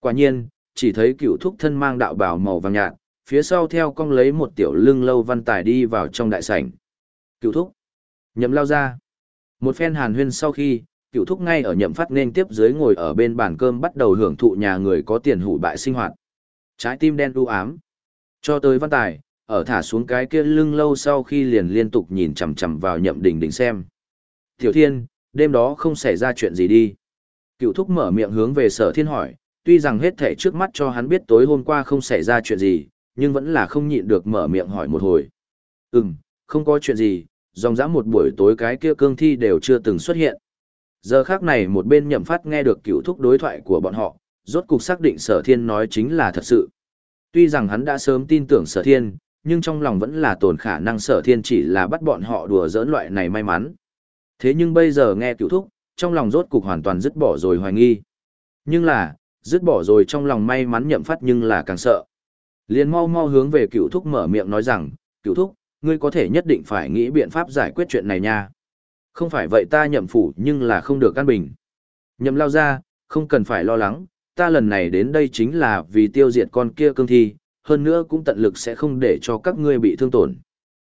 Quả nhiên, chỉ thấy cựu thúc thân mang đạo bào màu vàng nhạt, phía sau theo cong lấy một tiểu lưng lâu văn tài đi vào trong đại sảnh. Cựu thúc. Nhậm lao ra. Một phen hàn huyên sau khi, cựu thúc ngay ở nhậm phát nên tiếp dưới ngồi ở bên bàn cơm bắt đầu hưởng thụ nhà người có tiền hủ bại sinh hoạt. Trái tim đen u ám. Cho tới văn tài, ở thả xuống cái kia lưng lâu sau khi liền liên tục nhìn chằm chằm vào nhậm đình đình xem. Tiểu thiên, đêm đó không xảy ra chuyện gì đi. Cựu thúc mở miệng hướng về sở thiên hỏi, tuy rằng hết thể trước mắt cho hắn biết tối hôm qua không xảy ra chuyện gì, nhưng vẫn là không nhịn được mở miệng hỏi một hồi. Ừm, không có chuyện gì, dòng dã một buổi tối cái kia cương thi đều chưa từng xuất hiện. Giờ khác này một bên nhậm phát nghe được cựu thúc đối thoại của bọn họ, rốt cục xác định sở thiên nói chính là thật sự. Tuy rằng hắn đã sớm tin tưởng sở thiên, nhưng trong lòng vẫn là tồn khả năng sở thiên chỉ là bắt bọn họ đùa giỡn loại này may mắn. Thế nhưng bây giờ nghe cựu thúc, trong lòng rốt cục hoàn toàn dứt bỏ rồi hoài nghi. Nhưng là, dứt bỏ rồi trong lòng may mắn nhậm phát nhưng là càng sợ. liền mau mau hướng về cựu thúc mở miệng nói rằng, cựu thúc, ngươi có thể nhất định phải nghĩ biện pháp giải quyết chuyện này nha. Không phải vậy ta nhậm phủ nhưng là không được căn bình. Nhậm lao ra, không cần phải lo lắng, ta lần này đến đây chính là vì tiêu diệt con kia cương thi, hơn nữa cũng tận lực sẽ không để cho các ngươi bị thương tổn.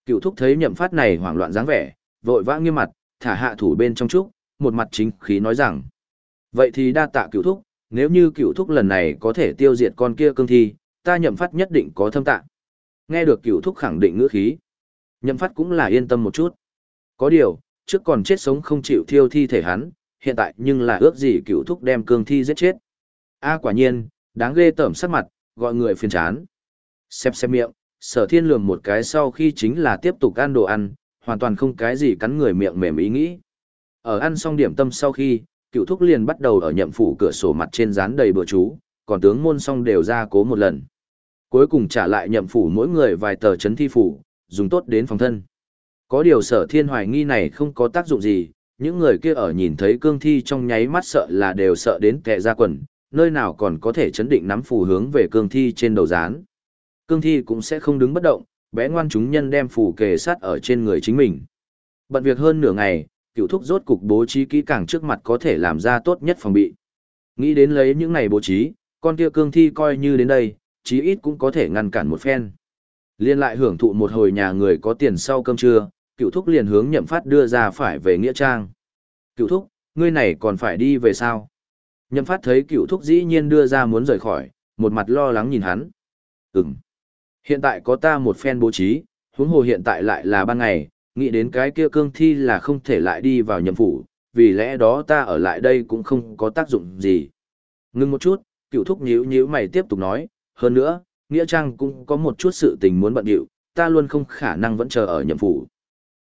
Cựu thúc thấy nhậm phát này hoảng loạn dáng vẻ, vội vã nghiêm mặt, thả hạ thủ bên trong trúc, một mặt chính khí nói rằng. Vậy thì đa tạ cựu thúc, nếu như cựu thúc lần này có thể tiêu diệt con kia cương thi, ta nhậm phát nhất định có thâm tạng. Nghe được cựu thúc khẳng định ngữ khí. Nhậm phát cũng là yên tâm một chút. Có điều, trước còn chết sống không chịu thiêu thi thể hắn, hiện tại nhưng là ước gì cựu thúc đem cương thi giết chết. A quả nhiên, đáng ghê tởm sắc mặt, gọi người phiền chán. Xem xem miệng, sở thiên lườm một cái sau khi chính là tiếp tục ăn đồ ăn, hoàn toàn không cái gì cắn người miệng mềm ý nghĩ. Ở ăn xong điểm tâm sau khi, cựu thúc liền bắt đầu ở nhậm phủ cửa sổ mặt trên dán đầy bữa chú, còn tướng môn xong đều ra cố một lần. Cuối cùng trả lại nhậm phủ mỗi người vài tờ chấn thi phủ, dùng tốt đến phòng thân. Có điều sở thiên hoài nghi này không có tác dụng gì, những người kia ở nhìn thấy cương thi trong nháy mắt sợ là đều sợ đến kẹ ra quần, nơi nào còn có thể chấn định nắm phù hướng về cương thi trên đầu rán. Cương thi cũng sẽ không đứng bất động, bé ngoan chúng nhân đem phù kề sát ở trên người chính mình. Bận việc hơn nửa ngày, cựu thúc rốt cục bố trí kỹ càng trước mặt có thể làm ra tốt nhất phòng bị. Nghĩ đến lấy những này bố trí, con kia cương thi coi như đến đây, chí ít cũng có thể ngăn cản một phen. Liên lại hưởng thụ một hồi nhà người có tiền sau cơm trưa, cựu thúc liền hướng nhậm phát đưa ra phải về Nghĩa Trang. Cựu thúc, ngươi này còn phải đi về sao? Nhậm phát thấy cựu thúc dĩ nhiên đưa ra muốn rời khỏi, một mặt lo lắng nhìn hắn. Ừm. Hiện tại có ta một phen bố trí, huống hồ hiện tại lại là ban ngày, nghĩ đến cái kia cương thi là không thể lại đi vào nhậm phủ, vì lẽ đó ta ở lại đây cũng không có tác dụng gì. Ngưng một chút, cựu thúc nhíu nhíu mày tiếp tục nói, hơn nữa, Nghĩa Trang cũng có một chút sự tình muốn bận điệu, ta luôn không khả năng vẫn chờ ở nhậm phủ.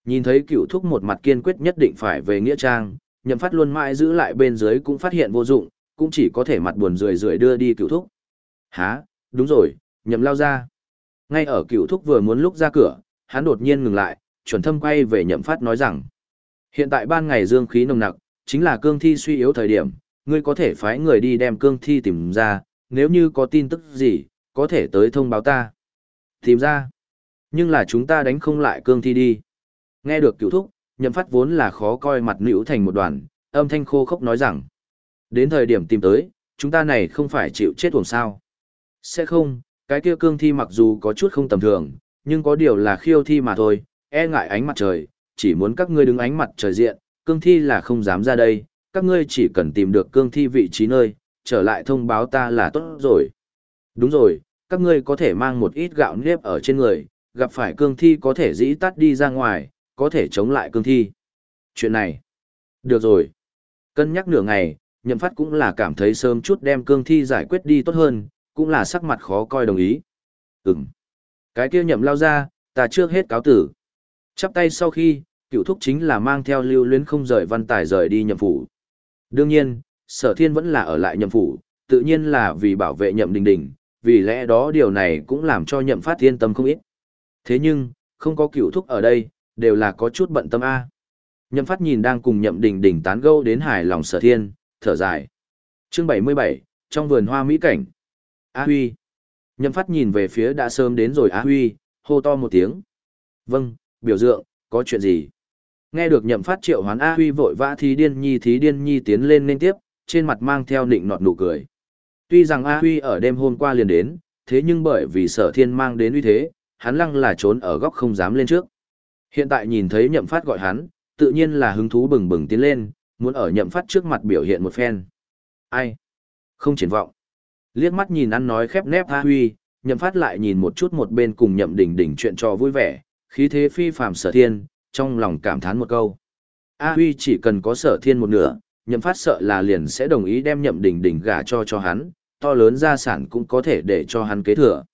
Nhìn thấy cựu thúc một mặt kiên quyết nhất định phải về Nghĩa Trang, nhậm phát luôn mãi giữ lại bên dưới cũng phát hiện vô dụng, cũng chỉ có thể mặt buồn rười rượi đưa đi cựu thúc. Hả, đúng rồi, nhậm lao ra. Ngay ở cựu thúc vừa muốn lúc ra cửa, hắn đột nhiên ngừng lại, chuẩn thâm quay về nhậm phát nói rằng. Hiện tại ban ngày dương khí nồng nặc, chính là cương thi suy yếu thời điểm, ngươi có thể phái người đi đem cương thi tìm ra, nếu như có tin tức gì, có thể tới thông báo ta. Tìm ra. Nhưng là chúng ta đánh không lại cương thi đi. Nghe được cựu thúc, nhậm phát vốn là khó coi mặt nữ thành một đoàn, âm thanh khô khốc nói rằng. Đến thời điểm tìm tới, chúng ta này không phải chịu chết tuồng sao. Sẽ không, cái kia cương thi mặc dù có chút không tầm thường, nhưng có điều là khiêu thi mà thôi, e ngại ánh mặt trời, chỉ muốn các ngươi đứng ánh mặt trời diện, cương thi là không dám ra đây, các ngươi chỉ cần tìm được cương thi vị trí nơi, trở lại thông báo ta là tốt rồi. Đúng rồi, các ngươi có thể mang một ít gạo nếp ở trên người, gặp phải cương thi có thể dĩ tắt đi ra ngoài, có thể chống lại cương thi. Chuyện này, được rồi. Cân nhắc nửa ngày, nhậm phát cũng là cảm thấy sớm chút đem cương thi giải quyết đi tốt hơn, cũng là sắc mặt khó coi đồng ý. Ừm. Cái kia nhậm lao ra, ta trước hết cáo tử. Chắp tay sau khi, cựu thúc chính là mang theo lưu luyến không rời văn tài rời đi nhậm phủ. Đương nhiên, sở thiên vẫn là ở lại nhậm phủ, tự nhiên là vì bảo vệ nhậm đình đình, vì lẽ đó điều này cũng làm cho nhậm phát thiên tâm không ít. Thế nhưng, không có cựu thúc ở đây, đều là có chút bận tâm A. Nhậm phát nhìn đang cùng nhậm đình đình tán gẫu đến hài lòng sở thiên, thở dài. Chương 77, trong vườn hoa mỹ cảnh. A Huy. Nhậm phát nhìn về phía đã sớm đến rồi A Huy, hô to một tiếng. Vâng, biểu dượng, có chuyện gì? Nghe được nhậm phát triệu hoán A Huy vội vã thí điên nhi thí điên nhi tiến lên nên tiếp, trên mặt mang theo nịnh nọt nụ cười. Tuy rằng A Huy ở đêm hôm qua liền đến, thế nhưng bởi vì sở thiên mang đến uy thế, hắn lăng là trốn ở góc không dám lên trước. Hiện tại nhìn thấy nhậm phát gọi hắn, tự nhiên là hứng thú bừng bừng tiến lên, muốn ở nhậm phát trước mặt biểu hiện một phen. Ai? Không triển vọng. Liếc mắt nhìn ăn nói khép nép A Huy, nhậm phát lại nhìn một chút một bên cùng nhậm đỉnh đỉnh chuyện trò vui vẻ, khí thế phi phàm sở thiên, trong lòng cảm thán một câu. A Huy chỉ cần có sở thiên một nửa, nhậm phát sợ là liền sẽ đồng ý đem nhậm đỉnh đỉnh gả cho cho hắn, to lớn gia sản cũng có thể để cho hắn kế thừa.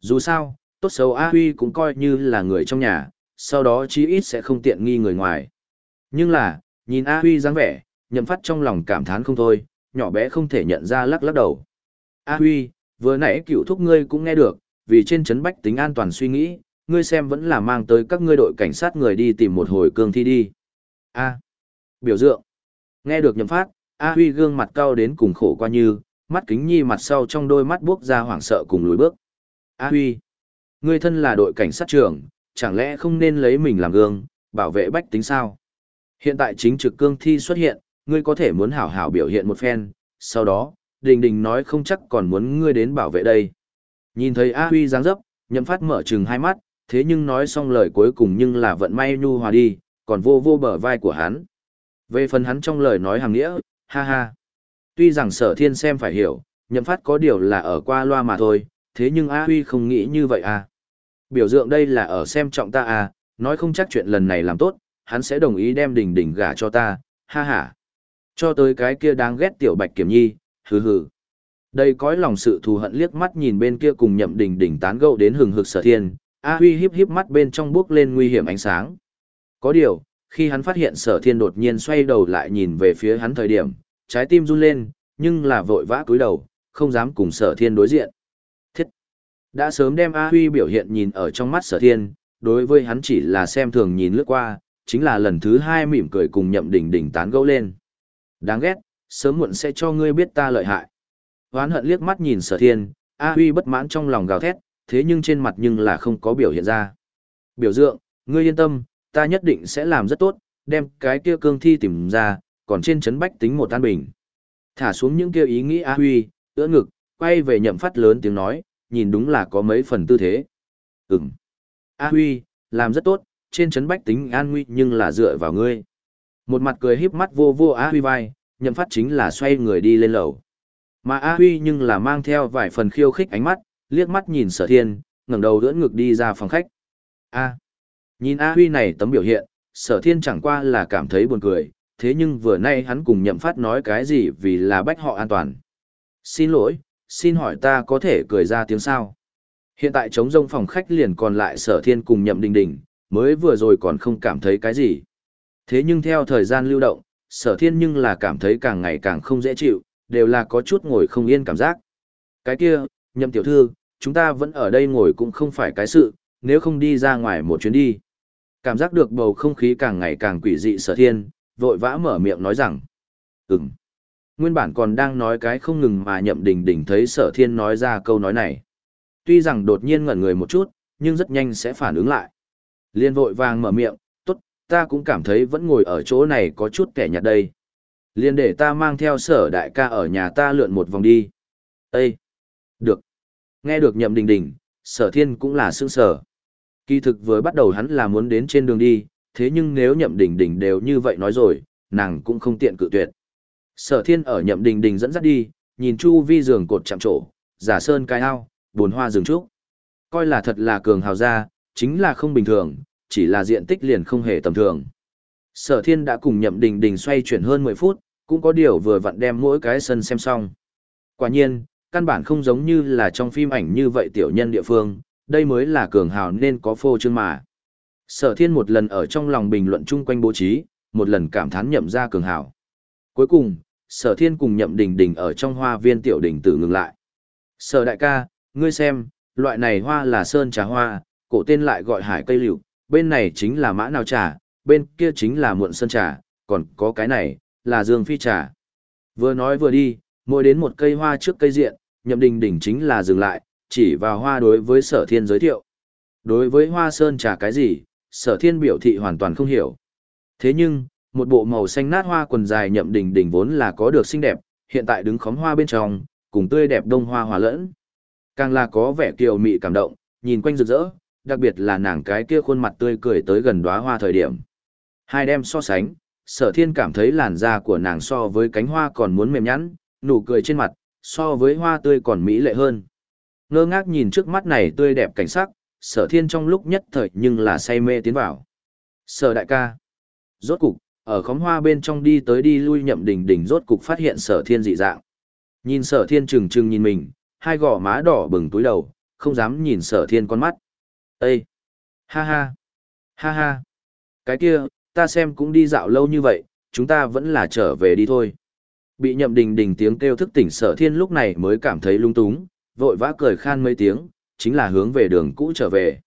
Dù sao, tốt xấu A Huy cũng coi như là người trong nhà, sau đó chí ít sẽ không tiện nghi người ngoài. Nhưng là, nhìn A Huy dáng vẻ, nhậm phát trong lòng cảm thán không thôi, nhỏ bé không thể nhận ra lắc lắc đầu. A Huy, vừa nãy cựu thúc ngươi cũng nghe được, vì trên chấn bách tính an toàn suy nghĩ, ngươi xem vẫn là mang tới các ngươi đội cảnh sát người đi tìm một hồi cương thi đi. A. Biểu dượng. Nghe được nhầm phát, A Huy gương mặt cao đến cùng khổ qua như, mắt kính nhi mặt sau trong đôi mắt buốc ra hoảng sợ cùng lùi bước. A Huy. Ngươi thân là đội cảnh sát trưởng, chẳng lẽ không nên lấy mình làm gương, bảo vệ bách tính sao? Hiện tại chính trực cương thi xuất hiện, ngươi có thể muốn hảo hảo biểu hiện một phen, sau đó, đình đình nói không chắc còn muốn ngươi đến bảo vệ đây. Nhìn thấy A Huy dáng dấp, nhậm phát mở trừng hai mắt, thế nhưng nói xong lời cuối cùng nhưng là vận may nhu hòa đi, còn vô vô bờ vai của hắn. Về phần hắn trong lời nói hàng nghĩa, ha ha. Tuy rằng sở thiên xem phải hiểu, nhậm phát có điều là ở qua loa mà thôi, thế nhưng A Huy không nghĩ như vậy à. Biểu tượng đây là ở xem trọng ta à, nói không chắc chuyện lần này làm tốt, hắn sẽ đồng ý đem đỉnh đỉnh gả cho ta, ha ha. Cho tới cái kia đáng ghét tiểu bạch kiểm nhi, hừ hừ. Đây cõi lòng sự thù hận liếc mắt nhìn bên kia cùng nhậm đỉnh đỉnh tán gẫu đến hừng hực sở thiên, A Huy híp híp mắt bên trong bước lên nguy hiểm ánh sáng. Có điều, khi hắn phát hiện sở thiên đột nhiên xoay đầu lại nhìn về phía hắn thời điểm, trái tim run lên, nhưng là vội vã cúi đầu, không dám cùng sở thiên đối diện. Thiết! Đã sớm đem A Huy biểu hiện nhìn ở trong mắt sở thiên, đối với hắn chỉ là xem thường nhìn lướt qua, chính là lần thứ hai mỉm cười cùng nhậm đỉnh đỉnh tán gẫu lên. Đáng ghét, sớm muộn sẽ cho ngươi biết ta lợi hại. Hoán hận liếc mắt nhìn sở thiên, A Huy bất mãn trong lòng gào thét, thế nhưng trên mặt nhưng là không có biểu hiện ra. Biểu dượng, ngươi yên tâm, ta nhất định sẽ làm rất tốt, đem cái kia cương thi tìm ra, còn trên chấn bách tính một an bình. Thả xuống những kia ý nghĩ A Huy, ưỡn ngực, quay về nhậm phát lớn tiếng nói, nhìn đúng là có mấy phần tư thế. Ừm. A Huy, làm rất tốt, trên chấn bách tính an nguy nhưng là dựa vào ngươi. Một mặt cười híp mắt vô vô A Huy vai, nhậm phát chính là xoay người đi lên lầu. Mà A Huy nhưng là mang theo vài phần khiêu khích ánh mắt, liếc mắt nhìn sở thiên, ngẩng đầu đỡ ngực đi ra phòng khách. A. Nhìn A Huy này tấm biểu hiện, sở thiên chẳng qua là cảm thấy buồn cười, thế nhưng vừa nay hắn cùng nhậm phát nói cái gì vì là bách họ an toàn. Xin lỗi, xin hỏi ta có thể cười ra tiếng sao? Hiện tại trống rông phòng khách liền còn lại sở thiên cùng nhậm đình đình, mới vừa rồi còn không cảm thấy cái gì. Thế nhưng theo thời gian lưu động, sở thiên nhưng là cảm thấy càng ngày càng không dễ chịu, đều là có chút ngồi không yên cảm giác. Cái kia, nhậm tiểu thư, chúng ta vẫn ở đây ngồi cũng không phải cái sự, nếu không đi ra ngoài một chuyến đi. Cảm giác được bầu không khí càng ngày càng quỷ dị sở thiên, vội vã mở miệng nói rằng. Ừm. Nguyên bản còn đang nói cái không ngừng mà nhậm đình đình thấy sở thiên nói ra câu nói này. Tuy rằng đột nhiên ngẩn người một chút, nhưng rất nhanh sẽ phản ứng lại. Liên vội vàng mở miệng, tốt, ta cũng cảm thấy vẫn ngồi ở chỗ này có chút kẻ nhạt đây. Liên để ta mang theo sở đại ca ở nhà ta lượn một vòng đi. Ê! Được. Nghe được nhậm đình đình, sở thiên cũng là sương sở. Kỳ thực vừa bắt đầu hắn là muốn đến trên đường đi, thế nhưng nếu nhậm đình đình đều như vậy nói rồi, nàng cũng không tiện cự tuyệt. Sở thiên ở nhậm đình đình dẫn dắt đi, nhìn chu vi giường cột chạm trổ, giả sơn cai ao, bồn hoa rừng trúc. Coi là thật là cường hào gia, chính là không bình thường, chỉ là diện tích liền không hề tầm thường. Sở thiên đã cùng nhậm đình đình xoay chuyển hơn 10 phút, cũng có điều vừa vặn đem mỗi cái sân xem xong. Quả nhiên, căn bản không giống như là trong phim ảnh như vậy tiểu nhân địa phương, đây mới là cường hào nên có phô trương mà. Sở thiên một lần ở trong lòng bình luận chung quanh bố trí, một lần cảm thán nhậm ra cường hào. Cuối cùng, sở thiên cùng nhậm đình đình ở trong hoa viên tiểu đình tử ngừng lại. Sở đại ca, ngươi xem, loại này hoa là sơn trà hoa, cổ tên lại gọi hải cây liệu, bên này chính là mã nào trà, bên kia chính là muộn sơn trà, còn có cái này, là dương phi trà. Vừa nói vừa đi, mỗi đến một cây hoa trước cây diện, nhậm đình đình chính là dừng lại, chỉ vào hoa đối với sở thiên giới thiệu. Đối với hoa sơn trà cái gì, sở thiên biểu thị hoàn toàn không hiểu. Thế nhưng, một bộ màu xanh nát hoa quần dài nhậm đình đình vốn là có được xinh đẹp, hiện tại đứng khóm hoa bên trong, cùng tươi đẹp đông hoa hòa lẫn. Càng là có vẻ kiều mị cảm động, nhìn quanh rực rỡ, đặc biệt là nàng cái kia khuôn mặt tươi cười tới gần đóa hoa thời điểm. Hai đem so sánh, sở thiên cảm thấy làn da của nàng so với cánh hoa còn muốn mềm nhẵn, nụ cười trên mặt, so với hoa tươi còn mỹ lệ hơn. Ngơ ngác nhìn trước mắt này tươi đẹp cảnh sắc, sở thiên trong lúc nhất thời nhưng là say mê tiến vào. Sở đại ca. Rốt cục, ở khóm hoa bên trong đi tới đi lui nhậm đỉnh đỉnh rốt cục phát hiện sở thiên dị dạng. Nhìn sở thiên trừng trừng nhìn mình, hai gò má đỏ bừng túi đầu, không dám nhìn sở thiên con mắt. Ê! Ha ha! Ha ha! Cái kia, ta xem cũng đi dạo lâu như vậy, chúng ta vẫn là trở về đi thôi. Bị nhậm đình đình tiếng kêu thức tỉnh sở thiên lúc này mới cảm thấy lung túng, vội vã cười khan mấy tiếng, chính là hướng về đường cũ trở về.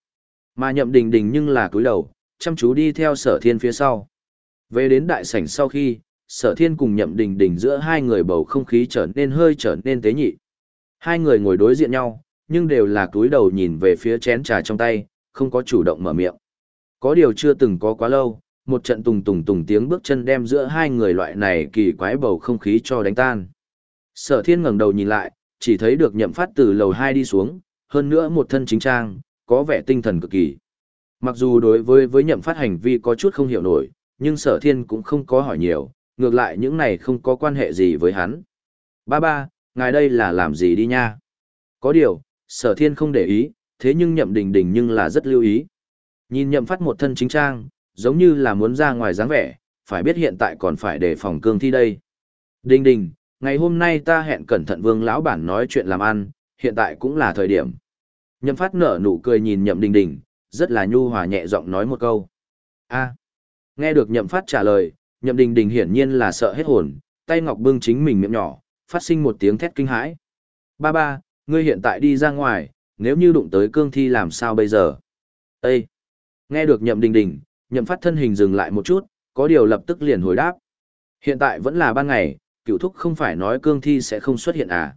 Mà nhậm đình đình nhưng là cúi đầu, chăm chú đi theo sở thiên phía sau. Về đến đại sảnh sau khi, sở thiên cùng nhậm đình đình giữa hai người bầu không khí trở nên hơi trở nên tế nhị. Hai người ngồi đối diện nhau, nhưng đều là cúi đầu nhìn về phía chén trà trong tay, không có chủ động mở miệng. Có điều chưa từng có quá lâu, một trận tùng tùng tùng tiếng bước chân đem giữa hai người loại này kỳ quái bầu không khí cho đánh tan. Sở thiên ngẩng đầu nhìn lại, chỉ thấy được nhậm phát từ lầu 2 đi xuống, hơn nữa một thân chính trang, có vẻ tinh thần cực kỳ. Mặc dù đối với với nhậm phát hành vi có chút không hiểu nổi, nhưng sở thiên cũng không có hỏi nhiều, ngược lại những này không có quan hệ gì với hắn. Ba ba, ngài đây là làm gì đi nha? Có điều, sở thiên không để ý, thế nhưng nhậm đình đình nhưng là rất lưu ý. Nhìn nhậm phát một thân chính trang, giống như là muốn ra ngoài dáng vẻ, phải biết hiện tại còn phải đề phòng cương thi đây. Đinh đình, ngày hôm nay ta hẹn cẩn thận vương lão bản nói chuyện làm ăn, hiện tại cũng là thời điểm. Nhậm phát nở nụ cười nhìn nhậm đình đình, rất là nhu hòa nhẹ giọng nói một câu. a nghe được nhậm phát trả lời, nhậm đình đình hiển nhiên là sợ hết hồn, tay ngọc bưng chính mình miệng nhỏ, phát sinh một tiếng thét kinh hãi. Ba ba, ngươi hiện tại đi ra ngoài, nếu như đụng tới cương thi làm sao bây giờ? Ê! Nghe được nhậm đình đình, nhậm phát thân hình dừng lại một chút, có điều lập tức liền hồi đáp. Hiện tại vẫn là ban ngày, cựu thúc không phải nói cương thi sẽ không xuất hiện à.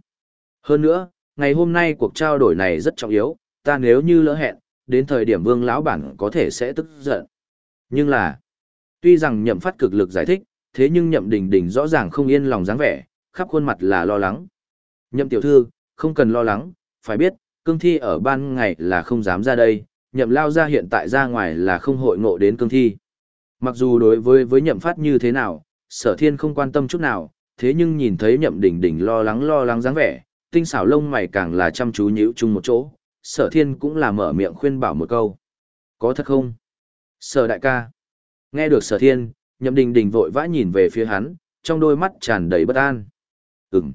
Hơn nữa, ngày hôm nay cuộc trao đổi này rất trọng yếu, ta nếu như lỡ hẹn, đến thời điểm vương lão bản có thể sẽ tức giận. Nhưng là, tuy rằng nhậm phát cực lực giải thích, thế nhưng nhậm đình đình rõ ràng không yên lòng dáng vẻ, khắp khuôn mặt là lo lắng. Nhậm tiểu thư, không cần lo lắng, phải biết, cương thi ở ban ngày là không dám ra đây, nhậm lao ra hiện tại ra ngoài là không hội ngộ đến cương thi. Mặc dù đối với với nhậm phát như thế nào, sở thiên không quan tâm chút nào, thế nhưng nhìn thấy nhậm đỉnh đỉnh lo lắng lo lắng dáng vẻ, tinh xảo lông mày càng là chăm chú nhíu chung một chỗ, sở thiên cũng là mở miệng khuyên bảo một câu. Có thật không? Sở đại ca. Nghe được sở thiên, nhậm đình đình vội vã nhìn về phía hắn, trong đôi mắt tràn đầy bất an. Ừm.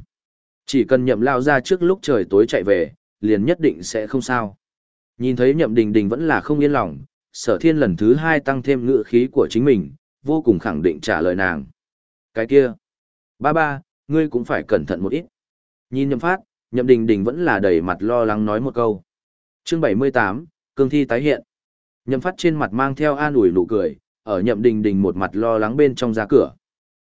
Chỉ cần nhậm lao ra trước lúc trời tối chạy về, liền nhất định sẽ không sao. Nhìn thấy nhậm đình đình vẫn là không yên lòng, sở thiên lần thứ hai tăng thêm ngựa khí của chính mình, vô cùng khẳng định trả lời nàng. Cái kia, ba ba, ngươi cũng phải cẩn thận một ít. Nhìn nhậm phát, nhậm đình đình vẫn là đầy mặt lo lắng nói một câu. chương 78, cương thi tái hiện. Nhậm phát trên mặt mang theo an ủi nụ cười, ở nhậm đình đình một mặt lo lắng bên trong ra cửa.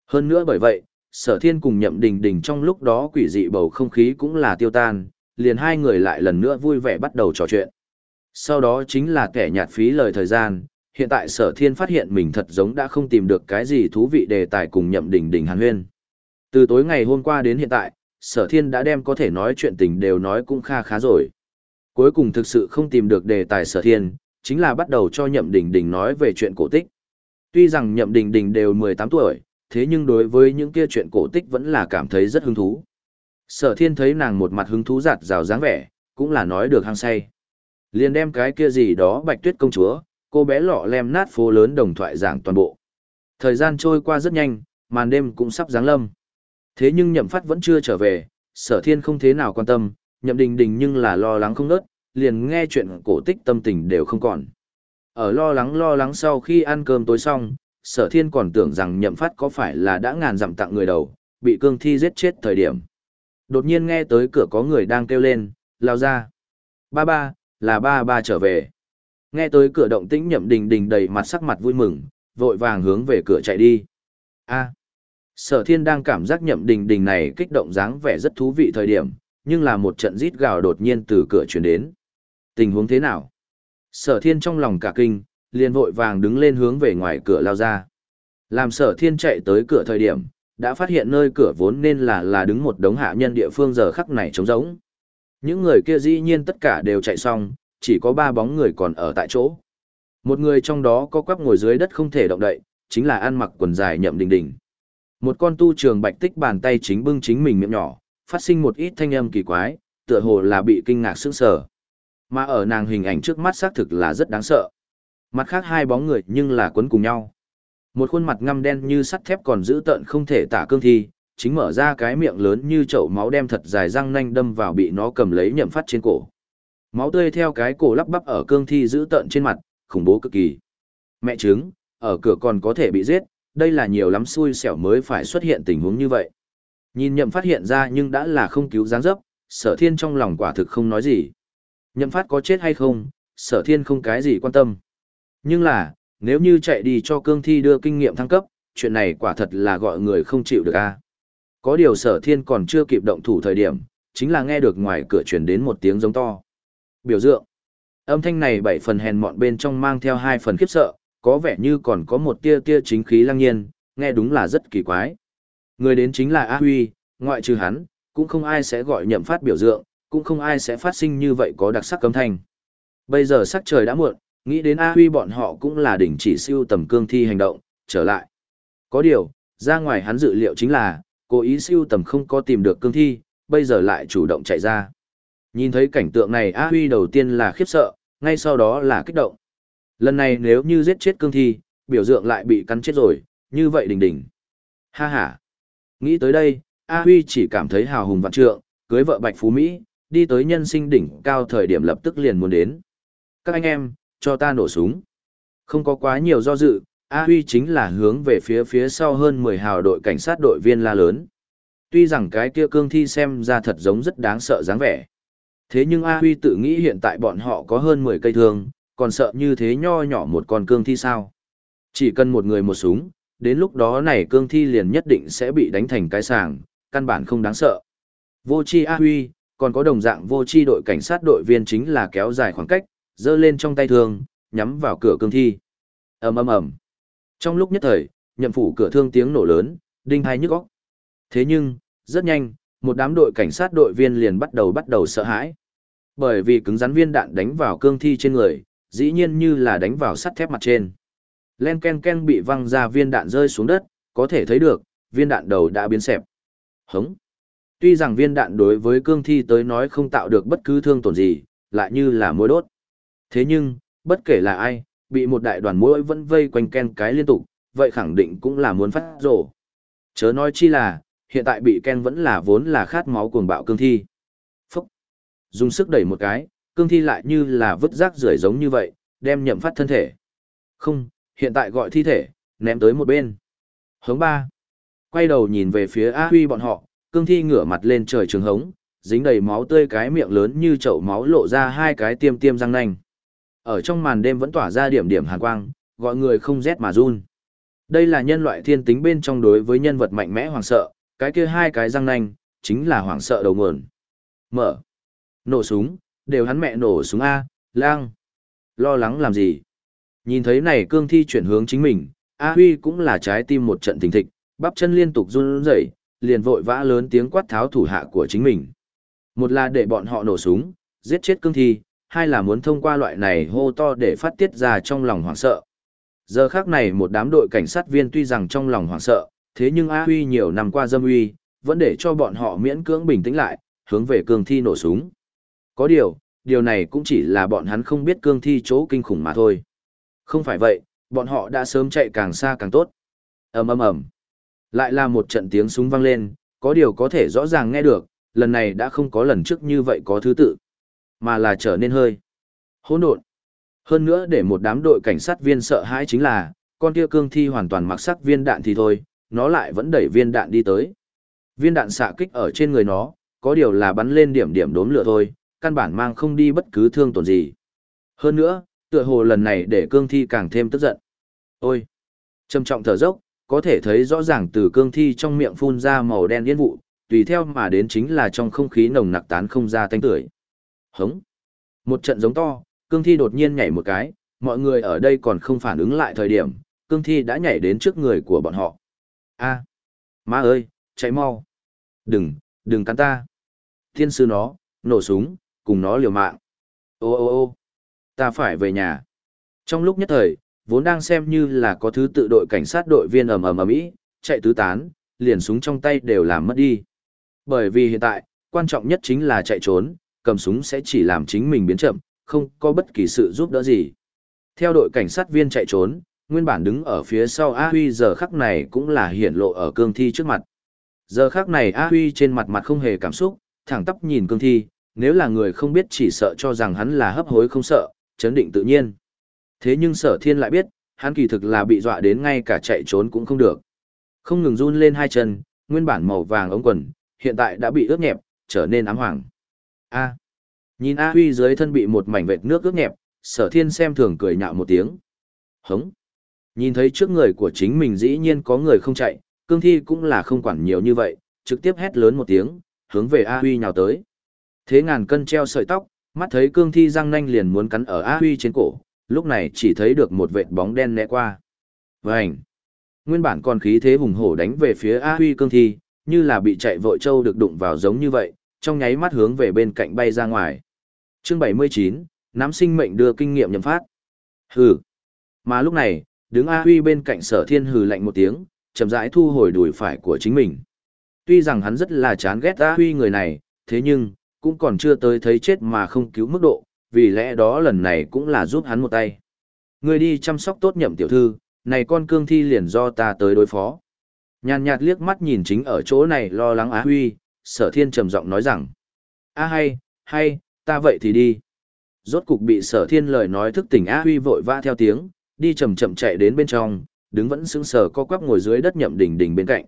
Hơn nữa bởi vậy, sở thiên cùng nhậm đình đình trong lúc đó quỷ dị bầu không khí cũng là tiêu tan, liền hai người lại lần nữa vui vẻ bắt đầu trò chuyện. Sau đó chính là kẻ nhạt phí lời thời gian, hiện tại sở thiên phát hiện mình thật giống đã không tìm được cái gì thú vị đề tài cùng nhậm đình đình hàn huyên. Từ tối ngày hôm qua đến hiện tại, sở thiên đã đem có thể nói chuyện tình đều nói cũng kha khá rồi. Cuối cùng thực sự không tìm được đề tài sở thiên, chính là bắt đầu cho nhậm đình đình nói về chuyện cổ tích. Tuy rằng nhậm đình đình đều 18 tuổi, thế nhưng đối với những kia chuyện cổ tích vẫn là cảm thấy rất hứng thú. Sở thiên thấy nàng một mặt hứng thú giạt rào dáng vẻ, cũng là nói được hăng say. Liền đem cái kia gì đó bạch tuyết công chúa, cô bé lọ lem nát phố lớn đồng thoại giảng toàn bộ. Thời gian trôi qua rất nhanh, màn đêm cũng sắp giáng lâm. Thế nhưng nhậm phát vẫn chưa trở về, sở thiên không thế nào quan tâm, nhậm đình đình nhưng là lo lắng không nớt, liền nghe chuyện cổ tích tâm tình đều không còn. Ở lo lắng lo lắng sau khi ăn cơm tối xong, sở thiên còn tưởng rằng nhậm phát có phải là đã ngàn dặm tặng người đầu, bị cương thi giết chết thời điểm. Đột nhiên nghe tới cửa có người đang kêu lên, lao ra. Ba ba, là ba ba trở về. Nghe tới cửa động tĩnh nhậm đình đình đầy mặt sắc mặt vui mừng, vội vàng hướng về cửa chạy đi. a sở thiên đang cảm giác nhậm đình đình này kích động dáng vẻ rất thú vị thời điểm, nhưng là một trận rít gào đột nhiên từ cửa chuyển đến. Tình huống thế nào? Sở thiên trong lòng cả kinh, liền vội vàng đứng lên hướng về ngoài cửa lao ra. Làm sở thiên chạy tới cửa thời điểm, đã phát hiện nơi cửa vốn nên là là đứng một đống hạ nhân địa phương giờ khắc này trống rỗng. Những người kia dĩ nhiên tất cả đều chạy xong, chỉ có ba bóng người còn ở tại chỗ. Một người trong đó có quắp ngồi dưới đất không thể động đậy, chính là ăn mặc quần dài nhậm đình đình. Một con tu trường bạch tích bàn tay chính bưng chính mình miệng nhỏ, phát sinh một ít thanh âm kỳ quái, tựa hồ là bị kinh ngạc sững sờ. Mà ở nàng hình ảnh trước mắt xác thực là rất đáng sợ. Mặt khác hai bóng người nhưng là quấn cùng nhau. Một khuôn mặt ngăm đen như sắt thép còn giữ tợn không thể tả cương thi, chính mở ra cái miệng lớn như chậu máu đem thật dài răng nanh đâm vào bị nó cầm lấy nhậm phát trên cổ. Máu tươi theo cái cổ lắp bắp ở cương thi giữ tợn trên mặt, khủng bố cực kỳ. Mẹ trứng, ở cửa còn có thể bị giết, đây là nhiều lắm xui xẻo mới phải xuất hiện tình huống như vậy. Nhìn nhậm phát hiện ra nhưng đã là không cứu dáng dấp, sở thiên trong lòng quả thực không nói gì. Nhậm phát có chết hay không, sở thiên không cái gì quan tâm. Nhưng là, nếu như chạy đi cho cương thi đưa kinh nghiệm thăng cấp, chuyện này quả thật là gọi người không chịu được a. Có điều sở thiên còn chưa kịp động thủ thời điểm, chính là nghe được ngoài cửa truyền đến một tiếng giống to. Biểu dượng. Âm thanh này bảy phần hèn mọn bên trong mang theo hai phần khiếp sợ, có vẻ như còn có một tia tia chính khí lăng nhiên, nghe đúng là rất kỳ quái. Người đến chính là A Huy, ngoại trừ hắn, cũng không ai sẽ gọi nhậm phát biểu dượng, cũng không ai sẽ phát sinh như vậy có đặc sắc cấm thanh. Bây giờ sắc trời đã muộn, nghĩ đến A Huy bọn họ cũng là đỉnh chỉ siêu tầm cương thi hành động, trở lại. Có điều, ra ngoài hắn dự liệu chính là, cố ý siêu tầm không có tìm được cương thi, bây giờ lại chủ động chạy ra. Nhìn thấy cảnh tượng này A Huy đầu tiên là khiếp sợ, ngay sau đó là kích động. Lần này nếu như giết chết cương thi, biểu tượng lại bị cắn chết rồi, như vậy đỉnh đỉnh. Ha ha. Nghĩ tới đây, A Huy chỉ cảm thấy hào hùng vạn trượng, cưới vợ Bạch Phú Mỹ, đi tới nhân sinh đỉnh cao thời điểm lập tức liền muốn đến. Các anh em, cho ta nổ súng. Không có quá nhiều do dự, A Huy chính là hướng về phía phía sau hơn 10 hào đội cảnh sát đội viên la lớn. Tuy rằng cái kia cương thi xem ra thật giống rất đáng sợ dáng vẻ. Thế nhưng A Huy tự nghĩ hiện tại bọn họ có hơn 10 cây thương, còn sợ như thế nho nhỏ một con cương thi sao. Chỉ cần một người một súng, đến lúc đó này cương thi liền nhất định sẽ bị đánh thành cái sàng, căn bản không đáng sợ. Vô chi A Huy, còn có đồng dạng vô chi đội cảnh sát đội viên chính là kéo dài khoảng cách, giơ lên trong tay thương, nhắm vào cửa cương thi. ầm ầm ầm. Trong lúc nhất thời, nhậm phủ cửa thương tiếng nổ lớn, đinh hai nhức óc. Thế nhưng, rất nhanh, một đám đội cảnh sát đội viên liền bắt đầu bắt đầu sợ hãi. Bởi vì cứng rắn viên đạn đánh vào cương thi trên người, dĩ nhiên như là đánh vào sắt thép mặt trên. Len ken ken bị văng ra viên đạn rơi xuống đất, có thể thấy được, viên đạn đầu đã biến sẹp. Hống. Tuy rằng viên đạn đối với cương thi tới nói không tạo được bất cứ thương tổn gì, lại như là mối đốt. Thế nhưng, bất kể là ai, bị một đại đoàn mũi vẫn vây quanh ken cái liên tục, vậy khẳng định cũng là muốn phát rổ. Chớ nói chi là, hiện tại bị ken vẫn là vốn là khát máu cuồng bạo cương thi. Phúc! Dùng sức đẩy một cái, cương thi lại như là vứt rác rưởi giống như vậy, đem nhậm phát thân thể. Không, hiện tại gọi thi thể, ném tới một bên. Hướng ba. Quay đầu nhìn về phía A Huy bọn họ, cương thi ngửa mặt lên trời trường hống, dính đầy máu tươi cái miệng lớn như chậu máu lộ ra hai cái tiêm tiêm răng nanh. Ở trong màn đêm vẫn tỏa ra điểm điểm hàn quang, gọi người không rét mà run. Đây là nhân loại thiên tính bên trong đối với nhân vật mạnh mẽ hoàng sợ, cái kia hai cái răng nanh, chính là hoàng sợ đầu nguồn. Mở. Nổ súng, đều hắn mẹ nổ súng A, lang. Lo lắng làm gì? Nhìn thấy này cương thi chuyển hướng chính mình, A Huy cũng là trái tim một trận thình thịch, bắp chân liên tục run rẩy, liền vội vã lớn tiếng quát tháo thủ hạ của chính mình. Một là để bọn họ nổ súng, giết chết cương thi, hai là muốn thông qua loại này hô to để phát tiết ra trong lòng hoảng sợ. Giờ khác này một đám đội cảnh sát viên tuy rằng trong lòng hoảng sợ, thế nhưng A Huy nhiều năm qua dâm uy, vẫn để cho bọn họ miễn cưỡng bình tĩnh lại, hướng về cương thi nổ súng. Có điều, điều này cũng chỉ là bọn hắn không biết cương thi chỗ kinh khủng mà thôi. Không phải vậy, bọn họ đã sớm chạy càng xa càng tốt. ầm ầm ầm, lại là một trận tiếng súng vang lên, có điều có thể rõ ràng nghe được, lần này đã không có lần trước như vậy có thứ tự, mà là trở nên hơi hỗn độn. Hơn nữa để một đám đội cảnh sát viên sợ hãi chính là, con kia cương thi hoàn toàn mặc sắc viên đạn thì thôi, nó lại vẫn đẩy viên đạn đi tới. Viên đạn xạ kích ở trên người nó, có điều là bắn lên điểm điểm đốm lửa thôi, căn bản mang không đi bất cứ thương tổn gì. Hơn nữa, tựa hồ lần này để cương thi càng thêm tức giận. Ôi! Trầm trọng thở dốc, có thể thấy rõ ràng từ cương thi trong miệng phun ra màu đen yên vụ, tùy theo mà đến chính là trong không khí nồng nặc tán không ra tanh tưởi. Hống! Một trận giống to, cương thi đột nhiên nhảy một cái, mọi người ở đây còn không phản ứng lại thời điểm, cương thi đã nhảy đến trước người của bọn họ. A! Má ơi, chạy mau. Đừng, đừng cắn ta. Thiên sư nó, nổ súng, cùng nó liều mạng. Ô ô ô, ta phải về nhà. Trong lúc nhất thời, vốn đang xem như là có thứ tự đội cảnh sát đội viên ầm ầm ầm ĩ, chạy tứ tán, liền súng trong tay đều làm mất đi. Bởi vì hiện tại, quan trọng nhất chính là chạy trốn, cầm súng sẽ chỉ làm chính mình biến chậm, không có bất kỳ sự giúp đỡ gì. Theo đội cảnh sát viên chạy trốn, nguyên bản đứng ở phía sau A Huy giờ khắc này cũng là hiển lộ ở cương thi trước mặt. Giờ khắc này A Huy trên mặt mặt không hề cảm xúc, thẳng tắp nhìn cương thi, nếu là người không biết chỉ sợ cho rằng hắn là hấp hối không sợ, chấn định tự nhiên. Thế nhưng sở thiên lại biết, hắn kỳ thực là bị dọa đến ngay cả chạy trốn cũng không được. Không ngừng run lên hai chân, nguyên bản màu vàng ống quần, hiện tại đã bị ướt nhẹp, trở nên ám hoàng. A. Nhìn A Huy dưới thân bị một mảnh vệt nước ướt nhẹp, sở thiên xem thường cười nhạo một tiếng. Hống. Nhìn thấy trước người của chính mình dĩ nhiên có người không chạy, cương thi cũng là không quản nhiều như vậy, trực tiếp hét lớn một tiếng, hướng về A Huy nhào tới. Thế ngàn cân treo sợi tóc, mắt thấy cương thi răng nanh liền muốn cắn ở A Huy trên cổ, lúc này chỉ thấy được một vệt bóng đen né qua. vảnh Nguyên bản còn khí thế hùng hổ đánh về phía A Huy cương thi, như là bị chạy vội trâu được đụng vào giống như vậy, trong nháy mắt hướng về bên cạnh bay ra ngoài. Chương 79, nắm sinh mệnh đưa kinh nghiệm nhậm phát. Hừ! Mà lúc này, đứng A Huy bên cạnh sở thiên hừ lạnh một tiếng, chậm rãi thu hồi đùi phải của chính mình. Tuy rằng hắn rất là chán ghét A Huy người này, thế nhưng, cũng còn chưa tới thấy chết mà không cứu mức độ, vì lẽ đó lần này cũng là giúp hắn một tay. Người đi chăm sóc tốt nhậm tiểu thư, này con cương thi liền do ta tới đối phó. Nhàn nhạt liếc mắt nhìn chính ở chỗ này lo lắng Á Huy, sở thiên trầm giọng nói rằng. A hay, hay, ta vậy thì đi. Rốt cục bị sở thiên lời nói thức tỉnh Á Huy vội vã theo tiếng, đi chậm chậm chạy đến bên trong, đứng vẫn sững sờ co quắp ngồi dưới đất nhậm đỉnh đỉnh bên cạnh.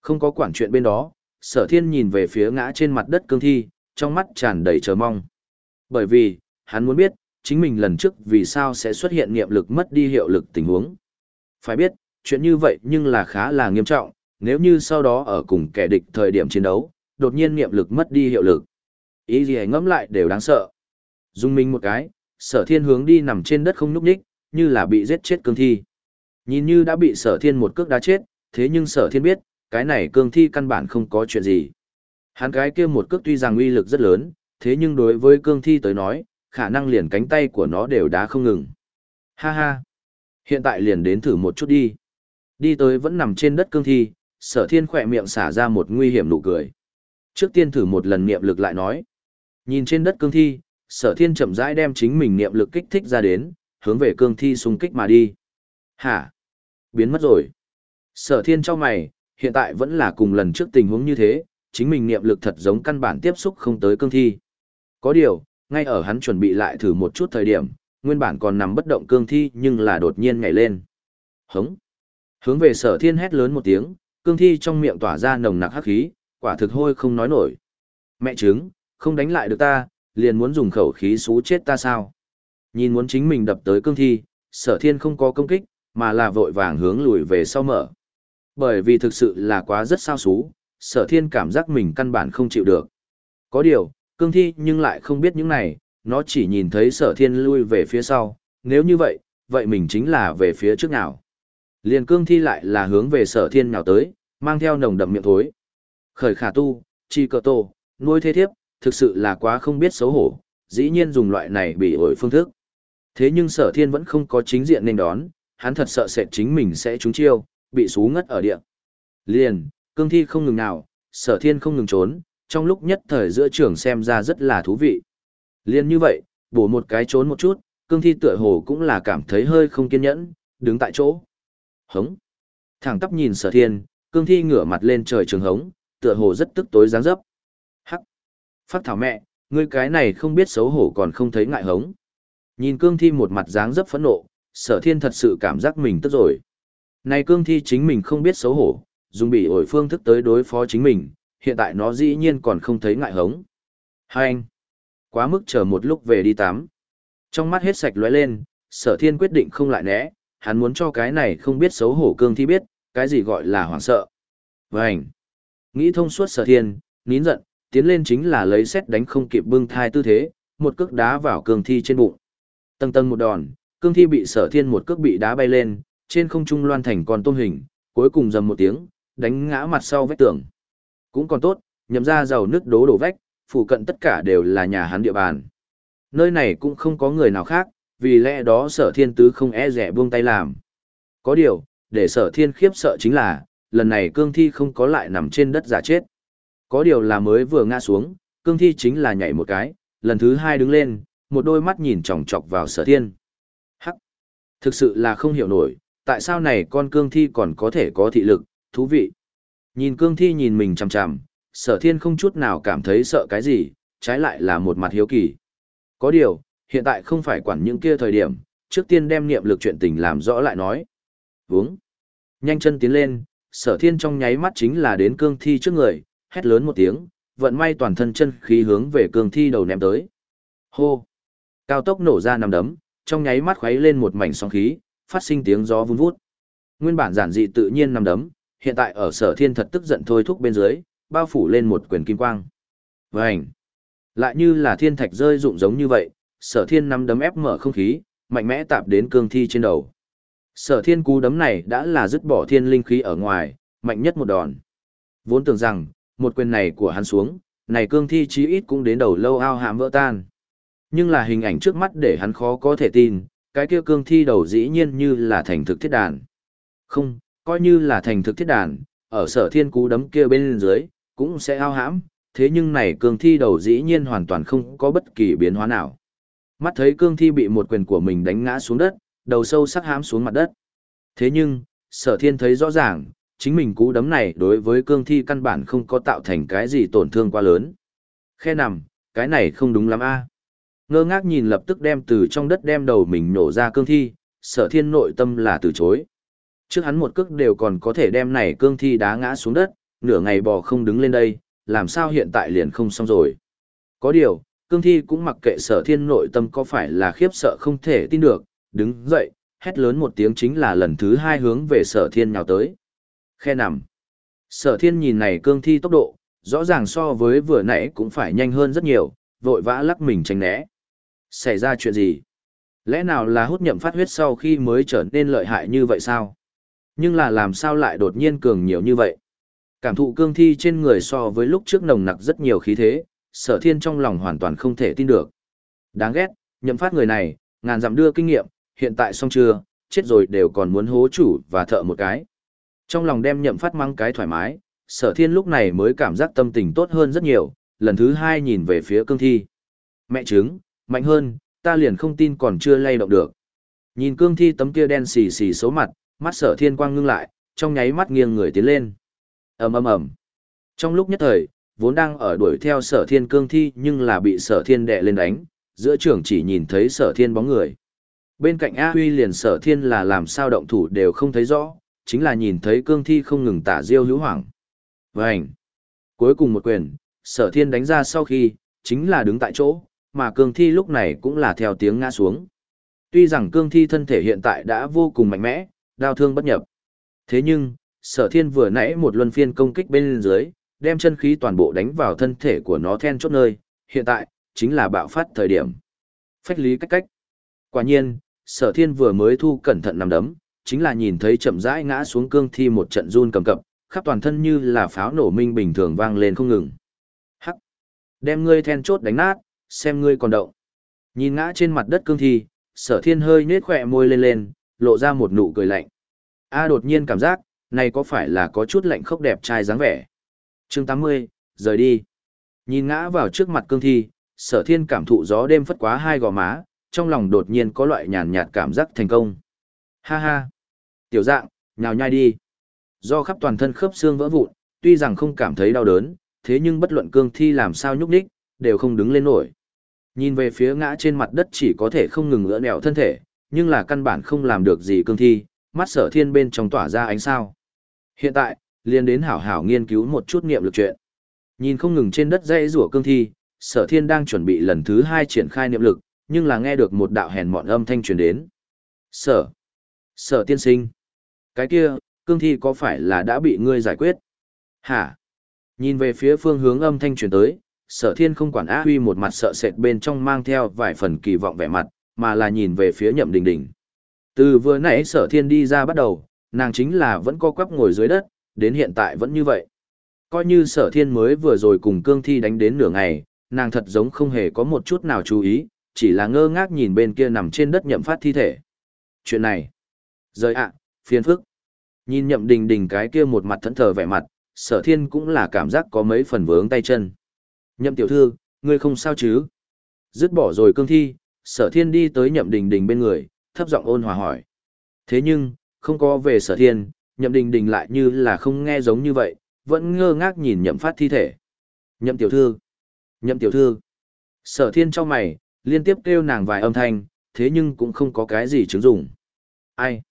Không có quản chuyện bên đó, sở thiên nhìn về phía ngã trên mặt đất cương thi, trong mắt tràn đầy chờ mong. Bởi vì, hắn muốn biết, chính mình lần trước vì sao sẽ xuất hiện niệm lực mất đi hiệu lực tình huống. Phải biết, chuyện như vậy nhưng là khá là nghiêm trọng, nếu như sau đó ở cùng kẻ địch thời điểm chiến đấu, đột nhiên niệm lực mất đi hiệu lực. Ý gì ngẫm lại đều đáng sợ. Dung minh một cái, sở thiên hướng đi nằm trên đất không núp đích, như là bị giết chết cương thi. Nhìn như đã bị sở thiên một cước đá chết, thế nhưng sở thiên biết, cái này cương thi căn bản không có chuyện gì. Hắn cái kia một cước tuy rằng uy lực rất lớn, thế nhưng đối với cương thi tới nói, khả năng liền cánh tay của nó đều đá không ngừng. Ha ha! Hiện tại liền đến thử một chút đi. Đi tới vẫn nằm trên đất cương thi, sở thiên khỏe miệng xả ra một nguy hiểm nụ cười. Trước tiên thử một lần niệm lực lại nói. Nhìn trên đất cương thi, sở thiên chậm rãi đem chính mình niệm lực kích thích ra đến, hướng về cương thi xung kích mà đi. Hả? Biến mất rồi. Sở thiên cho mày, hiện tại vẫn là cùng lần trước tình huống như thế, chính mình niệm lực thật giống căn bản tiếp xúc không tới cương thi. Có điều, ngay ở hắn chuẩn bị lại thử một chút thời điểm, nguyên bản còn nằm bất động cương thi nhưng là đột nhiên nhảy lên. Hống. Hướng về sở thiên hét lớn một tiếng, cương thi trong miệng tỏa ra nồng nặc hắc khí, quả thực hôi không nói nổi. Mẹ trứng, không đánh lại được ta, liền muốn dùng khẩu khí xú chết ta sao? Nhìn muốn chính mình đập tới cương thi, sở thiên không có công kích, mà là vội vàng hướng lùi về sau mở. Bởi vì thực sự là quá rất sao xú, sở thiên cảm giác mình căn bản không chịu được. Có điều, cương thi nhưng lại không biết những này, nó chỉ nhìn thấy sở thiên lui về phía sau, nếu như vậy, vậy mình chính là về phía trước nào. Liền cương thi lại là hướng về sở thiên nào tới, mang theo nồng đậm miệng thối. Khởi khả tu, chi cờ tổ, nuôi thế thiếp, thực sự là quá không biết xấu hổ, dĩ nhiên dùng loại này bị ổi phương thức. Thế nhưng sở thiên vẫn không có chính diện nên đón, hắn thật sợ sẽ chính mình sẽ trúng chiêu, bị xú ngất ở địa. Liền, cương thi không ngừng nào, sở thiên không ngừng trốn, trong lúc nhất thời giữa trường xem ra rất là thú vị. liền như vậy, bổ một cái trốn một chút, cương thi tựa hồ cũng là cảm thấy hơi không kiên nhẫn, đứng tại chỗ. Hống. Thẳng tắp nhìn sở thiên, cương thi ngửa mặt lên trời trường hống, tựa hồ rất tức tối dáng dấp. Hắc. Phát thảo mẹ, ngươi cái này không biết xấu hổ còn không thấy ngại hống. Nhìn cương thi một mặt dáng dấp phẫn nộ, sở thiên thật sự cảm giác mình tức rồi. Này cương thi chính mình không biết xấu hổ, dùng bị ổi phương thức tới đối phó chính mình, hiện tại nó dĩ nhiên còn không thấy ngại hống. Hai anh, quá mức chờ một lúc về đi tắm. Trong mắt hết sạch lóe lên, sở thiên quyết định không lại né, hắn muốn cho cái này không biết xấu hổ cương thi biết, cái gì gọi là hoảng sợ. Vânh, nghĩ thông suốt sở thiên, nín giận, tiến lên chính là lấy xét đánh không kịp bưng thai tư thế, một cước đá vào cương thi trên bụng. Tầng tầng một đòn, cương thi bị sở thiên một cước bị đá bay lên, trên không trung loan thành con tôm hình, cuối cùng dầm một tiếng, đánh ngã mặt sau vách tường. Cũng còn tốt, nhậm ra giàu nước đố đổ vách, phụ cận tất cả đều là nhà hắn địa bàn. Nơi này cũng không có người nào khác, vì lẽ đó sở thiên tứ không e rẻ buông tay làm. Có điều, để sở thiên khiếp sợ chính là, lần này cương thi không có lại nằm trên đất giả chết. Có điều là mới vừa ngã xuống, cương thi chính là nhảy một cái, lần thứ hai đứng lên, một đôi mắt nhìn chòng chọc vào sở thiên. Hắc! Thực sự là không hiểu nổi, tại sao này con cương thi còn có thể có thị lực, thú vị. Nhìn cương thi nhìn mình chằm chằm, sở thiên không chút nào cảm thấy sợ cái gì, trái lại là một mặt hiếu kỳ. Có điều, hiện tại không phải quản những kia thời điểm, trước tiên đem niệm lực chuyện tình làm rõ lại nói. Vúng. Nhanh chân tiến lên, sở thiên trong nháy mắt chính là đến cương thi trước người, hét lớn một tiếng, vận may toàn thân chân khí hướng về cương thi đầu ném tới. Hô! Cao tốc nổ ra nằm đấm, trong nháy mắt khuấy lên một mảnh sóng khí, phát sinh tiếng gió vun vút. Nguyên bản giản dị tự nhiên nằm đấm, hiện tại ở sở thiên thật tức giận thôi thúc bên dưới, bao phủ lên một quyền kim quang. Vành! Lại như là thiên thạch rơi rụng giống như vậy, sở thiên nằm đấm ép mở không khí, mạnh mẽ tạp đến cương thi trên đầu. Sở thiên cú đấm này đã là dứt bỏ thiên linh khí ở ngoài, mạnh nhất một đòn. Vốn tưởng rằng, một quyền này của hắn xuống, này cương thi chí ít cũng đến đầu lâu ao hàm vỡ tan. Nhưng là hình ảnh trước mắt để hắn khó có thể tin, cái kia cương thi đầu dĩ nhiên như là thành thực thiết đàn. Không, coi như là thành thực thiết đàn, ở sở thiên cú đấm kia bên dưới, cũng sẽ ao hãm, thế nhưng này cương thi đầu dĩ nhiên hoàn toàn không có bất kỳ biến hóa nào. Mắt thấy cương thi bị một quyền của mình đánh ngã xuống đất, đầu sâu sắc hãm xuống mặt đất. Thế nhưng, sở thiên thấy rõ ràng, chính mình cú đấm này đối với cương thi căn bản không có tạo thành cái gì tổn thương quá lớn. Khe nằm, cái này không đúng lắm a Ngơ ngác nhìn lập tức đem từ trong đất đem đầu mình nổ ra cương thi, sở thiên nội tâm là từ chối. Trước hắn một cước đều còn có thể đem này cương thi đá ngã xuống đất, nửa ngày bò không đứng lên đây, làm sao hiện tại liền không xong rồi. Có điều, cương thi cũng mặc kệ sở thiên nội tâm có phải là khiếp sợ không thể tin được, đứng dậy, hét lớn một tiếng chính là lần thứ hai hướng về sở thiên nhào tới. Khe nằm. Sở thiên nhìn này cương thi tốc độ, rõ ràng so với vừa nãy cũng phải nhanh hơn rất nhiều, vội vã lắc mình tránh né. Xảy ra chuyện gì? Lẽ nào là hút nhậm phát huyết sau khi mới trở nên lợi hại như vậy sao? Nhưng là làm sao lại đột nhiên cường nhiều như vậy? Cảm thụ cương thi trên người so với lúc trước nồng nặc rất nhiều khí thế, sở thiên trong lòng hoàn toàn không thể tin được. Đáng ghét, nhậm phát người này, ngàn dặm đưa kinh nghiệm, hiện tại xong chưa, chết rồi đều còn muốn hố chủ và thợ một cái. Trong lòng đem nhậm phát mang cái thoải mái, sở thiên lúc này mới cảm giác tâm tình tốt hơn rất nhiều, lần thứ hai nhìn về phía cương thi. Mẹ trứng, mạnh hơn, ta liền không tin còn chưa lay động được. Nhìn cương thi tấm kia đen xì xì xấu mặt, mắt sở thiên quang ngưng lại, trong nháy mắt nghiêng người tiến lên. ầm ầm ầm. Trong lúc nhất thời, vốn đang ở đuổi theo sở thiên cương thi nhưng là bị sở thiên đè lên đánh, giữa trường chỉ nhìn thấy sở thiên bóng người. Bên cạnh A Huy liền sở thiên là làm sao động thủ đều không thấy rõ, chính là nhìn thấy cương thi không ngừng tả diêu hữu hoảng. Vânh! Cuối cùng một quyền, sở thiên đánh ra sau khi, chính là đứng tại chỗ, mà cương thi lúc này cũng là theo tiếng ngã xuống. Tuy rằng cương thi thân thể hiện tại đã vô cùng mạnh mẽ, đau thương bất nhập. Thế nhưng, sở thiên vừa nãy một luân phiên công kích bên dưới, đem chân khí toàn bộ đánh vào thân thể của nó then chốt nơi, hiện tại, chính là bạo phát thời điểm. Phách lý cách cách. Quả nhiên, sở thiên vừa mới thu cẩn thận nằm đấm, chính là nhìn thấy chậm rãi ngã xuống cương thi một trận run cầm cập, khắp toàn thân như là pháo nổ minh bình thường vang lên không ngừng. Hắc! Đem ngươi then chốt đánh nát, xem ngươi còn động. Nhìn ngã trên mặt đất cương thi, sở thiên hơi nết khỏe môi lên lên, lộ ra một nụ cười lạnh. A đột nhiên cảm giác, này có phải là có chút lạnh khốc đẹp trai dáng vẻ. chương 80, rời đi. Nhìn ngã vào trước mặt cương thi, sở thiên cảm thụ gió đêm phất quá hai gò má, trong lòng đột nhiên có loại nhàn nhạt cảm giác thành công. Ha ha! Tiểu dạng, nhào nhai đi. Do khắp toàn thân khớp xương vỡ vụn, tuy rằng không cảm thấy đau đớn, thế nhưng bất luận cương thi làm sao nhúc đích, đều không đứng lên nổi. Nhìn về phía ngã trên mặt đất chỉ có thể không ngừng ngỡ nẹo thân thể, nhưng là căn bản không làm được gì cương thi, mắt sở thiên bên trong tỏa ra ánh sao. Hiện tại, liền đến hảo hảo nghiên cứu một chút nghiệm lực chuyện. Nhìn không ngừng trên đất dây rủa cương thi, sở thiên đang chuẩn bị lần thứ hai triển khai niệm lực, nhưng là nghe được một đạo hèn mọn âm thanh truyền đến. Sở, sở tiên sinh, cái kia, cương thi có phải là đã bị ngươi giải quyết? Hả? Nhìn về phía phương hướng âm thanh truyền tới, sở thiên không quản á huy một mặt sợ sệt bên trong mang theo vài phần kỳ vọng vẻ mặt, mà là nhìn về phía nhậm đình đình. Từ vừa nãy sở thiên đi ra bắt đầu, nàng chính là vẫn co quắp ngồi dưới đất, đến hiện tại vẫn như vậy. Coi như sở thiên mới vừa rồi cùng cương thi đánh đến nửa ngày, nàng thật giống không hề có một chút nào chú ý, chỉ là ngơ ngác nhìn bên kia nằm trên đất nhậm phát thi thể. Chuyện này, rời ạ, phiền phức. Nhìn nhậm đình đình cái kia một mặt thẫn thờ vẻ mặt, sở thiên cũng là cảm giác có mấy phần vướng tay chân. Nhậm tiểu thư, ngươi không sao chứ? Dứt bỏ rồi cương thi, sở thiên đi tới nhậm đình đình bên người, thấp giọng ôn hòa hỏi. Thế nhưng, không có về sở thiên, nhậm đình đình lại như là không nghe giống như vậy, vẫn ngơ ngác nhìn nhậm phát thi thể. Nhậm tiểu thư, nhậm tiểu thư. Sở thiên trong mày, liên tiếp kêu nàng vài âm thanh, thế nhưng cũng không có cái gì chứng dụng. Ai?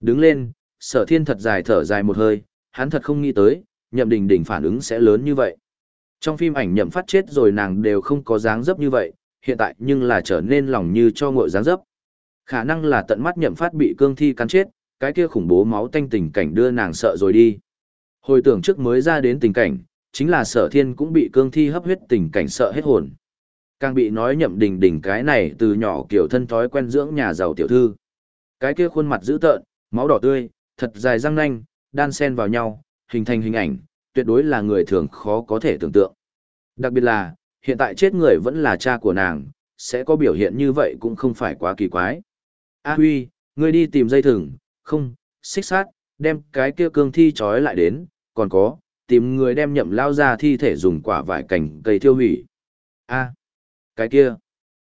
Đứng lên, sở thiên thật dài thở dài một hơi, hắn thật không nghĩ tới, nhậm đình đình phản ứng sẽ lớn như vậy. Trong phim ảnh nhậm phát chết rồi nàng đều không có dáng dấp như vậy, hiện tại nhưng là trở nên lòng như cho ngội dáng dấp. Khả năng là tận mắt nhậm phát bị cương thi cắn chết, cái kia khủng bố máu tanh tình cảnh đưa nàng sợ rồi đi. Hồi tưởng trước mới ra đến tình cảnh, chính là sở thiên cũng bị cương thi hấp huyết tình cảnh sợ hết hồn. Càng bị nói nhậm đình đình cái này từ nhỏ kiểu thân thói quen dưỡng nhà giàu tiểu thư. Cái kia khuôn mặt dữ tợn, máu đỏ tươi, thật dài răng nanh, đan xen vào nhau, hình thành hình ảnh, tuyệt đối là người thường khó có thể tưởng tượng. Đặc biệt là, hiện tại chết người vẫn là cha của nàng, sẽ có biểu hiện như vậy cũng không phải quá kỳ quái. A Huy, ngươi đi tìm dây thừng, không, xích sát, đem cái kia cương thi trói lại đến, còn có, tìm người đem nhậm lao ra thi thể dùng quả vải cành cây thiêu hủy. A, cái kia.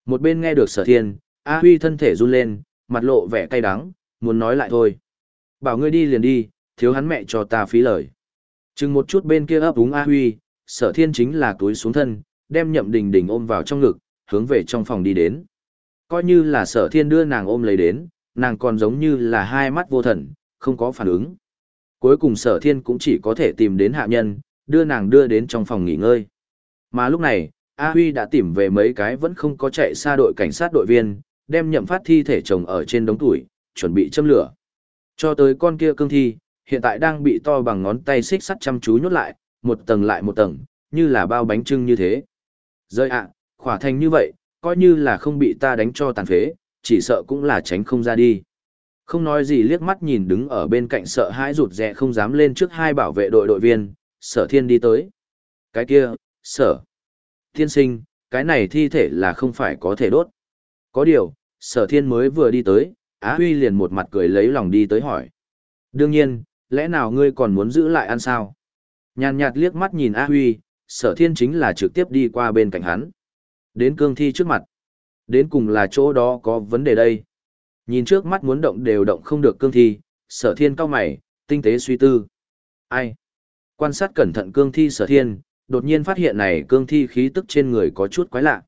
Một bên nghe được sở thiên, A Huy thân thể run lên, mặt lộ vẻ cay đắng, muốn nói lại thôi. Bảo ngươi đi liền đi, thiếu hắn mẹ cho ta phí lời. Chừng một chút bên kia ấp úng A Huy, sở thiên chính là túi xuống thân, đem nhậm đình đình ôm vào trong ngực, hướng về trong phòng đi đến. Coi như là sở thiên đưa nàng ôm lấy đến, nàng còn giống như là hai mắt vô thần, không có phản ứng. Cuối cùng sở thiên cũng chỉ có thể tìm đến hạ nhân, đưa nàng đưa đến trong phòng nghỉ ngơi. Mà lúc này, A Huy đã tìm về mấy cái vẫn không có chạy xa đội cảnh sát đội viên, đem nhậm phát thi thể chồng ở trên đống tuổi, chuẩn bị châm lửa. Cho tới con kia cương thi, hiện tại đang bị to bằng ngón tay xích sắt chăm chú nhốt lại, một tầng lại một tầng, như là bao bánh trưng như thế. Rơi ạ, khỏa thành như vậy, coi như là không bị ta đánh cho tàn phế, chỉ sợ cũng là tránh không ra đi. Không nói gì liếc mắt nhìn đứng ở bên cạnh sợ hãi rụt rè không dám lên trước hai bảo vệ đội đội viên, sở thiên đi tới. Cái kia, sở. Thiên sinh, cái này thi thể là không phải có thể đốt. Có điều, sở thiên mới vừa đi tới, Á Huy liền một mặt cười lấy lòng đi tới hỏi. Đương nhiên, lẽ nào ngươi còn muốn giữ lại ăn sao? Nhàn nhạt liếc mắt nhìn á Huy, sở thiên chính là trực tiếp đi qua bên cạnh hắn. Đến cương thi trước mặt. Đến cùng là chỗ đó có vấn đề đây. Nhìn trước mắt muốn động đều động không được cương thi, sở thiên cao mày, tinh tế suy tư. Ai? Quan sát cẩn thận cương thi sở thiên, đột nhiên phát hiện này cương thi khí tức trên người có chút quái lạ.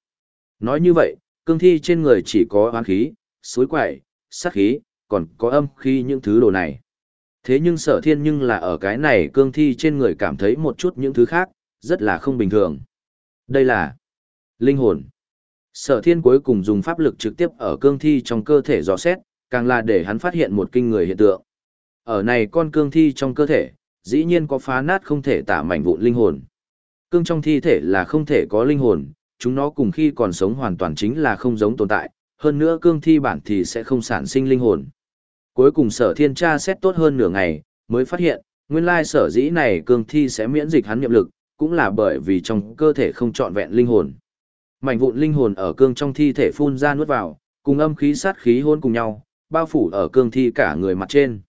Nói như vậy, cương thi trên người chỉ có oán khí, suối quẩy, sát khí, còn có âm khí những thứ đồ này. Thế nhưng sở thiên nhưng là ở cái này cương thi trên người cảm thấy một chút những thứ khác, rất là không bình thường. Đây là linh hồn. Sở thiên cuối cùng dùng pháp lực trực tiếp ở cương thi trong cơ thể dò xét, càng là để hắn phát hiện một kinh người hiện tượng. Ở này con cương thi trong cơ thể, dĩ nhiên có phá nát không thể tả mảnh vụn linh hồn. Cương trong thi thể là không thể có linh hồn, chúng nó cùng khi còn sống hoàn toàn chính là không giống tồn tại, hơn nữa cương thi bản thì sẽ không sản sinh linh hồn. Cuối cùng sở thiên tra xét tốt hơn nửa ngày, mới phát hiện, nguyên lai sở dĩ này cương thi sẽ miễn dịch hắn nhiệm lực, cũng là bởi vì trong cơ thể không trọn vẹn linh hồn. Mảnh vụn linh hồn ở cương trong thi thể phun ra nuốt vào, cùng âm khí sát khí hôn cùng nhau, bao phủ ở cương thi cả người mặt trên.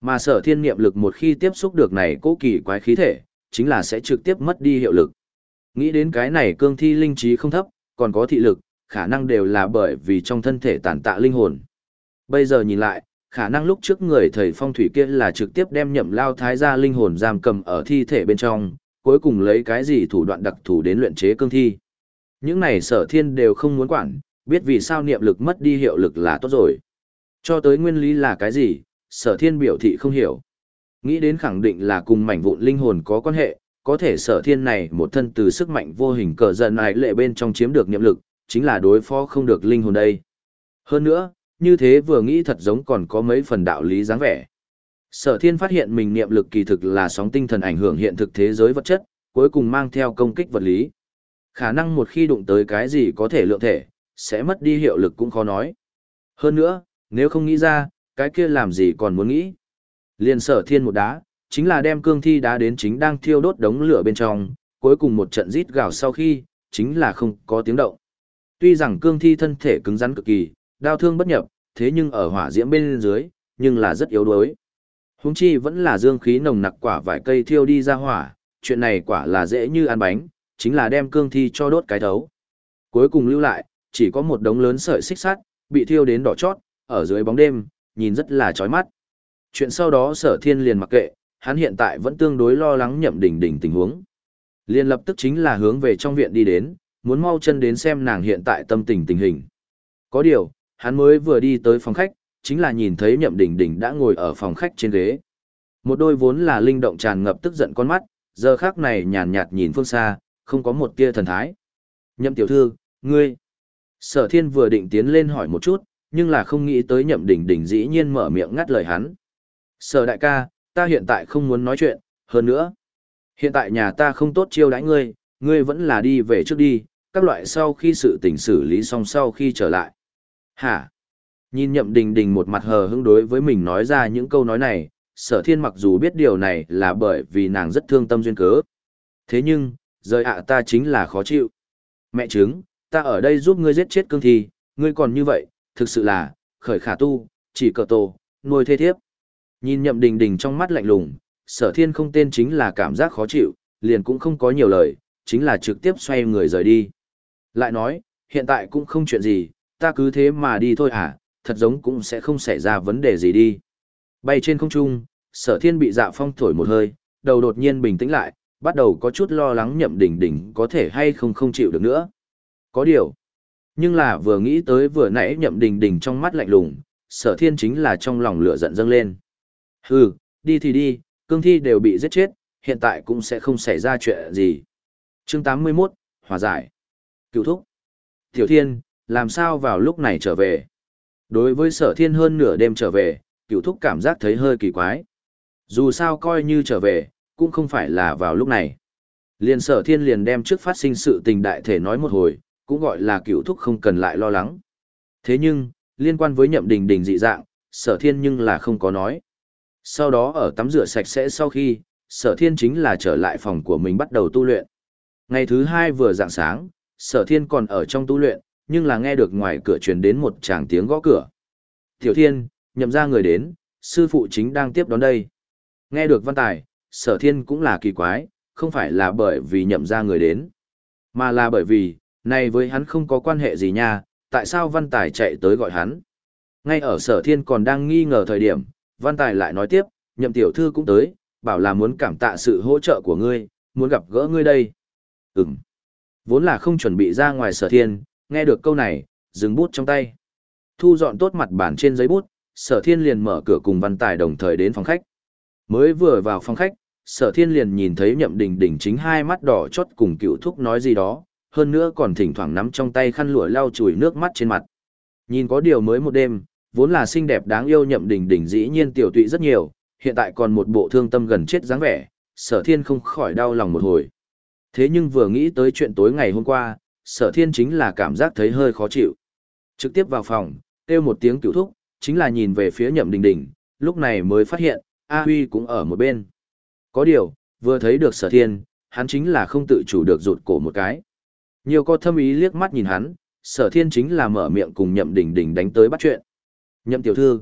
Mà sở thiên niệm lực một khi tiếp xúc được này cố kỳ quái khí thể, chính là sẽ trực tiếp mất đi hiệu lực. Nghĩ đến cái này cương thi linh trí không thấp, còn có thị lực, khả năng đều là bởi vì trong thân thể tàn tạ linh hồn. Bây giờ nhìn lại, khả năng lúc trước người thầy phong thủy kia là trực tiếp đem nhậm lao thái gia linh hồn giam cầm ở thi thể bên trong, cuối cùng lấy cái gì thủ đoạn đặc thù đến luyện chế cương thi. Những này sở thiên đều không muốn quản, biết vì sao niệm lực mất đi hiệu lực là tốt rồi. Cho tới nguyên lý là cái gì, sở thiên biểu thị không hiểu. Nghĩ đến khẳng định là cùng mảnh vụn linh hồn có quan hệ, có thể sở thiên này một thân từ sức mạnh vô hình cờ giận ái lệ bên trong chiếm được niệm lực, chính là đối phó không được linh hồn đây. Hơn nữa, như thế vừa nghĩ thật giống còn có mấy phần đạo lý dáng vẻ. Sở thiên phát hiện mình niệm lực kỳ thực là sóng tinh thần ảnh hưởng hiện thực thế giới vật chất, cuối cùng mang theo công kích vật lý. Khả năng một khi đụng tới cái gì có thể lượng thể, sẽ mất đi hiệu lực cũng khó nói. Hơn nữa, nếu không nghĩ ra, cái kia làm gì còn muốn nghĩ. Liên sở thiên một đá, chính là đem cương thi đá đến chính đang thiêu đốt đống lửa bên trong, cuối cùng một trận rít gào sau khi, chính là không có tiếng động. Tuy rằng cương thi thân thể cứng rắn cực kỳ, đau thương bất nhập, thế nhưng ở hỏa diễm bên dưới, nhưng là rất yếu đuối. Húng chi vẫn là dương khí nồng nặc quả vài cây thiêu đi ra hỏa, chuyện này quả là dễ như ăn bánh, chính là đem cương thi cho đốt cái thấu. Cuối cùng lưu lại, chỉ có một đống lớn sợi xích sắt, bị thiêu đến đỏ chót, ở dưới bóng đêm, nhìn rất là chói mắt. Chuyện sau đó sở thiên liền mặc kệ, hắn hiện tại vẫn tương đối lo lắng nhậm đỉnh đỉnh tình huống. Liền lập tức chính là hướng về trong viện đi đến, muốn mau chân đến xem nàng hiện tại tâm tình tình hình. Có điều, hắn mới vừa đi tới phòng khách, chính là nhìn thấy nhậm đỉnh đỉnh đã ngồi ở phòng khách trên ghế. Một đôi vốn là linh động tràn ngập tức giận con mắt, giờ khác này nhàn nhạt nhìn phương xa, không có một tia thần thái. Nhậm tiểu thư, ngươi. Sở thiên vừa định tiến lên hỏi một chút, nhưng là không nghĩ tới nhậm đỉnh đỉnh dĩ nhiên mở miệng ngắt lời hắn. Sở đại ca, ta hiện tại không muốn nói chuyện, hơn nữa. Hiện tại nhà ta không tốt chiêu đãi ngươi, ngươi vẫn là đi về trước đi, các loại sau khi sự tình xử lý xong sau khi trở lại. Hả? Nhìn nhậm đình đình một mặt hờ hững đối với mình nói ra những câu nói này, sở thiên mặc dù biết điều này là bởi vì nàng rất thương tâm duyên cớ. Thế nhưng, rời ạ ta chính là khó chịu. Mẹ chứng, ta ở đây giúp ngươi giết chết cương thi, ngươi còn như vậy, thực sự là, khởi khả tu, chỉ cờ tổ, nuôi thê thiếp. Nhìn nhậm đình đình trong mắt lạnh lùng, sở thiên không tên chính là cảm giác khó chịu, liền cũng không có nhiều lời, chính là trực tiếp xoay người rời đi. Lại nói, hiện tại cũng không chuyện gì, ta cứ thế mà đi thôi à, thật giống cũng sẽ không xảy ra vấn đề gì đi. Bay trên không trung, sở thiên bị dạ phong thổi một hơi, đầu đột nhiên bình tĩnh lại, bắt đầu có chút lo lắng nhậm đỉnh đỉnh có thể hay không không chịu được nữa. Có điều. Nhưng là vừa nghĩ tới vừa nãy nhậm đỉnh đỉnh trong mắt lạnh lùng, sở thiên chính là trong lòng lửa giận dâng lên. Hừ, đi thì đi, cương thi đều bị giết chết, hiện tại cũng sẽ không xảy ra chuyện gì. Chương 81, Hòa giải. Cựu thúc. Tiểu thiên, làm sao vào lúc này trở về? Đối với sở thiên hơn nửa đêm trở về, cựu thúc cảm giác thấy hơi kỳ quái. Dù sao coi như trở về, cũng không phải là vào lúc này. Liền sở thiên liền đem trước phát sinh sự tình đại thể nói một hồi, cũng gọi là cựu thúc không cần lại lo lắng. Thế nhưng, liên quan với nhậm đình đình dị dạng, sở thiên nhưng là không có nói. Sau đó ở tắm rửa sạch sẽ sau khi, sở thiên chính là trở lại phòng của mình bắt đầu tu luyện. Ngày thứ hai vừa dạng sáng, sở thiên còn ở trong tu luyện, nhưng là nghe được ngoài cửa truyền đến một tràng tiếng gõ cửa. Tiểu thiên, nhậm ra người đến, sư phụ chính đang tiếp đón đây. Nghe được văn tài, sở thiên cũng là kỳ quái, không phải là bởi vì nhậm ra người đến, mà là bởi vì, này với hắn không có quan hệ gì nha, tại sao văn tài chạy tới gọi hắn. Ngay ở sở thiên còn đang nghi ngờ thời điểm, văn tài lại nói tiếp, nhậm tiểu thư cũng tới, bảo là muốn cảm tạ sự hỗ trợ của ngươi, muốn gặp gỡ ngươi đây. Ừm. Vốn là không chuẩn bị ra ngoài sở thiên, nghe được câu này, dừng bút trong tay. Thu dọn tốt mặt bản trên giấy bút, sở thiên liền mở cửa cùng văn tài đồng thời đến phòng khách. Mới vừa vào phòng khách, sở thiên liền nhìn thấy nhậm đình đình chính hai mắt đỏ chót cùng cựu thúc nói gì đó, hơn nữa còn thỉnh thoảng nắm trong tay khăn lụa lau chùi nước mắt trên mặt. Nhìn có điều mới một đêm, vốn là xinh đẹp đáng yêu nhậm đình đình dĩ nhiên tiểu tụy rất nhiều, hiện tại còn một bộ thương tâm gần chết dáng vẻ, sở thiên không khỏi đau lòng một hồi. Thế nhưng vừa nghĩ tới chuyện tối ngày hôm qua, sở thiên chính là cảm giác thấy hơi khó chịu. Trực tiếp vào phòng, kêu một tiếng cựu thúc, chính là nhìn về phía nhậm đình đình, lúc này mới phát hiện, A Huy cũng ở một bên. Có điều, vừa thấy được sở thiên, hắn chính là không tự chủ được rụt cổ một cái. Nhiều có thâm ý liếc mắt nhìn hắn, sở thiên chính là mở miệng cùng nhậm đình đình đánh tới bắt chuyện. Nhậm tiểu thư,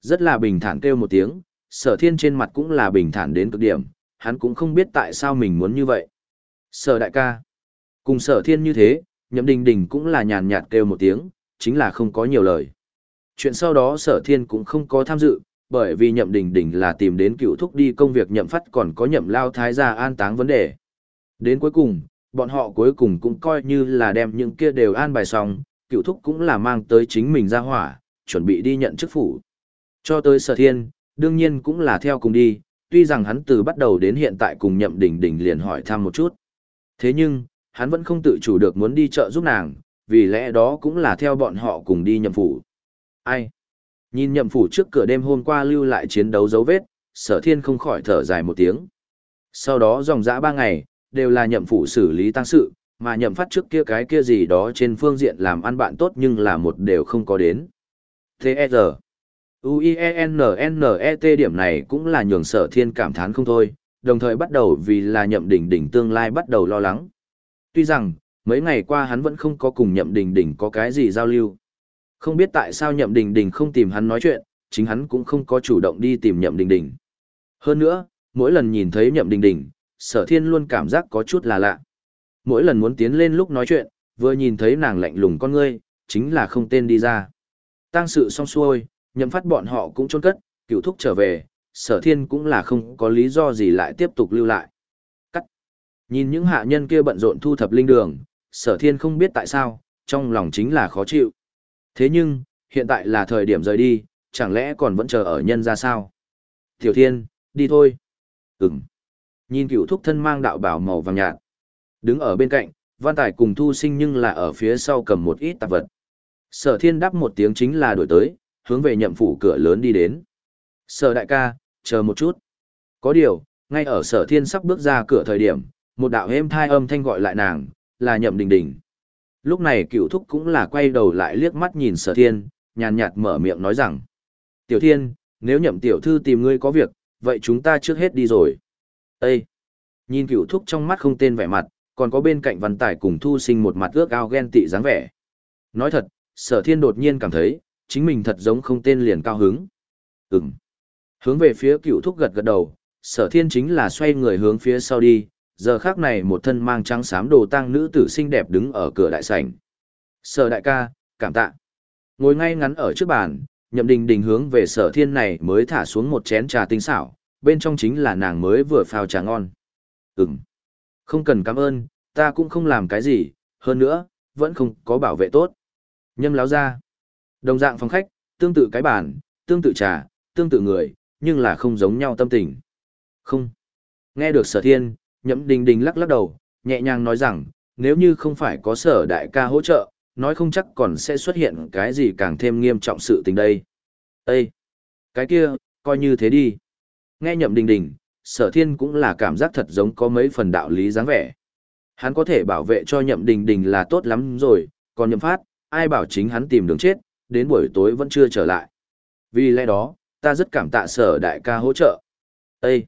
rất là bình thản kêu một tiếng, sở thiên trên mặt cũng là bình thản đến cực điểm, hắn cũng không biết tại sao mình muốn như vậy. Sở đại ca, cùng sở thiên như thế, nhậm đình đình cũng là nhàn nhạt kêu một tiếng, chính là không có nhiều lời. Chuyện sau đó sở thiên cũng không có tham dự, bởi vì nhậm đình đình là tìm đến cựu thúc đi công việc nhậm phát còn có nhậm lao thái gia an táng vấn đề. Đến cuối cùng, bọn họ cuối cùng cũng coi như là đem những kia đều an bài xong, cựu thúc cũng là mang tới chính mình ra hỏa, chuẩn bị đi nhận chức phủ. Cho tới sở thiên, đương nhiên cũng là theo cùng đi, tuy rằng hắn từ bắt đầu đến hiện tại cùng nhậm đỉnh đỉnh liền hỏi thăm một chút. Thế nhưng, hắn vẫn không tự chủ được muốn đi chợ giúp nàng, vì lẽ đó cũng là theo bọn họ cùng đi nhậm phủ. Ai? Nhìn nhậm phủ trước cửa đêm hôm qua lưu lại chiến đấu dấu vết, sở thiên không khỏi thở dài một tiếng. Sau đó dòng dã ba ngày, đều là nhậm phủ xử lý tăng sự, mà nhậm phát trước kia cái kia gì đó trên phương diện làm ăn bạn tốt nhưng là một đều không có đến. T.E.G. U.I.E.N.N.E.T. điểm này cũng là nhường sở thiên cảm thán không thôi, đồng thời bắt đầu vì là nhậm đỉnh đỉnh tương lai bắt đầu lo lắng. Tuy rằng, mấy ngày qua hắn vẫn không có cùng nhậm đỉnh đỉnh có cái gì giao lưu. Không biết tại sao nhậm đỉnh đỉnh không tìm hắn nói chuyện, chính hắn cũng không có chủ động đi tìm nhậm đỉnh đỉnh. Hơn nữa, mỗi lần nhìn thấy nhậm đỉnh đỉnh, sở thiên luôn cảm giác có chút là lạ. Mỗi lần muốn tiến lên lúc nói chuyện, vừa nhìn thấy nàng lạnh lùng con ngươi, chính là không tên đi ra. Tăng sự xong xuôi, nhậm phát bọn họ cũng trôn cất, cửu thúc trở về, sở thiên cũng là không có lý do gì lại tiếp tục lưu lại. Cắt. Nhìn những hạ nhân kia bận rộn thu thập linh đường, sở thiên không biết tại sao, trong lòng chính là khó chịu. Thế nhưng, hiện tại là thời điểm rời đi, chẳng lẽ còn vẫn chờ ở nhân ra sao? Tiểu thiên, đi thôi. Ừm. Nhìn cửu thúc thân mang đạo bảo màu vàng nhạt. Đứng ở bên cạnh, văn tài cùng thu sinh nhưng là ở phía sau cầm một ít tạp vật. Sở thiên đáp một tiếng chính là đổi tới, hướng về nhậm phủ cửa lớn đi đến. Sở đại ca, chờ một chút. Có điều, ngay ở sở thiên sắp bước ra cửa thời điểm, một đạo êm thai âm thanh gọi lại nàng, là nhậm đình đình. Lúc này cựu thúc cũng là quay đầu lại liếc mắt nhìn sở thiên, nhàn nhạt mở miệng nói rằng. Tiểu thiên, nếu nhậm tiểu thư tìm ngươi có việc, vậy chúng ta trước hết đi rồi. Ê! Nhìn cựu thúc trong mắt không tên vẻ mặt, còn có bên cạnh văn tài cùng thu sinh một mặt ước ao ghen tị dáng vẻ. Nói thật, sở thiên đột nhiên cảm thấy, chính mình thật giống không tên liền cao hứng. Ừm. Hướng về phía cựu thúc gật gật đầu, sở thiên chính là xoay người hướng phía sau đi, giờ khác này một thân mang trắng xám đồ tang nữ tử xinh đẹp đứng ở cửa đại sảnh. Sở đại ca, cảm tạ. Ngồi ngay ngắn ở trước bàn, nhậm đình đình hướng về sở thiên này mới thả xuống một chén trà tinh xảo, bên trong chính là nàng mới vừa phao trà ngon. Ừm. Không cần cảm ơn, ta cũng không làm cái gì, hơn nữa, vẫn không có bảo vệ tốt. Nhâm láo ra. Đồng dạng phòng khách, tương tự cái bàn, tương tự trà, tương tự người, nhưng là không giống nhau tâm tình. Không. Nghe được sở thiên, nhậm đình đình lắc lắc đầu, nhẹ nhàng nói rằng, nếu như không phải có sở đại ca hỗ trợ, nói không chắc còn sẽ xuất hiện cái gì càng thêm nghiêm trọng sự tình đây. Ê! Cái kia, coi như thế đi. Nghe nhậm đình đình, sở thiên cũng là cảm giác thật giống có mấy phần đạo lý dáng vẻ. Hắn có thể bảo vệ cho nhậm đình đình là tốt lắm rồi, còn nhậm phát, ai bảo chính hắn tìm đường chết, đến buổi tối vẫn chưa trở lại. Vì lẽ đó, ta rất cảm tạ sở đại ca hỗ trợ. Ê!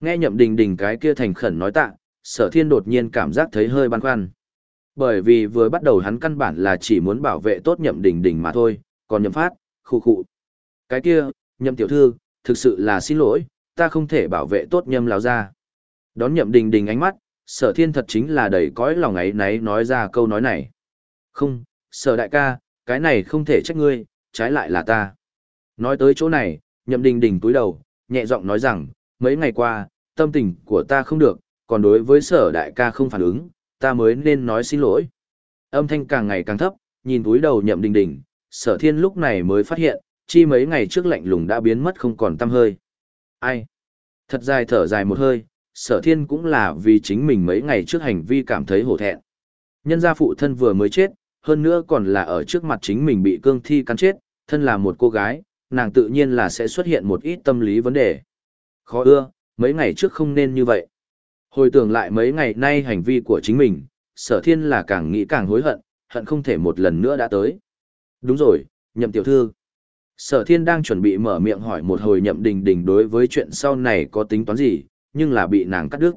Nghe nhậm đình đình cái kia thành khẩn nói tạ, sở thiên đột nhiên cảm giác thấy hơi băn khoăn. Bởi vì vừa bắt đầu hắn căn bản là chỉ muốn bảo vệ tốt nhậm đình đình mà thôi, còn nhậm phát, khu khu. Cái kia, nhậm tiểu thư, thực sự là xin lỗi, ta không thể bảo vệ tốt nhâm Lão ra. Đón nhậm đình đình ánh mắt, sở thiên thật chính là đầy cõi lòng ấy náy nói ra câu nói này. Không, sở đại ca, cái này không thể trách ngươi, trái lại là ta. Nói tới chỗ này, nhậm đình đình túi đầu, nhẹ giọng nói rằng, mấy ngày qua, tâm tình của ta không được, còn đối với sở đại ca không phản ứng, ta mới nên nói xin lỗi. Âm thanh càng ngày càng thấp, nhìn túi đầu nhậm đình đình, sở thiên lúc này mới phát hiện, chi mấy ngày trước lạnh lùng đã biến mất không còn tâm hơi. Ai? Thật dài thở dài một hơi, sở thiên cũng là vì chính mình mấy ngày trước hành vi cảm thấy hổ thẹn. Nhân gia phụ thân vừa mới chết, hơn nữa còn là ở trước mặt chính mình bị cương thi cắn chết, thân là một cô gái, nàng tự nhiên là sẽ xuất hiện một ít tâm lý vấn đề. Khó ưa, mấy ngày trước không nên như vậy. Hồi tưởng lại mấy ngày nay hành vi của chính mình, sở thiên là càng nghĩ càng hối hận, hận không thể một lần nữa đã tới. Đúng rồi, nhậm tiểu thư. Sở thiên đang chuẩn bị mở miệng hỏi một hồi nhậm đình đình đối với chuyện sau này có tính toán gì, nhưng là bị nàng cắt đứt.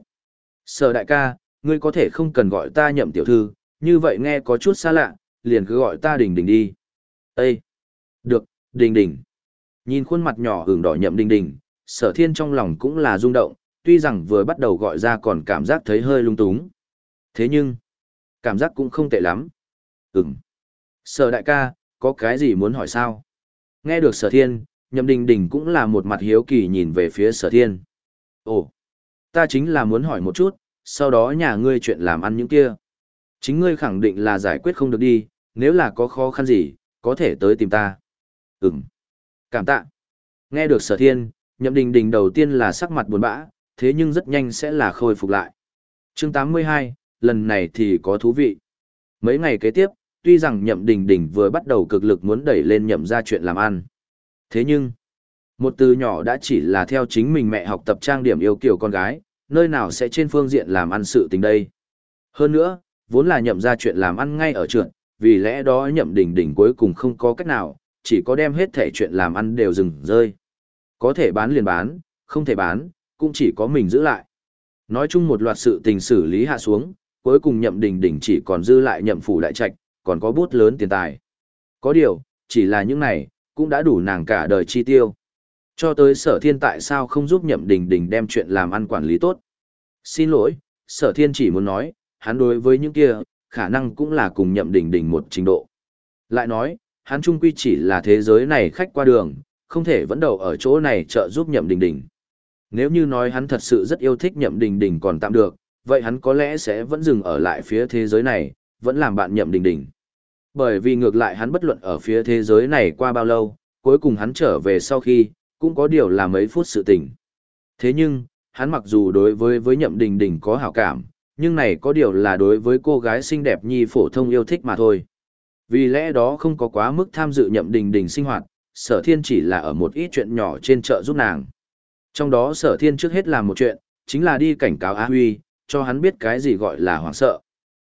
Sở đại ca, ngươi có thể không cần gọi ta nhậm tiểu thư, như vậy nghe có chút xa lạ, liền cứ gọi ta đình đình đi. Ê! Được, đình đình. Nhìn khuôn mặt nhỏ hưởng đỏ nhậm đình đình, sở thiên trong lòng cũng là rung động, tuy rằng vừa bắt đầu gọi ra còn cảm giác thấy hơi lung túng. Thế nhưng, cảm giác cũng không tệ lắm. Ừm. Sở đại ca, có cái gì muốn hỏi sao? Nghe được sở thiên, nhậm đình đình cũng là một mặt hiếu kỳ nhìn về phía sở thiên. Ồ, ta chính là muốn hỏi một chút, sau đó nhà ngươi chuyện làm ăn những kia. Chính ngươi khẳng định là giải quyết không được đi, nếu là có khó khăn gì, có thể tới tìm ta. Ừm. Cảm tạ. Nghe được sở thiên, nhậm đình đình đầu tiên là sắc mặt buồn bã, thế nhưng rất nhanh sẽ là khôi phục lại. chương 82, lần này thì có thú vị. Mấy ngày kế tiếp, tuy rằng nhậm đình đình vừa bắt đầu cực lực muốn đẩy lên nhậm ra chuyện làm ăn. Thế nhưng, một từ nhỏ đã chỉ là theo chính mình mẹ học tập trang điểm yêu kiểu con gái, nơi nào sẽ trên phương diện làm ăn sự tình đây. Hơn nữa, vốn là nhậm ra chuyện làm ăn ngay ở trượt, vì lẽ đó nhậm đỉnh đỉnh cuối cùng không có cách nào, chỉ có đem hết thể chuyện làm ăn đều dừng rơi. Có thể bán liền bán, không thể bán, cũng chỉ có mình giữ lại. Nói chung một loạt sự tình xử lý hạ xuống, cuối cùng nhậm đỉnh đỉnh chỉ còn dư lại nhậm phủ đại trạch, còn có bút lớn tiền tài. Có điều, chỉ là những này, cũng đã đủ nàng cả đời chi tiêu. Cho tới sở thiên tại sao không giúp nhậm đình đình đem chuyện làm ăn quản lý tốt. Xin lỗi, sở thiên chỉ muốn nói, hắn đối với những kia, khả năng cũng là cùng nhậm đình đình một trình độ. Lại nói, hắn trung quy chỉ là thế giới này khách qua đường, không thể vẫn đầu ở chỗ này trợ giúp nhậm đình đình. Nếu như nói hắn thật sự rất yêu thích nhậm đình đình còn tạm được, vậy hắn có lẽ sẽ vẫn dừng ở lại phía thế giới này, vẫn làm bạn nhậm đình đình. Bởi vì ngược lại hắn bất luận ở phía thế giới này qua bao lâu, cuối cùng hắn trở về sau khi, cũng có điều là mấy phút sự tình. Thế nhưng, hắn mặc dù đối với với nhậm đình đình có hảo cảm, nhưng này có điều là đối với cô gái xinh đẹp nhi phổ thông yêu thích mà thôi. Vì lẽ đó không có quá mức tham dự nhậm đình đình sinh hoạt, sở thiên chỉ là ở một ít chuyện nhỏ trên chợ giúp nàng. Trong đó sở thiên trước hết làm một chuyện, chính là đi cảnh cáo a Huy, cho hắn biết cái gì gọi là hoảng sợ.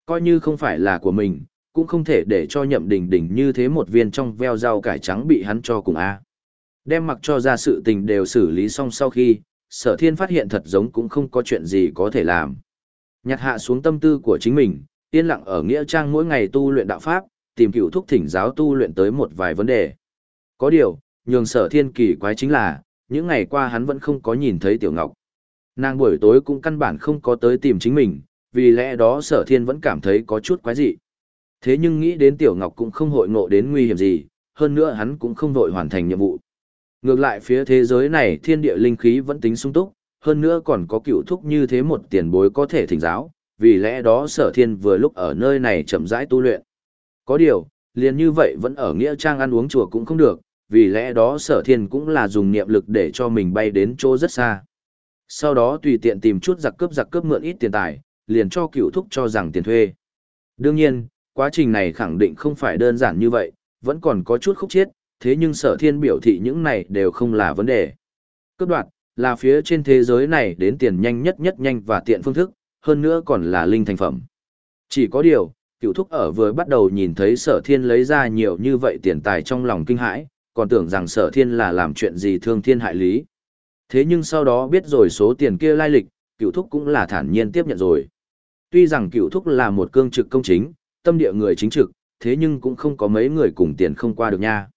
Coi như không phải là của mình, cũng không thể để cho nhậm đình đình như thế một viên trong veo rau cải trắng bị hắn cho cùng A. Đem mặc cho ra sự tình đều xử lý xong sau khi, sở thiên phát hiện thật giống cũng không có chuyện gì có thể làm. Nhặt hạ xuống tâm tư của chính mình, yên lặng ở Nghĩa Trang mỗi ngày tu luyện đạo Pháp, tìm cựu thúc thỉnh giáo tu luyện tới một vài vấn đề. Có điều, nhường sở thiên kỳ quái chính là, những ngày qua hắn vẫn không có nhìn thấy Tiểu Ngọc. Nàng buổi tối cũng căn bản không có tới tìm chính mình, vì lẽ đó sở thiên vẫn cảm thấy có chút quái dị. Thế nhưng nghĩ đến Tiểu Ngọc cũng không hội ngộ đến nguy hiểm gì, hơn nữa hắn cũng không vội hoàn thành nhiệm vụ. Ngược lại phía thế giới này thiên địa linh khí vẫn tính sung túc, hơn nữa còn có cựu thúc như thế một tiền bối có thể thỉnh giáo, vì lẽ đó sở thiên vừa lúc ở nơi này chậm rãi tu luyện. Có điều, liền như vậy vẫn ở nghĩa trang ăn uống chùa cũng không được, vì lẽ đó sở thiên cũng là dùng niệm lực để cho mình bay đến chỗ rất xa. Sau đó tùy tiện tìm chút giặc cướp giặc cướp mượn ít tiền tài, liền cho cựu thúc cho rằng tiền thuê. Đương nhiên, quá trình này khẳng định không phải đơn giản như vậy, vẫn còn có chút khúc chiết, thế nhưng sở thiên biểu thị những này đều không là vấn đề. Cướp đoạt, là phía trên thế giới này đến tiền nhanh nhất nhất nhanh và tiện phương thức, hơn nữa còn là linh thành phẩm. Chỉ có điều, cựu thúc ở vừa bắt đầu nhìn thấy sở thiên lấy ra nhiều như vậy tiền tài trong lòng kinh hãi, còn tưởng rằng sở thiên là làm chuyện gì thương thiên hại lý. Thế nhưng sau đó biết rồi số tiền kia lai lịch, cựu thúc cũng là thản nhiên tiếp nhận rồi. Tuy rằng cựu thúc là một cương trực công chính, tâm địa người chính trực, thế nhưng cũng không có mấy người cùng tiền không qua được nha.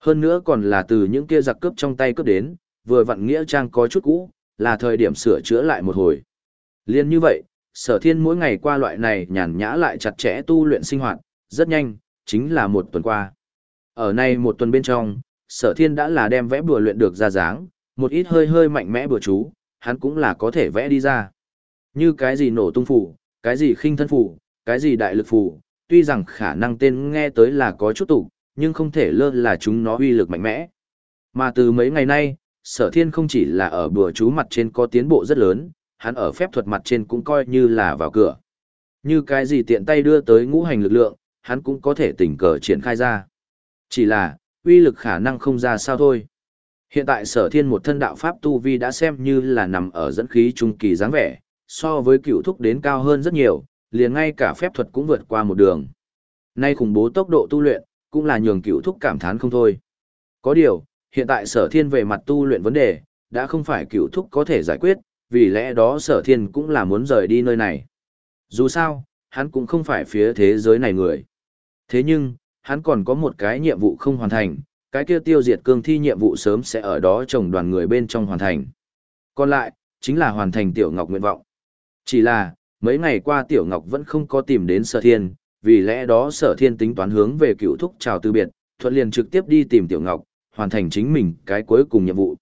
Hơn nữa còn là từ những kia giặc cướp trong tay cướp đến, vừa vặn nghĩa trang có chút cũ, là thời điểm sửa chữa lại một hồi. Liên như vậy, sở thiên mỗi ngày qua loại này nhàn nhã lại chặt chẽ tu luyện sinh hoạt, rất nhanh, chính là một tuần qua. Ở này một tuần bên trong, sở thiên đã là đem vẽ bùa luyện được ra dáng, một ít hơi hơi mạnh mẽ bùa chú, hắn cũng là có thể vẽ đi ra. Như cái gì nổ tung phủ, cái gì khinh thân phủ, cái gì đại lực phủ, tuy rằng khả năng tên nghe tới là có chút tụ, nhưng không thể lơ là chúng nó uy lực mạnh mẽ. Mà từ mấy ngày nay, sở thiên không chỉ là ở bùa chú mặt trên có tiến bộ rất lớn, hắn ở phép thuật mặt trên cũng coi như là vào cửa. Như cái gì tiện tay đưa tới ngũ hành lực lượng, hắn cũng có thể tỉnh cờ triển khai ra. Chỉ là, uy lực khả năng không ra sao thôi. Hiện tại sở thiên một thân đạo pháp tu vi đã xem như là nằm ở dẫn khí trung kỳ dáng vẻ, so với cựu thúc đến cao hơn rất nhiều, liền ngay cả phép thuật cũng vượt qua một đường. Nay khủng bố tốc độ tu luyện, cũng là nhường cựu thúc cảm thán không thôi. Có điều, hiện tại sở thiên về mặt tu luyện vấn đề, đã không phải cựu thúc có thể giải quyết, vì lẽ đó sở thiên cũng là muốn rời đi nơi này. Dù sao, hắn cũng không phải phía thế giới này người. Thế nhưng, hắn còn có một cái nhiệm vụ không hoàn thành, cái kia tiêu diệt cương thi nhiệm vụ sớm sẽ ở đó chồng đoàn người bên trong hoàn thành. Còn lại, chính là hoàn thành Tiểu Ngọc nguyện vọng. Chỉ là, mấy ngày qua Tiểu Ngọc vẫn không có tìm đến sở thiên, vì lẽ đó sở thiên tính toán hướng về cựu thúc chào từ biệt, thuận liền trực tiếp đi tìm Tiểu Ngọc, hoàn thành chính mình cái cuối cùng nhiệm vụ.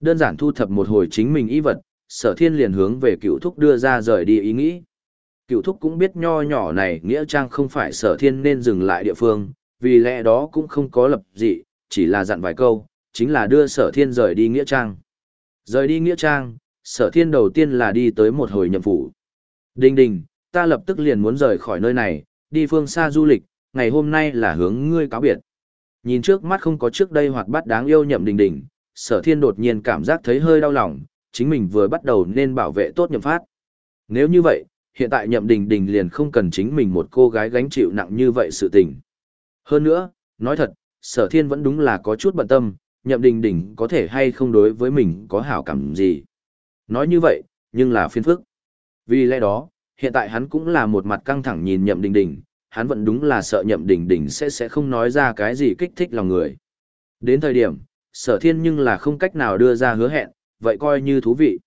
Đơn giản thu thập một hồi chính mình ý vật, sở thiên liền hướng về cựu thúc đưa ra rời đi ý nghĩ. Cựu thúc cũng biết nho nhỏ này nghĩa trang không phải sở thiên nên dừng lại địa phương, vì lẽ đó cũng không có lập dị, chỉ là dặn vài câu, chính là đưa sở thiên rời đi nghĩa trang. Rời đi nghĩa trang, sở thiên đầu tiên là đi tới một hồi nhậm phủ. Đinh đình, ta lập tức liền muốn rời khỏi nơi này, đi phương xa du lịch, ngày hôm nay là hướng ngươi cáo biệt. Nhìn trước mắt không có trước đây hoạt bát đáng yêu nhậm đình đình, sở thiên đột nhiên cảm giác thấy hơi đau lòng, chính mình vừa bắt đầu nên bảo vệ tốt nhậm phát. Nếu như vậy, hiện tại nhậm đình đình liền không cần chính mình một cô gái gánh chịu nặng như vậy sự tình. Hơn nữa, nói thật, sở thiên vẫn đúng là có chút bận tâm, nhậm đình đình có thể hay không đối với mình có hảo cảm gì. Nói như vậy, nhưng là phiền phức. Vì lẽ đó, hiện tại hắn cũng là một mặt căng thẳng nhìn nhậm đình đình, hắn vẫn đúng là sợ nhậm đỉnh đỉnh sẽ sẽ không nói ra cái gì kích thích lòng người. Đến thời điểm, sở thiên nhưng là không cách nào đưa ra hứa hẹn, vậy coi như thú vị.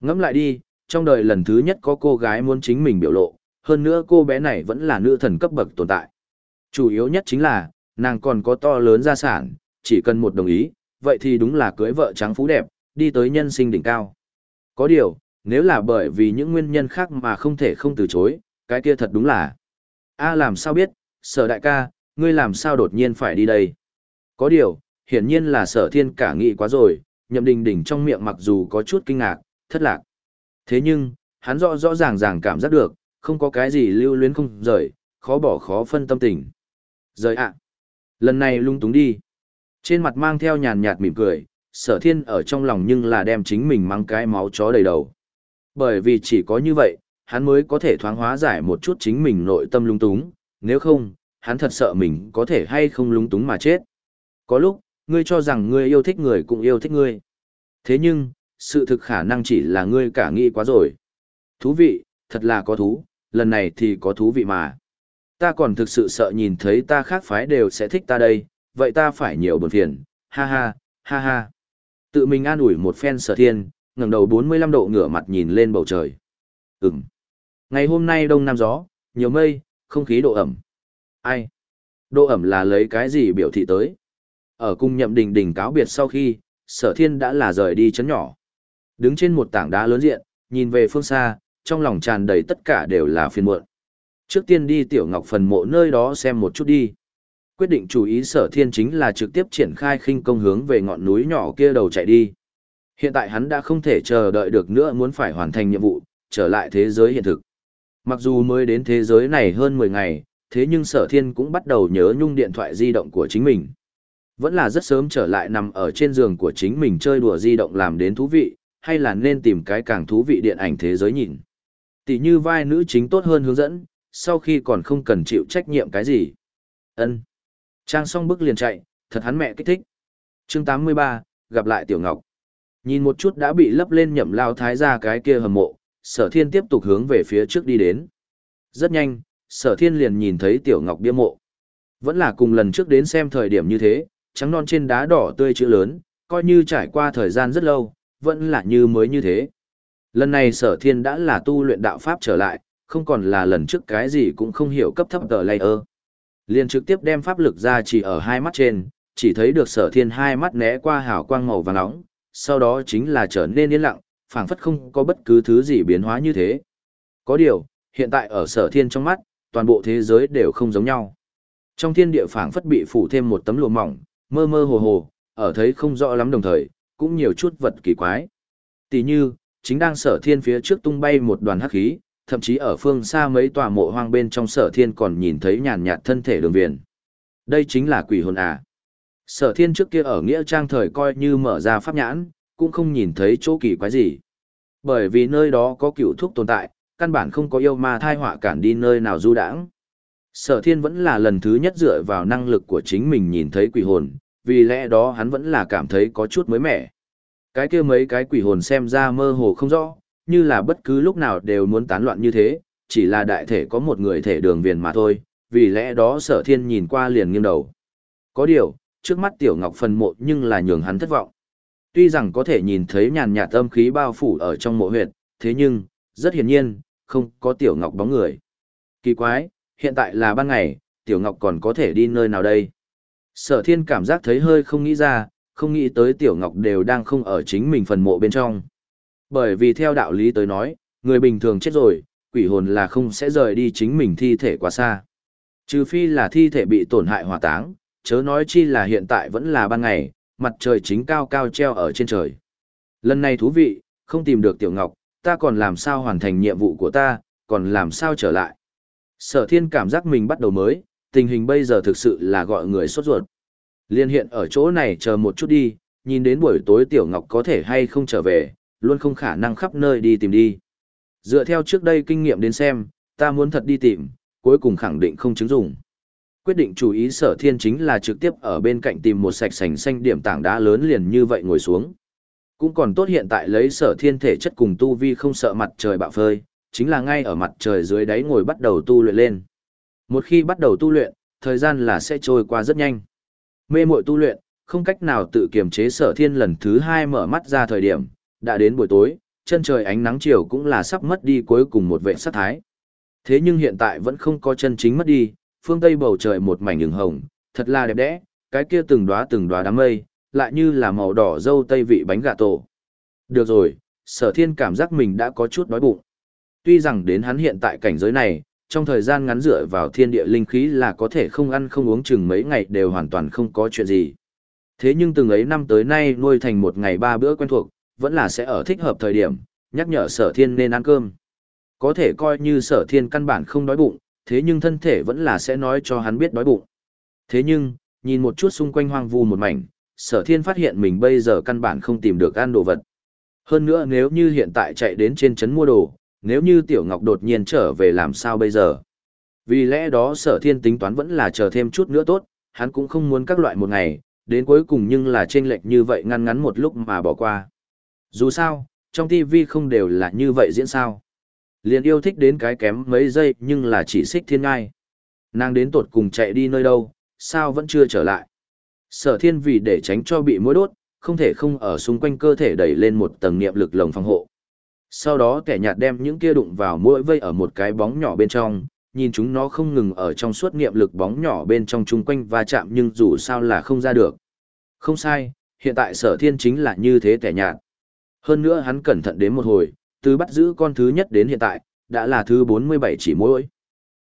Ngẫm lại đi, trong đời lần thứ nhất có cô gái muốn chính mình biểu lộ, hơn nữa cô bé này vẫn là nữ thần cấp bậc tồn tại. Chủ yếu nhất chính là, nàng còn có to lớn gia sản, chỉ cần một đồng ý, vậy thì đúng là cưới vợ trắng phú đẹp, đi tới nhân sinh đỉnh cao. Có điều, nếu là bởi vì những nguyên nhân khác mà không thể không từ chối, cái kia thật đúng là. A làm sao biết, sở đại ca, ngươi làm sao đột nhiên phải đi đây? Có điều, hiển nhiên là sở thiên cả nghị quá rồi, nhậm đình đình trong miệng mặc dù có chút kinh ngạc, thất lạc. Thế nhưng, hắn rõ rõ ràng ràng cảm giác được, không có cái gì lưu luyến không rời, khó bỏ khó phân tâm tình. Rời ạ. Lần này lung túng đi. Trên mặt mang theo nhàn nhạt mỉm cười, sở thiên ở trong lòng nhưng là đem chính mình mang cái máu chó đầy đầu. Bởi vì chỉ có như vậy, hắn mới có thể thoáng hóa giải một chút chính mình nội tâm lung túng, nếu không, hắn thật sợ mình có thể hay không lung túng mà chết. Có lúc, ngươi cho rằng ngươi yêu thích người cũng yêu thích ngươi. Thế nhưng, sự thực khả năng chỉ là ngươi cả nghĩ quá rồi. Thú vị, thật là có thú, lần này thì có thú vị mà. Ta còn thực sự sợ nhìn thấy ta khác phái đều sẽ thích ta đây, vậy ta phải nhiều buồn phiền, ha ha, ha ha. Tự mình an ủi một phen sở thiên, ngẩng đầu 45 độ ngửa mặt nhìn lên bầu trời. Ừm. Ngày hôm nay đông nam gió, nhiều mây, không khí độ ẩm. Ai? Độ ẩm là lấy cái gì biểu thị tới? Ở cung nhậm đình đình cáo biệt sau khi, sở thiên đã là rời đi chấn nhỏ. Đứng trên một tảng đá lớn diện, nhìn về phương xa, trong lòng tràn đầy tất cả đều là phiền muộn. Trước tiên đi tiểu ngọc phần mộ nơi đó xem một chút đi. Quyết định chú ý sở thiên chính là trực tiếp triển khai khinh công hướng về ngọn núi nhỏ kia đầu chạy đi. Hiện tại hắn đã không thể chờ đợi được nữa muốn phải hoàn thành nhiệm vụ, trở lại thế giới hiện thực. Mặc dù mới đến thế giới này hơn 10 ngày, thế nhưng sở thiên cũng bắt đầu nhớ nhung điện thoại di động của chính mình. Vẫn là rất sớm trở lại nằm ở trên giường của chính mình chơi đùa di động làm đến thú vị, hay là nên tìm cái càng thú vị điện ảnh thế giới nhìn. Tỷ như vai nữ chính tốt hơn hướng dẫn, sau khi còn không cần chịu trách nhiệm cái gì. ân Trang xong bức liền chạy, thật hắn mẹ kích thích. chương 83, gặp lại Tiểu Ngọc. Nhìn một chút đã bị lấp lên nhậm lao thái ra cái kia hầm mộ, sở thiên tiếp tục hướng về phía trước đi đến. Rất nhanh, sở thiên liền nhìn thấy Tiểu Ngọc bia mộ. Vẫn là cùng lần trước đến xem thời điểm như thế, trắng non trên đá đỏ tươi chữ lớn, coi như trải qua thời gian rất lâu, vẫn là như mới như thế. Lần này sở thiên đã là tu luyện đạo pháp trở lại, không còn là lần trước cái gì cũng không hiểu cấp thấp tờ layer. Liền trực tiếp đem pháp lực ra chỉ ở hai mắt trên, chỉ thấy được sở thiên hai mắt né qua hào quang màu vàng nóng, sau đó chính là trở nên yên lặng, phảng phất không có bất cứ thứ gì biến hóa như thế. Có điều, hiện tại ở sở thiên trong mắt, toàn bộ thế giới đều không giống nhau. Trong thiên địa phảng phất bị phủ thêm một tấm lụa mỏng, mơ mơ hồ hồ, ở thấy không rõ lắm đồng thời, cũng nhiều chút vật kỳ quái. Tỷ như, chính đang sở thiên phía trước tung bay một đoàn hắc khí, thậm chí ở phương xa mấy tòa mộ hoang bên trong sở thiên còn nhìn thấy nhàn nhạt thân thể đường viền. Đây chính là quỷ hồn à. Sở thiên trước kia ở Nghĩa Trang thời coi như mở ra pháp nhãn, cũng không nhìn thấy chỗ kỳ quái gì. Bởi vì nơi đó có cựu thuốc tồn tại, căn bản không có yêu ma thai họa cản đi nơi nào du đãng. Sở thiên vẫn là lần thứ nhất dựa vào năng lực của chính mình nhìn thấy quỷ hồn, vì lẽ đó hắn vẫn là cảm thấy có chút mới mẻ. Cái kia mấy cái quỷ hồn xem ra mơ hồ không rõ, như là bất cứ lúc nào đều muốn tán loạn như thế, chỉ là đại thể có một người thể đường viền mà thôi, vì lẽ đó sở thiên nhìn qua liền nghiêng đầu. Có điều, trước mắt tiểu ngọc phần mộ nhưng là nhường hắn thất vọng. Tuy rằng có thể nhìn thấy nhàn nhạt âm khí bao phủ ở trong mộ huyệt, thế nhưng, rất hiển nhiên, không có tiểu ngọc bóng người. Kỳ quái, hiện tại là ban ngày, tiểu ngọc còn có thể đi nơi nào đây? Sở thiên cảm giác thấy hơi không nghĩ ra, không nghĩ tới tiểu ngọc đều đang không ở chính mình phần mộ bên trong. Bởi vì theo đạo lý tới nói, người bình thường chết rồi, quỷ hồn là không sẽ rời đi chính mình thi thể quá xa. Trừ phi là thi thể bị tổn hại hỏa táng, chớ nói chi là hiện tại vẫn là ban ngày, mặt trời chính cao cao treo ở trên trời. Lần này thú vị, không tìm được tiểu ngọc, ta còn làm sao hoàn thành nhiệm vụ của ta, còn làm sao trở lại. Sở thiên cảm giác mình bắt đầu mới, tình hình bây giờ thực sự là gọi người sốt ruột. Liên hiện ở chỗ này chờ một chút đi, nhìn đến buổi tối Tiểu Ngọc có thể hay không trở về, luôn không khả năng khắp nơi đi tìm đi. Dựa theo trước đây kinh nghiệm đến xem, ta muốn thật đi tìm, cuối cùng khẳng định không chứng dụng. Quyết định chú ý sở thiên chính là trực tiếp ở bên cạnh tìm một sạch sành xanh điểm tảng đá lớn liền như vậy ngồi xuống. Cũng còn tốt hiện tại lấy sở thiên thể chất cùng tu vi không sợ mặt trời bạo phơi, chính là ngay ở mặt trời dưới đáy ngồi bắt đầu tu luyện lên. Một khi bắt đầu tu luyện, thời gian là sẽ trôi qua rất nhanh. Mê muội tu luyện, không cách nào tự kiềm chế sở thiên lần thứ hai mở mắt ra thời điểm, đã đến buổi tối, chân trời ánh nắng chiều cũng là sắp mất đi cuối cùng một vệ sát thái. Thế nhưng hiện tại vẫn không có chân chính mất đi, phương tây bầu trời một mảnh hừng hồng, thật là đẹp đẽ, cái kia từng đóa từng đóa đám mây, lại như là màu đỏ dâu tây vị bánh gà tổ. Được rồi, sở thiên cảm giác mình đã có chút đói bụng. Tuy rằng đến hắn hiện tại cảnh giới này, trong thời gian ngắn dựa vào thiên địa linh khí là có thể không ăn không uống chừng mấy ngày đều hoàn toàn không có chuyện gì. Thế nhưng từng ấy năm tới nay nuôi thành một ngày ba bữa quen thuộc, vẫn là sẽ ở thích hợp thời điểm, nhắc nhở sở thiên nên ăn cơm. Có thể coi như sở thiên căn bản không đói bụng, thế nhưng thân thể vẫn là sẽ nói cho hắn biết đói bụng. Thế nhưng, nhìn một chút xung quanh hoang vu một mảnh, sở thiên phát hiện mình bây giờ căn bản không tìm được ăn đồ vật. Hơn nữa nếu như hiện tại chạy đến trên trấn mua đồ, nếu như Tiểu Ngọc đột nhiên trở về làm sao bây giờ? Vì lẽ đó sở thiên tính toán vẫn là chờ thêm chút nữa tốt, hắn cũng không muốn các loại một ngày, đến cuối cùng nhưng là chênh lệch như vậy ngăn ngắn một lúc mà bỏ qua. Dù sao, trong TV không đều là như vậy diễn sao. Liền yêu thích đến cái kém mấy giây nhưng là chỉ xích thiên ngai. Nàng đến tột cùng chạy đi nơi đâu, sao vẫn chưa trở lại. Sở thiên vì để tránh cho bị mối đốt, không thể không ở xung quanh cơ thể đẩy lên một tầng niệm lực lồng phòng hộ. Sau đó kẻ nhạt đem những kia đụng vào mỗi vây ở một cái bóng nhỏ bên trong, nhìn chúng nó không ngừng ở trong suốt niệm lực bóng nhỏ bên trong chung quanh va chạm nhưng dù sao là không ra được. Không sai, hiện tại sở thiên chính là như thế kẻ nhạt. Hơn nữa hắn cẩn thận đến một hồi, từ bắt giữ con thứ nhất đến hiện tại, đã là thứ 47 chỉ mỗi.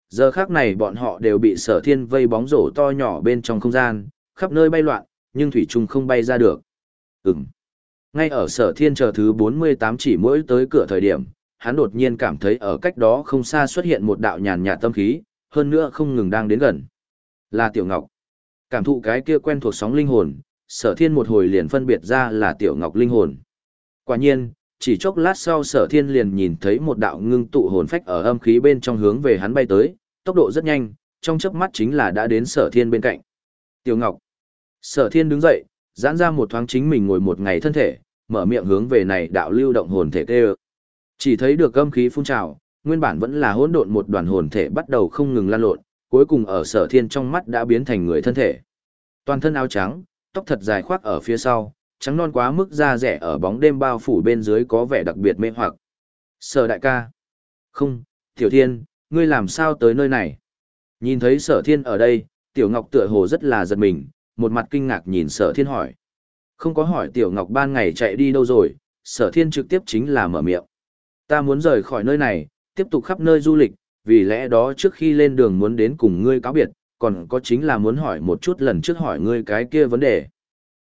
Giờ khác này bọn họ đều bị sở thiên vây bóng rổ to nhỏ bên trong không gian, khắp nơi bay loạn, nhưng Thủy Trung không bay ra được. Ừm. Ngay ở sở thiên chờ thứ 48 chỉ mỗi tới cửa thời điểm, hắn đột nhiên cảm thấy ở cách đó không xa xuất hiện một đạo nhàn nhạt tâm khí, hơn nữa không ngừng đang đến gần. Là Tiểu Ngọc. Cảm thụ cái kia quen thuộc sóng linh hồn, sở thiên một hồi liền phân biệt ra là Tiểu Ngọc linh hồn. Quả nhiên, chỉ chốc lát sau sở thiên liền nhìn thấy một đạo ngưng tụ hồn phách ở âm khí bên trong hướng về hắn bay tới, tốc độ rất nhanh, trong chớp mắt chính là đã đến sở thiên bên cạnh. Tiểu Ngọc. Sở thiên đứng dậy, giãn ra một thoáng chính mình ngồi một ngày thân thể, mở miệng hướng về này đạo lưu động hồn thể tê Chỉ thấy được âm khí phun trào, nguyên bản vẫn là hỗn độn một đoàn hồn thể bắt đầu không ngừng lan lộn, cuối cùng ở sở thiên trong mắt đã biến thành người thân thể. Toàn thân áo trắng, tóc thật dài khoác ở phía sau, trắng non quá mức da rẻ ở bóng đêm bao phủ bên dưới có vẻ đặc biệt mê hoặc. Sở đại ca. Không, tiểu thiên, ngươi làm sao tới nơi này? Nhìn thấy sở thiên ở đây, tiểu ngọc tựa hồ rất là giật mình, một mặt kinh ngạc nhìn sở thiên hỏi. Không có hỏi tiểu ngọc ban ngày chạy đi đâu rồi, sở thiên trực tiếp chính là mở miệng. Ta muốn rời khỏi nơi này, tiếp tục khắp nơi du lịch, vì lẽ đó trước khi lên đường muốn đến cùng ngươi cáo biệt, còn có chính là muốn hỏi một chút lần trước hỏi ngươi cái kia vấn đề.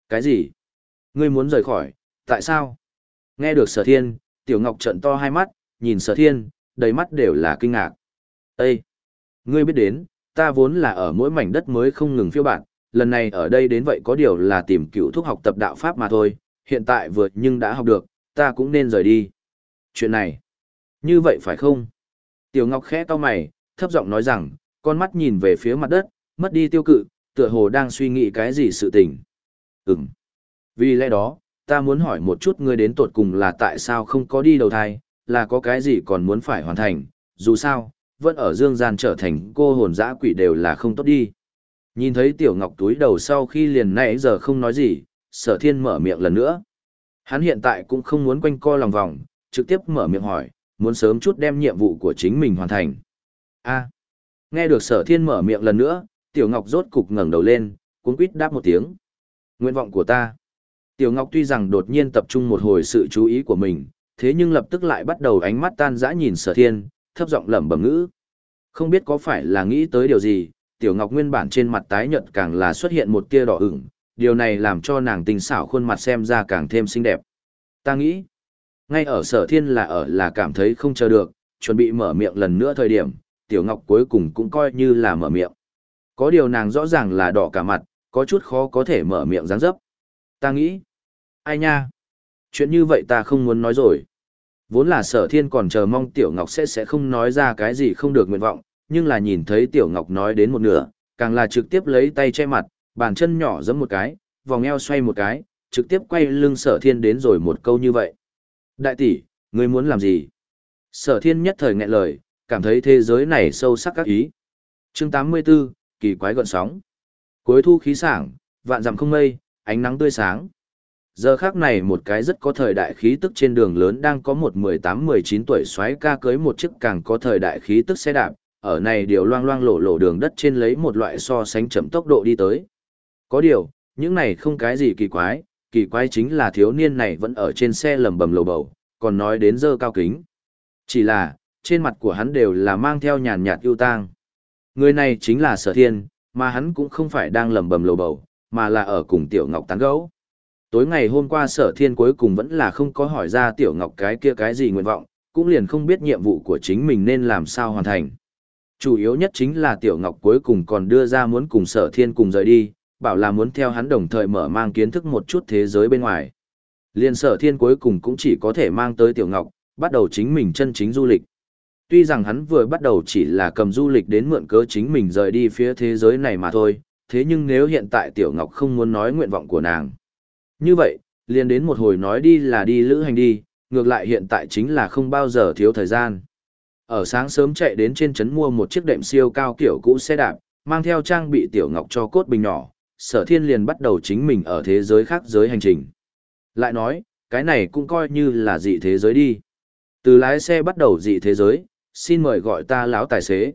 Cái gì? Ngươi muốn rời khỏi, tại sao? Nghe được sở thiên, tiểu ngọc trận to hai mắt, nhìn sở thiên, đầy mắt đều là kinh ngạc. Ê! Ngươi biết đến, ta vốn là ở mỗi mảnh đất mới không ngừng phiêu bạn, lần này ở đây đến vậy có điều là tìm cựu thuốc học tập đạo Pháp mà thôi, hiện tại vượt nhưng đã học được, ta cũng nên rời đi. Chuyện này, như vậy phải không? Tiểu Ngọc khẽ to mày, thấp giọng nói rằng, con mắt nhìn về phía mặt đất, mất đi tiêu cự, tựa hồ đang suy nghĩ cái gì sự tình. Ừm. Vì lẽ đó, ta muốn hỏi một chút ngươi đến tột cùng là tại sao không có đi đầu thai, là có cái gì còn muốn phải hoàn thành, dù sao, vẫn ở dương gian trở thành cô hồn dã quỷ đều là không tốt đi. Nhìn thấy tiểu ngọc túi đầu sau khi liền nãy giờ không nói gì, sở thiên mở miệng lần nữa. Hắn hiện tại cũng không muốn quanh co lòng vòng, trực tiếp mở miệng hỏi, muốn sớm chút đem nhiệm vụ của chính mình hoàn thành. a nghe được sở thiên mở miệng lần nữa, tiểu ngọc rốt cục ngẩng đầu lên, cuốn quýt đáp một tiếng. Nguyện vọng của ta. Tiểu ngọc tuy rằng đột nhiên tập trung một hồi sự chú ý của mình, thế nhưng lập tức lại bắt đầu ánh mắt tan dã nhìn sở thiên, thấp giọng lẩm bẩm ngữ. Không biết có phải là nghĩ tới điều gì, tiểu ngọc nguyên bản trên mặt tái nhợt càng là xuất hiện một tia đỏ ửng, điều này làm cho nàng tình xảo khuôn mặt xem ra càng thêm xinh đẹp. Ta nghĩ, ngay ở sở thiên là ở là cảm thấy không chờ được, chuẩn bị mở miệng lần nữa thời điểm, tiểu ngọc cuối cùng cũng coi như là mở miệng. Có điều nàng rõ ràng là đỏ cả mặt, có chút khó có thể mở miệng dáng dấp. Ta nghĩ, ai nha, chuyện như vậy ta không muốn nói rồi. Vốn là sở thiên còn chờ mong tiểu ngọc sẽ sẽ không nói ra cái gì không được nguyện vọng, nhưng là nhìn thấy Tiểu Ngọc nói đến một nửa, càng là trực tiếp lấy tay che mặt, bàn chân nhỏ giẫm một cái, vòng eo xoay một cái, trực tiếp quay lưng sở thiên đến rồi một câu như vậy. Đại tỷ, ngươi muốn làm gì? Sở thiên nhất thời nghẹn lời, cảm thấy thế giới này sâu sắc các ý. chương 84, kỳ quái gọn sóng. Cuối thu khí sảng, vạn dặm không mây, ánh nắng tươi sáng. Giờ khác này một cái rất có thời đại khí tức trên đường lớn đang có một 18-19 tuổi xoáy ca cưới một chiếc càng có thời đại khí tức xe đạp, ở này điều loang loang lổ lổ đường đất trên lấy một loại so sánh chậm tốc độ đi tới. Có điều, những này không cái gì kỳ quái, kỳ quái chính là thiếu niên này vẫn ở trên xe lầm bầm lầu bầu, còn nói đến dơ cao kính. Chỉ là, trên mặt của hắn đều là mang theo nhàn nhạt ưu tang. Người này chính là sở thiên, mà hắn cũng không phải đang lầm bầm lầu bầu, mà là ở cùng Tiểu Ngọc tán gẫu. Tối ngày hôm qua sở thiên cuối cùng vẫn là không có hỏi ra Tiểu Ngọc cái kia cái gì nguyện vọng, cũng liền không biết nhiệm vụ của chính mình nên làm sao hoàn thành. Chủ yếu nhất chính là Tiểu Ngọc cuối cùng còn đưa ra muốn cùng sở thiên cùng rời đi, bảo là muốn theo hắn đồng thời mở mang kiến thức một chút thế giới bên ngoài. Liên sở thiên cuối cùng cũng chỉ có thể mang tới Tiểu Ngọc, bắt đầu chính mình chân chính du lịch. Tuy rằng hắn vừa bắt đầu chỉ là cầm du lịch đến mượn cớ chính mình rời đi phía thế giới này mà thôi, thế nhưng nếu hiện tại Tiểu Ngọc không muốn nói nguyện vọng của nàng. Như vậy, liền đến một hồi nói đi là đi lữ hành đi, ngược lại hiện tại chính là không bao giờ thiếu thời gian. Ở sáng sớm chạy đến trên trấn mua một chiếc đệm siêu cao kiểu cũ xe đạp, mang theo trang bị Tiểu Ngọc cho cốt bình nhỏ, sở thiên liền bắt đầu chính mình ở thế giới khác giới hành trình. Lại nói, cái này cũng coi như là dị thế giới đi. Từ lái xe bắt đầu dị thế giới, xin mời gọi ta lão tài xế.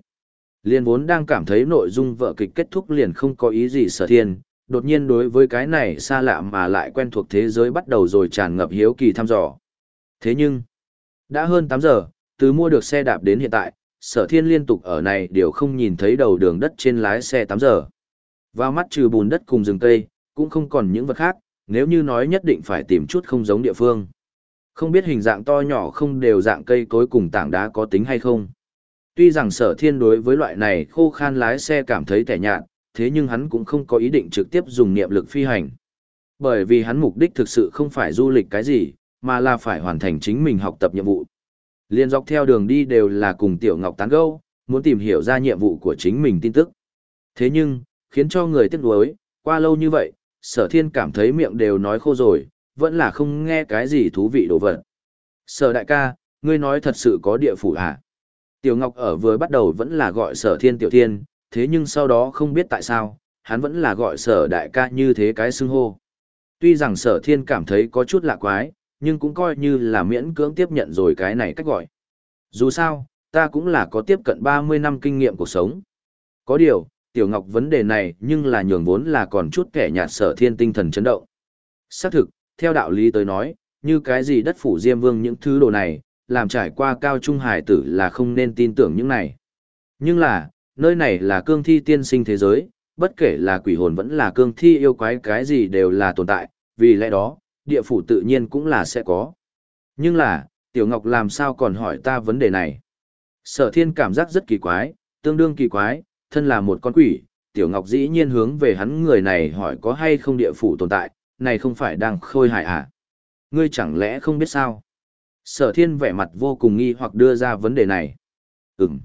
Liên vốn đang cảm thấy nội dung vợ kịch kết thúc liền không có ý gì sở thiên, đột nhiên đối với cái này xa lạ mà lại quen thuộc thế giới bắt đầu rồi tràn ngập hiếu kỳ thăm dò. Thế nhưng, đã hơn 8 giờ, từ mua được xe đạp đến hiện tại, sở thiên liên tục ở này đều không nhìn thấy đầu đường đất trên lái xe 8 giờ. Vào mắt trừ bùn đất cùng rừng cây, cũng không còn những vật khác, nếu như nói nhất định phải tìm chút không giống địa phương. Không biết hình dạng to nhỏ không đều dạng cây cối cùng tảng đá có tính hay không. Tuy rằng sở thiên đối với loại này khô khan lái xe cảm thấy tẻ nhạt, thế nhưng hắn cũng không có ý định trực tiếp dùng niệm lực phi hành. Bởi vì hắn mục đích thực sự không phải du lịch cái gì, mà là phải hoàn thành chính mình học tập nhiệm vụ. Liên dọc theo đường đi đều là cùng Tiểu Ngọc tán gẫu, muốn tìm hiểu ra nhiệm vụ của chính mình tin tức. Thế nhưng, khiến cho người tiếc nuối, qua lâu như vậy, sở thiên cảm thấy miệng đều nói khô rồi, vẫn là không nghe cái gì thú vị đồ vật. Sở đại ca, ngươi nói thật sự có địa phủ à? Tiểu Ngọc ở vừa bắt đầu vẫn là gọi sở thiên tiểu thiên, thế nhưng sau đó không biết tại sao, hắn vẫn là gọi sở đại ca như thế cái xưng hô. Tuy rằng sở thiên cảm thấy có chút lạ quái, nhưng cũng coi như là miễn cưỡng tiếp nhận rồi cái này cách gọi. Dù sao, ta cũng là có tiếp cận 30 năm kinh nghiệm cuộc sống. Có điều, Tiểu Ngọc vấn đề này nhưng là nhường vốn là còn chút kẻ nhạt sở thiên tinh thần chấn động. Xác thực, theo đạo lý tới nói, như cái gì đất phủ Diêm Vương những thứ đồ này, làm trải qua cao trung hải tử là không nên tin tưởng những này. Nhưng là, nơi này là cương thi tiên sinh thế giới, bất kể là quỷ hồn vẫn là cương thi yêu quái cái gì đều là tồn tại, vì lẽ đó, địa phủ tự nhiên cũng là sẽ có. Nhưng là, Tiểu Ngọc làm sao còn hỏi ta vấn đề này? Sở thiên cảm giác rất kỳ quái, tương đương kỳ quái, thân là một con quỷ, Tiểu Ngọc dĩ nhiên hướng về hắn người này hỏi có hay không địa phủ tồn tại, này không phải đang khôi hại à? Ngươi chẳng lẽ không biết sao? Sở thiên vẻ mặt vô cùng nghi hoặc đưa ra vấn đề này. Ừm.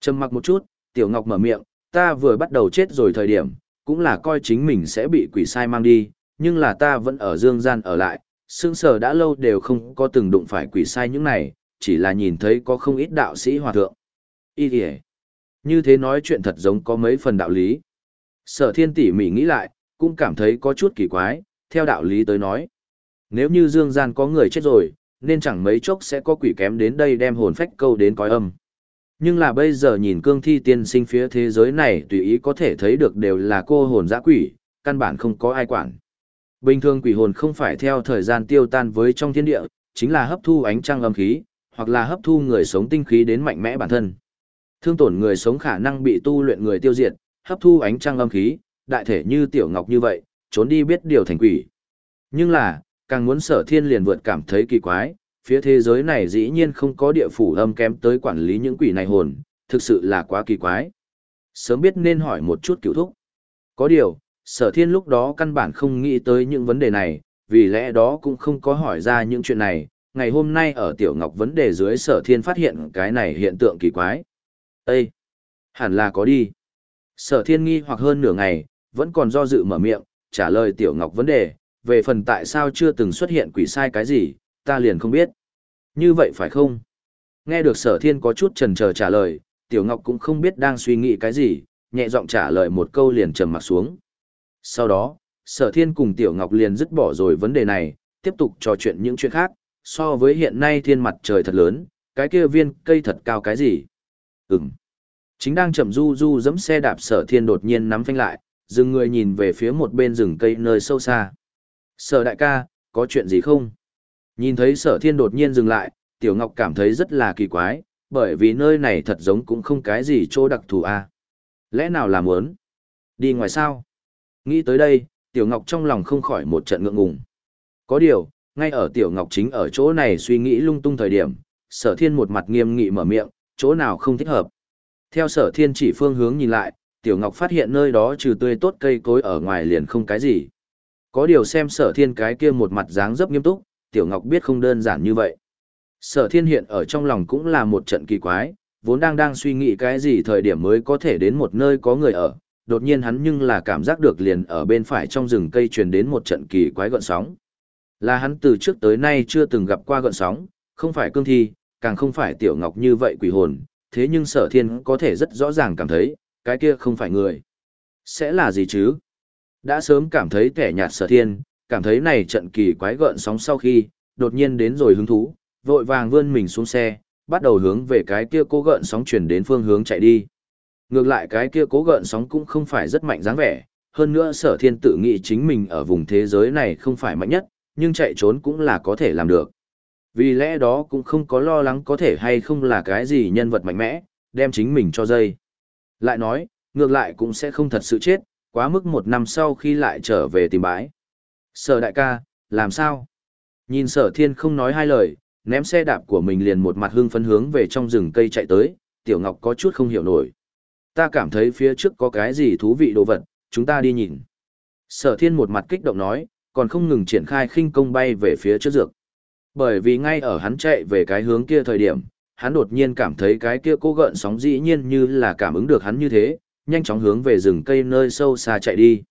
Trầm mặc một chút, Tiểu Ngọc mở miệng, ta vừa bắt đầu chết rồi thời điểm, cũng là coi chính mình sẽ bị quỷ sai mang đi, nhưng là ta vẫn ở dương gian ở lại, sương sở đã lâu đều không có từng đụng phải quỷ sai những này, chỉ là nhìn thấy có không ít đạo sĩ hòa thượng. Ý kìa. Như thế nói chuyện thật giống có mấy phần đạo lý. Sở thiên tỉ mỉ nghĩ lại, cũng cảm thấy có chút kỳ quái, theo đạo lý tới nói. Nếu như dương gian có người chết rồi, nên chẳng mấy chốc sẽ có quỷ kém đến đây đem hồn phách câu đến cõi âm. Nhưng là bây giờ nhìn cương thi tiên sinh phía thế giới này tùy ý có thể thấy được đều là cô hồn dã quỷ, căn bản không có ai quản. Bình thường quỷ hồn không phải theo thời gian tiêu tan với trong thiên địa, chính là hấp thu ánh trăng âm khí, hoặc là hấp thu người sống tinh khí đến mạnh mẽ bản thân. Thương tổn người sống khả năng bị tu luyện người tiêu diệt, hấp thu ánh trăng âm khí, đại thể như tiểu ngọc như vậy, trốn đi biết điều thành quỷ. Nhưng là, càng muốn sở thiên liền vượt cảm thấy kỳ quái, phía thế giới này dĩ nhiên không có địa phủ âm kém tới quản lý những quỷ này hồn, thực sự là quá kỳ quái. Sớm biết nên hỏi một chút cựu thúc. Có điều, sở thiên lúc đó căn bản không nghĩ tới những vấn đề này, vì lẽ đó cũng không có hỏi ra những chuyện này. Ngày hôm nay ở Tiểu Ngọc vấn đề dưới sở thiên phát hiện cái này hiện tượng kỳ quái. Ê! Hẳn là có đi. Sở thiên nghi hoặc hơn nửa ngày, vẫn còn do dự mở miệng, trả lời Tiểu Ngọc vấn đề, về phần tại sao chưa từng xuất hiện quỷ sai cái gì, ta liền không biết. Như vậy phải không? Nghe được sở thiên có chút trần chờ trả lời, Tiểu Ngọc cũng không biết đang suy nghĩ cái gì, nhẹ giọng trả lời một câu liền trầm mặt xuống. Sau đó, sở thiên cùng Tiểu Ngọc liền dứt bỏ rồi vấn đề này, tiếp tục trò chuyện những chuyện khác, so với hiện nay thiên mặt trời thật lớn, cái kia viên cây thật cao cái gì? Ừm. Chính đang chậm du du dẫm xe đạp sở thiên đột nhiên nắm phanh lại, dừng người nhìn về phía một bên rừng cây nơi sâu xa. Sở đại ca, có chuyện gì không? Nhìn thấy sở thiên đột nhiên dừng lại, Tiểu Ngọc cảm thấy rất là kỳ quái, bởi vì nơi này thật giống cũng không cái gì chỗ đặc thù a. À. Lẽ nào là muốn? Đi ngoài sao? Nghĩ tới đây, Tiểu Ngọc trong lòng không khỏi một trận ngượng ngùng. Có điều, ngay ở Tiểu Ngọc chính ở chỗ này suy nghĩ lung tung thời điểm, sở thiên một mặt nghiêm nghị mở miệng, chỗ nào không thích hợp. Theo sở thiên chỉ phương hướng nhìn lại, Tiểu Ngọc phát hiện nơi đó trừ tươi tốt cây cối ở ngoài liền không cái gì. Có điều xem sở thiên cái kia một mặt dáng dấp nghiêm túc, Tiểu Ngọc biết không đơn giản như vậy. Sở thiên hiện ở trong lòng cũng là một trận kỳ quái, vốn đang đang suy nghĩ cái gì thời điểm mới có thể đến một nơi có người ở, đột nhiên hắn nhưng là cảm giác được liền ở bên phải trong rừng cây truyền đến một trận kỳ quái gợn sóng. Là hắn từ trước tới nay chưa từng gặp qua gợn sóng, không phải cương thi, càng không phải tiểu ngọc như vậy quỷ hồn, thế nhưng sở thiên có thể rất rõ ràng cảm thấy, cái kia không phải người. Sẽ là gì chứ? Đã sớm cảm thấy kẻ nhạt sở thiên, cảm thấy này trận kỳ quái gợn sóng sau khi, đột nhiên đến rồi hứng thú, vội vàng vươn mình xuống xe, bắt đầu hướng về cái kia cố gợn sóng chuyển đến phương hướng chạy đi. Ngược lại cái kia cố gợn sóng cũng không phải rất mạnh dáng vẻ, hơn nữa sở thiên tự nghĩ chính mình ở vùng thế giới này không phải mạnh nhất, nhưng chạy trốn cũng là có thể làm được. Vì lẽ đó cũng không có lo lắng có thể hay không là cái gì nhân vật mạnh mẽ, đem chính mình cho dây. Lại nói, ngược lại cũng sẽ không thật sự chết, quá mức một năm sau khi lại trở về tìm bãi. Sở đại ca, làm sao? Nhìn sở thiên không nói hai lời, ném xe đạp của mình liền một mặt hưng phấn hướng về trong rừng cây chạy tới, tiểu ngọc có chút không hiểu nổi. Ta cảm thấy phía trước có cái gì thú vị đồ vật, chúng ta đi nhìn. Sở thiên một mặt kích động nói, còn không ngừng triển khai khinh công bay về phía trước dược. Bởi vì ngay ở hắn chạy về cái hướng kia thời điểm, hắn đột nhiên cảm thấy cái kia cố gợn sóng dĩ nhiên như là cảm ứng được hắn như thế, nhanh chóng hướng về rừng cây nơi sâu xa chạy đi.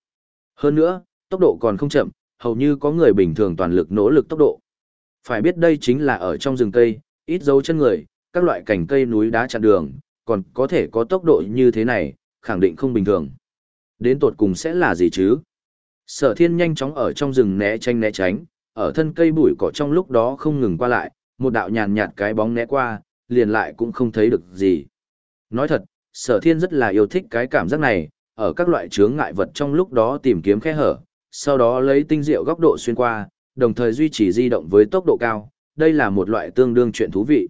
Hơn nữa, tốc độ còn không chậm, hầu như có người bình thường toàn lực nỗ lực tốc độ. Phải biết đây chính là ở trong rừng cây, ít dấu chân người, các loại cành cây núi đá chặn đường, còn có thể có tốc độ như thế này, khẳng định không bình thường. Đến tột cùng sẽ là gì chứ? Sở thiên nhanh chóng ở trong rừng né tránh né tránh, ở thân cây bụi cỏ trong lúc đó không ngừng qua lại, một đạo nhàn nhạt cái bóng né qua, liền lại cũng không thấy được gì. Nói thật, sở thiên rất là yêu thích cái cảm giác này, ở các loại chướng ngại vật trong lúc đó tìm kiếm khe hở, sau đó lấy tinh diệu góc độ xuyên qua, đồng thời duy trì di động với tốc độ cao, đây là một loại tương đương chuyện thú vị.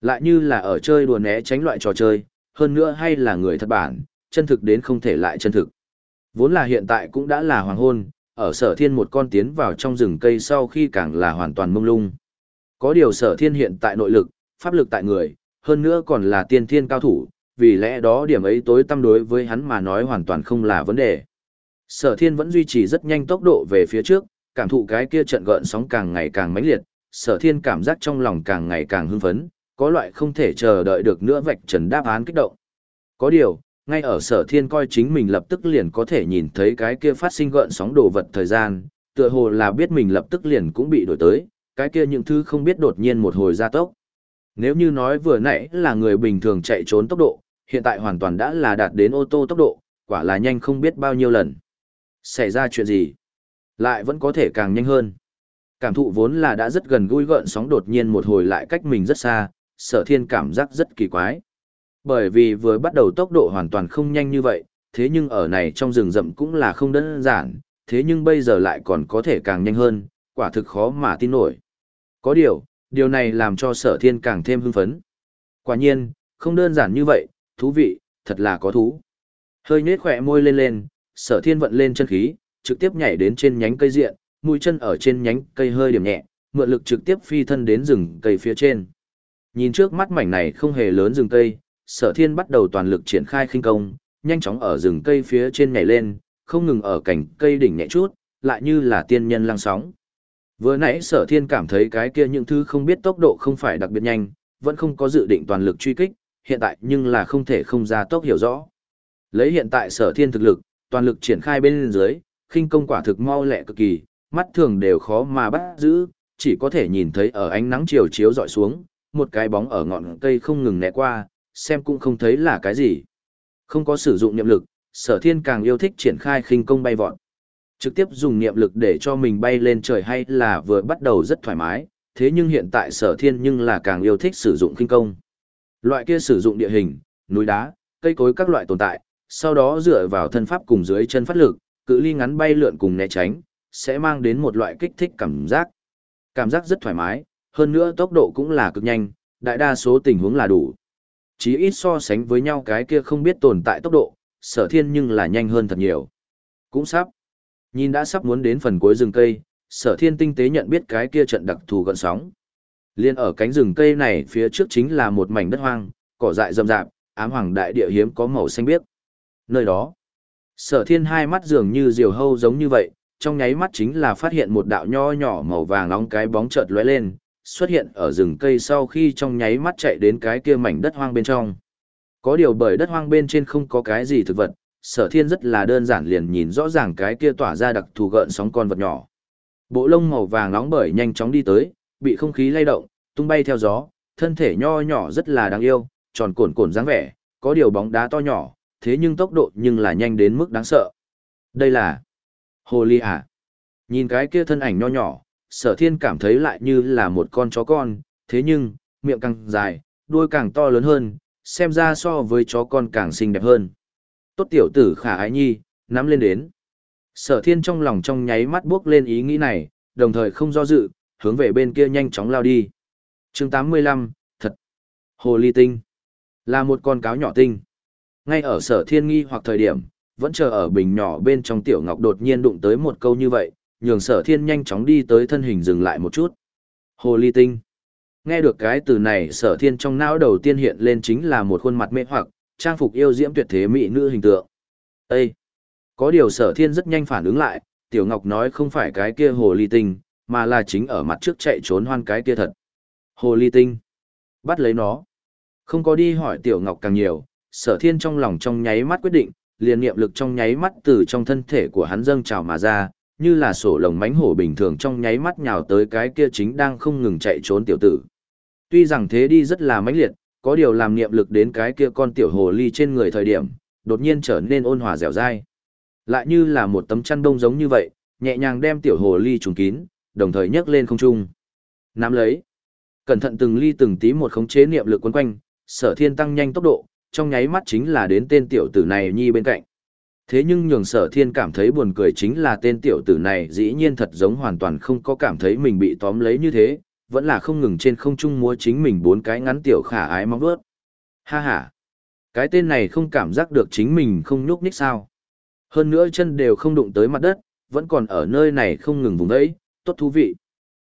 Lại như là ở chơi đùa né tránh loại trò chơi, hơn nữa hay là người thật bản, chân thực đến không thể lại chân thực. Vốn là hiện tại cũng đã là hoàng hôn, ở sở thiên một con tiến vào trong rừng cây sau khi càng là hoàn toàn mông lung. Có điều sở thiên hiện tại nội lực, pháp lực tại người, hơn nữa còn là tiên thiên cao thủ, vì lẽ đó điểm ấy tối tâm đối với hắn mà nói hoàn toàn không là vấn đề. Sở thiên vẫn duy trì rất nhanh tốc độ về phía trước, cảm thụ cái kia trận gợn sóng càng ngày càng mãnh liệt, sở thiên cảm giác trong lòng càng ngày càng hưng phấn, có loại không thể chờ đợi được nữa vạch trần đáp án kích động. Có điều, ngay ở sở thiên coi chính mình lập tức liền có thể nhìn thấy cái kia phát sinh gợn sóng đồ vật thời gian, tựa hồ là biết mình lập tức liền cũng bị đổi tới, cái kia những thứ không biết đột nhiên một hồi gia tốc. Nếu như nói vừa nãy là người bình thường chạy trốn tốc độ, hiện tại hoàn toàn đã là đạt đến ô tô tốc độ, quả là nhanh không biết bao nhiêu lần. Xảy ra chuyện gì? Lại vẫn có thể càng nhanh hơn. Cảm thụ vốn là đã rất gần gũi gợn sóng đột nhiên một hồi lại cách mình rất xa, sở thiên cảm giác rất kỳ quái. Bởi vì vừa bắt đầu tốc độ hoàn toàn không nhanh như vậy, thế nhưng ở này trong rừng rậm cũng là không đơn giản, thế nhưng bây giờ lại còn có thể càng nhanh hơn, quả thực khó mà tin nổi. Có điều, điều này làm cho sở thiên càng thêm hưng phấn. Quả nhiên, không đơn giản như vậy, thú vị, thật là có thú. Hơi nết khỏe môi lên lên, sở thiên vận lên chân khí, trực tiếp nhảy đến trên nhánh cây diện, mũi chân ở trên nhánh cây hơi điểm nhẹ, mượn lực trực tiếp phi thân đến rừng cây phía trên. Nhìn trước mắt mảnh này không hề lớn rừng cây, sở thiên bắt đầu toàn lực triển khai khinh công, nhanh chóng ở rừng cây phía trên nhảy lên, không ngừng ở cành cây đỉnh nhẹ chút, lại như là tiên nhân lăng sóng. Vừa nãy sở thiên cảm thấy cái kia những thứ không biết tốc độ không phải đặc biệt nhanh, vẫn không có dự định toàn lực truy kích, hiện tại nhưng là không thể không ra tốc hiểu rõ. Lấy hiện tại sở thiên thực lực, toàn lực triển khai bên dưới, khinh công quả thực mau lẹ cực kỳ, mắt thường đều khó mà bắt giữ, chỉ có thể nhìn thấy ở ánh nắng chiều chiếu dọi xuống, một cái bóng ở ngọn cây không ngừng né qua, xem cũng không thấy là cái gì. Không có sử dụng niệm lực, sở thiên càng yêu thích triển khai khinh công bay vọt. Trực tiếp dùng niệm lực để cho mình bay lên trời hay là vừa bắt đầu rất thoải mái, thế nhưng hiện tại sở thiên nhưng là càng yêu thích sử dụng khinh công. Loại kia sử dụng địa hình, núi đá, cây cối các loại tồn tại, sau đó dựa vào thân pháp cùng dưới chân phát lực, cự ly ngắn bay lượn cùng né tránh, sẽ mang đến một loại kích thích cảm giác. Cảm giác rất thoải mái, hơn nữa tốc độ cũng là cực nhanh, đại đa số tình huống là đủ. chỉ ít so sánh với nhau cái kia không biết tồn tại tốc độ, sở thiên nhưng là nhanh hơn thật nhiều. Cũng sắp. Nhìn đã sắp muốn đến phần cuối rừng cây, sở thiên tinh tế nhận biết cái kia trận đặc thù gần sóng. Liên ở cánh rừng cây này phía trước chính là một mảnh đất hoang, cỏ dại rậm rạp, ám hoàng đại địa hiếm có màu xanh biếc. Nơi đó, sở thiên hai mắt dường như diều hâu giống như vậy, trong nháy mắt chính là phát hiện một đạo nho nhỏ màu vàng nóng cái bóng chợt lóe lên, xuất hiện ở rừng cây sau khi trong nháy mắt chạy đến cái kia mảnh đất hoang bên trong. Có điều bởi đất hoang bên trên không có cái gì thực vật, sở thiên rất là đơn giản liền nhìn rõ ràng cái kia tỏa ra đặc thù gợn sóng con vật nhỏ. Bộ lông màu vàng nóng bởi nhanh chóng đi tới, bị không khí lay động, tung bay theo gió, thân thể nho nhỏ rất là đáng yêu, tròn cồn cồn dáng vẻ, có điều bóng đá to nhỏ, thế nhưng tốc độ nhưng là nhanh đến mức đáng sợ. Đây là Hồ ly à? Nhìn cái kia thân ảnh nho nhỏ, sở thiên cảm thấy lại như là một con chó con, thế nhưng, miệng càng dài, đuôi càng to lớn hơn, xem ra so với chó con càng xinh đẹp hơn. Tốt tiểu tử khả ái nhi, nắm lên đến. Sở thiên trong lòng trong nháy mắt bước lên ý nghĩ này, đồng thời không do dự, hướng về bên kia nhanh chóng lao đi. chương 85, thật. Hồ ly tinh. Là một con cáo nhỏ tinh. Ngay ở sở thiên nghi hoặc thời điểm, vẫn chờ ở bình nhỏ bên trong tiểu ngọc đột nhiên đụng tới một câu như vậy, nhường sở thiên nhanh chóng đi tới thân hình dừng lại một chút. Hồ ly tinh. Nghe được cái từ này sở thiên trong não đầu tiên hiện lên chính là một khuôn mặt mê hoặc, trang phục yêu diễm tuyệt thế mỹ nữ hình tượng. Ê! Có điều sở thiên rất nhanh phản ứng lại, tiểu ngọc nói không phải cái kia hồ ly tinh, mà là chính ở mặt trước chạy trốn hoan cái kia thật. Hồ ly tinh. Bắt lấy nó. Không có đi hỏi tiểu ngọc càng nhiều, sở thiên trong lòng trong nháy mắt quyết định, liền niệm lực trong nháy mắt từ trong thân thể của hắn dâng trào mà ra, như là sổ lồng mánh hổ bình thường trong nháy mắt nhào tới cái kia chính đang không ngừng chạy trốn tiểu tử. Tuy rằng thế đi rất là mãnh liệt, có điều làm niệm lực đến cái kia con tiểu hồ ly trên người thời điểm, đột nhiên trở nên ôn hòa dẻo dai. Lại như là một tấm chăn đông giống như vậy, nhẹ nhàng đem tiểu hồ ly trùng kín, đồng thời nhấc lên không trung. Nắm lấy. Cẩn thận từng ly từng tí một khống chế niệm lực quấn quanh, sở thiên tăng nhanh tốc độ, trong nháy mắt chính là đến tên tiểu tử này nhi bên cạnh. Thế nhưng nhường sở thiên cảm thấy buồn cười chính là tên tiểu tử này dĩ nhiên thật giống hoàn toàn không có cảm thấy mình bị tóm lấy như thế, vẫn là không ngừng trên không trung múa chính mình bốn cái ngắn tiểu khả ái mong bước. Ha ha! Cái tên này không cảm giác được chính mình không nhúc nhích sao. Hơn nữa chân đều không đụng tới mặt đất, vẫn còn ở nơi này không ngừng vùng đấy, tốt thú vị.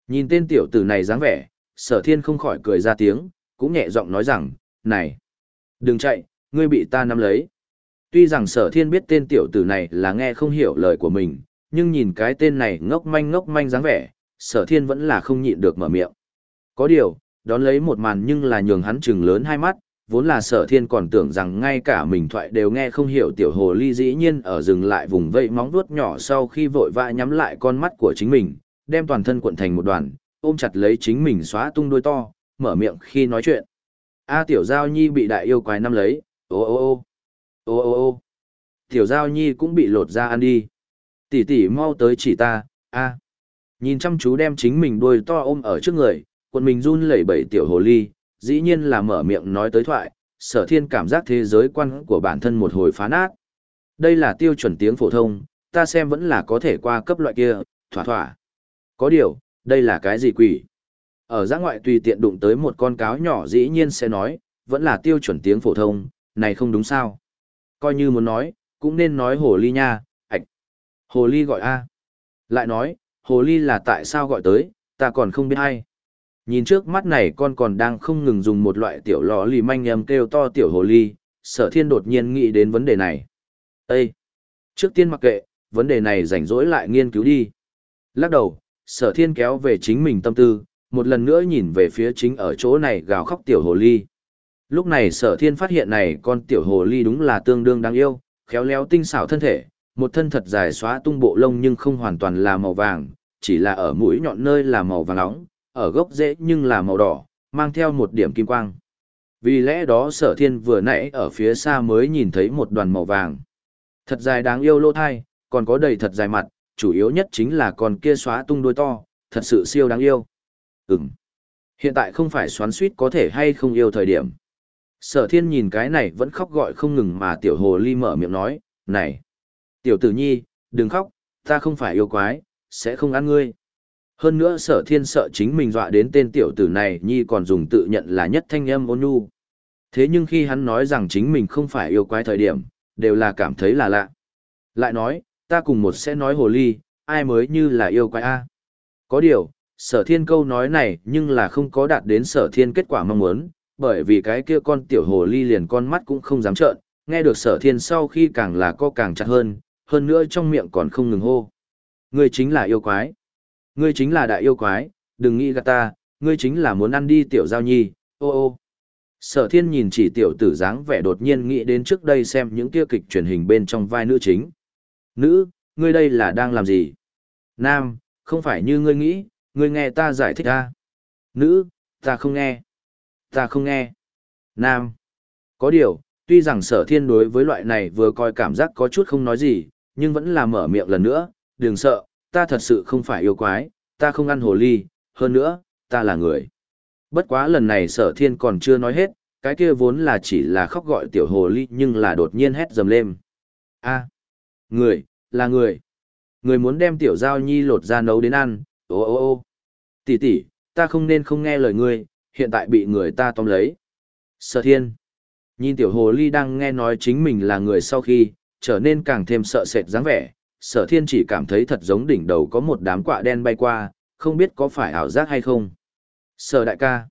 Nhìn tên tiểu tử này dáng vẻ, sở thiên không khỏi cười ra tiếng, cũng nhẹ giọng nói rằng, này! Đừng chạy, ngươi bị ta nắm lấy. Tuy rằng sở thiên biết tên tiểu tử này là nghe không hiểu lời của mình, nhưng nhìn cái tên này ngốc manh ngốc manh dáng vẻ, sở thiên vẫn là không nhịn được mở miệng. Có điều, đón lấy một màn nhưng là nhường hắn trừng lớn hai mắt, vốn là sở thiên còn tưởng rằng ngay cả mình thoại đều nghe không hiểu tiểu hồ ly dĩ nhiên ở dừng lại vùng vây móng vuốt nhỏ sau khi vội vã nhắm lại con mắt của chính mình, đem toàn thân cuộn thành một đoàn, ôm chặt lấy chính mình xóa tung đôi to, mở miệng khi nói chuyện. A tiểu giao nhi bị đại yêu quái năm lấy, ô ô ô, ô ô ô. Tiểu giao nhi cũng bị lột ra ăn đi. Tỷ tỷ mau tới chỉ ta, a. Nhìn chăm chú đem chính mình đuôi to ôm ở trước người, quần mình run lẩy bẩy tiểu hồ ly, dĩ nhiên là mở miệng nói tới thoại, sở thiên cảm giác thế giới quan của bản thân một hồi phá nát. Đây là tiêu chuẩn tiếng phổ thông, ta xem vẫn là có thể qua cấp loại kia, thỏa thỏa. Có điều, đây là cái gì quỷ? Ở giã ngoại tùy tiện đụng tới một con cáo nhỏ dĩ nhiên sẽ nói, vẫn là tiêu chuẩn tiếng phổ thông, này không đúng sao. Coi như muốn nói, cũng nên nói hồ ly nha, ạch. Hồ ly gọi A. Lại nói, hồ ly là tại sao gọi tới, ta còn không biết hay. Nhìn trước mắt này con còn đang không ngừng dùng một loại tiểu lò lì manh nhầm kêu to tiểu hồ ly, sở thiên đột nhiên nghĩ đến vấn đề này. Ê! Trước tiên mặc kệ, vấn đề này rảnh rỗi lại nghiên cứu đi. Lắc đầu, sở thiên kéo về chính mình tâm tư, một lần nữa nhìn về phía chính ở chỗ này gào khóc tiểu hồ ly. Lúc này sở thiên phát hiện này con tiểu hồ ly đúng là tương đương đáng yêu, Khéo léo tinh xảo thân thể, một thân thật dài xóa tung bộ lông nhưng không hoàn toàn là màu vàng, chỉ là ở mũi nhọn nơi là màu vàng nóng, ở gốc rễ nhưng là màu đỏ, mang theo một điểm kim quang. Vì lẽ đó sở thiên vừa nãy ở phía xa mới nhìn thấy một đoàn màu vàng. Thật dài đáng yêu lô thai, còn có đầy thật dài mặt, chủ yếu nhất chính là con kia xóa tung đuôi to, thật sự siêu đáng yêu. Ừm. Hiện tại không phải xoắn suýt có thể hay không yêu thời điểm. Sở thiên nhìn cái này vẫn khóc gọi không ngừng mà tiểu hồ ly mở miệng nói, này. Tiểu tử nhi, đừng khóc, ta không phải yêu quái, sẽ không ăn ngươi. Hơn nữa sở thiên sợ chính mình dọa đến tên tiểu tử này nhi còn dùng tự nhận là nhất thanh âm ôn nhu. Thế nhưng khi hắn nói rằng chính mình không phải yêu quái thời điểm, đều là cảm thấy là lạ. Lại nói, ta cùng một sẽ nói hồ ly, ai mới như là yêu quái A. Có điều, sở thiên câu nói này nhưng là không có đạt đến sở thiên kết quả mong muốn, bởi vì cái kia con tiểu hồ ly liền con mắt cũng không dám trợn, nghe được sở thiên sau khi càng là co càng chặt hơn, hơn nữa trong miệng còn không ngừng hô. Ngươi chính là yêu quái. Ngươi chính là đại yêu quái, đừng nghĩ gạt ta, ngươi chính là muốn ăn đi tiểu giao nhi, ô ô. Sở thiên nhìn chỉ tiểu tử dáng vẻ đột nhiên nghĩ đến trước đây xem những kia kịch truyền hình bên trong vai nữ chính. Nữ, ngươi đây là đang làm gì? Nam, không phải như ngươi nghĩ, ngươi nghe ta giải thích ta. Nữ, ta không nghe. Ta không nghe. Nam. Có điều, tuy rằng sở thiên đối với loại này vừa coi cảm giác có chút không nói gì, nhưng vẫn là mở miệng lần nữa, đừng sợ, ta thật sự không phải yêu quái, ta không ăn hồ ly, hơn nữa, ta là người. Bất quá lần này sở thiên còn chưa nói hết, cái kia vốn là chỉ là khóc gọi tiểu hồ ly nhưng là đột nhiên hét dầm lên. a người, là người. Người muốn đem tiểu giao nhi lột ra nấu đến ăn, ô ô ô. Tỷ tỷ, ta không nên không nghe lời ngươi, hiện tại bị người ta tóm lấy. Sở thiên. Nhìn tiểu hồ ly đang nghe nói chính mình là người sau khi, trở nên càng thêm sợ sệt dáng vẻ, sở thiên chỉ cảm thấy thật giống đỉnh đầu có một đám quạ đen bay qua, không biết có phải ảo giác hay không. Sở đại ca.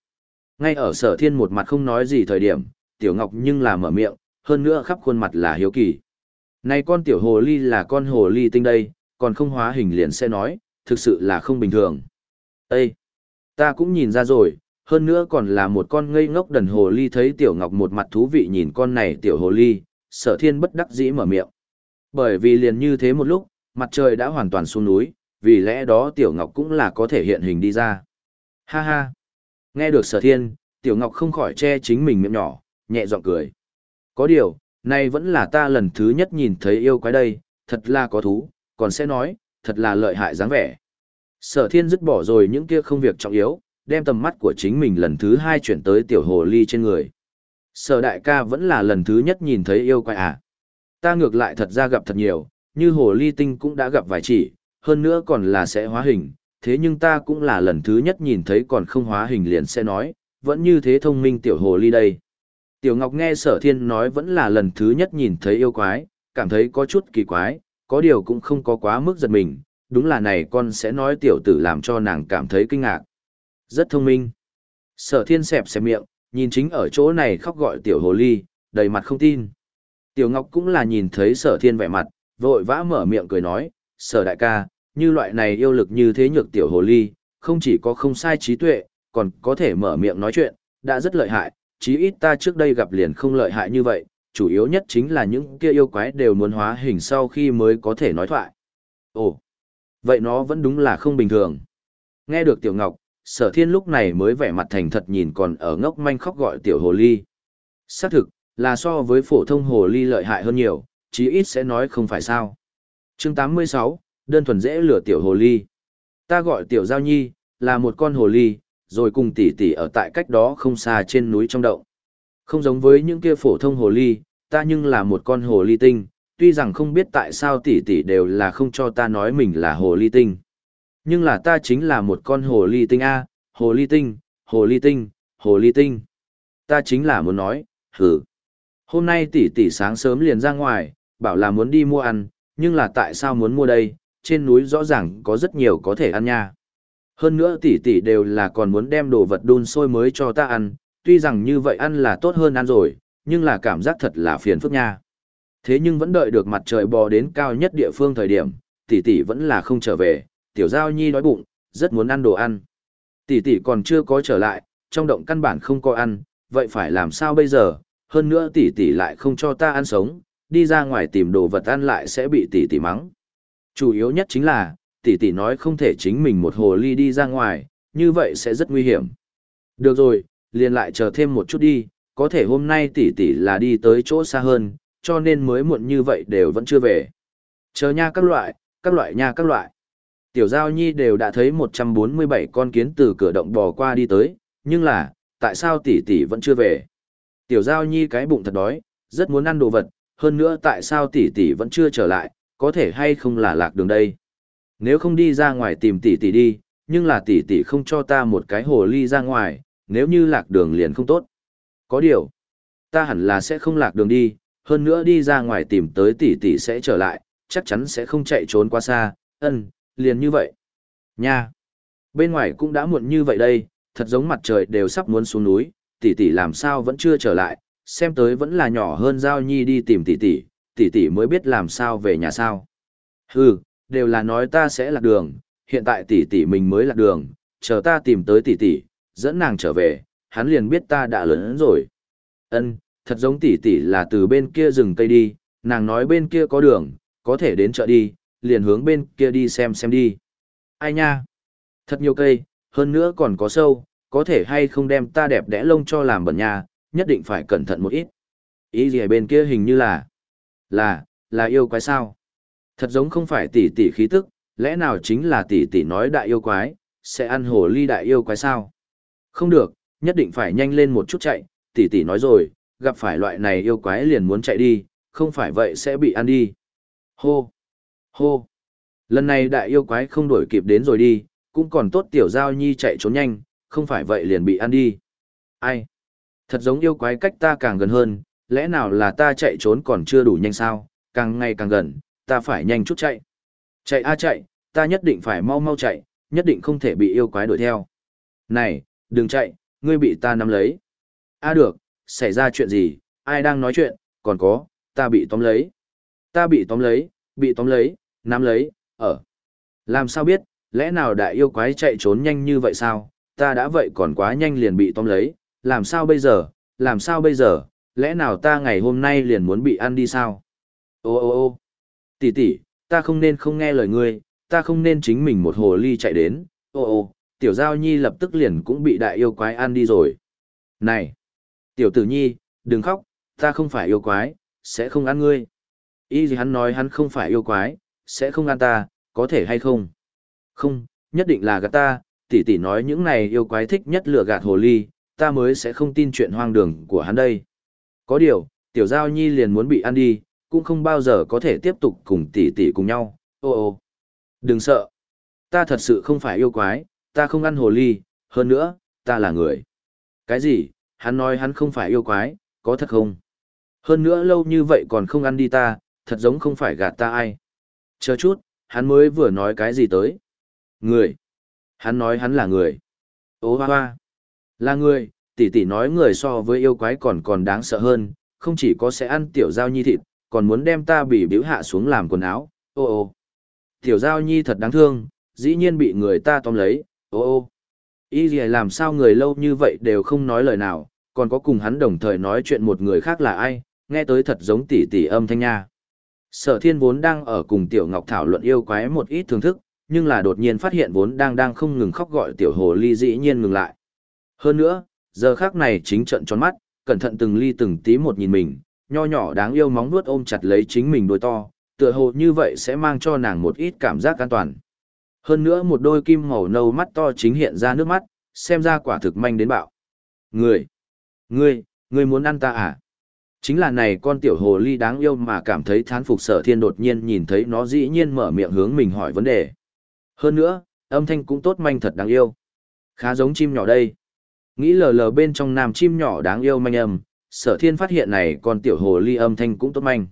Ngay ở sở thiên một mặt không nói gì thời điểm, tiểu ngọc nhưng là mở miệng, hơn nữa khắp khuôn mặt là hiếu kỳ. Này con tiểu hồ ly là con hồ ly tinh đây, còn không hóa hình liền sẽ nói, thực sự là không bình thường. Ê! Ta cũng nhìn ra rồi, hơn nữa còn là một con ngây ngốc đần hồ ly thấy tiểu ngọc một mặt thú vị nhìn con này tiểu hồ ly, sở thiên bất đắc dĩ mở miệng. Bởi vì liền như thế một lúc, mặt trời đã hoàn toàn xuống núi, vì lẽ đó tiểu ngọc cũng là có thể hiện hình đi ra. Ha ha! Nghe được sở thiên, tiểu ngọc không khỏi che chính mình miệng nhỏ, nhẹ giọng cười. Có điều, nay vẫn là ta lần thứ nhất nhìn thấy yêu quái đây, thật là có thú, còn sẽ nói, thật là lợi hại dáng vẻ. Sở thiên dứt bỏ rồi những kia không việc trọng yếu, đem tầm mắt của chính mình lần thứ hai chuyển tới tiểu hồ ly trên người. Sở đại ca vẫn là lần thứ nhất nhìn thấy yêu quái à. Ta ngược lại thật ra gặp thật nhiều, như hồ ly tinh cũng đã gặp vài chỉ, hơn nữa còn là sẽ hóa hình, thế nhưng ta cũng là lần thứ nhất nhìn thấy còn không hóa hình liền sẽ nói, vẫn như thế thông minh tiểu hồ ly đây. Tiểu Ngọc nghe sở thiên nói vẫn là lần thứ nhất nhìn thấy yêu quái, cảm thấy có chút kỳ quái, có điều cũng không có quá mức giật mình, đúng là này con sẽ nói tiểu tử làm cho nàng cảm thấy kinh ngạc. Rất thông minh. Sở thiên xẹp xẹp miệng, nhìn chính ở chỗ này khóc gọi tiểu hồ ly, đầy mặt không tin. Tiểu Ngọc cũng là nhìn thấy sở thiên vẻ mặt, vội vã mở miệng cười nói, sở đại ca, như loại này yêu lực như thế nhược tiểu hồ ly, không chỉ có không sai trí tuệ, còn có thể mở miệng nói chuyện, đã rất lợi hại, chí ít ta trước đây gặp liền không lợi hại như vậy, chủ yếu nhất chính là những kia yêu quái đều muốn hóa hình sau khi mới có thể nói thoại. Ồ, vậy nó vẫn đúng là không bình thường. Nghe được Tiểu Ngọc, sở thiên lúc này mới vẻ mặt thành thật nhìn còn ở ngốc manh khóc gọi Tiểu Hồ Ly. Xác thực, là so với phổ thông Hồ Ly lợi hại hơn nhiều, chí ít sẽ nói không phải sao. chương 86, đơn thuần dễ lửa Tiểu Hồ Ly. Ta gọi Tiểu Giao Nhi, là một con Hồ Ly, rồi cùng tỷ tỷ ở tại cách đó không xa trên núi trong động. Không giống với những kia phổ thông hồ ly, ta nhưng là một con hồ ly tinh, tuy rằng không biết tại sao tỷ tỷ đều là không cho ta nói mình là hồ ly tinh. Nhưng là ta chính là một con hồ ly tinh A, hồ ly tinh, hồ ly tinh, hồ ly tinh. Ta chính là muốn nói, hử. Hôm nay tỷ tỷ sáng sớm liền ra ngoài, bảo là muốn đi mua ăn, nhưng là tại sao muốn mua đây, trên núi rõ ràng có rất nhiều có thể ăn nha. Hơn nữa tỷ tỷ đều là còn muốn đem đồ vật đun sôi mới cho ta ăn, tuy rằng như vậy ăn là tốt hơn ăn rồi, nhưng là cảm giác thật là phiền phức nha. Thế nhưng vẫn đợi được mặt trời bò đến cao nhất địa phương thời điểm, tỷ tỷ vẫn là không trở về, tiểu giao nhi đói bụng, rất muốn ăn đồ ăn. Tỷ tỷ còn chưa có trở lại, trong động căn bản không có ăn, vậy phải làm sao bây giờ, hơn nữa tỷ tỷ lại không cho ta ăn sống, đi ra ngoài tìm đồ vật ăn lại sẽ bị tỷ tỷ mắng. Chủ yếu nhất chính là, tỷ tỷ nói không thể chính mình một hồ ly đi ra ngoài, như vậy sẽ rất nguy hiểm. Được rồi, liền lại chờ thêm một chút đi, có thể hôm nay tỷ tỷ là đi tới chỗ xa hơn, cho nên mới muộn như vậy đều vẫn chưa về. Chờ nha các loại, các loại nha các loại. Tiểu Giao Nhi đều đã thấy 147 con kiến từ cửa động bò qua đi tới, nhưng là, tại sao tỷ tỷ vẫn chưa về? Tiểu Giao Nhi cái bụng thật đói, rất muốn ăn đồ vật, hơn nữa tại sao tỷ tỷ vẫn chưa trở lại, có thể hay không là lạc đường đây? Nếu không đi ra ngoài tìm tỷ tỷ đi, nhưng là tỷ tỷ không cho ta một cái hồ ly ra ngoài, nếu như lạc đường liền không tốt. Có điều, ta hẳn là sẽ không lạc đường đi, hơn nữa đi ra ngoài tìm tới tỷ tỷ sẽ trở lại, chắc chắn sẽ không chạy trốn quá xa, ân, liền như vậy. Nha! Bên ngoài cũng đã muộn như vậy đây, thật giống mặt trời đều sắp muốn xuống núi, tỷ tỷ làm sao vẫn chưa trở lại, xem tới vẫn là nhỏ hơn Giao Nhi đi tìm tỷ tỷ, tỷ tỷ mới biết làm sao về nhà sao. Hừ, đều là nói ta sẽ lạc đường, hiện tại tỷ tỷ mình mới lạc đường, chờ ta tìm tới tỷ tỷ, dẫn nàng trở về, hắn liền biết ta đã lớn rồi. Ân, thật giống tỷ tỷ là từ bên kia rừng cây đi, nàng nói bên kia có đường, có thể đến chợ đi, liền hướng bên kia đi xem xem đi. Ai nha? Thật nhiều cây, hơn nữa còn có sâu, có thể hay không đem ta đẹp đẽ lông cho làm bẩn nha, nhất định phải cẩn thận một ít. Ý gì bên kia hình như là, là, là yêu quái sao? Thật giống không phải tỷ tỷ khí tức, lẽ nào chính là tỷ tỷ nói đại yêu quái, sẽ ăn hồ ly đại yêu quái sao? Không được, nhất định phải nhanh lên một chút chạy, tỷ tỷ nói rồi, gặp phải loại này yêu quái liền muốn chạy đi, không phải vậy sẽ bị ăn đi. Hô! Hô! Lần này đại yêu quái không đuổi kịp đến rồi đi, cũng còn tốt tiểu giao nhi chạy trốn nhanh, không phải vậy liền bị ăn đi. Ai? Thật giống yêu quái cách ta càng gần hơn, lẽ nào là ta chạy trốn còn chưa đủ nhanh sao, càng ngày càng gần, ta phải nhanh chút chạy. Chạy a chạy, ta nhất định phải mau mau chạy, nhất định không thể bị yêu quái đuổi theo. Này, đừng chạy, ngươi bị ta nắm lấy. A à được, xảy ra chuyện gì, ai đang nói chuyện, còn có, ta bị tóm lấy. Ta bị tóm lấy, bị tóm lấy, nắm lấy, ở. Làm sao biết, lẽ nào đại yêu quái chạy trốn nhanh như vậy sao, ta đã vậy còn quá nhanh liền bị tóm lấy, làm sao bây giờ, làm sao bây giờ, lẽ nào ta ngày hôm nay liền muốn bị ăn đi sao? Ô ô ô tỷ tỷ, ta không nên không nghe lời ngươi, ta không nên chính mình một hồ ly chạy đến, ô ô, tiểu giao nhi lập tức liền cũng bị đại yêu quái ăn đi rồi. Này, tiểu tử nhi, đừng khóc, ta không phải yêu quái, sẽ không ăn ngươi. Y gì hắn nói hắn không phải yêu quái, sẽ không ăn ta, có thể hay không? Không, nhất định là gạt ta, tỷ tỷ nói những này yêu quái thích nhất lừa gạt hồ ly, ta mới sẽ không tin chuyện hoang đường của hắn đây. Có điều, tiểu giao nhi liền muốn bị ăn đi, cũng không bao giờ có thể tiếp tục cùng tỷ tỷ cùng nhau, ô ô. Đừng sợ, ta thật sự không phải yêu quái, ta không ăn hồ ly, hơn nữa, ta là người. Cái gì, hắn nói hắn không phải yêu quái, có thật không? Hơn nữa lâu như vậy còn không ăn đi ta, thật giống không phải gạt ta ai. Chờ chút, hắn mới vừa nói cái gì tới? Người. Hắn nói hắn là người. Ô hoa hoa. Là người, tỷ tỷ nói người so với yêu quái còn còn đáng sợ hơn, không chỉ có sẽ ăn tiểu giao nhi thịt, còn muốn đem ta bị biểu hạ xuống làm quần áo. Ô ô. Tiểu giao nhi thật đáng thương, dĩ nhiên bị người ta tóm lấy, ô ô. Y gì làm sao người lâu như vậy đều không nói lời nào, còn có cùng hắn đồng thời nói chuyện một người khác là ai, nghe tới thật giống tỷ tỷ âm thanh nha. Sở thiên vốn đang ở cùng tiểu ngọc thảo luận yêu quái một ít thưởng thức, nhưng là đột nhiên phát hiện vốn đang đang không ngừng khóc gọi tiểu hồ ly dĩ nhiên ngừng lại. Hơn nữa, giờ khác này chính trận tròn mắt, cẩn thận từng ly từng tí một nhìn mình, nho nhỏ đáng yêu móng nuốt ôm chặt lấy chính mình đôi to, tựa hồ như vậy sẽ mang cho nàng một ít cảm giác an toàn. Hơn nữa một đôi kim màu nâu mắt to chính hiện ra nước mắt, xem ra quả thực manh đến bạo. Người! Ngươi! Ngươi muốn ăn ta à? Chính là này con tiểu hồ ly đáng yêu mà cảm thấy thán phục sở thiên đột nhiên nhìn thấy nó dĩ nhiên mở miệng hướng mình hỏi vấn đề. Hơn nữa, âm thanh cũng tốt manh thật đáng yêu. Khá giống chim nhỏ đây. Nghĩ lờ lờ bên trong nam chim nhỏ đáng yêu manh âm, sở thiên phát hiện này con tiểu hồ ly âm thanh cũng tốt manh.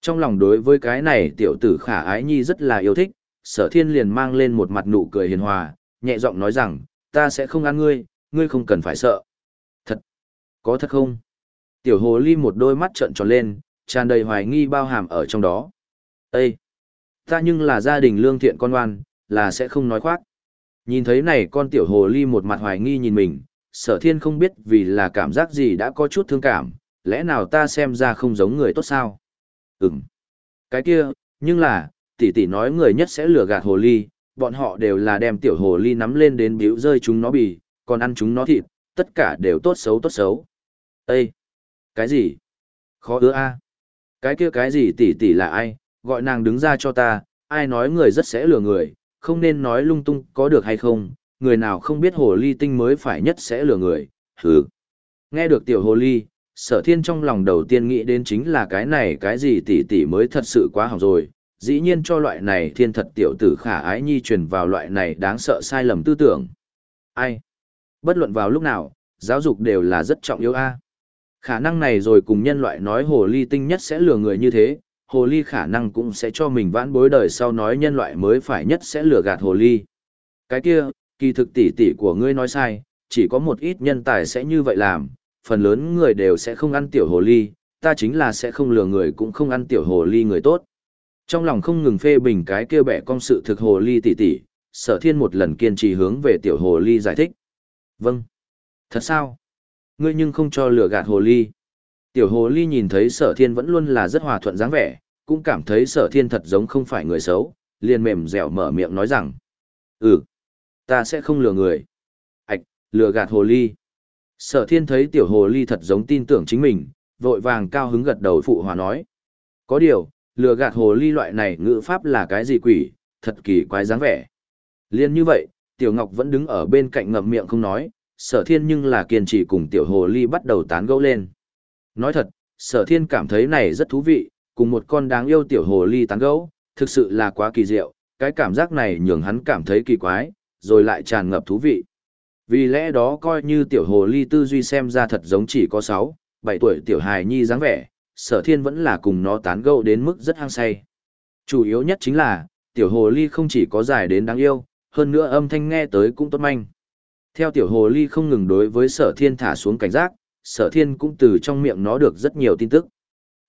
Trong lòng đối với cái này tiểu tử khả ái nhi rất là yêu thích, sở thiên liền mang lên một mặt nụ cười hiền hòa, nhẹ giọng nói rằng, ta sẽ không ăn ngươi, ngươi không cần phải sợ. Thật! Có thật không? Tiểu hồ ly một đôi mắt trợn tròn lên, tràn đầy hoài nghi bao hàm ở trong đó. Ê! Ta nhưng là gia đình lương thiện con oan, là sẽ không nói khoác. Nhìn thấy này con tiểu hồ ly một mặt hoài nghi nhìn mình, sở thiên không biết vì là cảm giác gì đã có chút thương cảm, lẽ nào ta xem ra không giống người tốt sao? Ừm. Cái kia, nhưng là, tỷ tỷ nói người nhất sẽ lừa gạt hồ ly, bọn họ đều là đem tiểu hồ ly nắm lên đến biểu rơi chúng nó bì, còn ăn chúng nó thịt, tất cả đều tốt xấu tốt xấu. Ê! Cái gì? Khó ưa a. Cái kia cái gì tỷ tỷ là ai, gọi nàng đứng ra cho ta, ai nói người rất sẽ lừa người, không nên nói lung tung có được hay không, người nào không biết hồ ly tinh mới phải nhất sẽ lừa người, hừ. Nghe được tiểu hồ ly, sở thiên trong lòng đầu tiên nghĩ đến chính là cái này cái gì tỷ tỷ mới thật sự quá hỏng rồi, dĩ nhiên cho loại này thiên thật tiểu tử khả ái nhi truyền vào loại này đáng sợ sai lầm tư tưởng. Ai? Bất luận vào lúc nào, giáo dục đều là rất trọng yếu a. Khả năng này rồi cùng nhân loại nói hồ ly tinh nhất sẽ lừa người như thế, hồ ly khả năng cũng sẽ cho mình vãn bối đời sau nói nhân loại mới phải nhất sẽ lừa gạt hồ ly. Cái kia, kỳ thực tỷ tỷ của ngươi nói sai, chỉ có một ít nhân tài sẽ như vậy làm, phần lớn người đều sẽ không ăn tiểu hồ ly, ta chính là sẽ không lừa người cũng không ăn tiểu hồ ly người tốt. Trong lòng không ngừng phê bình cái kia bẻ công sự thực hồ ly tỷ tỷ, sở thiên một lần kiên trì hướng về tiểu hồ ly giải thích. Vâng. Thật sao? Ngươi nhưng không cho lừa gạt hồ ly. Tiểu hồ ly nhìn thấy sở thiên vẫn luôn là rất hòa thuận dáng vẻ, cũng cảm thấy sở thiên thật giống không phải người xấu, liền mềm dẻo mở miệng nói rằng. Ừ, ta sẽ không lừa người. Ảch, lừa gạt hồ ly. Sở thiên thấy tiểu hồ ly thật giống tin tưởng chính mình, vội vàng cao hứng gật đầu phụ hòa nói. Có điều, lừa gạt hồ ly loại này ngữ pháp là cái gì quỷ, thật kỳ quái dáng vẻ. Liên như vậy, tiểu ngọc vẫn đứng ở bên cạnh ngậm miệng không nói, sở thiên nhưng là kiên trì cùng tiểu hồ ly bắt đầu tán gẫu lên. Nói thật, sở thiên cảm thấy này rất thú vị, cùng một con đáng yêu tiểu hồ ly tán gẫu, thực sự là quá kỳ diệu, cái cảm giác này nhường hắn cảm thấy kỳ quái, rồi lại tràn ngập thú vị. Vì lẽ đó coi như tiểu hồ ly tư duy xem ra thật giống chỉ có 6, 7 tuổi tiểu hài nhi dáng vẻ, sở thiên vẫn là cùng nó tán gẫu đến mức rất hăng say. Chủ yếu nhất chính là, tiểu hồ ly không chỉ có dài đến đáng yêu, hơn nữa âm thanh nghe tới cũng tốt manh. Theo tiểu hồ ly không ngừng đối với sở thiên thả xuống cảnh giác, sở thiên cũng từ trong miệng nó được rất nhiều tin tức.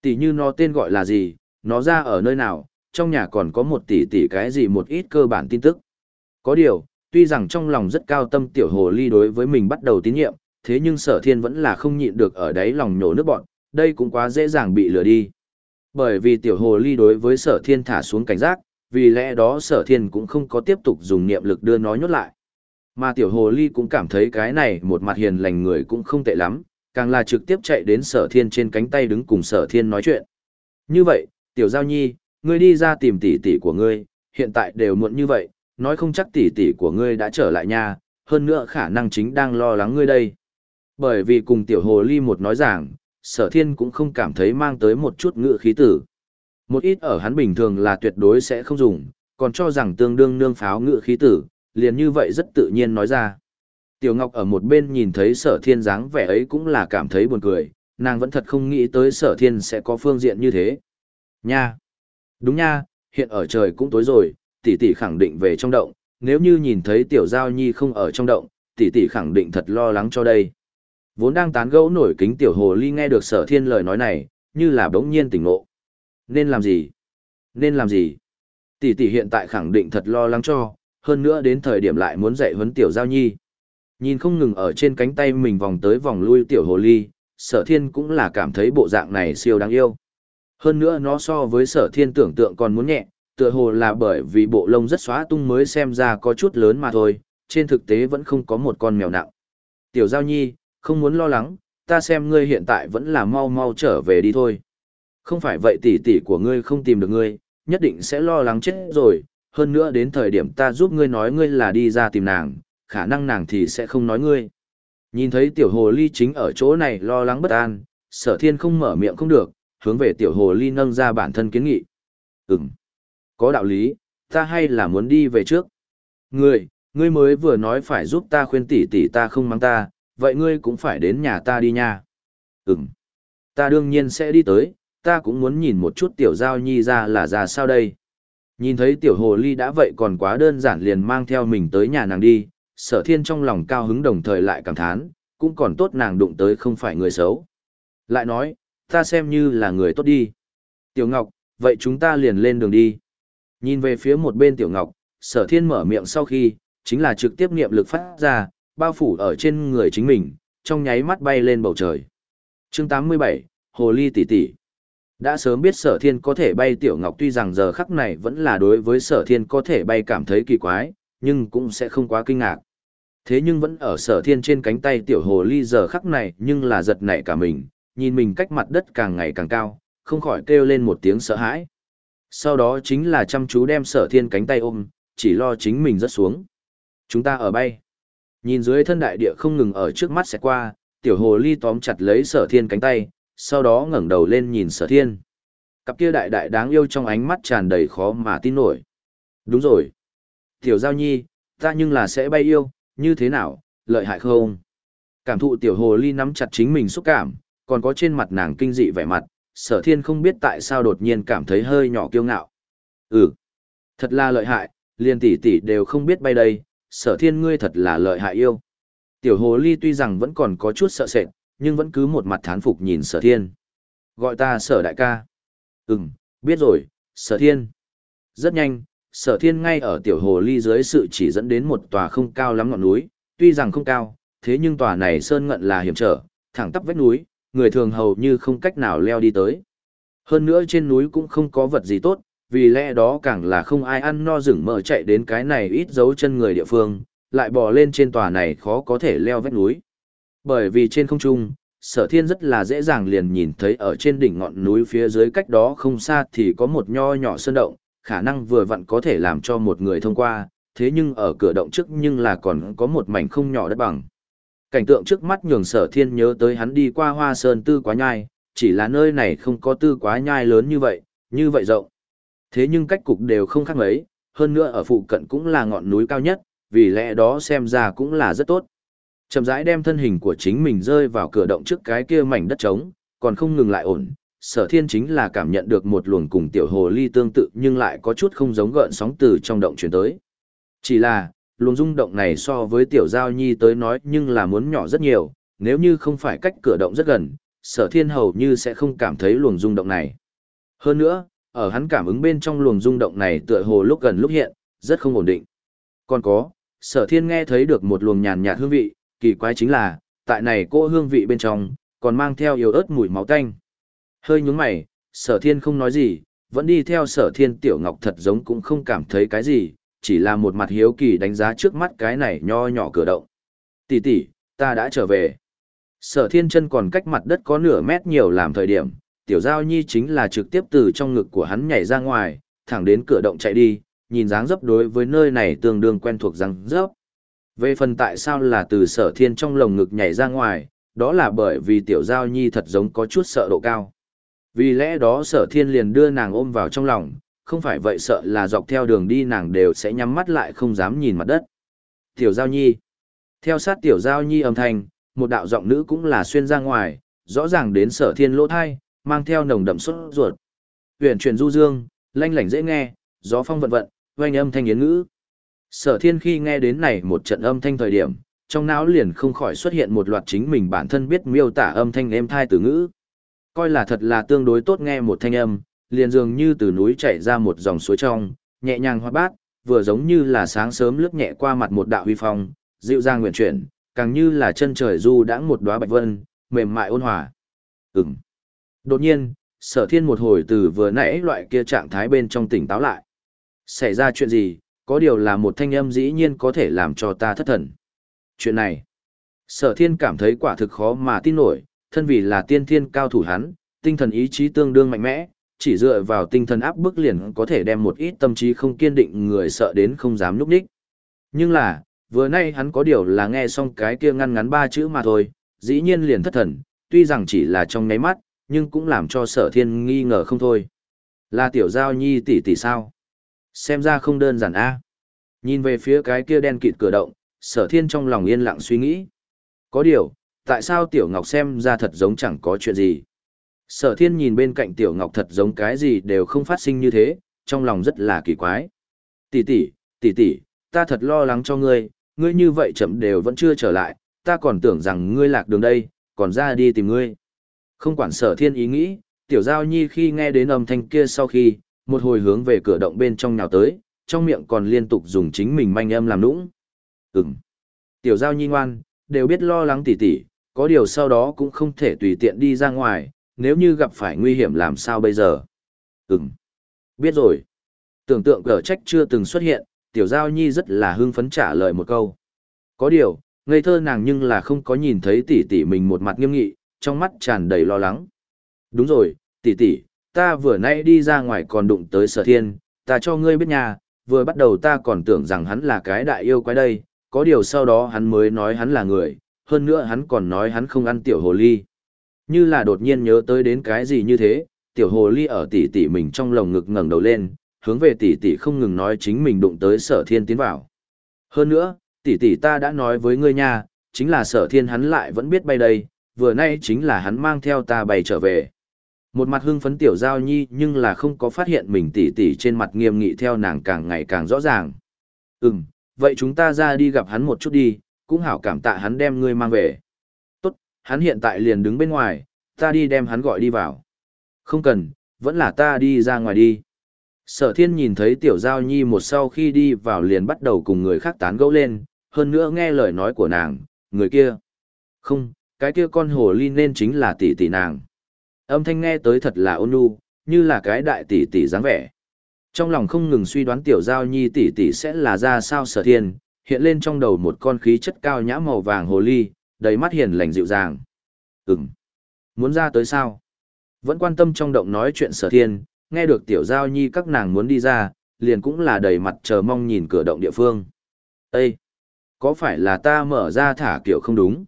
Tỷ như nó tên gọi là gì, nó ra ở nơi nào, trong nhà còn có một tỷ tỷ cái gì một ít cơ bản tin tức. Có điều, tuy rằng trong lòng rất cao tâm tiểu hồ ly đối với mình bắt đầu tín nhiệm, thế nhưng sở thiên vẫn là không nhịn được ở đáy lòng nhổ nước bọn, đây cũng quá dễ dàng bị lừa đi. Bởi vì tiểu hồ ly đối với sở thiên thả xuống cảnh giác, vì lẽ đó sở thiên cũng không có tiếp tục dùng niệm lực đưa nó nhốt lại. Mà tiểu hồ ly cũng cảm thấy cái này một mặt hiền lành người cũng không tệ lắm, càng là trực tiếp chạy đến sở thiên trên cánh tay đứng cùng sở thiên nói chuyện. Như vậy, tiểu giao nhi, ngươi đi ra tìm tỷ tỷ của ngươi, hiện tại đều muộn như vậy, nói không chắc tỷ tỷ của ngươi đã trở lại nhà, hơn nữa khả năng chính đang lo lắng ngươi đây. Bởi vì cùng tiểu hồ ly một nói giảng, sở thiên cũng không cảm thấy mang tới một chút ngựa khí tử. Một ít ở hắn bình thường là tuyệt đối sẽ không dùng, còn cho rằng tương đương nương pháo ngựa khí tử, liền như vậy rất tự nhiên nói ra. Tiểu Ngọc ở một bên nhìn thấy sở thiên dáng vẻ ấy cũng là cảm thấy buồn cười, nàng vẫn thật không nghĩ tới sở thiên sẽ có phương diện như thế. Nha! Đúng nha, hiện ở trời cũng tối rồi, tỷ tỷ khẳng định về trong động, nếu như nhìn thấy tiểu giao nhi không ở trong động, tỷ tỷ khẳng định thật lo lắng cho đây. Vốn đang tán gẫu nổi kính tiểu hồ ly nghe được sở thiên lời nói này, như là đống nhiên tỉnh ngộ. Nên làm gì? Nên làm gì? Tỷ tỷ hiện tại khẳng định thật lo lắng cho, hơn nữa đến thời điểm lại muốn dạy huấn tiểu giao nhi. Nhìn không ngừng ở trên cánh tay mình vòng tới vòng lui tiểu hồ ly, sở thiên cũng là cảm thấy bộ dạng này siêu đáng yêu. Hơn nữa nó so với sở thiên tưởng tượng còn muốn nhẹ, tựa hồ là bởi vì bộ lông rất xóa tung mới xem ra có chút lớn mà thôi, trên thực tế vẫn không có một con mèo nặng. Tiểu giao nhi, không muốn lo lắng, ta xem ngươi hiện tại vẫn là mau mau trở về đi thôi. Không phải vậy tỷ tỷ của ngươi không tìm được ngươi, nhất định sẽ lo lắng chết rồi, hơn nữa đến thời điểm ta giúp ngươi nói ngươi là đi ra tìm nàng, khả năng nàng thì sẽ không nói ngươi. Nhìn thấy tiểu hồ ly chính ở chỗ này lo lắng bất an, sở thiên không mở miệng không được, hướng về tiểu hồ ly nâng ra bản thân kiến nghị. Ừm, có đạo lý, ta hay là muốn đi về trước. Ngươi, ngươi mới vừa nói phải giúp ta khuyên tỷ tỷ ta không mang ta, vậy ngươi cũng phải đến nhà ta đi nha. Ừm, ta đương nhiên sẽ đi tới, ta cũng muốn nhìn một chút tiểu giao nhi ra là ra sao đây. Nhìn thấy tiểu hồ ly đã vậy còn quá đơn giản liền mang theo mình tới nhà nàng đi, sở thiên trong lòng cao hứng đồng thời lại cảm thán, cũng còn tốt nàng đụng tới không phải người xấu. Lại nói, ta xem như là người tốt đi. Tiểu Ngọc, vậy chúng ta liền lên đường đi. Nhìn về phía một bên Tiểu Ngọc, sở thiên mở miệng sau khi, chính là trực tiếp niệm lực phát ra, bao phủ ở trên người chính mình, trong nháy mắt bay lên bầu trời. chương 87, Hồ Ly tỷ tỷ Đã sớm biết sở thiên có thể bay tiểu ngọc tuy rằng giờ khắc này vẫn là đối với sở thiên có thể bay cảm thấy kỳ quái, nhưng cũng sẽ không quá kinh ngạc. Thế nhưng vẫn ở sở thiên trên cánh tay tiểu hồ ly giờ khắc này nhưng là giật nảy cả mình, nhìn mình cách mặt đất càng ngày càng cao, không khỏi kêu lên một tiếng sợ hãi. Sau đó chính là chăm chú đem sở thiên cánh tay ôm, chỉ lo chính mình rớt xuống. Chúng ta ở bay. Nhìn dưới thân đại địa không ngừng ở trước mắt sẽ qua, tiểu hồ ly tóm chặt lấy sở thiên cánh tay, sau đó ngẩng đầu lên nhìn sở thiên. Cặp kia đại đại đáng yêu trong ánh mắt tràn đầy khó mà tin nổi. Đúng rồi. Tiểu giao nhi, ta nhưng là sẽ bay yêu, như thế nào, lợi hại không? Cảm thụ tiểu hồ ly nắm chặt chính mình xúc cảm, còn có trên mặt nàng kinh dị vẻ mặt, sở thiên không biết tại sao đột nhiên cảm thấy hơi nhỏ kiêu ngạo. Ừ, thật là lợi hại, liền tỷ tỷ đều không biết bay đây, sở thiên ngươi thật là lợi hại yêu. Tiểu hồ ly tuy rằng vẫn còn có chút sợ sệt, nhưng vẫn cứ một mặt thán phục nhìn sở thiên. Gọi ta sở đại ca. Ừm, biết rồi, sở thiên. Rất nhanh, sở thiên ngay ở tiểu hồ ly dưới sự chỉ dẫn đến một tòa không cao lắm ngọn núi, tuy rằng không cao, thế nhưng tòa này sơn ngận là hiểm trở, thẳng tắp vách núi, người thường hầu như không cách nào leo đi tới. Hơn nữa trên núi cũng không có vật gì tốt, vì lẽ đó càng là không ai ăn no rừng mỡ chạy đến cái này ít dấu chân người địa phương, lại bò lên trên tòa này khó có thể leo vách núi. Bởi vì trên không trung, sở thiên rất là dễ dàng liền nhìn thấy ở trên đỉnh ngọn núi phía dưới cách đó không xa thì có một nho nhỏ sơn động, khả năng vừa vặn có thể làm cho một người thông qua, thế nhưng ở cửa động trước nhưng là còn có một mảnh không nhỏ đất bằng. Cảnh tượng trước mắt nhường sở thiên nhớ tới hắn đi qua hoa sơn tư quá nhai, chỉ là nơi này không có tư quá nhai lớn như vậy, như vậy rộng. Thế nhưng cách cục đều không khác mấy, hơn nữa ở phụ cận cũng là ngọn núi cao nhất, vì lẽ đó xem ra cũng là rất tốt. Chậm rãi đem thân hình của chính mình rơi vào cửa động trước cái kia mảnh đất trống, còn không ngừng lại ổn. Sở thiên chính là cảm nhận được một luồng cùng tiểu hồ ly tương tự nhưng lại có chút không giống gợn sóng từ trong động chuyển tới. Chỉ là, luồng rung động này so với tiểu giao nhi tới nói nhưng là muốn nhỏ rất nhiều, nếu như không phải cách cửa động rất gần, sở thiên hầu như sẽ không cảm thấy luồng rung động này. Hơn nữa, ở hắn cảm ứng bên trong luồng rung động này tựa hồ lúc gần lúc hiện, rất không ổn định. Còn có, sở thiên nghe thấy được một luồng nhàn nhạt hương vị, kỳ quái chính là, tại này cô hương vị bên trong, còn mang theo yếu ớt mùi máu tanh. Hơi nhúng mày, sở thiên không nói gì, vẫn đi theo sở thiên tiểu ngọc thật giống cũng không cảm thấy cái gì, chỉ là một mặt hiếu kỳ đánh giá trước mắt cái này nho nhỏ cửa động. Tỷ tỷ, ta đã trở về. Sở thiên chân còn cách mặt đất có nửa mét nhiều làm thời điểm, tiểu giao nhi chính là trực tiếp từ trong ngực của hắn nhảy ra ngoài, thẳng đến cửa động chạy đi, nhìn dáng dấp đối với nơi này tương đương quen thuộc răng dấp. Về phần tại sao là từ sở thiên trong lồng ngực nhảy ra ngoài, đó là bởi vì tiểu giao nhi thật giống có chút sợ độ cao. Vì lẽ đó sở thiên liền đưa nàng ôm vào trong lòng, không phải vậy sợ là dọc theo đường đi nàng đều sẽ nhắm mắt lại không dám nhìn mặt đất. Tiểu giao nhi. Theo sát tiểu giao nhi âm thanh, một đạo giọng nữ cũng là xuyên ra ngoài, rõ ràng đến sở thiên lỗ thai, mang theo nồng đậm sốt ruột. Huyền truyền du dương, lanh lảnh dễ nghe, gió phong vận vận, vang âm thanh yến ngữ. Sở thiên khi nghe đến này một trận âm thanh thời điểm, trong não liền không khỏi xuất hiện một loạt chính mình bản thân biết miêu tả âm thanh êm thai từ ngữ. Coi là thật là tương đối tốt nghe một thanh âm, liền dường như từ núi chảy ra một dòng suối trong, nhẹ nhàng hoa bát, vừa giống như là sáng sớm lướt nhẹ qua mặt một đạo huy phong, dịu dàng nguyện chuyển, càng như là chân trời du đãng một đóa bạch vân, mềm mại ôn hòa. Ừm. Đột nhiên, sở thiên một hồi từ vừa nãy loại kia trạng thái bên trong tỉnh táo lại. Xảy ra chuyện gì, có điều là một thanh âm dĩ nhiên có thể làm cho ta thất thần. Chuyện này, sở thiên cảm thấy quả thực khó mà tin nổi, thân vì là tiên thiên cao thủ hắn, tinh thần ý chí tương đương mạnh mẽ, chỉ dựa vào tinh thần áp bức liền có thể đem một ít tâm trí không kiên định người sợ đến không dám núp đích. Nhưng là, vừa nay hắn có điều là nghe xong cái kia ngăn ngắn ba chữ mà thôi, dĩ nhiên liền thất thần, tuy rằng chỉ là trong ngáy mắt, nhưng cũng làm cho sở thiên nghi ngờ không thôi. Là tiểu giao nhi tỷ tỷ sao? Xem ra không đơn giản a. Nhìn về phía cái kia đen kịt cửa động, sở thiên trong lòng yên lặng suy nghĩ. Có điều, tại sao tiểu ngọc xem ra thật giống chẳng có chuyện gì? Sở thiên nhìn bên cạnh tiểu ngọc thật giống cái gì đều không phát sinh như thế, trong lòng rất là kỳ quái. Tỷ tỷ, tỷ tỷ, ta thật lo lắng cho ngươi, ngươi như vậy chậm đều vẫn chưa trở lại, ta còn tưởng rằng ngươi lạc đường đây, còn ra đi tìm ngươi. Không quản sở thiên ý nghĩ, tiểu giao nhi khi nghe đến âm thanh kia sau khi, một hồi hướng về cửa động bên trong nhào tới, trong miệng còn liên tục dùng chính mình manh âm làm nũng. Ừm. Tiểu giao nhi ngoan, đều biết lo lắng tỉ tỉ, có điều sau đó cũng không thể tùy tiện đi ra ngoài, nếu như gặp phải nguy hiểm làm sao bây giờ? Ừm, biết rồi. Tưởng tượng cờ trách chưa từng xuất hiện, tiểu giao nhi rất là hưng phấn trả lời một câu. Có điều, ngây thơ nàng nhưng là không có nhìn thấy tỷ tỷ mình một mặt nghiêm nghị, trong mắt tràn đầy lo lắng. Đúng rồi, tỷ tỷ, ta vừa nãy đi ra ngoài còn đụng tới sở thiên, ta cho ngươi biết nha, vừa bắt đầu ta còn tưởng rằng hắn là cái đại yêu quái đây, có điều sau đó hắn mới nói hắn là người, hơn nữa hắn còn nói hắn không ăn tiểu hồ ly. Như là đột nhiên nhớ tới đến cái gì như thế, tiểu hồ ly ở tỷ tỷ mình trong lồng ngực ngẩng đầu lên, hướng về tỷ tỷ không ngừng nói chính mình đụng tới sở thiên tiến vào. Hơn nữa, tỷ tỷ ta đã nói với ngươi nha, chính là sở thiên hắn lại vẫn biết bay đây, vừa nay chính là hắn mang theo ta bày trở về. Một mặt hưng phấn tiểu giao nhi nhưng là không có phát hiện mình tỷ tỷ trên mặt nghiêm nghị theo nàng càng ngày càng rõ ràng. Ừm, vậy chúng ta ra đi gặp hắn một chút đi, cũng hảo cảm tạ hắn đem ngươi mang về. Tốt, hắn hiện tại liền đứng bên ngoài, ta đi đem hắn gọi đi vào. Không cần, vẫn là ta đi ra ngoài đi. Sở thiên nhìn thấy tiểu giao nhi một sau khi đi vào liền bắt đầu cùng người khác tán gẫu lên, hơn nữa nghe lời nói của nàng, người kia. Không, cái kia con hồ ly nên chính là tỷ tỷ nàng. Âm thanh nghe tới thật là ôn nhu, như là cái đại tỷ tỷ dáng vẻ. Trong lòng không ngừng suy đoán tiểu giao nhi tỷ tỷ sẽ là ra sao sở thiên, hiện lên trong đầu một con khí chất cao nhã màu vàng hồ ly, đầy mắt hiền lành dịu dàng. Ừm, muốn ra tới sao? Vẫn quan tâm trong động nói chuyện sở thiên, nghe được tiểu giao nhi các nàng muốn đi ra, liền cũng là đầy mặt chờ mong nhìn cửa động địa phương. Ê! Có phải là ta mở ra thả kiểu không đúng?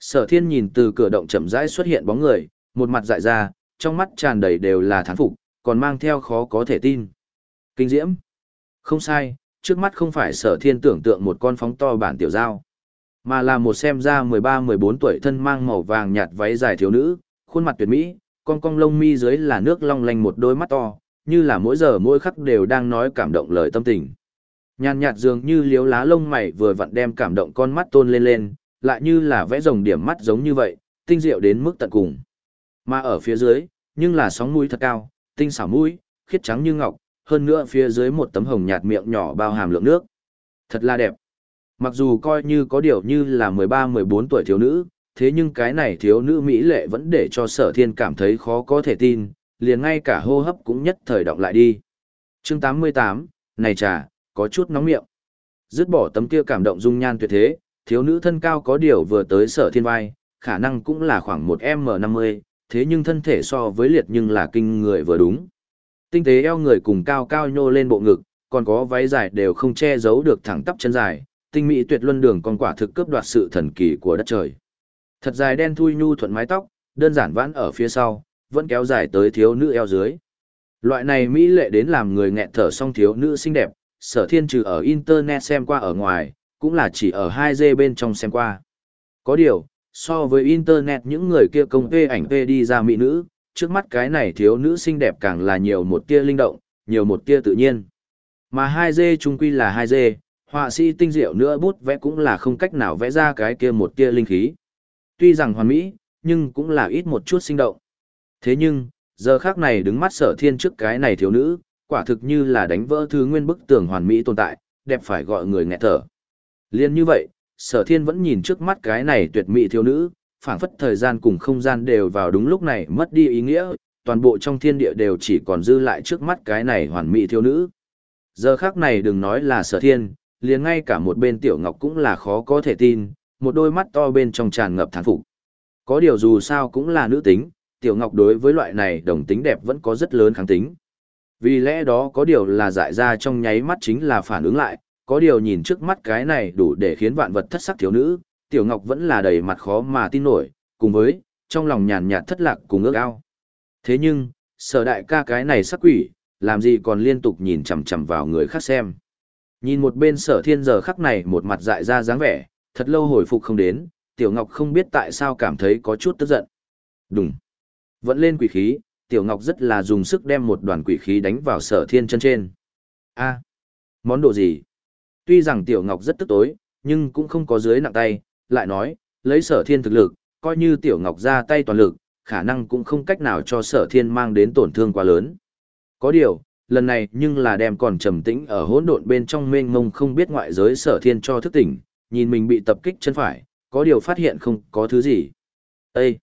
Sở thiên nhìn từ cửa động chậm rãi xuất hiện bóng người, một mặt dại ra, trong mắt tràn đầy đều là thán phục, còn mang theo khó có thể tin. Kinh diễm. Không sai, trước mắt không phải sở thiên tưởng tượng một con phóng to bản tiểu giao, mà là một xem ra 13-14 tuổi thân mang màu vàng nhạt váy dài thiếu nữ, khuôn mặt tuyệt mỹ, con cong lông mi dưới là nước long lanh một đôi mắt to, như là mỗi giờ mỗi khắc đều đang nói cảm động lời tâm tình. Nhàn nhạt dường như liếu lá lông mày vừa vặn đem cảm động con mắt tôn lên lên, lại như là vẽ rồng điểm mắt giống như vậy, tinh diệu đến mức tận cùng. Mà ở phía dưới, nhưng là sóng mũi thật cao, tinh xảo mũi, khiết trắng như ngọc, hơn nữa phía dưới một tấm hồng nhạt miệng nhỏ bao hàm lượng nước. Thật là đẹp. Mặc dù coi như có điều như là 13-14 tuổi thiếu nữ, thế nhưng cái này thiếu nữ Mỹ lệ vẫn để cho sở thiên cảm thấy khó có thể tin, liền ngay cả hô hấp cũng nhất thời động lại đi. chương 88, này trà, có chút nóng miệng. Dứt bỏ tấm kia cảm động dung nhan tuyệt thế, thiếu nữ thân cao có điều vừa tới sở thiên vai, khả năng cũng là khoảng một M50, thế nhưng thân thể so với liệt nhưng là kinh người vừa đúng. Tinh tế eo người cùng cao cao nhô lên bộ ngực, còn có váy dài đều không che giấu được thẳng tắp chân dài, tinh mỹ tuyệt luân đường còn quả thực cướp đoạt sự thần kỳ của đất trời. Thật dài đen thui nhu thuận mái tóc, đơn giản vãn ở phía sau, vẫn kéo dài tới thiếu nữ eo dưới. Loại này mỹ lệ đến làm người nghẹn thở song thiếu nữ xinh đẹp, sở thiên trừ ở internet xem qua ở ngoài, cũng là chỉ ở 2G bên trong xem qua. Có điều, so với internet những người kia công tê ảnh tê đi ra mỹ nữ, trước mắt cái này thiếu nữ xinh đẹp càng là nhiều một tia linh động, nhiều một tia tự nhiên. Mà 2G chung quy là 2G, họa sĩ tinh diệu nữa bút vẽ cũng là không cách nào vẽ ra cái kia một tia linh khí. Tuy rằng hoàn mỹ, nhưng cũng là ít một chút sinh động. Thế nhưng, giờ khác này đứng mắt sở thiên trước cái này thiếu nữ, quả thực như là đánh vỡ thứ nguyên bức tường hoàn mỹ tồn tại, đẹp phải gọi người nghẹt thở. Liên như vậy, sở thiên vẫn nhìn trước mắt cái này tuyệt mỹ thiếu nữ, phảng phất thời gian cùng không gian đều vào đúng lúc này mất đi ý nghĩa, toàn bộ trong thiên địa đều chỉ còn dư lại trước mắt cái này hoàn mỹ thiếu nữ. Giờ khác này đừng nói là sở thiên, liền ngay cả một bên tiểu ngọc cũng là khó có thể tin, một đôi mắt to bên trong tràn ngập thán phục. Có điều dù sao cũng là nữ tính, tiểu ngọc đối với loại này đồng tính đẹp vẫn có rất lớn kháng tính. Vì lẽ đó có điều là dại ra trong nháy mắt chính là phản ứng lại, có điều nhìn trước mắt cái này đủ để khiến vạn vật thất sắc thiếu nữ, tiểu ngọc vẫn là đầy mặt khó mà tin nổi, cùng với, trong lòng nhàn nhạt thất lạc cùng ước ao. Thế nhưng, sở đại ca cái này sắc quỷ, làm gì còn liên tục nhìn chằm chằm vào người khác xem. Nhìn một bên sở thiên giờ khắc này một mặt dại ra dáng vẻ, thật lâu hồi phục không đến, tiểu ngọc không biết tại sao cảm thấy có chút tức giận. Đúng. Vẫn lên quỷ khí, tiểu ngọc rất là dùng sức đem một đoàn quỷ khí đánh vào sở thiên chân trên. a món đồ gì? Tuy rằng tiểu ngọc rất tức tối, nhưng cũng không có dưới nặng tay, lại nói, lấy sở thiên thực lực, coi như tiểu ngọc ra tay toàn lực, khả năng cũng không cách nào cho sở thiên mang đến tổn thương quá lớn. Có điều, lần này nhưng là đem còn trầm tĩnh ở hỗn độn bên trong mênh mông không biết ngoại giới sở thiên cho thức tỉnh, nhìn mình bị tập kích chân phải, có điều phát hiện không có thứ gì. Ê!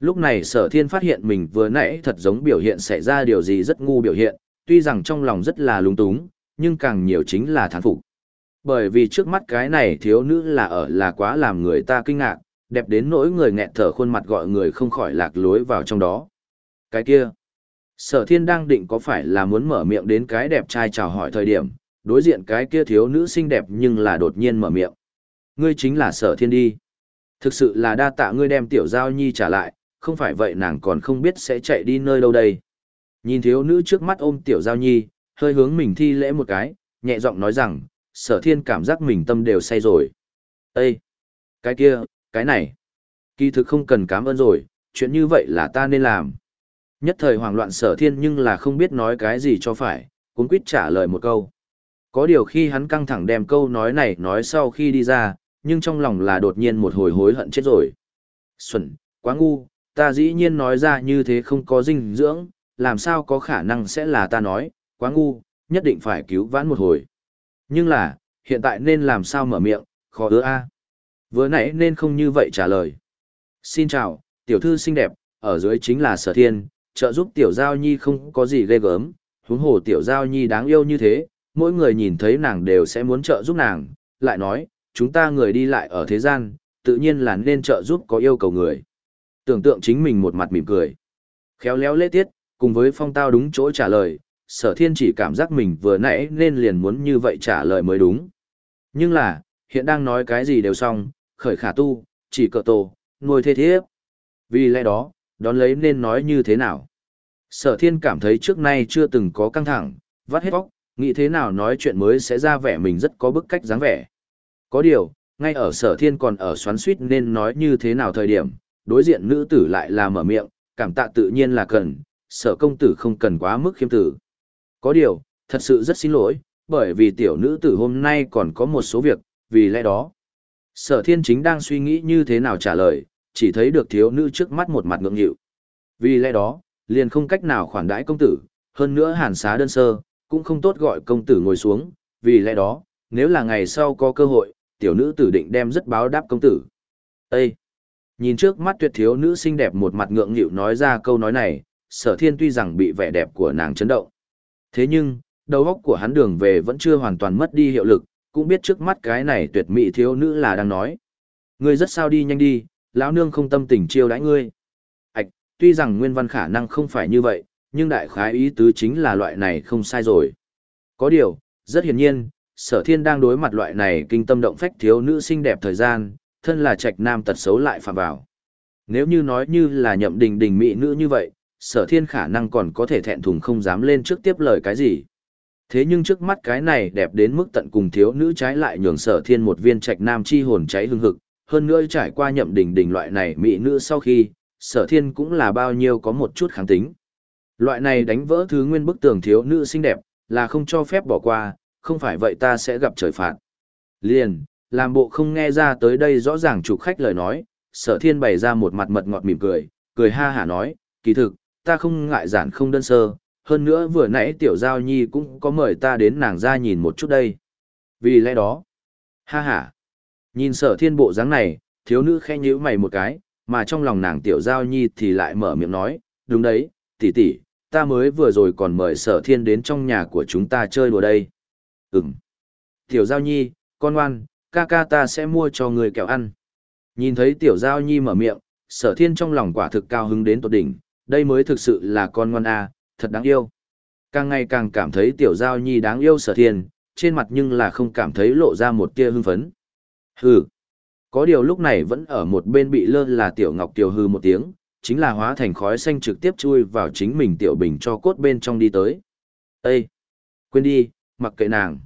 Lúc này sở thiên phát hiện mình vừa nãy thật giống biểu hiện xảy ra điều gì rất ngu biểu hiện, tuy rằng trong lòng rất là lung túng, nhưng càng nhiều chính là thán phục. Bởi vì trước mắt cái này thiếu nữ là ở là quá làm người ta kinh ngạc, đẹp đến nỗi người nghẹt thở khuôn mặt gọi người không khỏi lạc lối vào trong đó. Cái kia, sở thiên đang định có phải là muốn mở miệng đến cái đẹp trai chào hỏi thời điểm, đối diện cái kia thiếu nữ xinh đẹp nhưng là đột nhiên mở miệng. Ngươi chính là sở thiên đi. Thực sự là đa tạ ngươi đem tiểu giao nhi trả lại, không phải vậy nàng còn không biết sẽ chạy đi nơi đâu đây. Nhìn thiếu nữ trước mắt ôm tiểu giao nhi, hơi hướng mình thi lễ một cái, nhẹ giọng nói rằng, sở thiên cảm giác mình tâm đều say rồi. Ê! Cái kia, cái này. Kỳ thực không cần cảm ơn rồi, chuyện như vậy là ta nên làm. Nhất thời hoảng loạn sở thiên nhưng là không biết nói cái gì cho phải, cũng quyết trả lời một câu. Có điều khi hắn căng thẳng đem câu nói này nói sau khi đi ra, nhưng trong lòng là đột nhiên một hồi hối hận chết rồi. Xuân, quá ngu, ta dĩ nhiên nói ra như thế không có dinh dưỡng, làm sao có khả năng sẽ là ta nói, quá ngu, nhất định phải cứu vãn một hồi. Nhưng là, hiện tại nên làm sao mở miệng, khó ứa a. Vừa nãy nên không như vậy trả lời. Xin chào, tiểu thư xinh đẹp, ở dưới chính là sở thiên, trợ giúp tiểu giao nhi không có gì ghê gớm, huống hồ tiểu giao nhi đáng yêu như thế, mỗi người nhìn thấy nàng đều sẽ muốn trợ giúp nàng, lại nói, chúng ta người đi lại ở thế gian, tự nhiên là nên trợ giúp có yêu cầu người. Tưởng tượng chính mình một mặt mỉm cười. Khéo léo lễ tiết, cùng với phong tao đúng chỗ trả lời, sở thiên chỉ cảm giác mình vừa nãy nên liền muốn như vậy trả lời mới đúng. Nhưng là, hiện đang nói cái gì đều xong, khởi khả tu, chỉ cờ tổ, nuôi thế thiếp. Vì lẽ đó, đón lấy nên nói như thế nào? Sở thiên cảm thấy trước nay chưa từng có căng thẳng, vắt hết bóc, nghĩ thế nào nói chuyện mới sẽ ra vẻ mình rất có bức cách dáng vẻ. Có điều, ngay ở sở thiên còn ở xoắn suýt nên nói như thế nào thời điểm, đối diện nữ tử lại là mở miệng, cảm tạ tự nhiên là cần, sở công tử không cần quá mức khiêm tử. Có điều, thật sự rất xin lỗi, bởi vì tiểu nữ tử hôm nay còn có một số việc, vì lẽ đó. Sở thiên chính đang suy nghĩ như thế nào trả lời, chỉ thấy được thiếu nữ trước mắt một mặt ngượng nghịu. Vì lẽ đó, liền không cách nào khoản đãi công tử, hơn nữa hàn xá đơn sơ, cũng không tốt gọi công tử ngồi xuống, vì lẽ đó, nếu là ngày sau có cơ hội, tiểu nữ tử định đem rất báo đáp công tử. Ê! Nhìn trước mắt tuyệt thiếu nữ xinh đẹp một mặt ngượng nghịu nói ra câu nói này, sở thiên tuy rằng bị vẻ đẹp của nàng chấn động. Thế nhưng, đầu óc của hắn đường về vẫn chưa hoàn toàn mất đi hiệu lực, cũng biết trước mắt cái này tuyệt mỹ thiếu nữ là đang nói. Ngươi rất sao đi nhanh đi, lão nương không tâm tình chiêu đãi ngươi. Ảch, tuy rằng nguyên văn khả năng không phải như vậy, nhưng đại khái ý tứ chính là loại này không sai rồi. Có điều, rất hiển nhiên, sở thiên đang đối mặt loại này kinh tâm động phách thiếu nữ xinh đẹp thời gian, thân là trạch nam tật xấu lại phạm vào. Nếu như nói như là nhậm đình đình mỹ nữ như vậy, sở thiên khả năng còn có thể thẹn thùng không dám lên trước tiếp lời cái gì. Thế nhưng trước mắt cái này đẹp đến mức tận cùng thiếu nữ trái lại nhường sở thiên một viên trạch nam chi hồn cháy hương hực, hơn nữa trải qua nhậm đỉnh đỉnh loại này mỹ nữ sau khi, sở thiên cũng là bao nhiêu có một chút kháng tính. Loại này đánh vỡ thứ nguyên bức tường thiếu nữ xinh đẹp, là không cho phép bỏ qua, không phải vậy ta sẽ gặp trời phạt. Liền, làm bộ không nghe ra tới đây rõ ràng chủ khách lời nói, sở thiên bày ra một mặt mật ngọt mỉm cười, cười ha hả nói, kỳ thực, ta không ngại giản không đơn sơ, hơn nữa vừa nãy tiểu giao nhi cũng có mời ta đến nàng ra nhìn một chút đây. Vì lẽ đó, ha ha. nhìn sở thiên bộ dáng này, thiếu nữ khẽ nhíu mày một cái, mà trong lòng nàng tiểu giao nhi thì lại mở miệng nói, đúng đấy, tỷ tỷ, ta mới vừa rồi còn mời sở thiên đến trong nhà của chúng ta chơi đùa đây. Ừm. Tiểu giao nhi, con ngoan, ca ca ta sẽ mua cho người kẹo ăn. Nhìn thấy tiểu giao nhi mở miệng, sở thiên trong lòng quả thực cao hứng đến tột đỉnh, đây mới thực sự là con ngoan a, thật đáng yêu. Càng ngày càng cảm thấy tiểu giao nhi đáng yêu sở thiên, trên mặt nhưng là không cảm thấy lộ ra một tia hưng phấn. Hừ. Có điều lúc này vẫn ở một bên bị lơ là tiểu ngọc tiểu hư một tiếng, chính là hóa thành khói xanh trực tiếp chui vào chính mình tiểu bình cho cốt bên trong đi tới. Ê! Quên đi, mặc kệ nàng.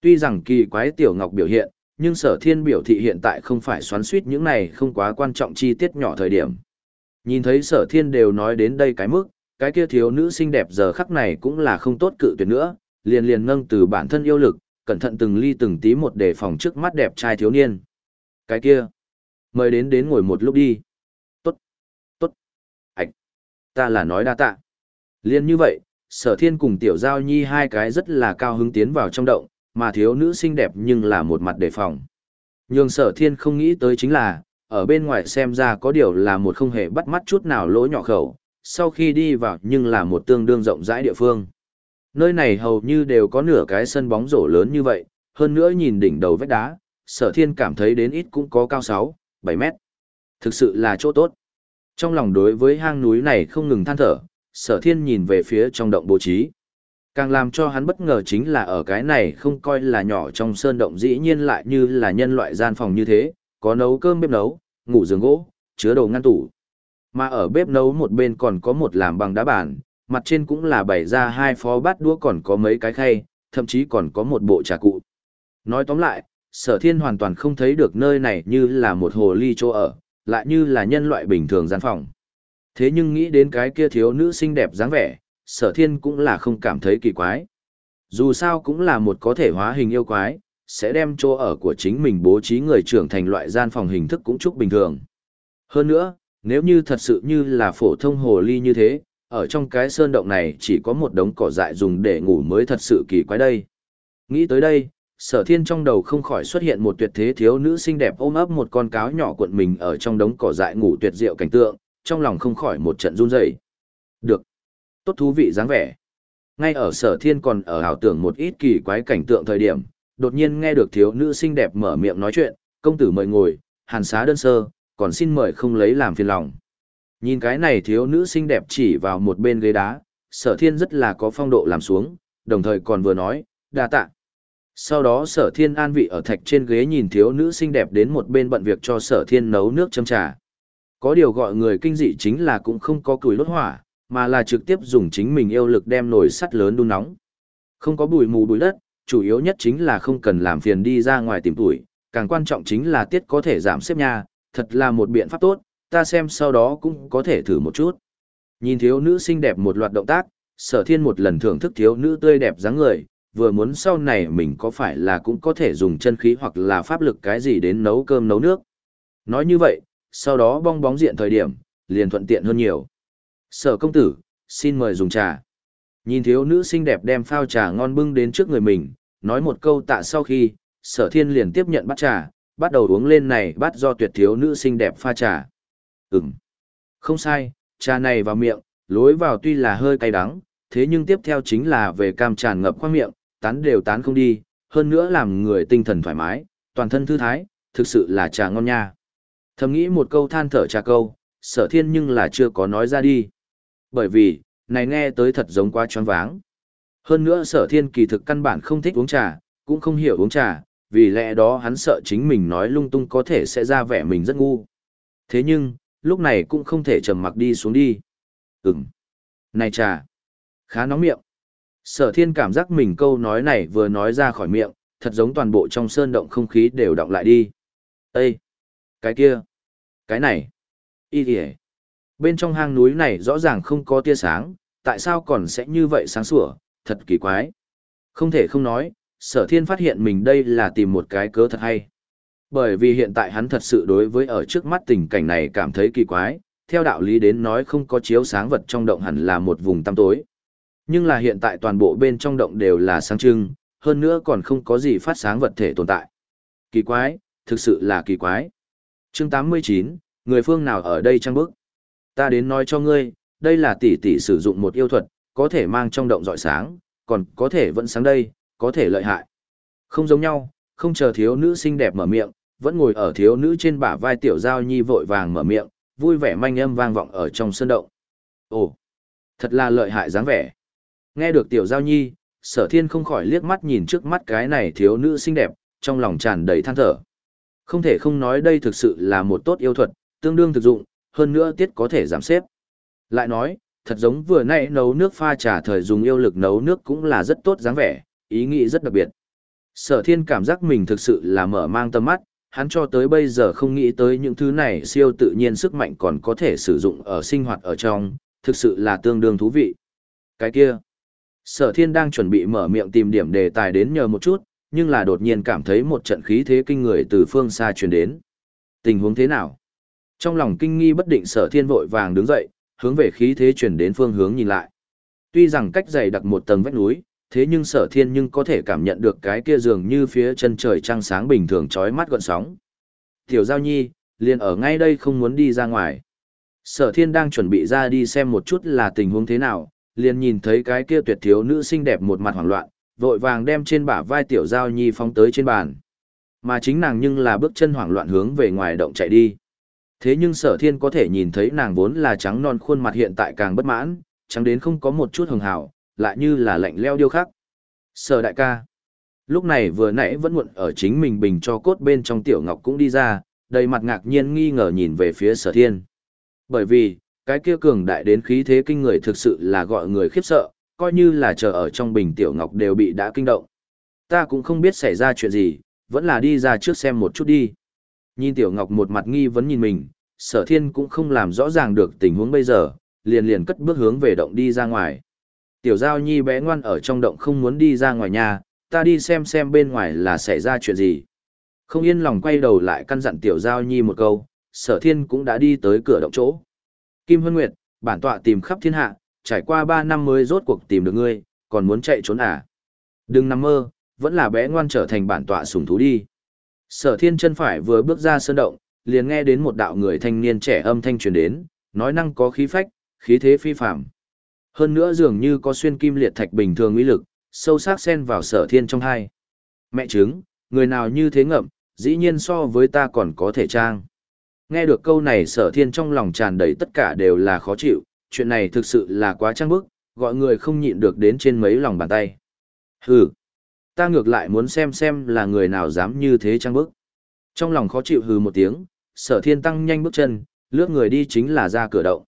Tuy rằng kỳ quái tiểu ngọc biểu hiện, nhưng sở thiên biểu thị hiện tại không phải xoắn suýt những này không quá quan trọng chi tiết nhỏ thời điểm. Nhìn thấy sở thiên đều nói đến đây cái mức, cái kia thiếu nữ xinh đẹp giờ khắc này cũng là không tốt cự tuyệt nữa, liền liền nâng từ bản thân yêu lực, cẩn thận từng ly từng tí một để phòng trước mắt đẹp trai thiếu niên. Cái kia, mời đến đến ngồi một lúc đi. Tốt, tốt, ạch, ta là nói đa tạ. Liên như vậy, sở thiên cùng tiểu giao nhi hai cái rất là cao hứng tiến vào trong động, mà thiếu nữ xinh đẹp nhưng là một mặt đề phòng. Nhưng sở thiên không nghĩ tới chính là, ở bên ngoài xem ra có điều là một không hề bắt mắt chút nào lỗ nhỏ khẩu, sau khi đi vào nhưng là một tương đương rộng rãi địa phương. Nơi này hầu như đều có nửa cái sân bóng rổ lớn như vậy, hơn nữa nhìn đỉnh đầu vách đá, sở thiên cảm thấy đến ít cũng có cao 6, 7 mét. Thực sự là chỗ tốt. Trong lòng đối với hang núi này không ngừng than thở, sở thiên nhìn về phía trong động bố trí. Càng làm cho hắn bất ngờ chính là ở cái này không coi là nhỏ trong sơn động dĩ nhiên lại như là nhân loại gian phòng như thế, có nấu cơm bếp nấu, ngủ giường gỗ, chứa đồ ngăn tủ. Mà ở bếp nấu một bên còn có một làm bằng đá bàn, mặt trên cũng là bày ra hai phó bát đũa còn có mấy cái khay, thậm chí còn có một bộ trà cụ. Nói tóm lại, sở thiên hoàn toàn không thấy được nơi này như là một hồ ly chỗ ở, lại như là nhân loại bình thường gian phòng. Thế nhưng nghĩ đến cái kia thiếu nữ xinh đẹp dáng vẻ, sở thiên cũng là không cảm thấy kỳ quái. Dù sao cũng là một có thể hóa hình yêu quái, sẽ đem chỗ ở của chính mình bố trí người trưởng thành loại gian phòng hình thức cũng chúc bình thường. Hơn nữa, nếu như thật sự như là phổ thông hồ ly như thế, ở trong cái sơn động này chỉ có một đống cỏ dại dùng để ngủ mới thật sự kỳ quái đây. Nghĩ tới đây, sở thiên trong đầu không khỏi xuất hiện một tuyệt thế thiếu nữ xinh đẹp ôm ấp một con cáo nhỏ cuộn mình ở trong đống cỏ dại ngủ tuyệt diệu cảnh tượng, trong lòng không khỏi một trận run rẩy. Được. Tốt thú vị dáng vẻ. Ngay ở sở thiên còn ở ảo tưởng một ít kỳ quái cảnh tượng thời điểm, đột nhiên nghe được thiếu nữ xinh đẹp mở miệng nói chuyện, công tử mời ngồi, hàn xá đơn sơ, còn xin mời không lấy làm phiền lòng. Nhìn cái này thiếu nữ xinh đẹp chỉ vào một bên ghế đá, sở thiên rất là có phong độ làm xuống, đồng thời còn vừa nói, đa tạ. Sau đó sở thiên an vị ở thạch trên ghế nhìn thiếu nữ xinh đẹp đến một bên bận việc cho sở thiên nấu nước châm trà. Có điều gọi người kinh dị chính là cũng không có củi lốt hỏa, mà là trực tiếp dùng chính mình yêu lực đem nồi sắt lớn đun nóng. Không có bụi mù bụi đất, chủ yếu nhất chính là không cần làm phiền đi ra ngoài tìm tuổi, càng quan trọng chính là tiết có thể giảm xếp nha, thật là một biện pháp tốt, ta xem sau đó cũng có thể thử một chút. Nhìn thiếu nữ xinh đẹp một loạt động tác, sở thiên một lần thưởng thức thiếu nữ tươi đẹp dáng người, vừa muốn sau này mình có phải là cũng có thể dùng chân khí hoặc là pháp lực cái gì đến nấu cơm nấu nước. Nói như vậy, sau đó bong bóng diện thời điểm, liền thuận tiện hơn nhiều. Sở công tử, xin mời dùng trà. Nhìn thiếu nữ xinh đẹp đem phao trà ngon bưng đến trước người mình, nói một câu tạ sau khi, sở thiên liền tiếp nhận bát trà, bắt đầu uống lên này bắt do tuyệt thiếu nữ xinh đẹp pha trà. Ừm, không sai, trà này vào miệng, lối vào tuy là hơi cay đắng, thế nhưng tiếp theo chính là về cam tràn ngập khoang miệng, tán đều tán không đi, hơn nữa làm người tinh thần thoải mái, toàn thân thư thái, thực sự là trà ngon nha. Thầm nghĩ một câu than thở trà câu, sở thiên nhưng là chưa có nói ra đi. Bởi vì, này nghe tới thật giống quá choáng váng. Hơn nữa sở thiên kỳ thực căn bản không thích uống trà, cũng không hiểu uống trà, vì lẽ đó hắn sợ chính mình nói lung tung có thể sẽ ra vẻ mình rất ngu. Thế nhưng, lúc này cũng không thể trầm mặc đi xuống đi. Ừm. Này trà. Khá nóng miệng. Sở thiên cảm giác mình câu nói này vừa nói ra khỏi miệng, thật giống toàn bộ trong sơn động không khí đều động lại đi. Ê! Cái kia! Cái này! Y kìa! Bên trong hang núi này rõ ràng không có tia sáng, tại sao còn sẽ như vậy sáng sủa, thật kỳ quái. Không thể không nói, sở thiên phát hiện mình đây là tìm một cái cớ thật hay. Bởi vì hiện tại hắn thật sự đối với ở trước mắt tình cảnh này cảm thấy kỳ quái, theo đạo lý đến nói không có chiếu sáng vật trong động hẳn là một vùng tăm tối. Nhưng là hiện tại toàn bộ bên trong động đều là sáng trưng, hơn nữa còn không có gì phát sáng vật thể tồn tại. Kỳ quái, thực sự là kỳ quái. Chương 89, người phương nào ở đây trăng bức? Ta đến nói cho ngươi, đây là tỷ tỷ sử dụng một yêu thuật, có thể mang trong động dọi sáng, còn có thể vẫn sáng đây, có thể lợi hại. Không giống nhau, không chờ thiếu nữ xinh đẹp mở miệng, vẫn ngồi ở thiếu nữ trên bả vai tiểu giao nhi vội vàng mở miệng, vui vẻ manh âm vang vọng ở trong sân động. Ồ, thật là lợi hại dáng vẻ. Nghe được tiểu giao nhi, sở thiên không khỏi liếc mắt nhìn trước mắt cái này thiếu nữ xinh đẹp, trong lòng tràn đầy than thở. Không thể không nói đây thực sự là một tốt yêu thuật, tương đương thực dụng, hơn nữa tiết có thể giảm xếp. Lại nói, thật giống vừa nãy nấu nước pha trà thời dùng yêu lực nấu nước cũng là rất tốt dáng vẻ, ý nghĩ rất đặc biệt. Sở thiên cảm giác mình thực sự là mở mang tâm mắt, hắn cho tới bây giờ không nghĩ tới những thứ này siêu tự nhiên sức mạnh còn có thể sử dụng ở sinh hoạt ở trong, thực sự là tương đương thú vị. Cái kia, sở thiên đang chuẩn bị mở miệng tìm điểm đề tài đến nhờ một chút, nhưng là đột nhiên cảm thấy một trận khí thế kinh người từ phương xa truyền đến. Tình huống thế nào? Trong lòng kinh nghi bất định sở thiên vội vàng đứng dậy, hướng về khí thế truyền đến phương hướng nhìn lại. Tuy rằng cách dày đặc một tầng vách núi, thế nhưng sở thiên nhưng có thể cảm nhận được cái kia dường như phía chân trời trăng sáng bình thường trói mắt gọn sóng. Tiểu Giao Nhi, liền ở ngay đây không muốn đi ra ngoài. Sở thiên đang chuẩn bị ra đi xem một chút là tình huống thế nào, liền nhìn thấy cái kia tuyệt thiếu nữ xinh đẹp một mặt hoảng loạn, vội vàng đem trên bả vai tiểu giao nhi phóng tới trên bàn. Mà chính nàng nhưng là bước chân hoảng loạn hướng về ngoài động chạy đi. Thế nhưng sở thiên có thể nhìn thấy nàng vốn là trắng non khuôn mặt hiện tại càng bất mãn, trắng đến không có một chút hường hào, lại như là lạnh leo điêu khắc. Sở đại ca. Lúc này vừa nãy vẫn muộn ở chính mình bình cho cốt bên trong tiểu ngọc cũng đi ra, đầy mặt ngạc nhiên nghi ngờ nhìn về phía sở thiên. Bởi vì, cái kia cường đại đến khí thế kinh người thực sự là gọi người khiếp sợ, coi như là chờ ở trong bình tiểu ngọc đều bị đã kinh động. Ta cũng không biết xảy ra chuyện gì, vẫn là đi ra trước xem một chút đi. Nhìn tiểu ngọc một mặt nghi vấn nhìn mình, sở thiên cũng không làm rõ ràng được tình huống bây giờ, liền liền cất bước hướng về động đi ra ngoài. Tiểu giao nhi bé ngoan ở trong động không muốn đi ra ngoài nhà, ta đi xem xem bên ngoài là xảy ra chuyện gì. Không yên lòng quay đầu lại căn dặn tiểu giao nhi một câu, sở thiên cũng đã đi tới cửa động chỗ. Kim Hân Nguyệt, bản tọa tìm khắp thiên hạ, trải qua 3 năm mới rốt cuộc tìm được ngươi, còn muốn chạy trốn à? Đừng nằm mơ, vẫn là bé ngoan trở thành bản tọa sủng thú đi. Sở thiên chân phải vừa bước ra sơn động, liền nghe đến một đạo người thanh niên trẻ âm thanh truyền đến, nói năng có khí phách, khí thế phi phạm. Hơn nữa dường như có xuyên kim liệt thạch bình thường uy lực, sâu sắc xen vào sở thiên trong hai. Mẹ chứng, người nào như thế ngậm, dĩ nhiên so với ta còn có thể trang. Nghe được câu này sở thiên trong lòng tràn đầy tất cả đều là khó chịu, chuyện này thực sự là quá trang bức, gọi người không nhịn được đến trên mấy lòng bàn tay. Hừ, ta ngược lại muốn xem xem là người nào dám như thế trang bức. Trong lòng khó chịu hừ một tiếng, sở thiên tăng nhanh bước chân, lướt người đi chính là ra cửa động.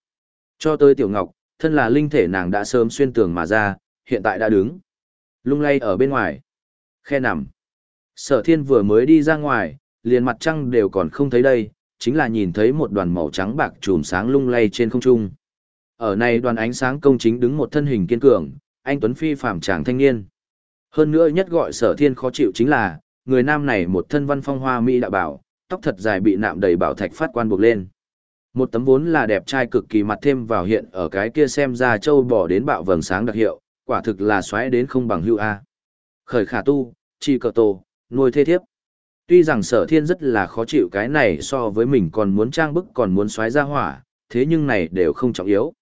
Cho tới tiểu ngọc, thân là linh thể nàng đã sớm xuyên tường mà ra, hiện tại đã đứng. Lung lay ở bên ngoài. Khe nằm. Sở thiên vừa mới đi ra ngoài, liền mặt trăng đều còn không thấy đây, chính là nhìn thấy một đoàn màu trắng bạc trùm sáng lung lay trên không trung. Ở này đoàn ánh sáng công chính đứng một thân hình kiên cường, anh Tuấn Phi phàm tràng thanh niên. Hơn nữa nhất gọi sở thiên khó chịu chính là, người nam này một thân văn phong hoa mỹ đạo bảo, tóc thật dài bị nạm đầy bảo thạch phát quan buộc lên. Một tấm vốn là đẹp trai cực kỳ mặt thêm vào hiện ở cái kia xem ra châu bỏ đến bạo vầng sáng đặc hiệu, quả thực là xoáy đến không bằng hưu A. Khởi khả tu, chi cờ tổ, nuôi thê thiếp. Tuy rằng sở thiên rất là khó chịu cái này so với mình còn muốn trang bức còn muốn xoáy ra hỏa, thế nhưng này đều không trọng yếu.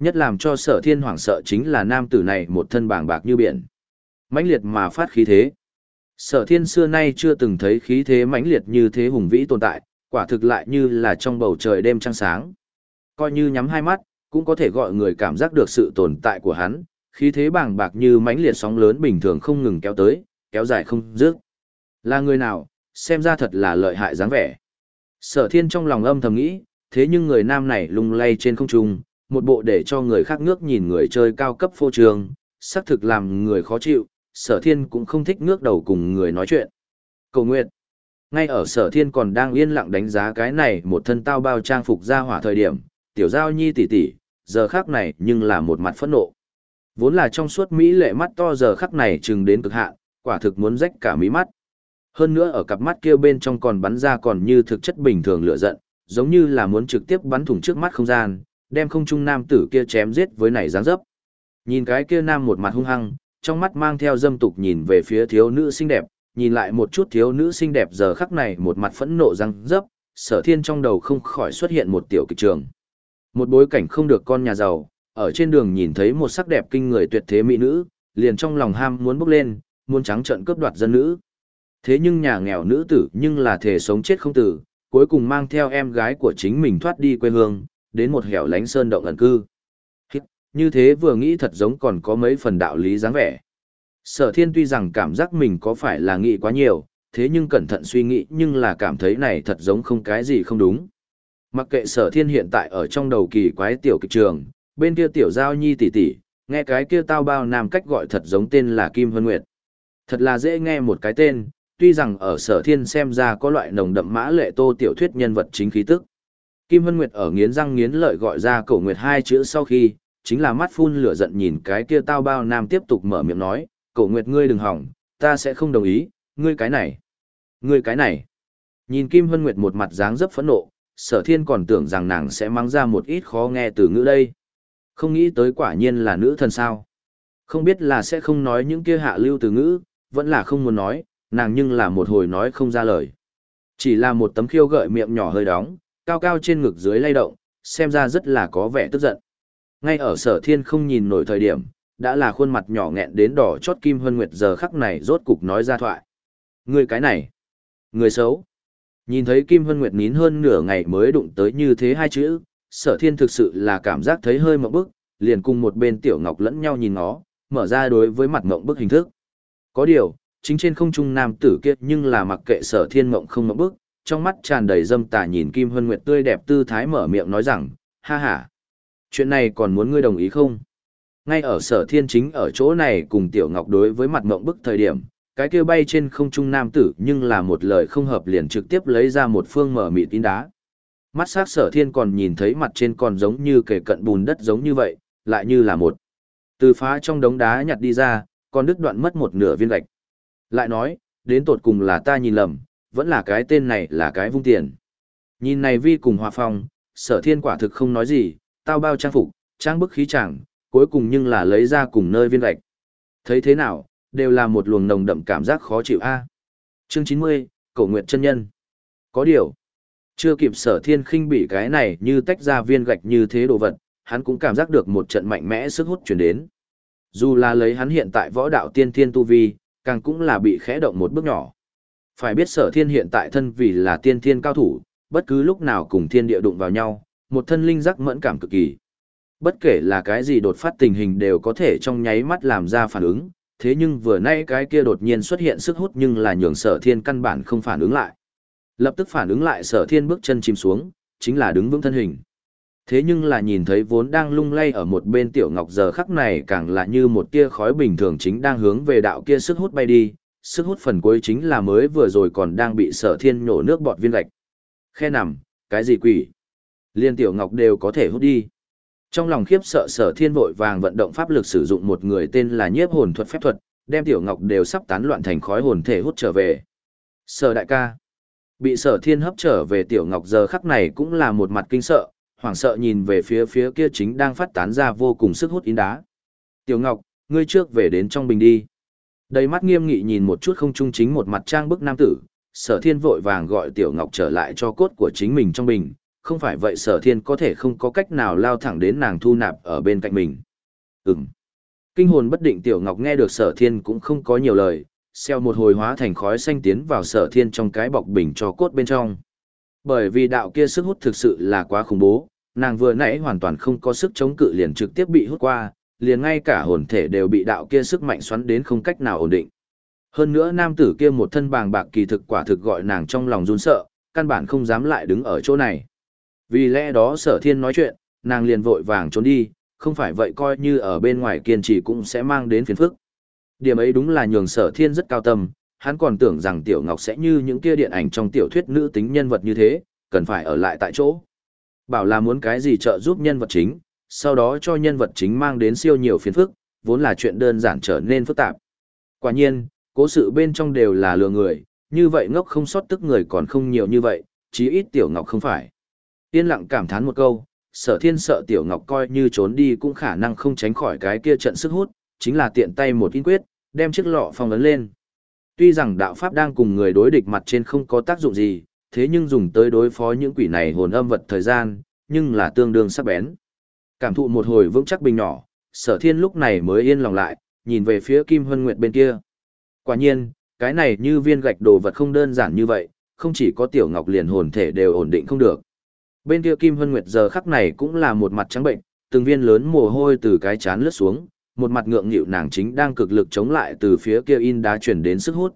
Nhất làm cho sở thiên hoảng sợ chính là nam tử này một thân bàng bạc như biển mãnh liệt mà phát khí thế. Sở thiên xưa nay chưa từng thấy khí thế mãnh liệt như thế hùng vĩ tồn tại, quả thực lại như là trong bầu trời đêm trăng sáng. Coi như nhắm hai mắt, cũng có thể gọi người cảm giác được sự tồn tại của hắn, khí thế bàng bạc như mãnh liệt sóng lớn bình thường không ngừng kéo tới, kéo dài không dứt. Là người nào, xem ra thật là lợi hại dáng vẻ. Sở thiên trong lòng âm thầm nghĩ, thế nhưng người nam này lung lay trên không trung, một bộ để cho người khác ngước nhìn người chơi cao cấp phô trường, xác thực làm người khó chịu, sở thiên cũng không thích ngước đầu cùng người nói chuyện. Cầu nguyện, ngay ở sở thiên còn đang yên lặng đánh giá cái này một thân tao bao trang phục ra hỏa thời điểm, tiểu giao nhi tỷ tỷ, giờ khắc này nhưng là một mặt phẫn nộ. Vốn là trong suốt Mỹ lệ mắt to giờ khắc này chừng đến cực hạn, quả thực muốn rách cả mí mắt. Hơn nữa ở cặp mắt kia bên trong còn bắn ra còn như thực chất bình thường lửa giận, giống như là muốn trực tiếp bắn thủng trước mắt không gian, đem không trung nam tử kia chém giết với nảy dáng dấp. Nhìn cái kia nam một mặt hung hăng, trong mắt mang theo dâm tục nhìn về phía thiếu nữ xinh đẹp, nhìn lại một chút thiếu nữ xinh đẹp giờ khắc này một mặt phẫn nộ răng dấp, sở thiên trong đầu không khỏi xuất hiện một tiểu kịch trường. Một bối cảnh không được con nhà giàu, ở trên đường nhìn thấy một sắc đẹp kinh người tuyệt thế mỹ nữ, liền trong lòng ham muốn bốc lên, muốn trắng trợn cướp đoạt dân nữ. Thế nhưng nhà nghèo nữ tử nhưng là thể sống chết không tử, cuối cùng mang theo em gái của chính mình thoát đi quê hương, đến một hẻo lánh sơn động ẩn cư. Như thế vừa nghĩ thật giống còn có mấy phần đạo lý dáng vẻ. Sở thiên tuy rằng cảm giác mình có phải là nghĩ quá nhiều, thế nhưng cẩn thận suy nghĩ nhưng là cảm thấy này thật giống không cái gì không đúng. Mặc kệ sở thiên hiện tại ở trong đầu kỳ quái tiểu kịch trường, bên kia tiểu giao nhi tỷ tỷ, nghe cái kia tao bao nam cách gọi thật giống tên là Kim Vân Nguyệt. Thật là dễ nghe một cái tên, tuy rằng ở sở thiên xem ra có loại nồng đậm mã lệ tô tiểu thuyết nhân vật chính khí tức. Kim Vân Nguyệt ở nghiến răng nghiến lợi gọi ra cổ Nguyệt hai chữ sau khi, chính là mắt phun lửa giận nhìn cái kia tao bao nam tiếp tục mở miệng nói, cổ Nguyệt ngươi đừng hỏng, ta sẽ không đồng ý, ngươi cái này, ngươi cái này. Nhìn Kim Hân Nguyệt một mặt dáng dấp phẫn nộ, sở thiên còn tưởng rằng nàng sẽ mang ra một ít khó nghe từ ngữ đây. Không nghĩ tới quả nhiên là nữ thần sao. Không biết là sẽ không nói những kia hạ lưu từ ngữ, vẫn là không muốn nói, nàng nhưng là một hồi nói không ra lời. Chỉ là một tấm khiêu gợi miệng nhỏ hơi đóng, cao cao trên ngực dưới lay động, xem ra rất là có vẻ tức giận. Ngay ở sở thiên không nhìn nổi thời điểm, đã là khuôn mặt nhỏ nghẹn đến đỏ chót kim hân nguyệt giờ khắc này rốt cục nói ra thoại. Người cái này, người xấu. Nhìn thấy Kim Hân Nguyệt nín hơn nửa ngày mới đụng tới như thế hai chữ, sở thiên thực sự là cảm giác thấy hơi mộng bức, liền cùng một bên tiểu ngọc lẫn nhau nhìn nó, mở ra đối với mặt mộng bức hình thức. Có điều, chính trên không trung nam tử kia nhưng là mặc kệ sở thiên mộng không mộng bức, trong mắt tràn đầy dâm tà nhìn Kim Hân Nguyệt tươi đẹp tư thái mở miệng nói rằng, ha ha, chuyện này còn muốn ngươi đồng ý không? Ngay ở sở thiên chính ở chỗ này cùng tiểu ngọc đối với mặt mộng bức thời điểm, cái kia bay trên không trung nam tử nhưng là một lời không hợp liền trực tiếp lấy ra một phương mở mịt tín đá. Mắt sắc sở thiên còn nhìn thấy mặt trên còn giống như kề cận bùn đất giống như vậy, lại như là một. Từ phá trong đống đá nhặt đi ra, còn đứt đoạn mất một nửa viên gạch. Lại nói, đến tột cùng là ta nhìn lầm, vẫn là cái tên này là cái vung tiền. Nhìn này vi cùng hòa phong, sở thiên quả thực không nói gì, tao bao trang phục, trang bức khí chẳng, cuối cùng nhưng là lấy ra cùng nơi viên gạch. Thấy thế nào, đều là một luồng nồng đậm cảm giác khó chịu a. Chương 90, Cổ Nguyệt chân nhân. Có điều, chưa kịp Sở Thiên khinh bị cái này như tách ra viên gạch như thế đồ vật, hắn cũng cảm giác được một trận mạnh mẽ sức hút truyền đến. Dù là lấy hắn hiện tại võ đạo tiên thiên tu vi, càng cũng là bị khẽ động một bước nhỏ. Phải biết Sở Thiên hiện tại thân vì là tiên thiên cao thủ, bất cứ lúc nào cùng thiên địa đụng vào nhau, một thân linh giác mẫn cảm cực kỳ. Bất kể là cái gì đột phát tình hình đều có thể trong nháy mắt làm ra phản ứng, thế nhưng vừa nay cái kia đột nhiên xuất hiện sức hút nhưng là nhường sở thiên căn bản không phản ứng lại. Lập tức phản ứng lại sở thiên bước chân chìm xuống, chính là đứng vững thân hình. Thế nhưng là nhìn thấy vốn đang lung lay ở một bên tiểu ngọc giờ khắc này càng là như một tia khói bình thường chính đang hướng về đạo kia sức hút bay đi, sức hút phần cuối chính là mới vừa rồi còn đang bị sở thiên nhổ nước bọt viên gạch. Khe nằm, cái gì quỷ? Liên tiểu ngọc đều có thể hút đi. Trong lòng khiếp sợ sở thiên vội vàng vận động pháp lực sử dụng một người tên là nhiếp hồn thuật phép thuật, đem tiểu ngọc đều sắp tán loạn thành khói hồn thể hút trở về. Sở đại ca. Bị sở thiên hấp trở về tiểu ngọc giờ khắc này cũng là một mặt kinh sợ, hoảng sợ nhìn về phía phía kia chính đang phát tán ra vô cùng sức hút in đá. Tiểu ngọc, ngươi trước về đến trong bình đi. Đầy mắt nghiêm nghị nhìn một chút không trung chính một mặt trang bức nam tử, sở thiên vội vàng gọi tiểu ngọc trở lại cho cốt của chính mình trong bình, không phải vậy sở thiên có thể không có cách nào lao thẳng đến nàng thu nạp ở bên cạnh mình. Ừm. Kinh hồn bất định tiểu ngọc nghe được sở thiên cũng không có nhiều lời, xeo một hồi hóa thành khói xanh tiến vào sở thiên trong cái bọc bình cho cốt bên trong. Bởi vì đạo kia sức hút thực sự là quá khủng bố, nàng vừa nãy hoàn toàn không có sức chống cự liền trực tiếp bị hút qua, liền ngay cả hồn thể đều bị đạo kia sức mạnh xoắn đến không cách nào ổn định. Hơn nữa nam tử kia một thân bàng bạc kỳ thực quả thực gọi nàng trong lòng run sợ, căn bản không dám lại đứng ở chỗ này. Vì lẽ đó sở thiên nói chuyện, nàng liền vội vàng trốn đi, không phải vậy coi như ở bên ngoài kiên trì cũng sẽ mang đến phiền phức. Điểm ấy đúng là nhường sở thiên rất cao tâm, hắn còn tưởng rằng Tiểu Ngọc sẽ như những kia điện ảnh trong tiểu thuyết nữ tính nhân vật như thế, cần phải ở lại tại chỗ. Bảo là muốn cái gì trợ giúp nhân vật chính, sau đó cho nhân vật chính mang đến siêu nhiều phiền phức, vốn là chuyện đơn giản trở nên phức tạp. Quả nhiên, cố sự bên trong đều là lừa người, như vậy ngốc không sót tức người còn không nhiều như vậy, chí ít Tiểu Ngọc không phải. Yên lặng cảm thán một câu, sở thiên sợ tiểu ngọc coi như trốn đi cũng khả năng không tránh khỏi cái kia trận sức hút, chính là tiện tay một in quyết, đem chiếc lọ phong ấn lên. Tuy rằng đạo pháp đang cùng người đối địch mặt trên không có tác dụng gì, thế nhưng dùng tới đối phó những quỷ này hồn âm vật thời gian, nhưng là tương đương sắc bén. Cảm thụ một hồi vững chắc bình nhỏ, sở thiên lúc này mới yên lòng lại, nhìn về phía Kim Hân Nguyệt bên kia. Quả nhiên, cái này như viên gạch đồ vật không đơn giản như vậy, không chỉ có tiểu ngọc liền hồn thể đều ổn định không được. Bên kia Kim Hân Nguyệt giờ khắc này cũng là một mặt trắng bệnh, từng viên lớn mồ hôi từ cái chán lướt xuống, một mặt ngượng nghịu nàng chính đang cực lực chống lại từ phía kia in đá chuyển đến sức hút.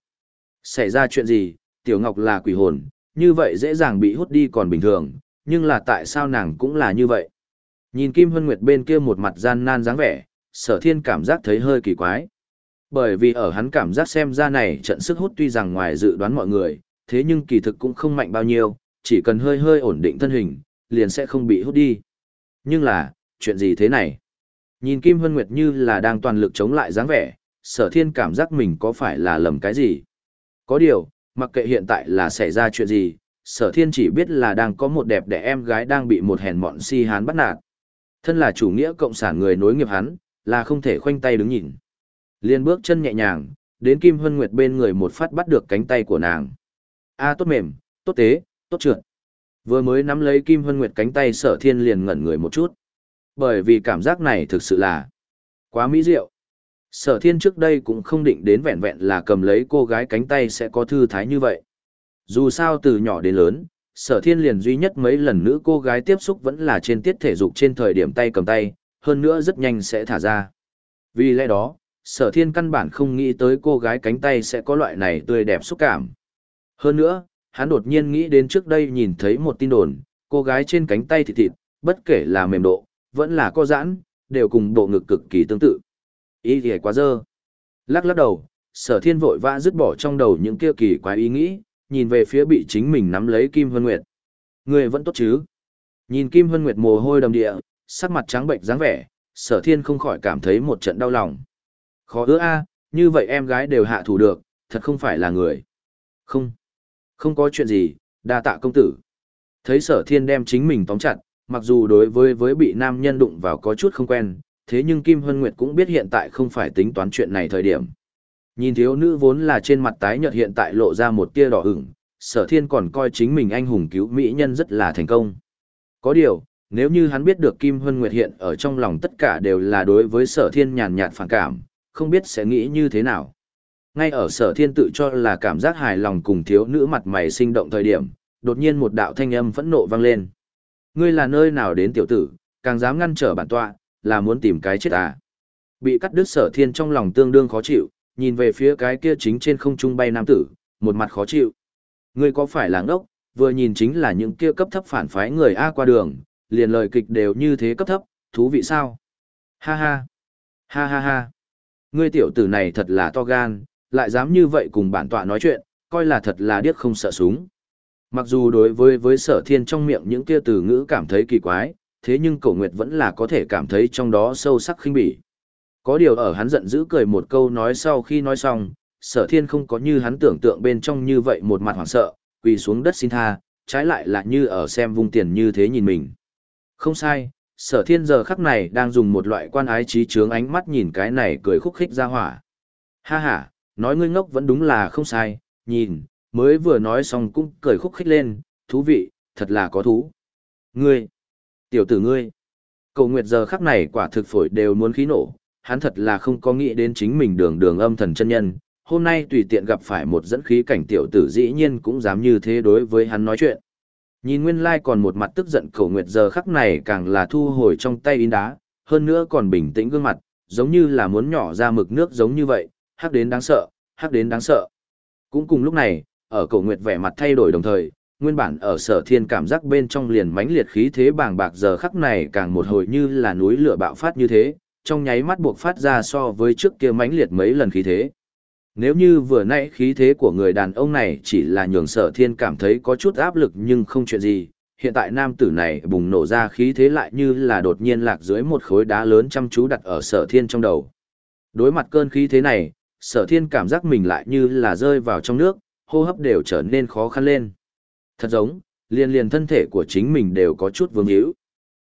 Xảy ra chuyện gì, Tiểu Ngọc là quỷ hồn, như vậy dễ dàng bị hút đi còn bình thường, nhưng là tại sao nàng cũng là như vậy? Nhìn Kim Hân Nguyệt bên kia một mặt gian nan dáng vẻ, sở thiên cảm giác thấy hơi kỳ quái. Bởi vì ở hắn cảm giác xem ra này trận sức hút tuy rằng ngoài dự đoán mọi người, thế nhưng kỳ thực cũng không mạnh bao nhiêu, chỉ cần hơi hơi ổn định thân hình, liền sẽ không bị hút đi. Nhưng là, chuyện gì thế này? Nhìn Kim Hân Nguyệt như là đang toàn lực chống lại dáng vẻ, sở thiên cảm giác mình có phải là lầm cái gì? Có điều, mặc kệ hiện tại là xảy ra chuyện gì, sở thiên chỉ biết là đang có một đẹp đẽ em gái đang bị một hèn mọn si hán bắt nạt. Thân là chủ nghĩa cộng sản người nối nghiệp hắn, là không thể khoanh tay đứng nhìn. Liên bước chân nhẹ nhàng, đến Kim Hân Nguyệt bên người một phát bắt được cánh tay của nàng. A tốt mềm, Tốt tế, tốt trượt. Vừa mới nắm lấy Kim Hân Nguyệt cánh tay sở thiên liền ngẩn người một chút. Bởi vì cảm giác này thực sự là quá mỹ diệu. Sở thiên trước đây cũng không định đến vẹn vẹn là cầm lấy cô gái cánh tay sẽ có thư thái như vậy. Dù sao từ nhỏ đến lớn, sở thiên liền duy nhất mấy lần nữ cô gái tiếp xúc vẫn là trên tiết thể dục trên thời điểm tay cầm tay, hơn nữa rất nhanh sẽ thả ra. Vì lẽ đó, sở thiên căn bản không nghĩ tới cô gái cánh tay sẽ có loại này tươi đẹp xúc cảm. Hơn nữa, hắn đột nhiên nghĩ đến trước đây nhìn thấy một tin đồn, cô gái trên cánh tay thịt thịt, bất kể là mềm độ, vẫn là co giãn, đều cùng bộ ngực cực kỳ tương tự. Ý thì quá dơ. Lắc lắc đầu, sở thiên vội vã dứt bỏ trong đầu những kia kỳ quái ý nghĩ, nhìn về phía bị chính mình nắm lấy Kim Vân Nguyệt. Người vẫn tốt chứ? Nhìn Kim Vân Nguyệt mồ hôi đầm địa, sắc mặt trắng bệnh dáng vẻ, sở thiên không khỏi cảm thấy một trận đau lòng. Khó ứa a, như vậy em gái đều hạ thủ được, thật không phải là người. Không, không có chuyện gì, đa tạ công tử. Thấy sở thiên đem chính mình tóm chặt, mặc dù đối với với bị nam nhân đụng vào có chút không quen, thế nhưng Kim Hân Nguyệt cũng biết hiện tại không phải tính toán chuyện này thời điểm. Nhìn thiếu nữ vốn là trên mặt tái nhợt hiện tại lộ ra một tia đỏ ửng, sở thiên còn coi chính mình anh hùng cứu mỹ nhân rất là thành công. Có điều, nếu như hắn biết được Kim Hân Nguyệt hiện ở trong lòng tất cả đều là đối với sở thiên nhàn nhạt phản cảm, không biết sẽ nghĩ như thế nào. Ngay ở sở thiên tự cho là cảm giác hài lòng cùng thiếu nữ mặt mày sinh động thời điểm, đột nhiên một đạo thanh âm phẫn nộ vang lên. Ngươi là nơi nào đến tiểu tử, càng dám ngăn trở bản tọa, là muốn tìm cái chết à. Bị cắt đứt sở thiên trong lòng tương đương khó chịu, nhìn về phía cái kia chính trên không trung bay nam tử, một mặt khó chịu. Ngươi có phải là ngốc, vừa nhìn chính là những kia cấp thấp phản phái người A qua đường, liền lời kịch đều như thế cấp thấp, thú vị sao? Ha ha! Ha ha ha! Ngươi tiểu tử này thật là to gan, lại dám như vậy cùng bản tọa nói chuyện, coi là thật là điếc không sợ súng. Mặc dù đối với với sở thiên trong miệng những kia từ ngữ cảm thấy kỳ quái, thế nhưng cổ nguyệt vẫn là có thể cảm thấy trong đó sâu sắc khinh bỉ. Có điều ở hắn giận dữ cười một câu nói sau khi nói xong, sở thiên không có như hắn tưởng tượng bên trong như vậy một mặt hoảng sợ, quỳ xuống đất xin tha, trái lại là như ở xem vung tiền như thế nhìn mình. Không sai, sở thiên giờ khắc này đang dùng một loại quan ái trí trướng ánh mắt nhìn cái này cười khúc khích ra hỏa. Ha ha, nói ngươi ngốc vẫn đúng là không sai, nhìn, mới vừa nói xong cũng cười khúc khích lên, thú vị, thật là có thú. Ngươi, tiểu tử ngươi, cầu nguyệt giờ khắc này quả thực phổi đều muốn khí nổ, hắn thật là không có nghĩ đến chính mình đường đường âm thần chân nhân, hôm nay tùy tiện gặp phải một dẫn khí cảnh tiểu tử dĩ nhiên cũng dám như thế đối với hắn nói chuyện. Nhìn nguyên lai còn một mặt tức giận cầu nguyệt giờ khắc này càng là thu hồi trong tay in đá, hơn nữa còn bình tĩnh gương mặt, giống như là muốn nhỏ ra mực nước giống như vậy, hắc đến đáng sợ, hắc đến đáng sợ. Cũng cùng lúc này, ở cổ nguyệt vẻ mặt thay đổi đồng thời, nguyên bản ở sở thiên cảm giác bên trong liền mãnh liệt khí thế bàng bạc giờ khắc này càng một hồi như là núi lửa bạo phát như thế, trong nháy mắt buộc phát ra so với trước kia mãnh liệt mấy lần khí thế. Nếu như vừa nãy khí thế của người đàn ông này chỉ là nhường sở thiên cảm thấy có chút áp lực nhưng không chuyện gì, hiện tại nam tử này bùng nổ ra khí thế lại như là đột nhiên lạc dưới một khối đá lớn chăm chú đặt ở sở thiên trong đầu. Đối mặt cơn khí thế này, sở thiên cảm giác mình lại như là rơi vào trong nước, hô hấp đều trở nên khó khăn lên. Thật giống, liền liền thân thể của chính mình đều có chút vương hữu.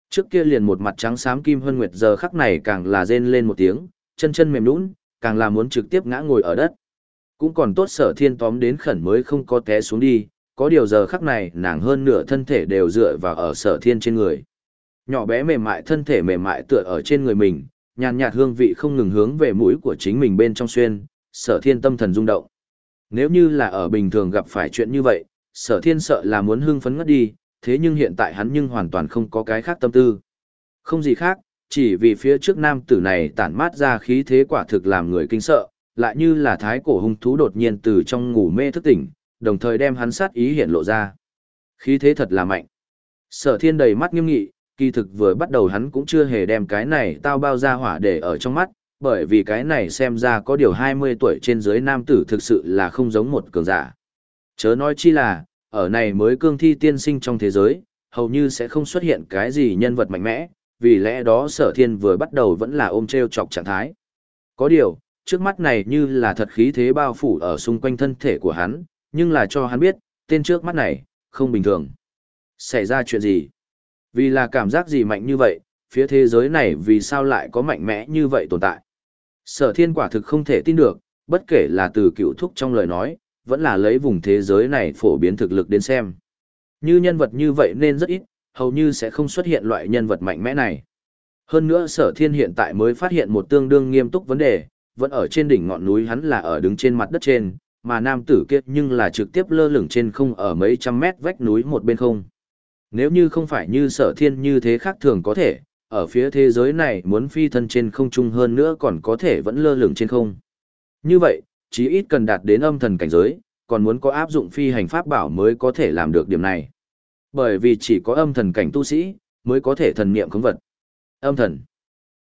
Trước kia liền một mặt trắng xám kim hân nguyệt giờ khắc này càng là rên lên một tiếng, chân chân mềm nũng, càng là muốn trực tiếp ngã ngồi ở đất. Cũng còn tốt sở thiên tóm đến khẩn mới không có té xuống đi, có điều giờ khắc này nàng hơn nửa thân thể đều dựa vào ở sở thiên trên người. Nhỏ bé mềm mại thân thể mềm mại tựa ở trên người mình, nhàn nhạt hương vị không ngừng hướng về mũi của chính mình bên trong xuyên, sở thiên tâm thần rung động. Nếu như là ở bình thường gặp phải chuyện như vậy, sở thiên sợ là muốn hưng phấn ngất đi, thế nhưng hiện tại hắn nhưng hoàn toàn không có cái khác tâm tư. Không gì khác, chỉ vì phía trước nam tử này tản mát ra khí thế quả thực làm người kinh sợ, lại như là thái cổ hung thú đột nhiên từ trong ngủ mê thức tỉnh, đồng thời đem hắn sát ý hiện lộ ra. Khí thế thật là mạnh. Sở thiên đầy mắt nghiêm nghị, kỳ thực vừa bắt đầu hắn cũng chưa hề đem cái này tao bao ra hỏa để ở trong mắt, bởi vì cái này xem ra có điều 20 tuổi trên dưới nam tử thực sự là không giống một cường giả. Chớ nói chi là, ở này mới cương thi tiên sinh trong thế giới, hầu như sẽ không xuất hiện cái gì nhân vật mạnh mẽ, vì lẽ đó sở thiên vừa bắt đầu vẫn là ôm treo chọc trạng thái. Có điều, trước mắt này như là thật khí thế bao phủ ở xung quanh thân thể của hắn, nhưng là cho hắn biết, tên trước mắt này, không bình thường. Xảy ra chuyện gì? Vì là cảm giác gì mạnh như vậy, phía thế giới này vì sao lại có mạnh mẽ như vậy tồn tại? Sở thiên quả thực không thể tin được, bất kể là từ cựu thúc trong lời nói, vẫn là lấy vùng thế giới này phổ biến thực lực đến xem. Như nhân vật như vậy nên rất ít, hầu như sẽ không xuất hiện loại nhân vật mạnh mẽ này. Hơn nữa sở thiên hiện tại mới phát hiện một tương đương nghiêm túc vấn đề, vẫn ở trên đỉnh ngọn núi hắn là ở đứng trên mặt đất trên, mà nam tử kia nhưng là trực tiếp lơ lửng trên không ở mấy trăm mét vách núi một bên không. Nếu như không phải như sở thiên như thế khác thường có thể, ở phía thế giới này muốn phi thân trên không trung hơn nữa còn có thể vẫn lơ lửng trên không. Như vậy, chí ít cần đạt đến âm thần cảnh giới, còn muốn có áp dụng phi hành pháp bảo mới có thể làm được điểm này. Bởi vì chỉ có âm thần cảnh tu sĩ, mới có thể thần niệm khống vật. Âm thần.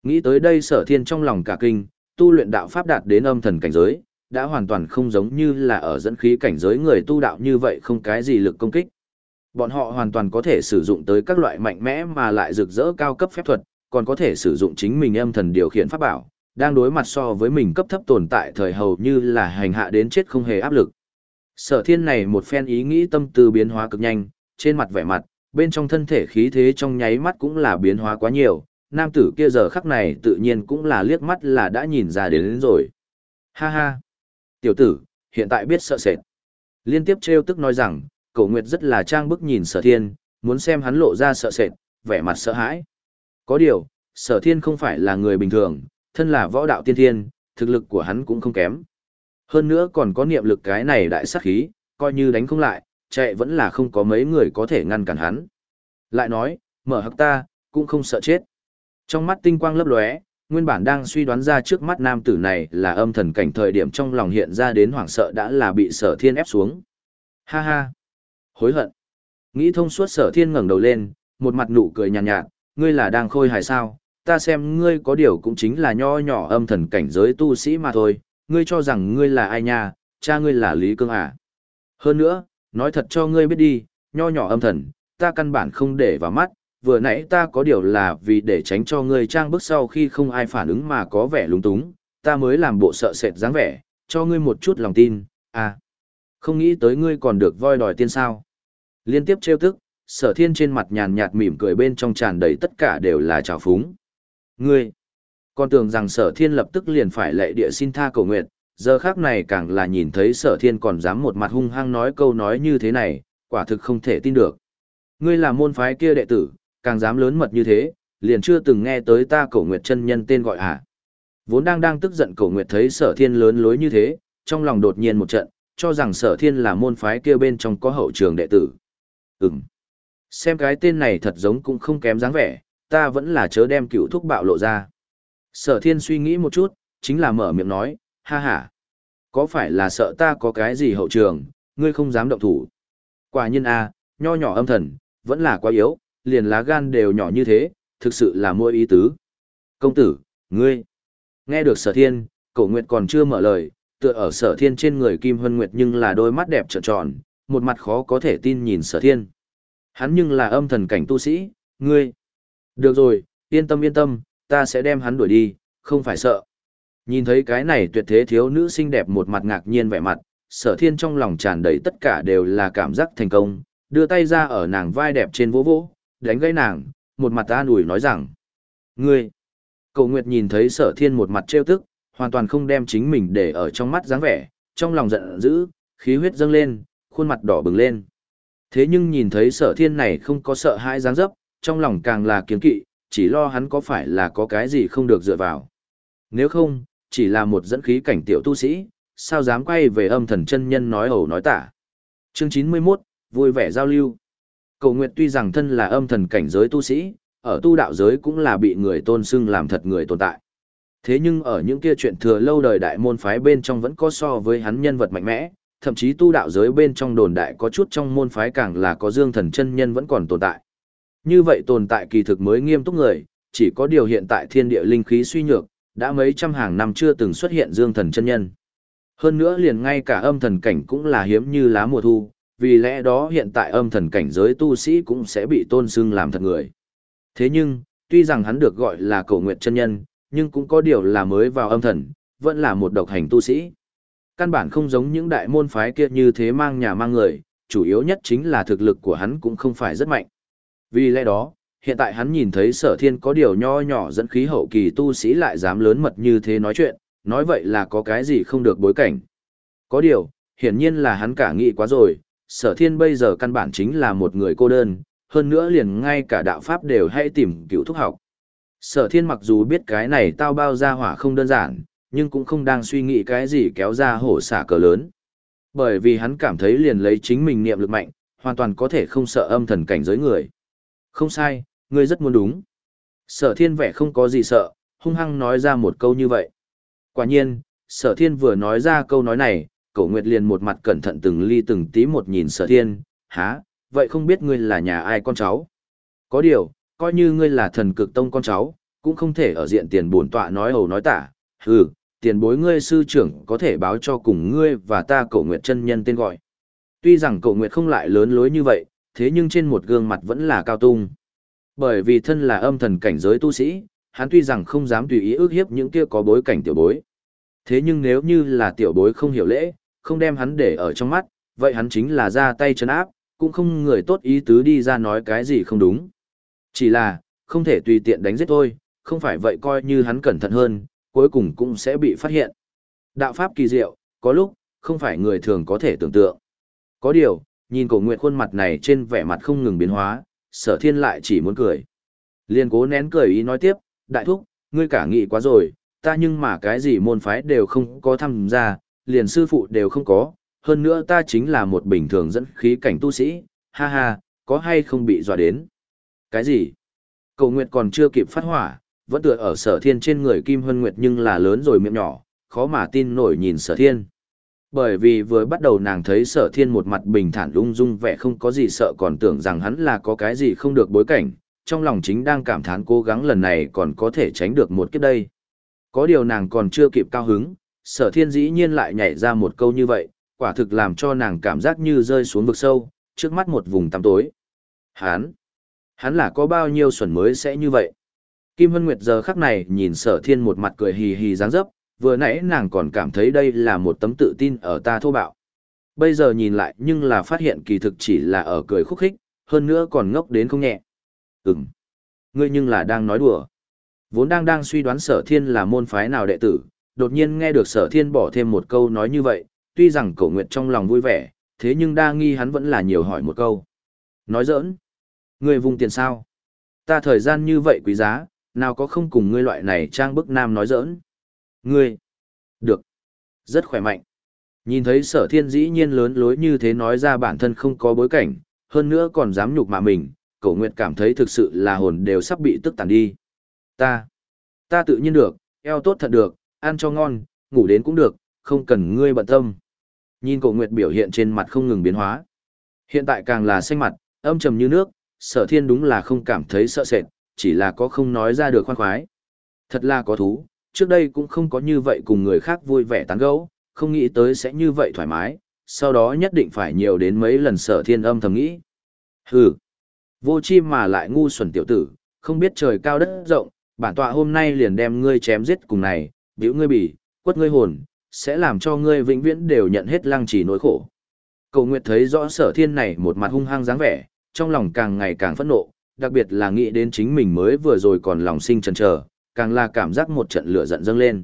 Nghĩ tới đây sở thiên trong lòng cả kinh, tu luyện đạo pháp đạt đến âm thần cảnh giới, đã hoàn toàn không giống như là ở dẫn khí cảnh giới người tu đạo như vậy không cái gì lực công kích. Bọn họ hoàn toàn có thể sử dụng tới các loại mạnh mẽ mà lại rực rỡ cao cấp phép thuật, còn có thể sử dụng chính mình âm thần điều khiển pháp bảo, đang đối mặt so với mình cấp thấp tồn tại thời hầu như là hành hạ đến chết không hề áp lực. Sở thiên này một phen ý nghĩ tâm tư biến hóa cực nhanh, trên mặt vẻ mặt, bên trong thân thể khí thế trong nháy mắt cũng là biến hóa quá nhiều, nam tử kia giờ khắc này tự nhiên cũng là liếc mắt là đã nhìn ra đến, đến rồi. Ha ha! Tiểu tử, hiện tại biết sợ sệt. Liên tiếp trêu tức nói rằng, cổ nguyệt rất là trang bức nhìn sở thiên, muốn xem hắn lộ ra sợ sệt, vẻ mặt sợ hãi. Có điều, sở thiên không phải là người bình thường, thân là võ đạo tiên thiên, thực lực của hắn cũng không kém. Hơn nữa còn có niệm lực cái này đại sát khí, coi như đánh không lại, chạy vẫn là không có mấy người có thể ngăn cản hắn. Lại nói, mở hắc ta, cũng không sợ chết. Trong mắt tinh quang lấp lóe, nguyên bản đang suy đoán ra trước mắt nam tử này là âm thần cảnh thời điểm trong lòng hiện ra đến hoảng sợ đã là bị sở thiên ép xuống. Ha ha! Hối hận! Nghĩ thông suốt sở thiên ngẩng đầu lên, một mặt nụ cười nhàn nhạt, nhạt, ngươi là đang khôi hài sao, ta xem ngươi có điều cũng chính là nho nhỏ âm thần cảnh giới tu sĩ mà thôi, ngươi cho rằng ngươi là ai nha, cha ngươi là Lý Cương à. Hơn nữa, nói thật cho ngươi biết đi, nho nhỏ âm thần, ta căn bản không để vào mắt, vừa nãy ta có điều là vì để tránh cho ngươi trang bức sau khi không ai phản ứng mà có vẻ lúng túng, ta mới làm bộ sợ sệt dáng vẻ, cho ngươi một chút lòng tin, à. Không nghĩ tới ngươi còn được voi đòi tiên sao. Liên tiếp trêu tức, sở thiên trên mặt nhàn nhạt mỉm cười bên trong tràn đầy tất cả đều là trào phúng. Ngươi, con tưởng rằng sở thiên lập tức liền phải lệ địa xin tha cầu nguyện, giờ khác này càng là nhìn thấy sở thiên còn dám một mặt hung hăng nói câu nói như thế này, quả thực không thể tin được. Ngươi là môn phái kia đệ tử, càng dám lớn mật như thế, liền chưa từng nghe tới ta cổ nguyệt chân nhân tên gọi à. Vốn đang đang tức giận cổ nguyệt thấy sở thiên lớn lối như thế, trong lòng đột nhiên một trận, cho rằng sở thiên là môn phái kia bên trong có hậu trường đệ tử. Ừm. Xem cái tên này thật giống cũng không kém dáng vẻ, ta vẫn là chớ đem cựu thúc bạo lộ ra. Sở thiên suy nghĩ một chút, chính là mở miệng nói, ha ha. Có phải là sợ ta có cái gì hậu trường, ngươi không dám động thủ. Quả nhiên a, nho nhỏ âm thần, vẫn là quá yếu, liền lá gan đều nhỏ như thế, thực sự là mua ý tứ. Công tử, ngươi. Nghe được sở thiên, cổ nguyệt còn chưa mở lời, tựa ở sở thiên trên người Kim Hân Nguyệt nhưng là đôi mắt đẹp trợn tròn, một mặt khó có thể tin nhìn sở thiên. Hắn nhưng là âm thần cảnh tu sĩ, ngươi. Được rồi, yên tâm yên tâm, ta sẽ đem hắn đuổi đi, không phải sợ. Nhìn thấy cái này tuyệt thế thiếu nữ xinh đẹp một mặt ngạc nhiên vẻ mặt, sở thiên trong lòng tràn đầy tất cả đều là cảm giác thành công, đưa tay ra ở nàng vai đẹp trên vỗ vỗ, đánh gãy nàng, một mặt ta ủi nói rằng. Ngươi! Cầu Nguyệt nhìn thấy sở thiên một mặt trêu tức, hoàn toàn không đem chính mình để ở trong mắt dáng vẻ, trong lòng giận dữ, khí huyết dâng lên, khuôn mặt đỏ bừng lên. Thế nhưng nhìn thấy sở thiên này không có sợ hãi dáng dấp, trong lòng càng là kiến kỵ, chỉ lo hắn có phải là có cái gì không được dựa vào. Nếu không, chỉ là một dẫn khí cảnh tiểu tu sĩ, sao dám quay về âm thần chân nhân nói ẩu nói tả. Chương 91, vui vẻ giao lưu. Cầu Nguyệt tuy rằng thân là âm thần cảnh giới tu sĩ, ở tu đạo giới cũng là bị người tôn xưng làm thật người tồn tại. Thế nhưng ở những kia chuyện thừa lâu đời đại môn phái bên trong vẫn có so với hắn nhân vật mạnh mẽ, thậm chí tu đạo giới bên trong đồn đại có chút trong môn phái càng là có dương thần chân nhân vẫn còn tồn tại. Như vậy tồn tại kỳ thực mới nghiêm túc người, chỉ có điều hiện tại thiên địa linh khí suy nhược, đã mấy trăm hàng năm chưa từng xuất hiện dương thần chân nhân. Hơn nữa liền ngay cả âm thần cảnh cũng là hiếm như lá mùa thu, vì lẽ đó hiện tại âm thần cảnh giới tu sĩ cũng sẽ bị tôn xưng làm thật người. Thế nhưng, tuy rằng hắn được gọi là cầu nguyện chân nhân, nhưng cũng có điều là mới vào âm thần, vẫn là một độc hành tu sĩ. Căn bản không giống những đại môn phái kia như thế mang nhà mang người, chủ yếu nhất chính là thực lực của hắn cũng không phải rất mạnh. Vì lẽ đó, hiện tại hắn nhìn thấy sở thiên có điều nho nhỏ dẫn khí hậu kỳ tu sĩ lại dám lớn mật như thế nói chuyện, nói vậy là có cái gì không được bối cảnh. Có điều, hiển nhiên là hắn cả nghĩ quá rồi, sở thiên bây giờ căn bản chính là một người cô đơn, hơn nữa liền ngay cả đạo pháp đều hay tìm cựu thúc học. Sở thiên mặc dù biết cái này tao bao ra hỏa không đơn giản, nhưng cũng không đang suy nghĩ cái gì kéo ra hổ xả cờ lớn. Bởi vì hắn cảm thấy liền lấy chính mình niệm lực mạnh, hoàn toàn có thể không sợ âm thần cảnh giới người. Không sai, ngươi rất muốn đúng. Sở thiên vẻ không có gì sợ, hung hăng nói ra một câu như vậy. Quả nhiên, sở thiên vừa nói ra câu nói này, cổ nguyệt liền một mặt cẩn thận từng ly từng tí một nhìn sở thiên, há, vậy không biết ngươi là nhà ai con cháu. Có điều, coi như ngươi là thần cực tông con cháu, cũng không thể ở diện tiền bổn tọa nói hầu nói tả, hừ, tiền bối ngươi sư trưởng có thể báo cho cùng ngươi và ta cổ nguyệt chân nhân tên gọi. Tuy rằng cổ nguyệt không lại lớn lối như vậy, thế nhưng trên một gương mặt vẫn là cao tung. Bởi vì thân là âm thần cảnh giới tu sĩ, hắn tuy rằng không dám tùy ý ước hiếp những kia có bối cảnh tiểu bối. Thế nhưng nếu như là tiểu bối không hiểu lễ, không đem hắn để ở trong mắt, vậy hắn chính là ra tay trấn áp, cũng không người tốt ý tứ đi ra nói cái gì không đúng. Chỉ là, không thể tùy tiện đánh giết thôi, không phải vậy coi như hắn cẩn thận hơn, cuối cùng cũng sẽ bị phát hiện. Đạo pháp kỳ diệu, có lúc, không phải người thường có thể tưởng tượng. Có điều, nhìn cổ nguyện khuôn mặt này trên vẻ mặt không ngừng biến hóa, sở thiên lại chỉ muốn cười. Liên cố nén cười ý nói tiếp, đại thúc, ngươi cả nghị quá rồi, ta nhưng mà cái gì môn phái đều không có tham gia, liền sư phụ đều không có, hơn nữa ta chính là một bình thường dẫn khí cảnh tu sĩ, ha ha, có hay không bị dọa đến. Cái gì? Cầu Nguyệt còn chưa kịp phát hỏa, vẫn tựa ở sở thiên trên người Kim Hân Nguyệt nhưng là lớn rồi miệng nhỏ, khó mà tin nổi nhìn sở thiên. Bởi vì vừa bắt đầu nàng thấy sở thiên một mặt bình thản ung dung vẻ không có gì sợ còn tưởng rằng hắn là có cái gì không được bối cảnh, trong lòng chính đang cảm thán cố gắng lần này còn có thể tránh được một kiếp đây. Có điều nàng còn chưa kịp cao hứng, sở thiên dĩ nhiên lại nhảy ra một câu như vậy, quả thực làm cho nàng cảm giác như rơi xuống vực sâu, trước mắt một vùng tăm tối. Hắn, Hắn là có bao nhiêu xuẩn mới sẽ như vậy? Kim Hân Nguyệt giờ khắc này nhìn sở thiên một mặt cười hì hì dáng dấp, vừa nãy nàng còn cảm thấy đây là một tấm tự tin ở ta thô bạo. Bây giờ nhìn lại nhưng là phát hiện kỳ thực chỉ là ở cười khúc khích, hơn nữa còn ngốc đến không nhẹ. Ừm. Ngươi nhưng là đang nói đùa. Vốn đang đang suy đoán sở thiên là môn phái nào đệ tử, đột nhiên nghe được sở thiên bỏ thêm một câu nói như vậy, tuy rằng cổ nguyệt trong lòng vui vẻ, thế nhưng đa nghi hắn vẫn là nhiều hỏi một câu. Nói giỡn. Ngươi vùng tiền sao? Ta thời gian như vậy quý giá, nào có không cùng ngươi loại này trang bức nam nói giỡn. Ngươi. Được. Rất khỏe mạnh. Nhìn thấy sở thiên dĩ nhiên lớn lối như thế nói ra bản thân không có bối cảnh, hơn nữa còn dám nhục mà mình, cổ nguyệt cảm thấy thực sự là hồn đều sắp bị tức tàn đi. Ta. Ta tự nhiên được, eo tốt thật được, ăn cho ngon, ngủ đến cũng được, không cần ngươi bận tâm. Nhìn cổ nguyệt biểu hiện trên mặt không ngừng biến hóa. Hiện tại càng là xanh mặt, âm trầm như nước, sở thiên đúng là không cảm thấy sợ sệt, chỉ là có không nói ra được khoan khoái. Thật là có thú, trước đây cũng không có như vậy cùng người khác vui vẻ tán gẫu, không nghĩ tới sẽ như vậy thoải mái, sau đó nhất định phải nhiều đến mấy lần sở thiên âm thầm nghĩ. Hừ, vô chi mà lại ngu xuẩn tiểu tử, không biết trời cao đất rộng, bản tọa hôm nay liền đem ngươi chém giết cùng này, biểu ngươi bỉ, quất ngươi hồn, sẽ làm cho ngươi vĩnh viễn đều nhận hết lăng trì nỗi khổ. Cầu Nguyệt thấy rõ sở thiên này một mặt hung hăng dáng vẻ, trong lòng càng ngày càng phẫn nộ, đặc biệt là nghĩ đến chính mình mới vừa rồi còn lòng sinh chần chờ, càng là cảm giác một trận lửa giận dâng lên.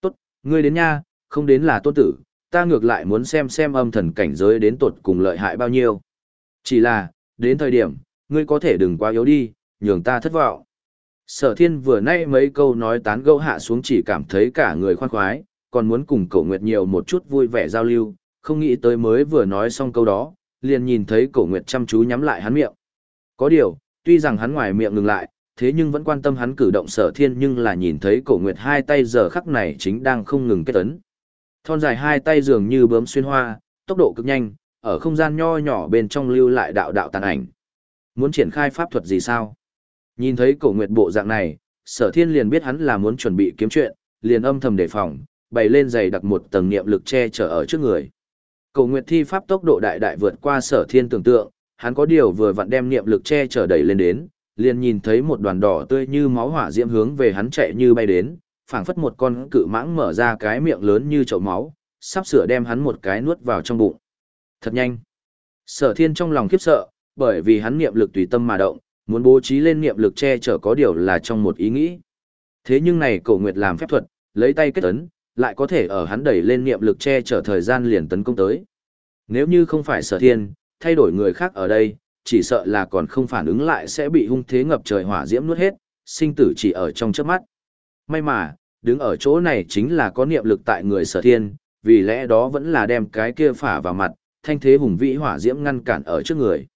Tốt, ngươi đến nha, không đến là tôn tử, ta ngược lại muốn xem xem âm thần cảnh giới đến tột cùng lợi hại bao nhiêu. Chỉ là, đến thời điểm, ngươi có thể đừng quá yếu đi, nhường ta thất vọng. Sở thiên vừa nay mấy câu nói tán gẫu hạ xuống chỉ cảm thấy cả người khoan khoái, còn muốn cùng cổ nguyệt nhiều một chút vui vẻ giao lưu, không nghĩ tới mới vừa nói xong câu đó, liền nhìn thấy cổ nguyệt chăm chú nhắm lại hắn miệng. Có điều, tuy rằng hắn ngoài miệng ngừng lại, thế nhưng vẫn quan tâm hắn cử động sở thiên nhưng là nhìn thấy cổ nguyệt hai tay giờ khắc này chính đang không ngừng kết ấn. Thon dài hai tay dường như bướm xuyên hoa, tốc độ cực nhanh, ở không gian nho nhỏ bên trong lưu lại đạo đạo tàn ảnh. Muốn triển khai pháp thuật gì sao? Nhìn thấy cổ nguyệt bộ dạng này, sở thiên liền biết hắn là muốn chuẩn bị kiếm chuyện, liền âm thầm đề phòng, bày lên giày đặt một tầng niệm lực che chở ở trước người. Cổ nguyệt thi pháp tốc độ đại đại vượt qua sở thiên tưởng tượng, hắn có điều vừa vặn đem niệm lực che chở đẩy lên đến, liền nhìn thấy một đoàn đỏ tươi như máu hỏa diễm hướng về hắn chạy như bay đến, phảng phất một con cự mãng mở ra cái miệng lớn như chậu máu, sắp sửa đem hắn một cái nuốt vào trong bụng. Thật nhanh. Sở thiên trong lòng khiếp sợ, bởi vì hắn niệm lực tùy tâm mà động, muốn bố trí lên niệm lực che chở có điều là trong một ý nghĩ. Thế nhưng này cổ nguyệt làm phép thuật, lấy tay kết ấn, lại có thể ở hắn đẩy lên niệm lực che chở thời gian liền tấn công tới. Nếu như không phải sở thiên, thay đổi người khác ở đây, chỉ sợ là còn không phản ứng lại sẽ bị hung thế ngập trời hỏa diễm nuốt hết, sinh tử chỉ ở trong chớp mắt. May mà, đứng ở chỗ này chính là có niệm lực tại người sở thiên, vì lẽ đó vẫn là đem cái kia phả vào mặt, thanh thế hùng vĩ hỏa diễm ngăn cản ở trước người.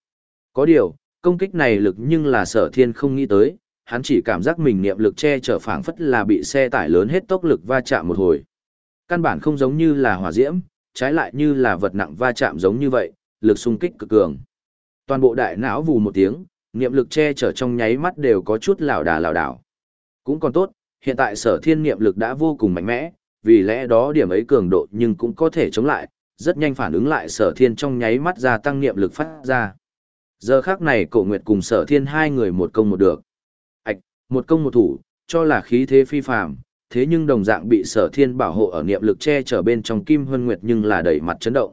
Có điều, công kích này lực nhưng là sở thiên không nghĩ tới, hắn chỉ cảm giác mình niệm lực che chở phảng phất là bị xe tải lớn hết tốc lực va chạm một hồi. Căn bản không giống như là hỏa diễm, trái lại như là vật nặng va chạm giống như vậy, lực xung kích cực cường. Toàn bộ đại não vù một tiếng, niệm lực che chở trong nháy mắt đều có chút lảo đà lảo đảo. Cũng còn tốt, hiện tại sở thiên niệm lực đã vô cùng mạnh mẽ, vì lẽ đó điểm ấy cường độ nhưng cũng có thể chống lại, rất nhanh phản ứng lại sở thiên trong nháy mắt gia tăng niệm lực phát ra. Giờ khác này cổ nguyệt cùng sở thiên hai người một công một được. Ảch, một công một thủ, cho là khí thế phi phàm, thế nhưng đồng dạng bị sở thiên bảo hộ ở niệm lực che chở bên trong kim hân nguyệt nhưng là đẩy mặt chấn động.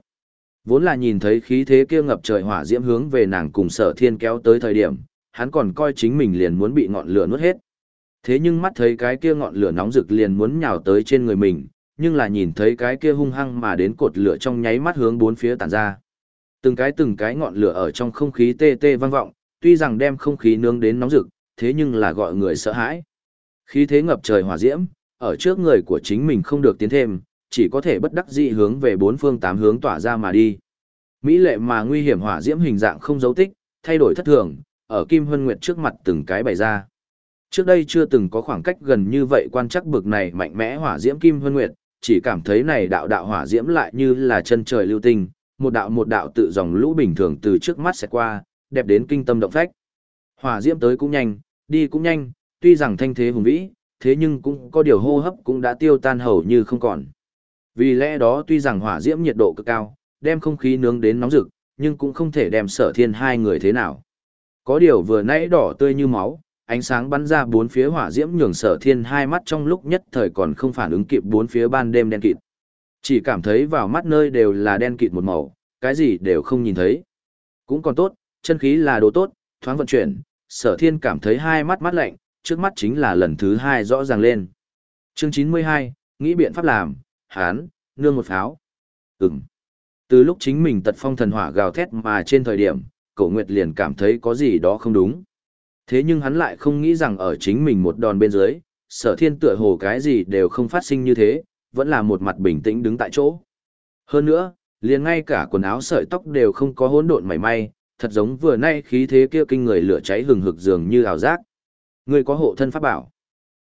Vốn là nhìn thấy khí thế kia ngập trời hỏa diễm hướng về nàng cùng sở thiên kéo tới thời điểm, hắn còn coi chính mình liền muốn bị ngọn lửa nuốt hết. Thế nhưng mắt thấy cái kia ngọn lửa nóng rực liền muốn nhào tới trên người mình, nhưng là nhìn thấy cái kia hung hăng mà đến cột lửa trong nháy mắt hướng bốn phía tản ra. Từng cái từng cái ngọn lửa ở trong không khí tê tê vang vọng, tuy rằng đem không khí nướng đến nóng rực, thế nhưng là gọi người sợ hãi. Khí thế ngập trời hỏa diễm, ở trước người của chính mình không được tiến thêm, chỉ có thể bất đắc dĩ hướng về bốn phương tám hướng tỏa ra mà đi. Mỹ lệ mà nguy hiểm hỏa diễm hình dạng không dấu tích, thay đổi thất thường, ở Kim Hân Nguyệt trước mặt từng cái bày ra. Trước đây chưa từng có khoảng cách gần như vậy quan chắc bực này mạnh mẽ hỏa diễm Kim Hân Nguyệt, chỉ cảm thấy này đạo đạo hỏa diễm lại như là chân trời lưu tinh, một đạo một đạo tự dòng lũ bình thường từ trước mắt sẽ qua, đẹp đến kinh tâm động phách. Hỏa diễm tới cũng nhanh, đi cũng nhanh, tuy rằng thanh thế hùng vĩ, thế nhưng cũng có điều hô hấp cũng đã tiêu tan hầu như không còn. Vì lẽ đó tuy rằng hỏa diễm nhiệt độ cực cao, đem không khí nướng đến nóng rực, nhưng cũng không thể đem sở thiên hai người thế nào. Có điều vừa nãy đỏ tươi như máu, ánh sáng bắn ra bốn phía hỏa diễm nhường sở thiên hai mắt trong lúc nhất thời còn không phản ứng kịp bốn phía ban đêm đen kịt. Chỉ cảm thấy vào mắt nơi đều là đen kịt một màu, cái gì đều không nhìn thấy. Cũng còn tốt, chân khí là đồ tốt, thoáng vận chuyển, sở thiên cảm thấy hai mắt mắt lạnh, trước mắt chính là lần thứ hai rõ ràng lên. Chương 92, nghĩ biện pháp làm, hán, nương một pháo. Ừm. Từ lúc chính mình tật phong thần hỏa gào thét mà trên thời điểm, cổ nguyệt liền cảm thấy có gì đó không đúng. Thế nhưng hắn lại không nghĩ rằng ở chính mình một đòn bên dưới, sở thiên tựa hồ cái gì đều không phát sinh như thế, vẫn là một mặt bình tĩnh đứng tại chỗ. Hơn nữa, liền ngay cả quần áo sợi tóc đều không có hỗn độn mảy may, thật giống vừa nay khí thế kia kinh người lửa cháy hừng hực dường như ảo giác. Người có hộ thân pháp bảo.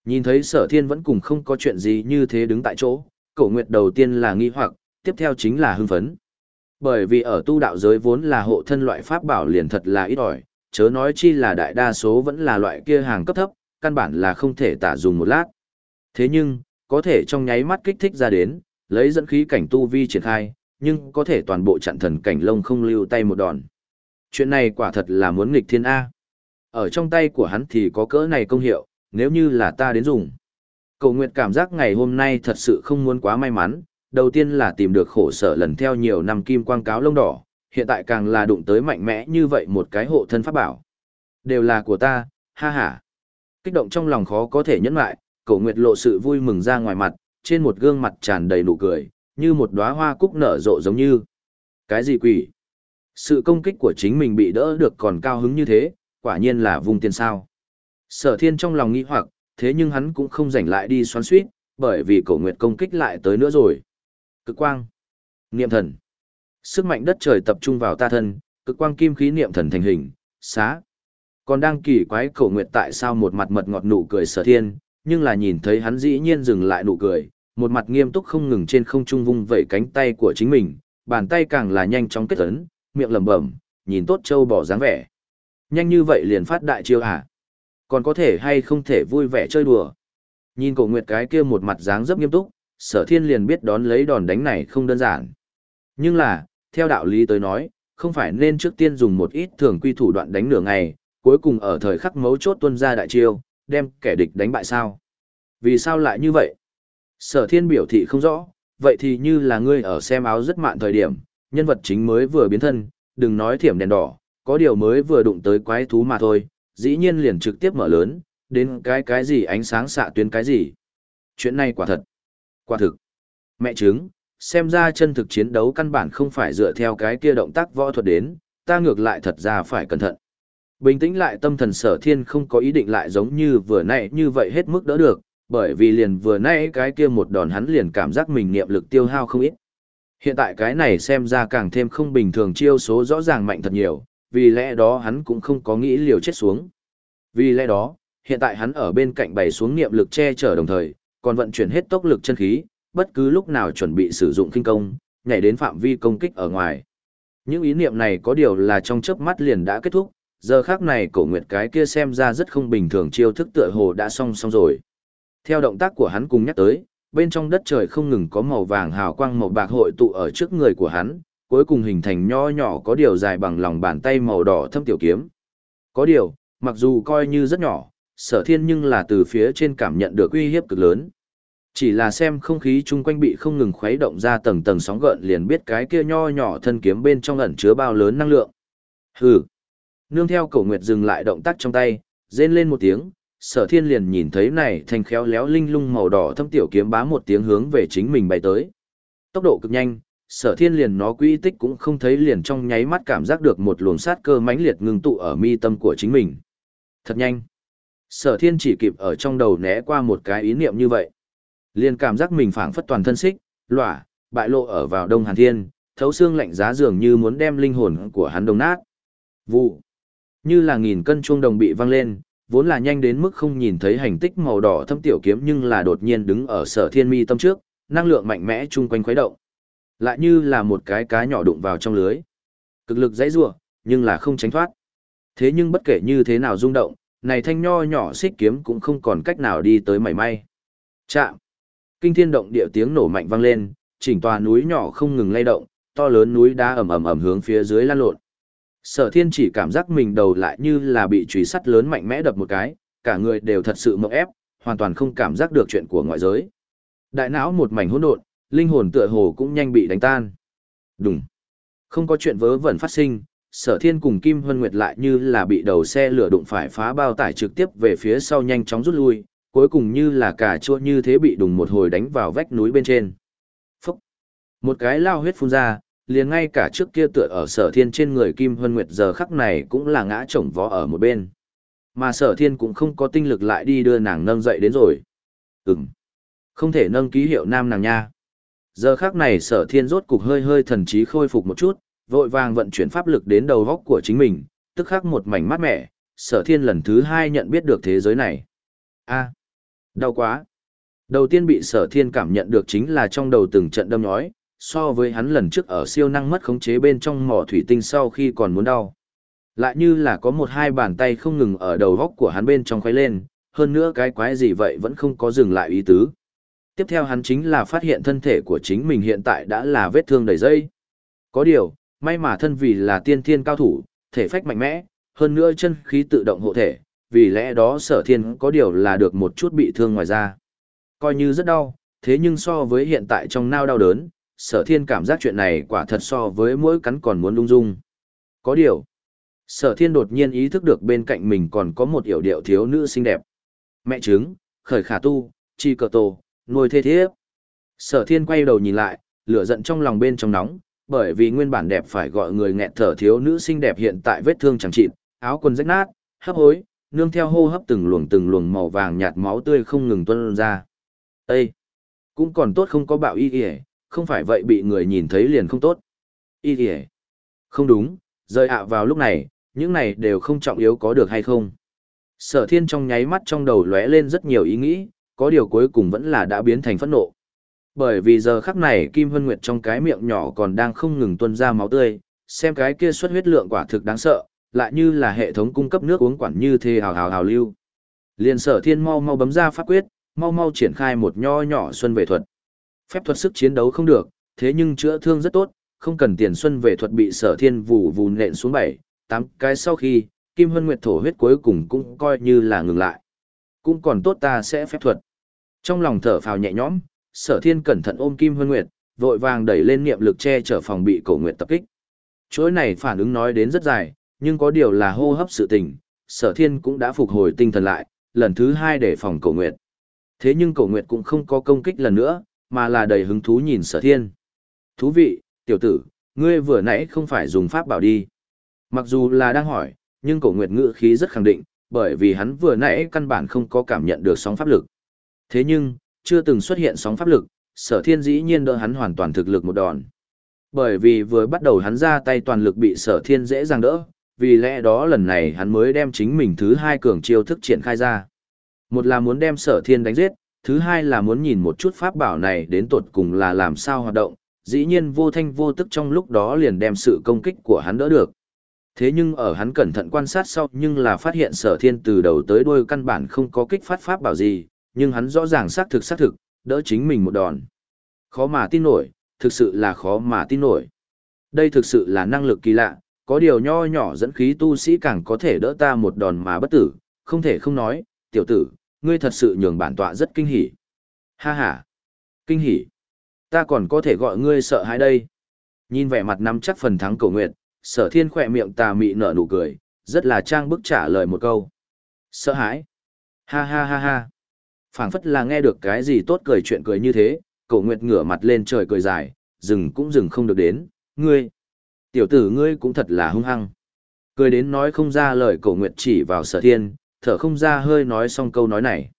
Nhìn thấy sở thiên vẫn cùng không có chuyện gì như thế đứng tại chỗ, cổ nguyệt đầu tiên là nghi hoặc, tiếp theo chính là hưng phấn. Bởi vì ở tu đạo giới vốn là hộ thân loại pháp bảo liền thật là ít ỏi, chớ nói chi là đại đa số vẫn là loại kia hàng cấp thấp, căn bản là không thể tả dùng một lát. Thế nhưng, có thể trong nháy mắt kích thích ra đến, lấy dẫn khí cảnh tu vi triển khai, nhưng có thể toàn bộ chặn thần cảnh lông không lưu tay một đòn. Chuyện này quả thật là muốn nghịch thiên A. Ở trong tay của hắn thì có cỡ này công hiệu, nếu như là ta đến dùng. Cầu Nguyệt cảm giác ngày hôm nay thật sự không muốn quá may mắn, đầu tiên là tìm được khổ sở lần theo nhiều năm kim quang cáo lông đỏ, hiện tại càng là đụng tới mạnh mẽ như vậy một cái hộ thân pháp bảo. Đều là của ta, ha ha. Kích động trong lòng khó có thể nhẫn lại, cổ nguyệt lộ sự vui mừng ra ngoài mặt, trên một gương mặt tràn đầy nụ cười, như một đóa hoa cúc nở rộ giống như. Cái gì quỷ? Sự công kích của chính mình bị đỡ được còn cao hứng như thế, quả nhiên là vùng tiền sao. Sở thiên trong lòng nghĩ hoặc, thế nhưng hắn cũng không rảnh lại đi xoắn suýt, bởi vì cổ nguyệt công kích lại tới nữa rồi. Cực quang. Niệm thần. Sức mạnh đất trời tập trung vào ta thân, cực quang kim khí niệm thần thành hình, xá. Còn đang kỳ quái cổ nguyệt tại sao một mặt mật ngọt nụ cười sở thiên, nhưng là nhìn thấy hắn dĩ nhiên dừng lại nụ cười, một mặt nghiêm túc không ngừng trên không trung vung vẩy cánh tay của chính mình, bàn tay càng là nhanh chóng kết ấn, miệng lẩm bẩm, nhìn tốt châu bỏ dáng vẻ. Nhanh như vậy liền phát đại chiêu à? Còn có thể hay không thể vui vẻ chơi đùa? Nhìn cổ nguyệt cái kia một mặt dáng rất nghiêm túc, sở thiên liền biết đón lấy đòn đánh này không đơn giản. Nhưng là, theo đạo lý tới nói, không phải nên trước tiên dùng một ít thường quy thủ đoạn đánh nửa ngày, cuối cùng ở thời khắc mấu chốt tuân ra đại chiêu, đem kẻ địch đánh bại sao? Vì sao lại như vậy? Sở thiên biểu thị không rõ, vậy thì như là ngươi ở xem áo rất mạn thời điểm, nhân vật chính mới vừa biến thân, đừng nói thiểm đèn đỏ, có điều mới vừa đụng tới quái thú mà thôi, dĩ nhiên liền trực tiếp mở lớn, đến cái cái gì ánh sáng xạ tuyến cái gì. Chuyện này quả thật. Quả thực. Mẹ chứng, xem ra chân thực chiến đấu căn bản không phải dựa theo cái kia động tác võ thuật đến, ta ngược lại thật ra phải cẩn thận. Bình tĩnh lại tâm thần sở thiên không có ý định lại giống như vừa nãy như vậy hết mức đỡ được, bởi vì liền vừa nãy cái kia một đòn hắn liền cảm giác mình niệm lực tiêu hao không ít. Hiện tại cái này xem ra càng thêm không bình thường chiêu số rõ ràng mạnh thật nhiều, vì lẽ đó hắn cũng không có nghĩ liều chết xuống. Vì lẽ đó, hiện tại hắn ở bên cạnh bày xuống niệm lực che chở đồng thời, còn vận chuyển hết tốc lực chân khí, bất cứ lúc nào chuẩn bị sử dụng kinh công, nhảy đến phạm vi công kích ở ngoài. Những ý niệm này có điều là trong chớp mắt liền đã kết thúc, giờ khác này cổ nguyệt cái kia xem ra rất không bình thường chiêu thức tựa hồ đã xong xong rồi. Theo động tác của hắn cùng nhắc tới, bên trong đất trời không ngừng có màu vàng hào quang màu bạc hội tụ ở trước người của hắn, cuối cùng hình thành nho nhỏ có điều dài bằng lòng bàn tay màu đỏ thâm tiểu kiếm. Có điều, mặc dù coi như rất nhỏ, sở thiên nhưng là từ phía trên cảm nhận được uy hiếp cực lớn. Chỉ là xem không khí chung quanh bị không ngừng khuấy động ra tầng tầng sóng gợn liền biết cái kia nho nhỏ thân kiếm bên trong ẩn chứa bao lớn năng lượng. Hừ. Nương theo cổ nguyệt dừng lại động tác trong tay, rên lên một tiếng, sở thiên liền nhìn thấy này thành khéo léo linh lung màu đỏ thâm tiểu kiếm bá một tiếng hướng về chính mình bay tới. Tốc độ cực nhanh, sở thiên liền nó quỹ tích cũng không thấy liền trong nháy mắt cảm giác được một luồng sát cơ mãnh liệt ngưng tụ ở mi tâm của chính mình. Thật nhanh. Sở thiên chỉ kịp ở trong đầu né qua một cái ý niệm như vậy. Liền cảm giác mình phảng phất toàn thân xích, lỏa, bại lộ ở vào đông hàn thiên, thấu xương lạnh giá dường như muốn đem linh hồn của hắn đông nát. Vụ. Như là nghìn cân chuông đồng bị văng lên, vốn là nhanh đến mức không nhìn thấy hành tích màu đỏ thâm tiểu kiếm nhưng là đột nhiên đứng ở sở thiên mi tâm trước, năng lượng mạnh mẽ chung quanh khuấy động. Lại như là một cái cá nhỏ đụng vào trong lưới. Cực lực dãy rủa, nhưng là không tránh thoát. Thế nhưng bất kể như thế nào rung động, này thanh nho nhỏ xích kiếm cũng không còn cách nào đi tới mảy may. Chạm. Kinh thiên động địa tiếng nổ mạnh vang lên, chỉnh tòa núi nhỏ không ngừng lay động, to lớn núi đá ầm ầm ầm hướng phía dưới lan lộn. Sở thiên chỉ cảm giác mình đầu lại như là bị truy sắt lớn mạnh mẽ đập một cái, cả người đều thật sự mộng ép, hoàn toàn không cảm giác được chuyện của ngoại giới. Đại não một mảnh hỗn độn, linh hồn tựa hồ cũng nhanh bị đánh tan. Đúng. Không có chuyện vớ vẩn phát sinh, sở thiên cùng Kim Hân Nguyệt lại như là bị đầu xe lửa đụng phải phá bao tải trực tiếp về phía sau nhanh chóng rút lui, cuối cùng như là cả chua như thế bị đùng một hồi đánh vào vách núi bên trên. Phúc! Một cái lao huyết phun ra, liền ngay cả trước kia tựa ở sở thiên trên người Kim Hân Nguyệt giờ khắc này cũng là ngã chồng vó ở một bên. Mà sở thiên cũng không có tinh lực lại đi đưa nàng nâng dậy đến rồi. Ừm! Không thể nâng ký hiệu nam nàng nha. Giờ khắc này sở thiên rốt cục hơi hơi thần trí khôi phục một chút, vội vàng vận chuyển pháp lực đến đầu góc của chính mình, tức khắc một mảnh mát mẻ, sở thiên lần thứ hai nhận biết được thế giới này. a đau quá. Đầu tiên bị sở thiên cảm nhận được chính là trong đầu từng trận đâm nhói, so với hắn lần trước ở siêu năng mất khống chế bên trong mỏ thủy tinh sau khi còn muốn đau. Lại như là có một hai bàn tay không ngừng ở đầu góc của hắn bên trong khuấy lên, hơn nữa cái quái gì vậy vẫn không có dừng lại ý tứ. Tiếp theo hắn chính là phát hiện thân thể của chính mình hiện tại đã là vết thương đầy dây. Có điều, may mà thân vì là tiên thiên cao thủ, thể phách mạnh mẽ, hơn nữa chân khí tự động hộ thể, vì lẽ đó sở thiên có điều là được một chút bị thương ngoài ra. Coi như rất đau, thế nhưng so với hiện tại trong nao đau đớn, sở thiên cảm giác chuyện này quả thật so với mỗi cắn còn muốn lung dung. Có điều, sở thiên đột nhiên ý thức được bên cạnh mình còn có một yểu điệu thiếu nữ xinh đẹp. Mẹ trứng, khởi khả tu, chi cờ tổ, nuôi thê thiếp. Sở thiên quay đầu nhìn lại, lửa giận trong lòng bên trong nóng, bởi vì nguyên bản đẹp phải gọi người nghẹt thở thiếu nữ xinh đẹp hiện tại vết thương chẳng chịt, áo quần rách nát, hấp hối, nương theo hô hấp từng luồng từng luồng màu vàng nhạt máu tươi không ngừng tuôn ra. Ê! Cũng còn tốt không có bạo y kìa, không phải vậy bị người nhìn thấy liền không tốt. Y kìa! Không đúng, rời ạ vào lúc này, những này đều không trọng yếu có được hay không. Sở thiên trong nháy mắt trong đầu lóe lên rất nhiều ý nghĩ, có điều cuối cùng vẫn là đã biến thành phẫn nộ. Bởi vì giờ khắc này Kim Hân Nguyệt trong cái miệng nhỏ còn đang không ngừng tuôn ra máu tươi, xem cái kia xuất huyết lượng quả thực đáng sợ, lại như là hệ thống cung cấp nước uống quản như thế hào hào hào lưu. Liên sở thiên mau mau bấm ra pháp quyết, mau mau triển khai một nho nhỏ xuân về thuật. Phép thuật sức chiến đấu không được, thế nhưng chữa thương rất tốt, không cần tiền xuân về thuật bị sở thiên vù vù nện xuống bảy, tám cái sau khi, Kim Hân Nguyệt thổ huyết cuối cùng cũng coi như là ngừng lại. Cũng còn tốt ta sẽ phép thuật. Trong lòng thở phào nhẹ nhõm, sở thiên cẩn thận ôm Kim Hân Nguyệt, vội vàng đẩy lên niệm lực che chở phòng bị cổ nguyệt tập kích. Chuỗi này phản ứng nói đến rất dài, nhưng có điều là hô hấp sự tình, sở thiên cũng đã phục hồi tinh thần lại, lần thứ hai để phòng cổ nguyệt. Thế nhưng cổ nguyệt cũng không có công kích lần nữa, mà là đầy hứng thú nhìn sở thiên. Thú vị, tiểu tử, ngươi vừa nãy không phải dùng pháp bảo đi. Mặc dù là đang hỏi, nhưng cổ nguyệt ngữ khí rất khẳng định, bởi vì hắn vừa nãy căn bản không có cảm nhận được sóng pháp lực. Thế nhưng, chưa từng xuất hiện sóng pháp lực, sở thiên dĩ nhiên đỡ hắn hoàn toàn thực lực một đòn. Bởi vì vừa bắt đầu hắn ra tay toàn lực bị sở thiên dễ dàng đỡ, vì lẽ đó lần này hắn mới đem chính mình thứ hai cường chiêu thức triển khai ra. Một là muốn đem sở thiên đánh giết, thứ hai là muốn nhìn một chút pháp bảo này đến tột cùng là làm sao hoạt động, dĩ nhiên vô thanh vô tức trong lúc đó liền đem sự công kích của hắn đỡ được. Thế nhưng ở hắn cẩn thận quan sát sau nhưng là phát hiện sở thiên từ đầu tới đuôi căn bản không có kích phát pháp bảo gì, nhưng hắn rõ ràng xác thực xác thực, đỡ chính mình một đòn. Khó mà tin nổi, thực sự là khó mà tin nổi. Đây thực sự là năng lực kỳ lạ, có điều nho nhỏ dẫn khí tu sĩ càng có thể đỡ ta một đòn mà bất tử, không thể không nói, tiểu tử, ngươi thật sự nhường bản tọa rất kinh hỉ. Ha ha, kinh hỉ. Ta còn có thể gọi ngươi sợ hãi đây. Nhìn vẻ mặt nắm chắc phần thắng cầu nguyện, sở thiên khỏe miệng tà mị nở nụ cười, rất là trang bức trả lời một câu. Sợ hãi. Ha ha ha ha phảng phất là nghe được cái gì tốt cười chuyện cười như thế, Cổ nguyệt ngửa mặt lên trời cười dài, dừng cũng dừng không được đến, ngươi. Tiểu tử ngươi cũng thật là hung hăng. Cười đến nói không ra lời Cổ nguyệt chỉ vào sở thiên, thở không ra hơi nói xong câu nói này.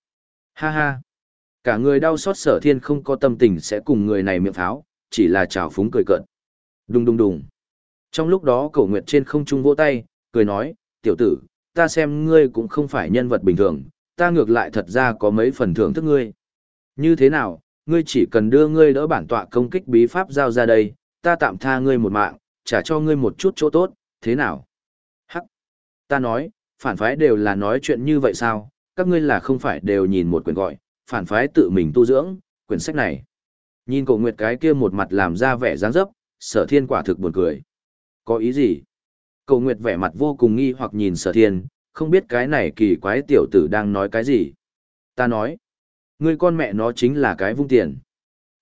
Ha ha. Cả người đau xót sở thiên không có tâm tình sẽ cùng người này miệng pháo, chỉ là trào phúng cười cợt. Đùng đùng đùng. Trong lúc đó cổ nguyệt trên không trung vỗ tay, cười nói, tiểu tử, ta xem ngươi cũng không phải nhân vật bình thường, ta ngược lại thật ra có mấy phần thưởng thức ngươi. Như thế nào, ngươi chỉ cần đưa ngươi đỡ bản tọa công kích bí pháp giao ra đây, ta tạm tha ngươi một mạng, trả cho ngươi một chút chỗ tốt, thế nào? Hắc! Ta nói, phản phái đều là nói chuyện như vậy sao, các ngươi là không phải đều nhìn một quyển gọi, phản phái tự mình tu dưỡng, quyển sách này. Nhìn cổ nguyệt cái kia một mặt làm ra vẻ dáng dấp, sở thiên quả thực buồn cười. Có ý gì? Cổ nguyệt vẻ mặt vô cùng nghi hoặc nhìn sở thiên, không biết cái này kỳ quái tiểu tử đang nói cái gì. Ta nói, ngươi con mẹ nó chính là cái vung tiền.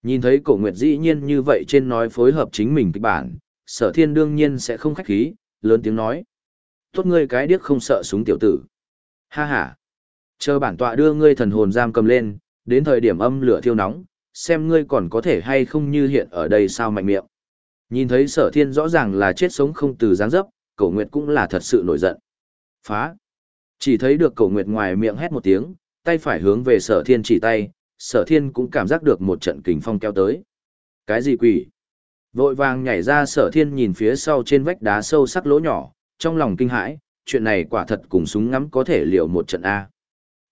Nhìn thấy cổ nguyệt dĩ nhiên như vậy trên nói phối hợp chính mình kịch bản, sở thiên đương nhiên sẽ không khách khí, lớn tiếng nói. Tốt ngươi cái điếc không sợ súng tiểu tử. Ha ha. Chờ bản tọa đưa ngươi thần hồn giam cầm lên, đến thời điểm âm lửa thiêu nóng, xem ngươi còn có thể hay không như hiện ở đây sao mạnh miệng. Nhìn thấy sở thiên rõ ràng là chết sống không từ dáng dấp, cổ nguyệt cũng là thật sự nổi giận. Phá. Chỉ thấy được cổ nguyệt ngoài miệng hét một tiếng, tay phải hướng về sở thiên chỉ tay, sở thiên cũng cảm giác được một trận kình phong kéo tới. Cái gì quỷ? Vội vàng nhảy ra sở thiên nhìn phía sau trên vách đá sâu sắc lỗ nhỏ, trong lòng kinh hãi, chuyện này quả thật cùng súng ngắm có thể liệu một trận A.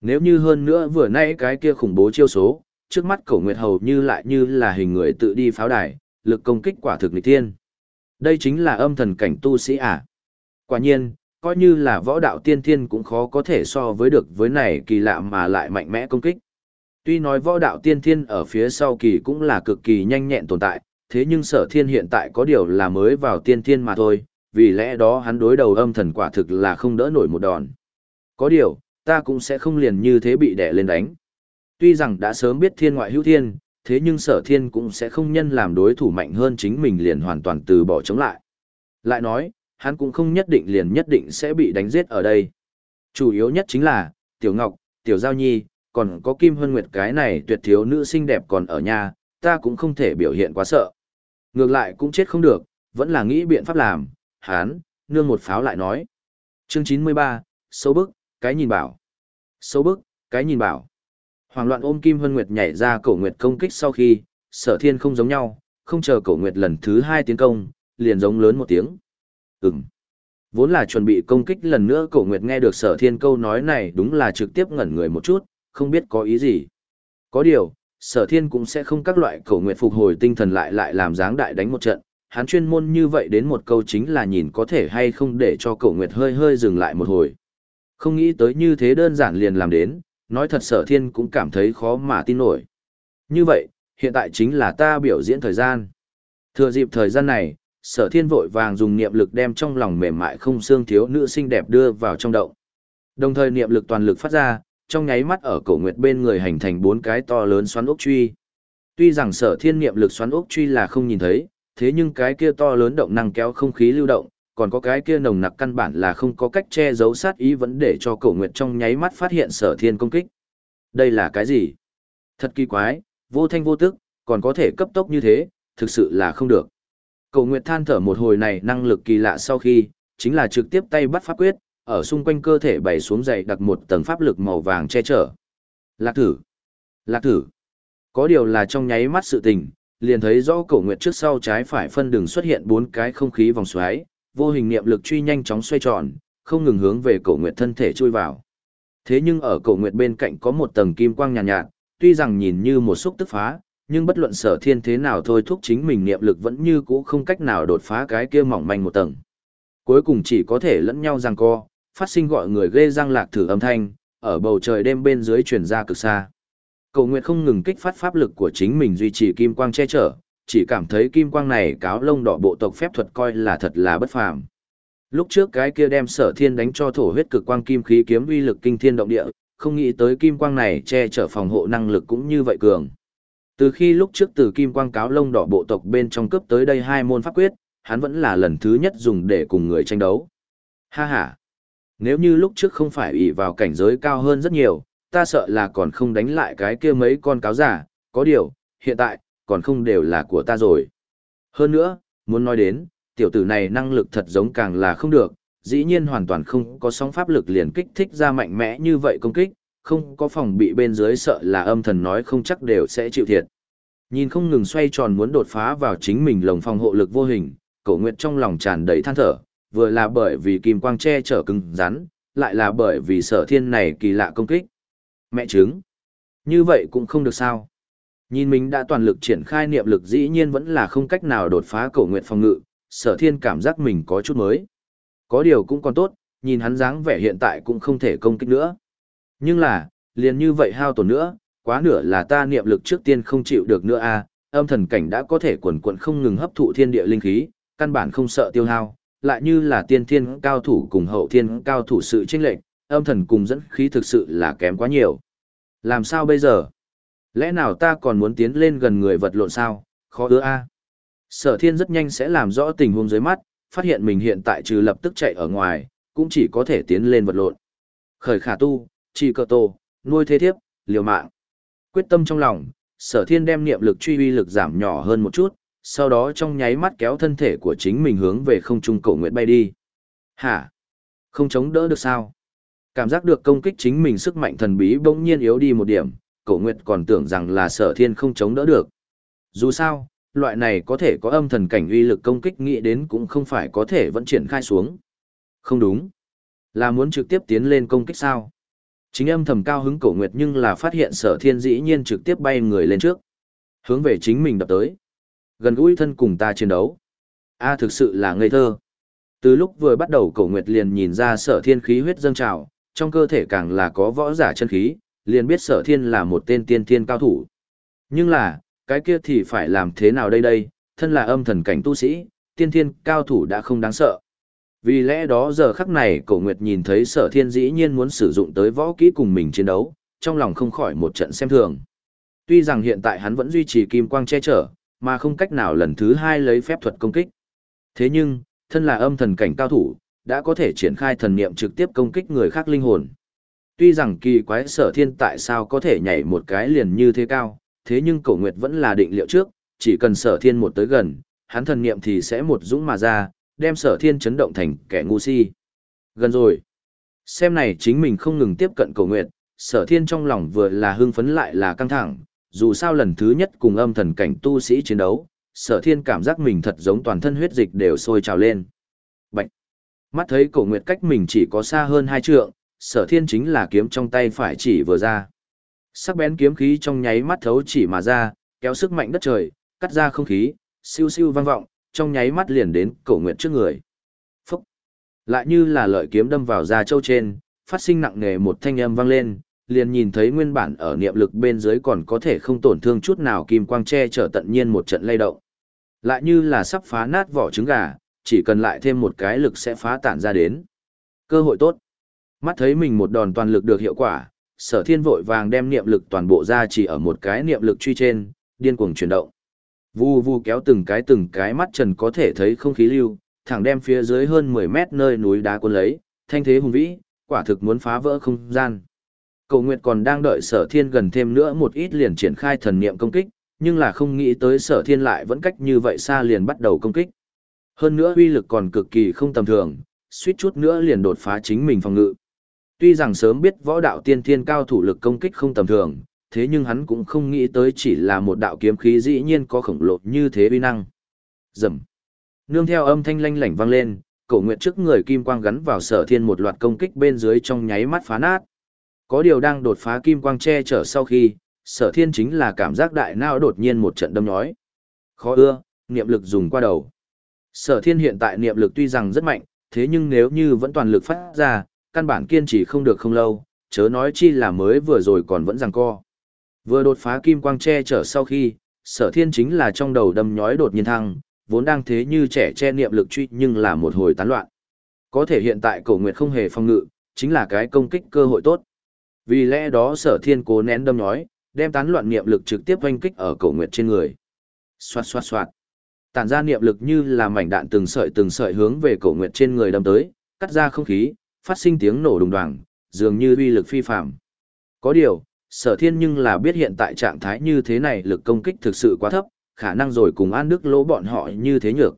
Nếu như hơn nữa vừa nãy cái kia khủng bố chiêu số, trước mắt cổ nguyệt hầu như lại như là hình người tự đi pháo đài, lực công kích quả thực nghịch thiên. Đây chính là âm thần cảnh tu sĩ à. Quả nhiên, coi như là võ đạo tiên thiên cũng khó có thể so với được với này kỳ lạ mà lại mạnh mẽ công kích. Tuy nói võ đạo tiên thiên ở phía sau kỳ cũng là cực kỳ nhanh nhẹn tồn tại, thế nhưng sở thiên hiện tại có điều là mới vào tiên thiên mà thôi, vì lẽ đó hắn đối đầu âm thần quả thực là không đỡ nổi một đòn. Có điều, ta cũng sẽ không liền như thế bị đẻ lên đánh. Tuy rằng đã sớm biết thiên ngoại hữu thiên, thế nhưng sở thiên cũng sẽ không nhân làm đối thủ mạnh hơn chính mình liền hoàn toàn từ bỏ chống lại. Lại nói, hắn cũng không nhất định liền nhất định sẽ bị đánh giết ở đây. Chủ yếu nhất chính là, Tiểu Ngọc, Tiểu Giao Nhi, còn có Kim Hân Nguyệt cái này tuyệt thiếu nữ xinh đẹp còn ở nhà, ta cũng không thể biểu hiện quá sợ. Ngược lại cũng chết không được, vẫn là nghĩ biện pháp làm, hán, nương một pháo lại nói. Chương 93, Sâu bức, cái nhìn bảo. Sâu bức, cái nhìn bảo. Hoàng loạn ôm Kim Hân Nguyệt nhảy ra cổ nguyệt công kích sau khi, sở thiên không giống nhau, không chờ cổ nguyệt lần thứ hai tiến công, liền giống lớn một tiếng. Ừm. Vốn là chuẩn bị công kích lần nữa cổ nguyệt nghe được sở thiên câu nói này đúng là trực tiếp ngẩn người một chút, không biết có ý gì. Có điều, sở thiên cũng sẽ không các loại cổ nguyệt phục hồi tinh thần lại lại làm dáng đại đánh một trận. Hắn chuyên môn như vậy đến một câu chính là nhìn có thể hay không để cho cổ nguyệt hơi hơi dừng lại một hồi. Không nghĩ tới như thế đơn giản liền làm đến, nói thật sở thiên cũng cảm thấy khó mà tin nổi. Như vậy, hiện tại chính là ta biểu diễn thời gian. Thừa dịp thời gian này, sở thiên vội vàng dùng niệm lực đem trong lòng mềm mại không xương thiếu nữ xinh đẹp đưa vào trong động. Đồng thời niệm lực toàn lực phát ra, trong nháy mắt ở cổ nguyệt bên người hành thành bốn cái to lớn xoắn ốc truy. Tuy rằng sở thiên niệm lực xoắn ốc truy là không nhìn thấy, thế nhưng cái kia to lớn động năng kéo không khí lưu động, còn có cái kia nồng nặc căn bản là không có cách che giấu sát ý vẫn để cho cổ nguyệt trong nháy mắt phát hiện sở thiên công kích. Đây là cái gì? Thật kỳ quái, vô thanh vô tức, còn có thể cấp tốc như thế, thực sự là không được. Cầu Nguyệt than thở một hồi này năng lực kỳ lạ sau khi, chính là trực tiếp tay bắt pháp quyết, ở xung quanh cơ thể bày xuống dày đặt một tầng pháp lực màu vàng che chở. Lạc thử. Lạc thử. Có điều là trong nháy mắt sự tình, liền thấy rõ cổ nguyệt trước sau trái phải phân đường xuất hiện bốn cái không khí vòng xoáy, vô hình niệm lực truy nhanh chóng xoay tròn, không ngừng hướng về cổ nguyệt thân thể chui vào. Thế nhưng ở cổ nguyệt bên cạnh có một tầng kim quang nhàn nhạt, nhạt, tuy rằng nhìn như một xúc tức phá, nhưng bất luận sở thiên thế nào thôi thúc chính mình niệm lực vẫn như cũ không cách nào đột phá cái kia mỏng manh một tầng. Cuối cùng chỉ có thể lẫn nhau giằng co, phát sinh gọi người ghê răng lạc thử âm thanh, ở bầu trời đêm bên dưới truyền ra cực xa. Cầu nguyện không ngừng kích phát pháp lực của chính mình duy trì kim quang che chở, chỉ cảm thấy kim quang này cáo lông đỏ bộ tộc phép thuật coi là thật là bất phàm. Lúc trước cái kia đem sở thiên đánh cho thổ huyết cực quang kim khí kiếm uy lực kinh thiên động địa, không nghĩ tới kim quang này che chở phòng hộ năng lực cũng như vậy cường. Từ khi lúc trước từ kim quang cáo lông đỏ bộ tộc bên trong cấp tới đây hai môn pháp quyết, hắn vẫn là lần thứ nhất dùng để cùng người tranh đấu. Ha ha! Nếu như lúc trước không phải ỷ vào cảnh giới cao hơn rất nhiều, ta sợ là còn không đánh lại cái kia mấy con cáo giả, có điều, hiện tại, còn không đều là của ta rồi. Hơn nữa, muốn nói đến, tiểu tử này năng lực thật giống càng là không được, dĩ nhiên hoàn toàn không có sóng pháp lực liền kích thích ra mạnh mẽ như vậy công kích, không có phòng bị bên dưới sợ là âm thần nói không chắc đều sẽ chịu thiệt. Nhìn không ngừng xoay tròn muốn đột phá vào chính mình lồng phòng hộ lực vô hình, cổ nguyệt trong lòng tràn đầy than thở, vừa là bởi vì kim quang che chở cứng rắn, lại là bởi vì sở thiên này kỳ lạ công kích. Mẹ chứng. Như vậy cũng không được sao. Nhìn mình đã toàn lực triển khai niệm lực dĩ nhiên vẫn là không cách nào đột phá cổ nguyệt phòng ngự, sở thiên cảm giác mình có chút mới. Có điều cũng còn tốt, nhìn hắn dáng vẻ hiện tại cũng không thể công kích nữa. Nhưng là, liền như vậy hao tổn nữa, quá nửa là ta niệm lực trước tiên không chịu được nữa a à, âm thần cảnh đã có thể quần quận không ngừng hấp thụ thiên địa linh khí, căn bản không sợ tiêu hao, lại như là tiên thiên cao thủ cùng hậu thiên cao thủ sự chênh lệch, âm thần cùng dẫn khí thực sự là kém quá nhiều. Làm sao bây giờ? Lẽ nào ta còn muốn tiến lên gần người vật lộn sao? Khó ứa a. Sở thiên rất nhanh sẽ làm rõ tình huống dưới mắt, phát hiện mình hiện tại trừ lập tức chạy ở ngoài, cũng chỉ có thể tiến lên vật lộn. Khởi khả tu, chỉ cờ tô, nuôi thế thiếp, liều mạng. Quyết tâm trong lòng, sở thiên đem niệm lực truy uy lực giảm nhỏ hơn một chút, sau đó trong nháy mắt kéo thân thể của chính mình hướng về không trung cổ nguyện bay đi. Hả? Không chống đỡ được sao? Cảm giác được công kích chính mình sức mạnh thần bí bỗng nhiên yếu đi một điểm, cổ nguyệt còn tưởng rằng là sở thiên không chống đỡ được. Dù sao, loại này có thể có âm thần cảnh uy lực công kích nghĩ đến cũng không phải có thể vẫn triển khai xuống. Không đúng. Là muốn trực tiếp tiến lên công kích sao? Chính âm thầm cao hứng cổ nguyệt nhưng là phát hiện sở thiên dĩ nhiên trực tiếp bay người lên trước. Hướng về chính mình đập tới. Gần gũi thân cùng ta chiến đấu. A thực sự là ngây thơ. Từ lúc vừa bắt đầu cổ nguyệt liền nhìn ra sở thiên khí huyết dâng trào, trong cơ thể càng là có võ giả chân khí, liền biết sở thiên là một tên tiên thiên cao thủ. Nhưng là, cái kia thì phải làm thế nào đây đây, thân là âm thần cảnh tu sĩ, tiên thiên cao thủ đã không đáng sợ. Vì lẽ đó giờ khắc này cổ nguyệt nhìn thấy sở thiên dĩ nhiên muốn sử dụng tới võ kỹ cùng mình chiến đấu, trong lòng không khỏi một trận xem thường. Tuy rằng hiện tại hắn vẫn duy trì kim quang che chở, mà không cách nào lần thứ hai lấy phép thuật công kích. Thế nhưng, thân là âm thần cảnh cao thủ, đã có thể triển khai thần niệm trực tiếp công kích người khác linh hồn. Tuy rằng kỳ quái sở thiên tại sao có thể nhảy một cái liền như thế cao, thế nhưng cổ nguyệt vẫn là định liệu trước, chỉ cần sở thiên một tới gần, hắn thần niệm thì sẽ một dũng mà ra, đem sở thiên chấn động thành kẻ ngu si. Gần rồi. Xem này chính mình không ngừng tiếp cận cầu nguyện sở thiên trong lòng vừa là hưng phấn lại là căng thẳng, dù sao lần thứ nhất cùng âm thần cảnh tu sĩ chiến đấu, sở thiên cảm giác mình thật giống toàn thân huyết dịch đều sôi trào lên. Bạch! Mắt thấy cổ nguyệt cách mình chỉ có xa hơn hai trượng, sở thiên chính là kiếm trong tay phải chỉ vừa ra. Sắc bén kiếm khí trong nháy mắt thấu chỉ mà ra, kéo sức mạnh đất trời, cắt ra không khí, siêu siêu vang vọng, trong nháy mắt liền đến cổ nguyệt trước người. Phúc! Lại như là lợi kiếm đâm vào da châu trên, phát sinh nặng nề một thanh âm vang lên, liền nhìn thấy nguyên bản ở niệm lực bên dưới còn có thể không tổn thương chút nào kim quang che chở tận nhiên một trận lay động. Lại như là sắp phá nát vỏ trứng gà, chỉ cần lại thêm một cái lực sẽ phá tản ra đến. Cơ hội tốt. Mắt thấy mình một đòn toàn lực được hiệu quả, sở thiên vội vàng đem niệm lực toàn bộ ra chỉ ở một cái niệm lực truy trên, điên cuồng chuyển động. Vu vu kéo từng cái từng cái mắt trần có thể thấy không khí lưu, thẳng đem phía dưới hơn 10 mét nơi núi đá cuốn lấy, thanh thế hùng vĩ, quả thực muốn phá vỡ không gian. Cầu Nguyệt còn đang đợi sở thiên gần thêm nữa một ít liền triển khai thần niệm công kích, Nhưng là không nghĩ tới sở thiên lại vẫn cách như vậy xa liền bắt đầu công kích. Hơn nữa uy lực còn cực kỳ không tầm thường, suýt chút nữa liền đột phá chính mình phòng ngự. Tuy rằng sớm biết võ đạo tiên thiên cao thủ lực công kích không tầm thường, thế nhưng hắn cũng không nghĩ tới chỉ là một đạo kiếm khí dĩ nhiên có khổng lồ như thế uy năng. Rầm. Nương theo âm thanh lanh lảnh vang lên, cổ nguyệt trước người kim quang gắn vào sở thiên một loạt công kích bên dưới trong nháy mắt phá nát. Có điều đang đột phá kim quang che chở sau khi, sở thiên chính là cảm giác đại não đột nhiên một trận đâm nhói. Khó ưa, niệm lực dùng qua đầu. Sở thiên hiện tại niệm lực tuy rằng rất mạnh, thế nhưng nếu như vẫn toàn lực phát ra, căn bản kiên trì không được không lâu, chớ nói chi là mới vừa rồi còn vẫn giằng co. Vừa đột phá kim quang che chở sau khi, sở thiên chính là trong đầu đâm nhói đột nhiên thăng, vốn đang thế như trẻ che niệm lực truy nhưng là một hồi tán loạn. Có thể hiện tại cổ nguyệt không hề phòng ngự, chính là cái công kích cơ hội tốt. Vì lẽ đó sở thiên cố nén đâm nhói, đem tán loạn niệm lực trực tiếp oanh kích ở cổ nguyệt trên người. Xoạt xoạt xoạt. Tản ra niệm lực như là mảnh đạn từng sợi từng sợi hướng về cổ nguyệt trên người đâm tới, cắt ra không khí, phát sinh tiếng nổ đùng đoàng, dường như uy lực phi phàm. Có điều, sở thiên nhưng là biết hiện tại trạng thái như thế này lực công kích thực sự quá thấp, khả năng rồi cùng An Đức lỗ bọn họ như thế nhược.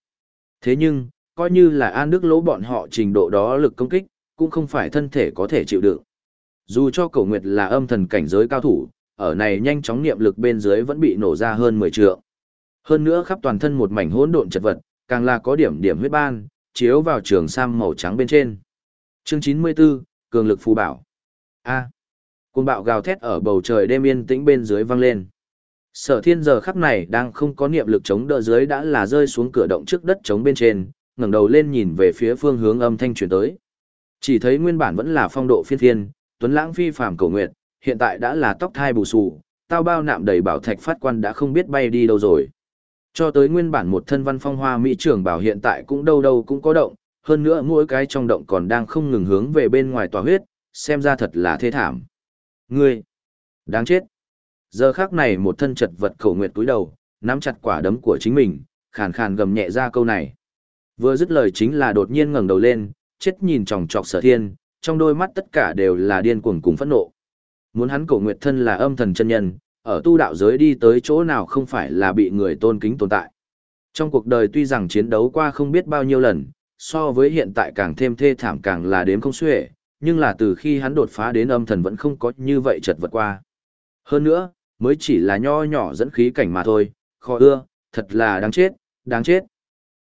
Thế nhưng, coi như là An Đức lỗ bọn họ trình độ đó lực công kích, cũng không phải thân thể có thể chịu đựng. Dù cho cổ nguyệt là âm thần cảnh giới cao thủ, ở này nhanh chóng niệm lực bên dưới vẫn bị nổ ra hơn 10 trượng. Hơn nữa khắp toàn thân một mảnh hỗn độn chật vật, càng là có điểm điểm huyết ban, chiếu vào trường sam màu trắng bên trên. Chương 94, cường lực phù bảo. A. Cơn bạo gào thét ở bầu trời đêm yên tĩnh bên dưới vang lên. Sở thiên giờ khắc này đang không có niệm lực chống đỡ dưới đã là rơi xuống cửa động trước đất chống bên trên, ngẩng đầu lên nhìn về phía phương hướng âm thanh truyền tới. Chỉ thấy nguyên bản vẫn là phong độ phiên thiên tuấn lãng phi phàm cầu nguyệt, hiện tại đã là tóc thai bù xù, tao bao nạm đầy bảo thạch phát quan đã không biết bay đi đâu rồi. Cho tới nguyên bản một thân văn phong hoa mỹ trưởng bảo hiện tại cũng đâu đâu cũng có động, hơn nữa mỗi cái trong động còn đang không ngừng hướng về bên ngoài tòa huyết, xem ra thật là thê thảm. Ngươi, đáng chết. Giờ khác này một thân chật vật khẩu nguyệt túi đầu, nắm chặt quả đấm của chính mình, khàn khàn gầm nhẹ ra câu này. Vừa dứt lời chính là đột nhiên ngẩng đầu lên, chết nhìn tròng trọc sở thiên, trong đôi mắt tất cả đều là điên cuồng cùng phẫn nộ. Muốn hắn cổ nguyệt thân là âm thần chân nhân, ở tu đạo giới đi tới chỗ nào không phải là bị người tôn kính tồn tại. Trong cuộc đời tuy rằng chiến đấu qua không biết bao nhiêu lần, so với hiện tại càng thêm thê thảm càng là đếm không xuể, nhưng là từ khi hắn đột phá đến âm thần vẫn không có như vậy chật vật qua. Hơn nữa, mới chỉ là nho nhỏ dẫn khí cảnh mà thôi, khó ưa, thật là đáng chết, đáng chết.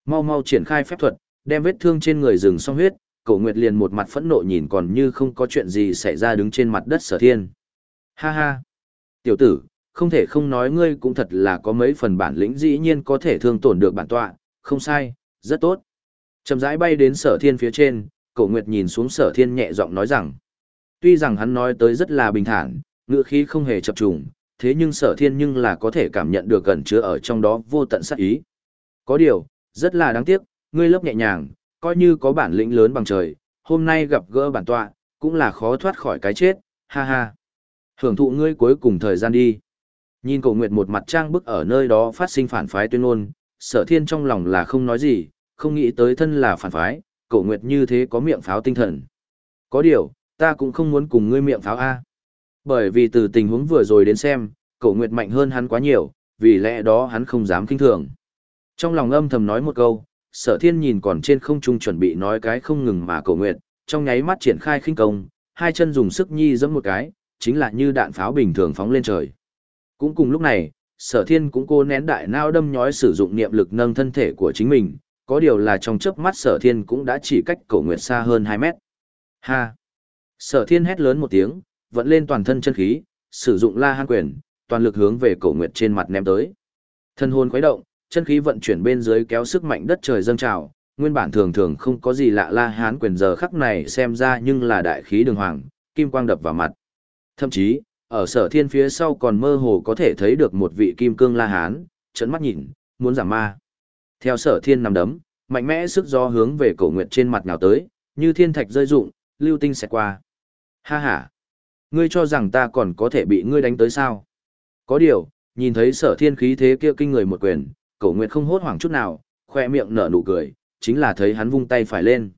Mau mau triển khai phép thuật, đem vết thương trên người rừng xong huyết, cổ nguyệt liền một mặt phẫn nộ nhìn còn như không có chuyện gì xảy ra đứng trên mặt đất sở thiên. Ha ha! Tiểu tử, không thể không nói ngươi cũng thật là có mấy phần bản lĩnh dĩ nhiên có thể thương tổn được bản tọa, không sai, rất tốt. Chầm rãi bay đến sở thiên phía trên, cổ nguyệt nhìn xuống sở thiên nhẹ giọng nói rằng. Tuy rằng hắn nói tới rất là bình thản, ngựa khí không hề chập trùng, thế nhưng sở thiên nhưng là có thể cảm nhận được gần chứa ở trong đó vô tận sát ý. Có điều, rất là đáng tiếc, ngươi lớp nhẹ nhàng, coi như có bản lĩnh lớn bằng trời, hôm nay gặp gỡ bản tọa, cũng là khó thoát khỏi cái chết, ha ha. Hưởng thụ ngươi cuối cùng thời gian đi. Nhìn cổ nguyệt một mặt trang bức ở nơi đó phát sinh phản phái tuyên ngôn, sở thiên trong lòng là không nói gì, không nghĩ tới thân là phản phái, cổ nguyệt như thế có miệng pháo tinh thần. Có điều, ta cũng không muốn cùng ngươi miệng pháo A. Bởi vì từ tình huống vừa rồi đến xem, cổ nguyệt mạnh hơn hắn quá nhiều, vì lẽ đó hắn không dám kinh thường. Trong lòng âm thầm nói một câu, sở thiên nhìn còn trên không trung chuẩn bị nói cái không ngừng mà cổ nguyệt, trong nháy mắt triển khai khinh công, hai chân dùng sức nhi giẫm một cái, chính là như đạn pháo bình thường phóng lên trời. Cũng cùng lúc này, sở thiên cũng cô nén đại nao đâm nhói sử dụng niệm lực nâng thân thể của chính mình, có điều là trong chớp mắt sở thiên cũng đã chỉ cách cổ nguyệt xa hơn 2 mét. Ha! Sở thiên hét lớn một tiếng, vận lên toàn thân chân khí, sử dụng la hán quyền, toàn lực hướng về cổ nguyệt trên mặt ném tới. Thân hồn khuấy động, chân khí vận chuyển bên dưới kéo sức mạnh đất trời dâng trào, nguyên bản thường thường không có gì lạ la hán quyền giờ khắc này xem ra nhưng là đại khí đường hoàng, kim quang đập vào mặt. Thậm chí, ở sở thiên phía sau còn mơ hồ có thể thấy được một vị kim cương la hán, trấn mắt nhìn, muốn giảm ma. Theo sở thiên nằm đấm, mạnh mẽ sức gió hướng về cổ nguyệt trên mặt nào tới, như thiên thạch rơi rụng, lưu tinh xẹt qua. Ha ha! Ngươi cho rằng ta còn có thể bị ngươi đánh tới sao? Có điều, nhìn thấy sở thiên khí thế kia kinh người một quyền, cổ nguyệt không hốt hoảng chút nào, khoe miệng nở nụ cười, chính là thấy hắn vung tay phải lên.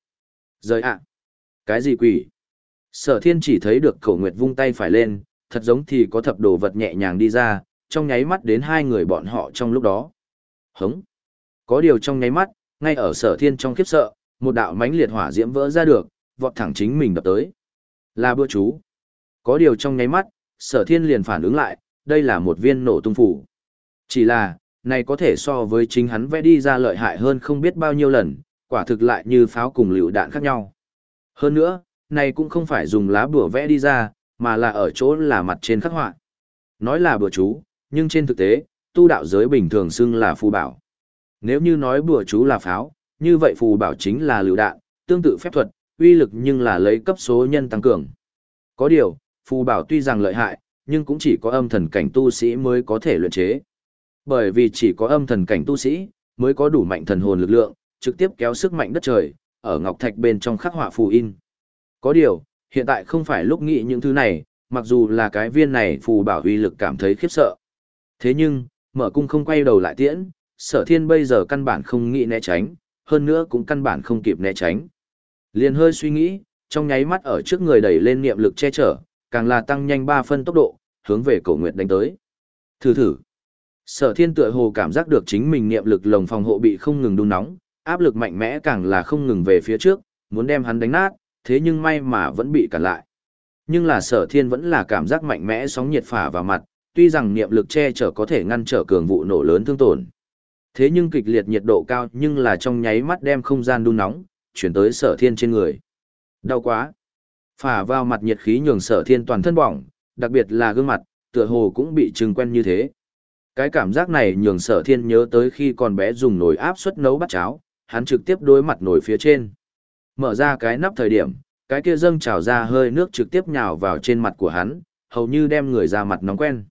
Rời ạ! Cái gì quỷ? Sở thiên chỉ thấy được cổ nguyệt vung tay phải lên, thật giống thì có thập đồ vật nhẹ nhàng đi ra, trong nháy mắt đến hai người bọn họ trong lúc đó. Hống! Có điều trong nháy mắt, ngay ở sở thiên trong khiếp sợ, một đạo mãnh liệt hỏa diễm vỡ ra được, vọt thẳng chính mình đập tới. Là bữa chú. Có điều trong nháy mắt, sở thiên liền phản ứng lại, đây là một viên nổ tung phủ. Chỉ là, này có thể so với chính hắn vẽ đi ra lợi hại hơn không biết bao nhiêu lần, quả thực lại như pháo cùng lựu đạn khác nhau. Hơn nữa, này cũng không phải dùng lá bùa vẽ đi ra, mà là ở chỗ là mặt trên khắc họa. Nói là bùa chú, nhưng trên thực tế, tu đạo giới bình thường xưng là phù bảo. Nếu như nói bùa chú là pháo, như vậy phù bảo chính là lựu đạn, tương tự phép thuật, uy lực nhưng là lấy cấp số nhân tăng cường. Có điều, phù bảo tuy rằng lợi hại, nhưng cũng chỉ có âm thần cảnh tu sĩ mới có thể luyện chế. Bởi vì chỉ có âm thần cảnh tu sĩ mới có đủ mạnh thần hồn lực lượng, trực tiếp kéo sức mạnh đất trời, ở ngọc thạch bên trong khắc họa phù in. Có điều, hiện tại không phải lúc nghĩ những thứ này, mặc dù là cái viên này phù bảo uy lực cảm thấy khiếp sợ. Thế nhưng, mở cung không quay đầu lại tiễn, sở thiên bây giờ căn bản không nghĩ né tránh, hơn nữa cũng căn bản không kịp né tránh. Liền hơi suy nghĩ, trong nháy mắt ở trước người đẩy lên niệm lực che chở, càng là tăng nhanh 3 phân tốc độ, hướng về cổ nguyệt đánh tới. Thử thử. Sở thiên tựa hồ cảm giác được chính mình niệm lực lồng phòng hộ bị không ngừng đun nóng, áp lực mạnh mẽ càng là không ngừng về phía trước, muốn đem hắn đánh nát, thế nhưng may mà vẫn bị cản lại. Nhưng là sở thiên vẫn là cảm giác mạnh mẽ sóng nhiệt phả vào mặt, tuy rằng niệm lực che chở có thể ngăn trở cường vụ nổ lớn thương tổn. Thế nhưng kịch liệt nhiệt độ cao nhưng là trong nháy mắt đem không gian đun nóng, chuyển tới sở thiên trên người. Đau quá. Phả vào mặt nhiệt khí nhường sở thiên toàn thân bỏng, đặc biệt là gương mặt, tựa hồ cũng bị trừng quen như thế. Cái cảm giác này nhường sở thiên nhớ tới khi còn bé dùng nồi áp suất nấu bát cháo, hắn trực tiếp đối mặt nồi phía trên. Mở ra cái nắp thời điểm, cái kia dâng trào ra hơi nước trực tiếp nhào vào trên mặt của hắn, hầu như đem người ra mặt nóng quen.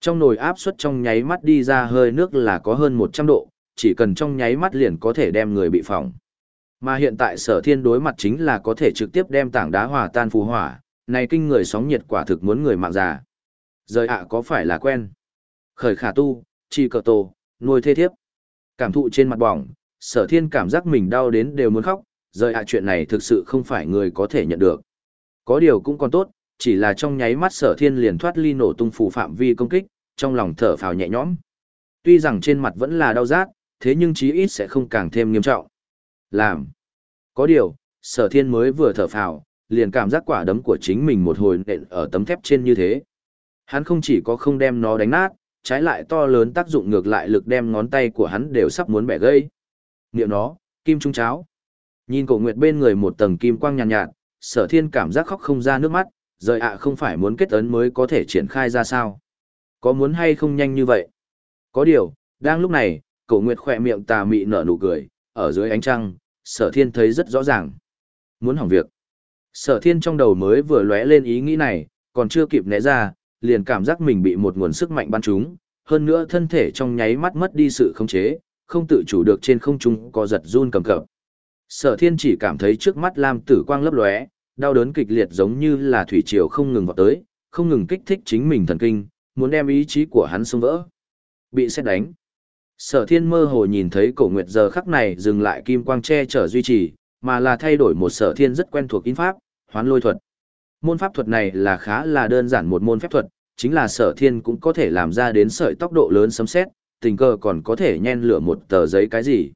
Trong nồi áp suất trong nháy mắt đi ra hơi nước là có hơn 100 độ, chỉ cần trong nháy mắt liền có thể đem người bị phỏng. Mà hiện tại sở thiên đối mặt chính là có thể trực tiếp đem tảng đá hòa tan phù hỏa, này kinh người sóng nhiệt quả thực muốn người mạng già. Rời ạ có phải là quen? Khởi khả tu, chi cờ tổ, nuôi thê thiếp. Cảm thụ trên mặt bỏng, sở thiên cảm giác mình đau đến đều muốn khóc, rời ạ chuyện này thực sự không phải người có thể nhận được. Có điều cũng còn tốt, chỉ là trong nháy mắt sở thiên liền thoát ly nổ tung phù phạm vi công kích, trong lòng thở phào nhẹ nhõm. Tuy rằng trên mặt vẫn là đau rát, thế nhưng chí ít sẽ không càng thêm nghiêm trọng. Làm. Có điều, sở thiên mới vừa thở phào, liền cảm giác quả đấm của chính mình một hồi nện ở tấm thép trên như thế. Hắn không chỉ có không đem nó đánh nát, trái lại to lớn tác dụng ngược lại lực đem ngón tay của hắn đều sắp muốn bẻ gây. Niệm nó, kim trung cháo. Nhìn cổ nguyệt bên người một tầng kim quang nhàn nhạt, nhạt, sở thiên cảm giác khóc không ra nước mắt, rời ạ không phải muốn kết ấn mới có thể triển khai ra sao. Có muốn hay không nhanh như vậy? Có điều, đang lúc này, cổ nguyệt khỏe miệng tà mị nở nụ cười, ở dưới ánh trăng, sở thiên thấy rất rõ ràng. Muốn hỏng việc. Sở thiên trong đầu mới vừa lóe lên ý nghĩ này, còn chưa kịp né ra, liền cảm giác mình bị một nguồn sức mạnh bắn trúng, hơn nữa thân thể trong nháy mắt mất đi sự khống chế, không tự chủ được trên không trung có giật run cầm cập. Sở thiên chỉ cảm thấy trước mắt lam tử quang lấp lóe, đau đớn kịch liệt giống như là thủy triều không ngừng vào tới, không ngừng kích thích chính mình thần kinh, muốn đem ý chí của hắn xông vỡ. Bị xét đánh. Sở thiên mơ hồ nhìn thấy cổ nguyệt giờ khắc này dừng lại kim quang che chở duy trì, mà là thay đổi một sở thiên rất quen thuộc in pháp, hoán lôi thuật. Môn pháp thuật này là khá là đơn giản một môn phép thuật, chính là sở thiên cũng có thể làm ra đến sợi tốc độ lớn sấm xét, tình cờ còn có thể nhen lửa một tờ giấy cái gì.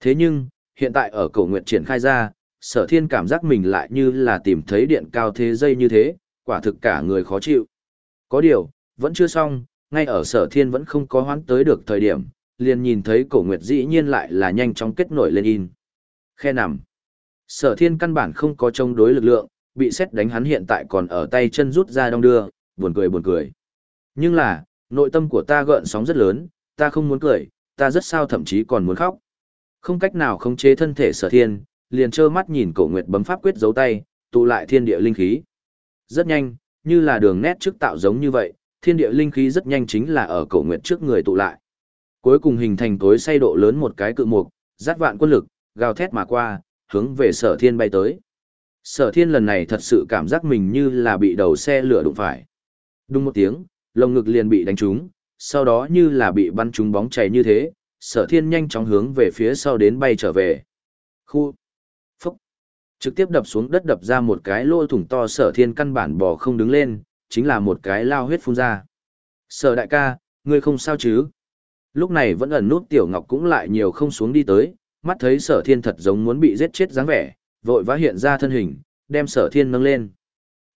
Thế nhưng, hiện tại ở cổ nguyệt triển khai ra, sở thiên cảm giác mình lại như là tìm thấy điện cao thế dây như thế, quả thực cả người khó chịu. Có điều, vẫn chưa xong, ngay ở sở thiên vẫn không có hoán tới được thời điểm, liền nhìn thấy cổ nguyệt dĩ nhiên lại là nhanh chóng kết nổi lên in. Khe nằm. Sở thiên căn bản không có chống đối lực lượng, bị xét đánh hắn hiện tại còn ở tay chân rút ra đong đưa, buồn cười buồn cười. Nhưng là, nội tâm của ta gợn sóng rất lớn, ta không muốn cười, ta rất sao thậm chí còn muốn khóc. Không cách nào khống chế thân thể sở thiên, liền trơ mắt nhìn cổ nguyệt bấm pháp quyết giấu tay, tụ lại thiên địa linh khí. Rất nhanh, như là đường nét trước tạo giống như vậy, thiên địa linh khí rất nhanh chính là ở cổ nguyệt trước người tụ lại. Cuối cùng hình thành tối say độ lớn một cái cự mục, dắt vạn quân lực, gào thét mà qua, hướng về sở thiên bay tới. Sở thiên lần này thật sự cảm giác mình như là bị đầu xe lửa đụng phải. Đúng một tiếng, lồng ngực liền bị đánh trúng, sau đó như là bị bắn trúng bóng chảy như thế, sở thiên nhanh chóng hướng về phía sau đến bay trở về. Khu, trực tiếp đập xuống đất đập ra một cái lỗ thủng to sở thiên căn bản bò không đứng lên, chính là một cái lao huyết phun ra. Sở đại ca, ngươi không sao chứ? Lúc này vẫn ẩn nút Tiểu Ngọc cũng lại nhiều không xuống đi tới, mắt thấy sở thiên thật giống muốn bị giết chết dáng vẻ, vội vã hiện ra thân hình, đem sở thiên nâng lên.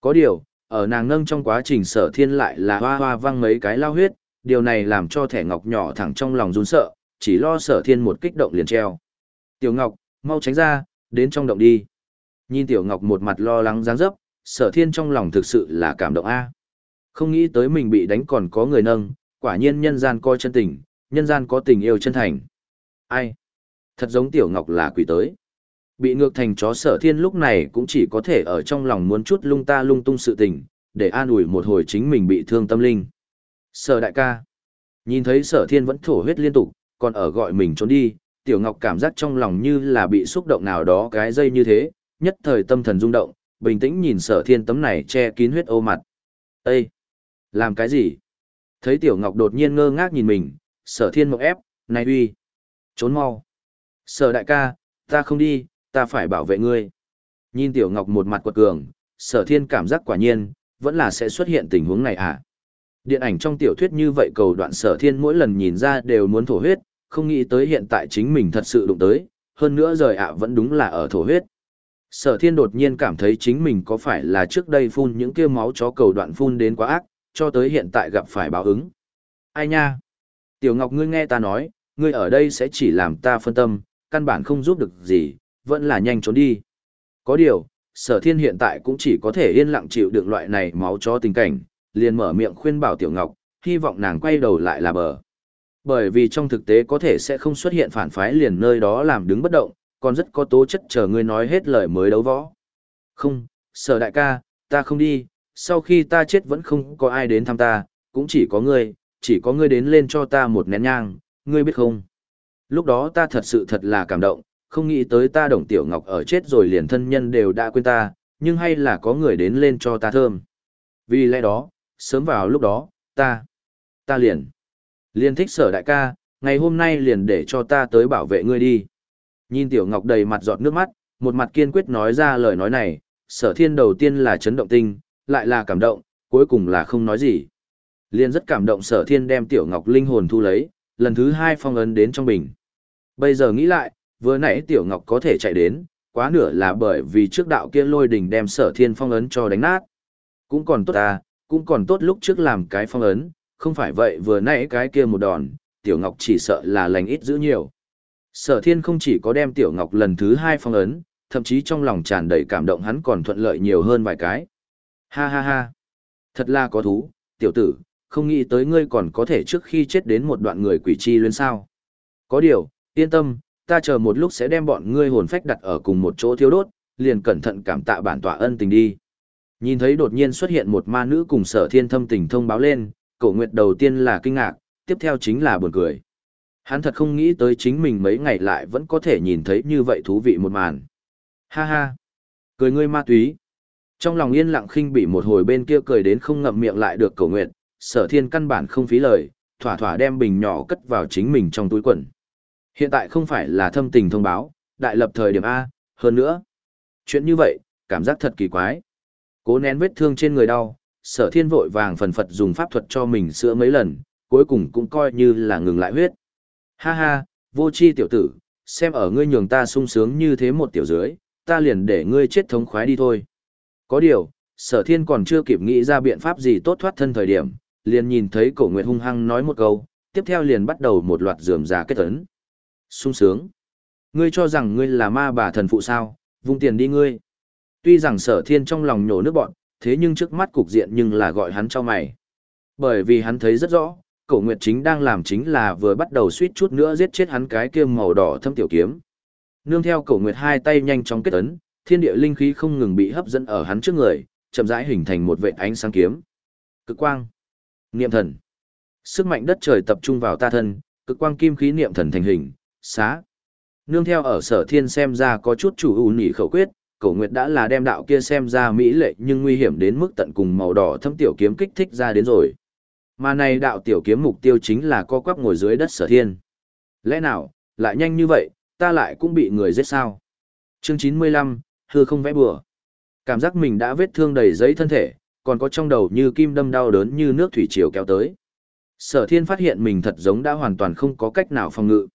Có điều, ở nàng nâng trong quá trình sở thiên lại là hoa hoa văng mấy cái lao huyết, điều này làm cho thẻ ngọc nhỏ thẳng trong lòng run sợ, chỉ lo sở thiên một kích động liền treo. Tiểu Ngọc, mau tránh ra, đến trong động đi. Nhìn Tiểu Ngọc một mặt lo lắng dáng dấp, sở thiên trong lòng thực sự là cảm động A. Không nghĩ tới mình bị đánh còn có người nâng, quả nhiên nhân gian coi chân tình, nhân gian có tình yêu chân thành. Ai? Thật giống Tiểu Ngọc là quỷ tới. Bị ngược thành chó sở thiên lúc này cũng chỉ có thể ở trong lòng muốn chút lung ta lung tung sự tình, để an ủi một hồi chính mình bị thương tâm linh. Sở đại ca. Nhìn thấy sở thiên vẫn thổ huyết liên tục, còn ở gọi mình trốn đi, Tiểu Ngọc cảm giác trong lòng như là bị xúc động nào đó cái dây như thế, nhất thời tâm thần rung động, bình tĩnh nhìn sở thiên tấm này che kín huyết ô mặt. Ê! Làm cái gì? Thấy Tiểu Ngọc đột nhiên ngơ ngác nhìn mình, sở thiên mộng ép, này uy! Trốn mau! Sở đại ca, ta không đi, ta phải bảo vệ ngươi. Nhìn Tiểu Ngọc một mặt quật cường, sở thiên cảm giác quả nhiên, vẫn là sẽ xuất hiện tình huống này à? Điện ảnh trong tiểu thuyết như vậy cầu đoạn sở thiên mỗi lần nhìn ra đều muốn thổ huyết, không nghĩ tới hiện tại chính mình thật sự đụng tới, hơn nữa rời ạ vẫn đúng là ở thổ huyết. Sở thiên đột nhiên cảm thấy chính mình có phải là trước đây phun những kia máu chó cầu đoạn phun đến quá ác, cho tới hiện tại gặp phải báo ứng. Ai nha? Tiểu Ngọc ngươi nghe ta nói, ngươi ở đây sẽ chỉ làm ta phân tâm, căn bản không giúp được gì, vẫn là nhanh trốn đi. Có điều, sở thiên hiện tại cũng chỉ có thể yên lặng chịu đựng loại này máu chó tình cảnh, liền mở miệng khuyên bảo Tiểu Ngọc, hy vọng nàng quay đầu lại là bờ. Bởi vì trong thực tế có thể sẽ không xuất hiện phản phái liền nơi đó làm đứng bất động, còn rất có tố chất chờ ngươi nói hết lời mới đấu võ. Không, sở đại ca, ta không đi, sau khi ta chết vẫn không có ai đến thăm ta, cũng chỉ có ngươi, chỉ có ngươi đến lên cho ta một nén nhang, ngươi biết không? Lúc đó ta thật sự thật là cảm động, không nghĩ tới ta đồng tiểu ngọc ở chết rồi liền thân nhân đều đã quên ta, nhưng hay là có người đến lên cho ta thơm. Vì lẽ đó, sớm vào lúc đó, ta, ta liền, liền thích sở đại ca, ngày hôm nay liền để cho ta tới bảo vệ ngươi đi. Nhìn tiểu ngọc đầy mặt giọt nước mắt, một mặt kiên quyết nói ra lời nói này, sở thiên đầu tiên là chấn động tinh, lại là cảm động, cuối cùng là không nói gì. Liên rất cảm động sở thiên đem tiểu ngọc linh hồn thu lấy, lần thứ hai phong ấn đến trong bình. Bây giờ nghĩ lại, vừa nãy tiểu ngọc có thể chạy đến, quá nửa là bởi vì trước đạo kia lôi đỉnh đem sở thiên phong ấn cho đánh nát. Cũng còn tốt ta, cũng còn tốt lúc trước làm cái phong ấn, không phải vậy vừa nãy cái kia một đòn, tiểu ngọc chỉ sợ là lành ít giữ nhiều. Sở thiên không chỉ có đem tiểu ngọc lần thứ hai phong ấn, thậm chí trong lòng tràn đầy cảm động hắn còn thuận lợi nhiều hơn vài cái. Ha ha ha. Thật là có thú, tiểu tử, không nghĩ tới ngươi còn có thể trước khi chết đến một đoạn người quỷ chi luyến sao. Có điều, yên tâm, ta chờ một lúc sẽ đem bọn ngươi hồn phách đặt ở cùng một chỗ thiêu đốt, liền cẩn thận cảm tạ bản tọa ân tình đi. Nhìn thấy đột nhiên xuất hiện một ma nữ cùng sở thiên thâm tình thông báo lên, cổ nguyệt đầu tiên là kinh ngạc, tiếp theo chính là buồn cười. Hắn thật không nghĩ tới chính mình mấy ngày lại vẫn có thể nhìn thấy như vậy thú vị một màn. Ha ha! Cười ngươi ma túy. Trong lòng yên lặng khinh bị một hồi bên kia cười đến không ngậm miệng lại được cầu nguyện. sở thiên căn bản không phí lời, thỏa thỏa đem bình nhỏ cất vào chính mình trong túi quần. Hiện tại không phải là thâm tình thông báo, đại lập thời điểm A, hơn nữa. Chuyện như vậy, cảm giác thật kỳ quái. Cố nén vết thương trên người đau, sở thiên vội vàng phần phật dùng pháp thuật cho mình sữa mấy lần, cuối cùng cũng coi như là ngừng lại huyết. Ha ha, vô chi tiểu tử, xem ở ngươi nhường ta sung sướng như thế một tiểu dưới, ta liền để ngươi chết thống khoái đi thôi. Có điều, sở thiên còn chưa kịp nghĩ ra biện pháp gì tốt thoát thân thời điểm, liền nhìn thấy cổ nguyệt hung hăng nói một câu, tiếp theo liền bắt đầu một loạt dườm già kết ấn. sung sướng. Ngươi cho rằng ngươi là ma bà thần phụ sao, vung tiền đi ngươi. Tuy rằng sở thiên trong lòng nhổ nước bọn, thế nhưng trước mắt cục diện nhưng là gọi hắn cho mày. Bởi vì hắn thấy rất rõ, cổ nguyệt chính đang làm chính là vừa bắt đầu suýt chút nữa giết chết hắn cái kia màu đỏ thâm tiểu kiếm. Nương theo cổ nguyệt hai tay nhanh chóng kết ấn, thiên địa linh khí không ngừng bị hấp dẫn ở hắn trước người, chậm rãi hình thành một vệt ánh sáng kiếm. Cực quang, niệm thần. Sức mạnh đất trời tập trung vào ta thân, cực quang kim khí niệm thần thành hình, xá. Nương theo ở sở thiên xem ra có chút chủ ưu nỉ khẩu quyết, cổ nguyệt đã là đem đạo kia xem ra mỹ lệ nhưng nguy hiểm đến mức tận cùng màu đỏ thâm tiểu kiếm kích thích ra đến rồi. Mà này đạo tiểu kiếm mục tiêu chính là co quắp ngồi dưới đất sở thiên. Lẽ nào, lại nhanh như vậy, ta lại cũng bị người giết sao? Chương 95, hư không vẽ bừa. Cảm giác mình đã vết thương đầy giấy thân thể, còn có trong đầu như kim đâm đau đớn như nước thủy triều kéo tới. Sở thiên phát hiện mình thật giống đã hoàn toàn không có cách nào phòng ngự.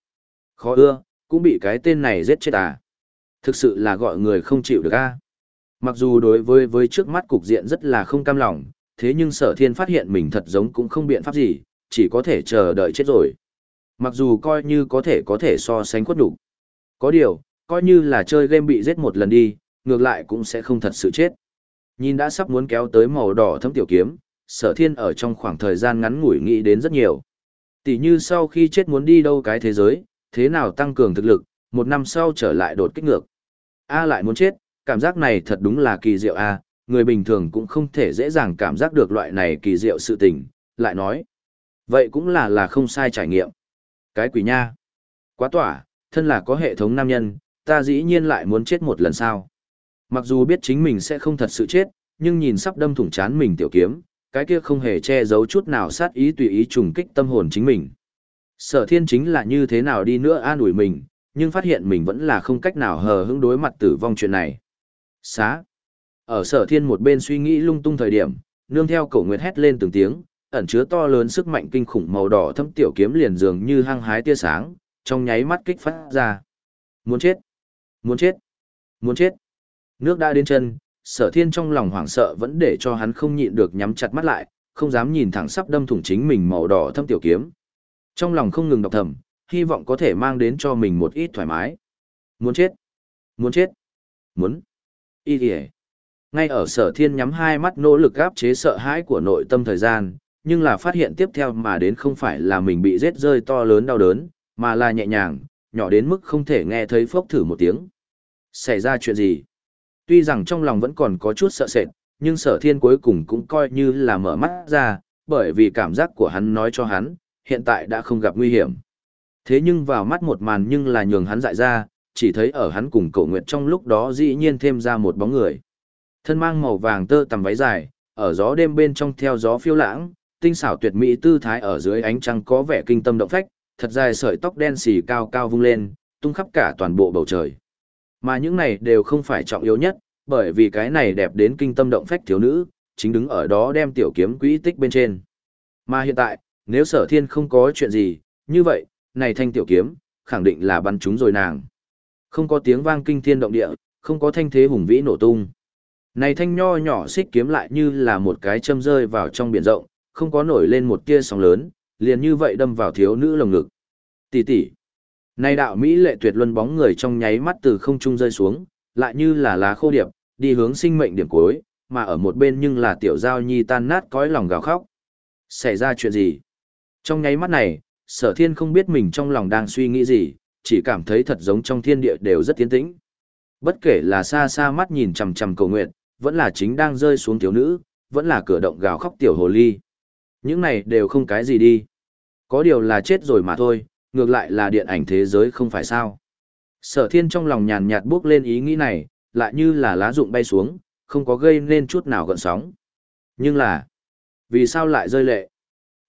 Khó ưa, cũng bị cái tên này giết chết à. Thực sự là gọi người không chịu được a. Mặc dù đối với với trước mắt cục diện rất là không cam lòng, thế nhưng sở thiên phát hiện mình thật giống cũng không biện pháp gì, chỉ có thể chờ đợi chết rồi. Mặc dù coi như có thể có thể so sánh khuất đủ. Có điều, coi như là chơi game bị giết một lần đi, ngược lại cũng sẽ không thật sự chết. Nhìn đã sắp muốn kéo tới màu đỏ thấm tiểu kiếm, sở thiên ở trong khoảng thời gian ngắn ngủi nghĩ đến rất nhiều. Tỷ như sau khi chết muốn đi đâu cái thế giới, thế nào tăng cường thực lực, một năm sau trở lại đột kích ngược. A lại muốn chết, cảm giác này thật đúng là kỳ diệu A, người bình thường cũng không thể dễ dàng cảm giác được loại này kỳ diệu sự tình, lại nói. Vậy cũng là là không sai trải nghiệm. Cái quỷ nha. Quá tỏa, thân là có hệ thống nam nhân, ta dĩ nhiên lại muốn chết một lần sao. Mặc dù biết chính mình sẽ không thật sự chết, nhưng nhìn sắp đâm thủng chán mình tiểu kiếm, cái kia không hề che giấu chút nào sát ý tùy ý trùng kích tâm hồn chính mình. Sở thiên chính là như thế nào đi nữa an ủi mình, nhưng phát hiện mình vẫn là không cách nào hờ hững đối mặt tử vong chuyện này. Xá. Ở sở thiên một bên suy nghĩ lung tung thời điểm, nương theo cổ nguyệt hét lên từng tiếng, ẩn chứa to lớn sức mạnh kinh khủng màu đỏ thâm tiểu kiếm liền dường như hăng hái tia sáng, trong nháy mắt kích phát ra. Muốn chết! Muốn chết! Muốn chết! Nước đã đến chân, sở thiên trong lòng hoảng sợ vẫn để cho hắn không nhịn được nhắm chặt mắt lại, không dám nhìn thẳng sắp đâm thủng chính mình màu đỏ thâm tiểu kiếm. Trong lòng không ngừng đọc thầm, hy vọng có thể mang đến cho mình một ít thoải mái. Muốn chết! Muốn chết! Muốn! Y kìa! Ngay ở sở thiên nhắm hai mắt nỗ lực áp chế sợ hãi của nội tâm thời gian, nhưng là phát hiện tiếp theo mà đến không phải là mình bị rết rơi to lớn đau đớn, mà là nhẹ nhàng, nhỏ đến mức không thể nghe thấy phốc thử một tiếng. Xảy ra chuyện gì? Tuy rằng trong lòng vẫn còn có chút sợ sệt, nhưng sở thiên cuối cùng cũng coi như là mở mắt ra, bởi vì cảm giác của hắn nói cho hắn, hiện tại đã không gặp nguy hiểm. Thế nhưng vào mắt một màn nhưng là nhường hắn dại ra, chỉ thấy ở hắn cùng cậu nguyệt trong lúc đó dĩ nhiên thêm ra một bóng người. Thân mang màu vàng tơ tằm váy dài, ở gió đêm bên trong theo gió phiêu lãng, tinh xảo tuyệt mỹ tư thái ở dưới ánh trăng có vẻ kinh tâm động phách, thật dài sợi tóc đen xì cao cao vung lên, tung khắp cả toàn bộ bầu trời. Mà những này đều không phải trọng yếu nhất, bởi vì cái này đẹp đến kinh tâm động phách thiếu nữ, chính đứng ở đó đem tiểu kiếm quỹ tích bên trên. Mà hiện tại, nếu sở thiên không có chuyện gì, như vậy, này thanh tiểu kiếm, khẳng định là bắn chúng rồi nàng. Không có tiếng vang kinh thiên động địa, không có thanh thế hùng vĩ nổ tung. Này thanh nho nhỏ xích kiếm lại như là một cái châm rơi vào trong biển rộng, không có nổi lên một tia sóng lớn, liền như vậy đâm vào thiếu nữ lồng ngực. Tỷ tỷ. Này đạo Mỹ lệ tuyệt luân bóng người trong nháy mắt từ không trung rơi xuống, lại như là lá khô điệp, đi hướng sinh mệnh điểm cuối, mà ở một bên nhưng là tiểu giao nhi tan nát cõi lòng gào khóc. Xảy ra chuyện gì? Trong nháy mắt này, sở thiên không biết mình trong lòng đang suy nghĩ gì, chỉ cảm thấy thật giống trong thiên địa đều rất tiến tĩnh. Bất kể là xa xa mắt nhìn chằm chằm cầu nguyện, vẫn là chính đang rơi xuống thiếu nữ, vẫn là cửa động gào khóc tiểu hồ ly. Những này đều không cái gì đi. Có điều là chết rồi mà thôi, ngược lại là điện ảnh thế giới không phải sao. Sở thiên trong lòng nhàn nhạt bước lên ý nghĩ này, lại như là lá rụng bay xuống, không có gây nên chút nào gợn sóng. Nhưng là, vì sao lại rơi lệ?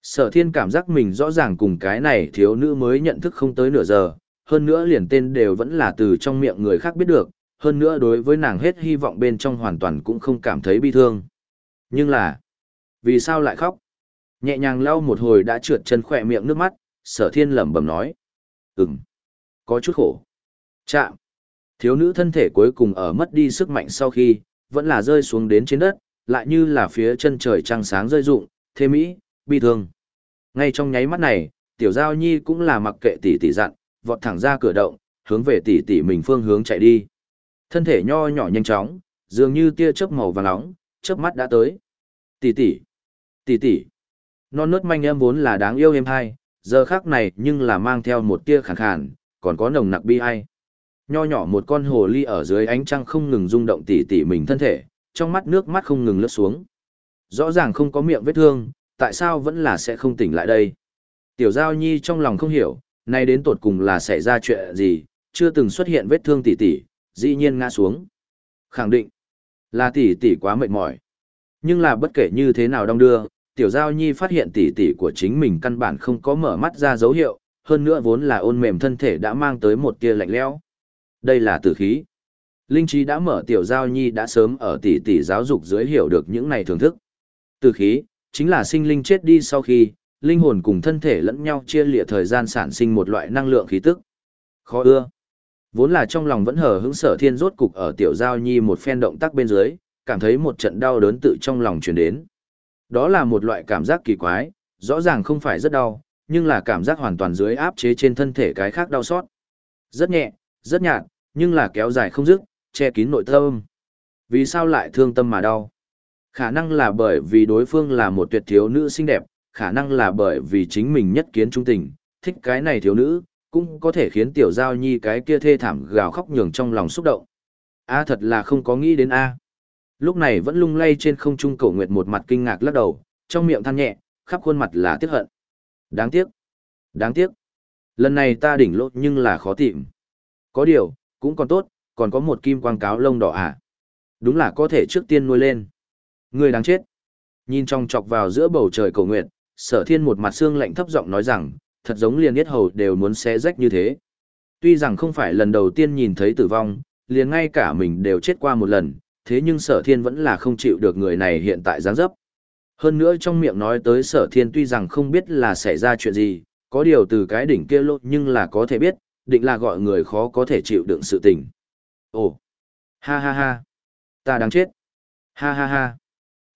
Sở thiên cảm giác mình rõ ràng cùng cái này thiếu nữ mới nhận thức không tới nửa giờ, hơn nữa liền tên đều vẫn là từ trong miệng người khác biết được, hơn nữa đối với nàng hết hy vọng bên trong hoàn toàn cũng không cảm thấy bi thương. Nhưng là, vì sao lại khóc? Nhẹ nhàng lau một hồi đã trượt chân khỏe miệng nước mắt, sở thiên lẩm bẩm nói. Ừm, có chút khổ. Chạm. Thiếu nữ thân thể cuối cùng ở mất đi sức mạnh sau khi, vẫn là rơi xuống đến trên đất, lại như là phía chân trời trăng sáng rơi rụng, thế mỹ, bi thương. Ngay trong nháy mắt này, tiểu giao nhi cũng là mặc kệ tỷ tỷ dặn, vọt thẳng ra cửa động, hướng về tỷ tỷ mình phương hướng chạy đi. Thân thể nho nhỏ nhanh chóng, dường như tia chớp màu vàng nóng, chớp mắt đã tới. Tỷ tỷ, tỷ tỷ. Non nớt manh em vốn là đáng yêu em hai, giờ khác này nhưng là mang theo một tia khàn khàn, còn có nồng nặc bi ai. Nho nhỏ một con hồ ly ở dưới ánh trăng không ngừng rung động tỉ tỉ mình thân thể, trong mắt nước mắt không ngừng lướt xuống. Rõ ràng không có miệng vết thương, tại sao vẫn là sẽ không tỉnh lại đây? Tiểu Giao Nhi trong lòng không hiểu, nay đến tột cùng là xảy ra chuyện gì, chưa từng xuất hiện vết thương tỉ tỉ, dĩ nhiên ngã xuống. Khẳng định là tỷ tỷ quá mệt mỏi. Nhưng là bất kể như thế nào đong đưa, tiểu giao nhi phát hiện tỷ tỷ của chính mình căn bản không có mở mắt ra dấu hiệu, hơn nữa vốn là ôn mềm thân thể đã mang tới một tia lạnh lẽo. Đây là tử khí. Linh trí đã mở tiểu giao nhi đã sớm ở tỷ tỷ giáo dục dưới hiểu được những này thưởng thức. Tử khí, chính là sinh linh chết đi sau khi, linh hồn cùng thân thể lẫn nhau chia lịa thời gian sản sinh một loại năng lượng khí tức. Khó ưa. Vốn là trong lòng vẫn hờ hững sở thiên rốt cục ở tiểu giao nhi một phen động tác bên dưới, cảm thấy một trận đau đớn tự trong lòng truyền đến. Đó là một loại cảm giác kỳ quái, rõ ràng không phải rất đau, nhưng là cảm giác hoàn toàn dưới áp chế trên thân thể cái khác đau xót. Rất nhẹ, rất nhạt, nhưng là kéo dài không dứt, che kín nội tâm. Vì sao lại thương tâm mà đau? Khả năng là bởi vì đối phương là một tuyệt thiếu nữ xinh đẹp, khả năng là bởi vì chính mình nhất kiến trung tình, thích cái này thiếu nữ, cũng có thể khiến tiểu giao nhi cái kia thê thảm gào khóc nhường trong lòng xúc động. A thật là không có nghĩ đến A. Lúc này vẫn lung lay trên không trung cổ nguyệt một mặt kinh ngạc lắc đầu, trong miệng than nhẹ, khắp khuôn mặt là tiếc hận. Đáng tiếc. Đáng tiếc. Lần này ta đỉnh lốt nhưng là khó tìm. Có điều, cũng còn tốt, còn có một kim quang cáo lông đỏ à. Đúng là có thể trước tiên nuôi lên. Người đáng chết. Nhìn trong chọc vào giữa bầu trời cầu nguyện, sở thiên một mặt xương lạnh thấp giọng nói rằng, thật giống liền yết hầu đều muốn xé rách như thế. Tuy rằng không phải lần đầu tiên nhìn thấy tử vong, liền ngay cả mình đều chết qua một lần, thế nhưng sở thiên vẫn là không chịu được người này hiện tại dáng dấp. Hơn nữa trong miệng nói tới sở thiên tuy rằng không biết là xảy ra chuyện gì, có điều từ cái đỉnh kia lột nhưng là có thể biết, định là gọi người khó có thể chịu đựng sự tình. Ồ, ha ha ha, ta đang chết, ha ha ha.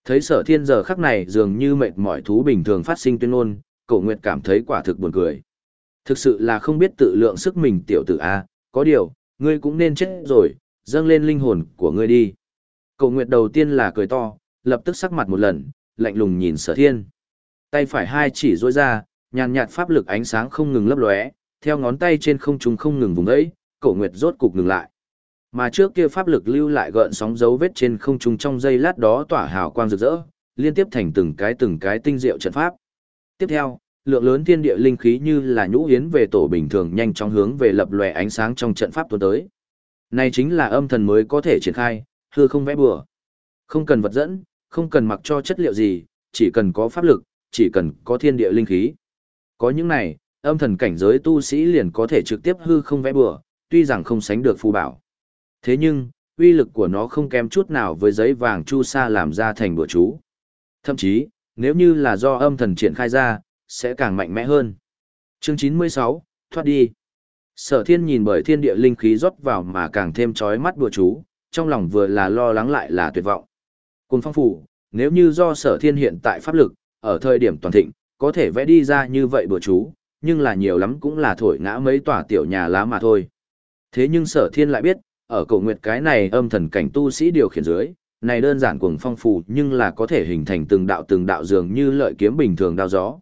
Thấy sở thiên giờ khắc này dường như mệt mỏi thú bình thường phát sinh tuyên ngôn, cổ nguyệt cảm thấy quả thực buồn cười. Thực sự là không biết tự lượng sức mình tiểu tử A, có điều, ngươi cũng nên chết rồi, dâng lên linh hồn của ngươi đi. Cổ nguyệt đầu tiên là cười to, lập tức sắc mặt một lần, lạnh lùng nhìn sở thiên. Tay phải hai chỉ rối ra, nhàn nhạt pháp lực ánh sáng không ngừng lấp lóe, theo ngón tay trên không trung không ngừng vùng ấy, cổ nguyệt rốt cục ngừng lại. Mà trước kia pháp lực lưu lại gợn sóng dấu vết trên không trung trong giây lát đó tỏa hào quang rực rỡ, liên tiếp thành từng cái từng cái tinh diệu trận pháp. Tiếp theo, lượng lớn thiên địa linh khí như là nhũ yến về tổ bình thường nhanh chóng hướng về lập lòe ánh sáng trong trận pháp tuôn tới. Này chính là âm thần mới có thể triển khai, hư không vẽ bừa. Không cần vật dẫn, không cần mặc cho chất liệu gì, chỉ cần có pháp lực, chỉ cần có thiên địa linh khí. Có những này, âm thần cảnh giới tu sĩ liền có thể trực tiếp hư không vẽ bừa, tuy rằng không sánh được phù bảo. Thế nhưng, uy lực của nó không kém chút nào với giấy vàng chu sa làm ra thành bữa chú. Thậm chí, nếu như là do âm thần triển khai ra, sẽ càng mạnh mẽ hơn. Chương 96, thoát đi. Sở thiên nhìn bởi thiên địa linh khí rót vào mà càng thêm chói mắt đùa chú, trong lòng vừa là lo lắng lại là tuyệt vọng. Cùng phong phủ, nếu như do sở thiên hiện tại pháp lực, ở thời điểm toàn thịnh, có thể vẽ đi ra như vậy bùa chú, nhưng là nhiều lắm cũng là thổi ngã mấy tòa tiểu nhà lá mà thôi. Thế nhưng sở thiên lại biết, ở cổ nguyệt cái này âm thần cảnh tu sĩ điều khiển dưới, này đơn giản cuồng phong phù nhưng là có thể hình thành từng đạo từng đạo dường như lợi kiếm bình thường đao gió.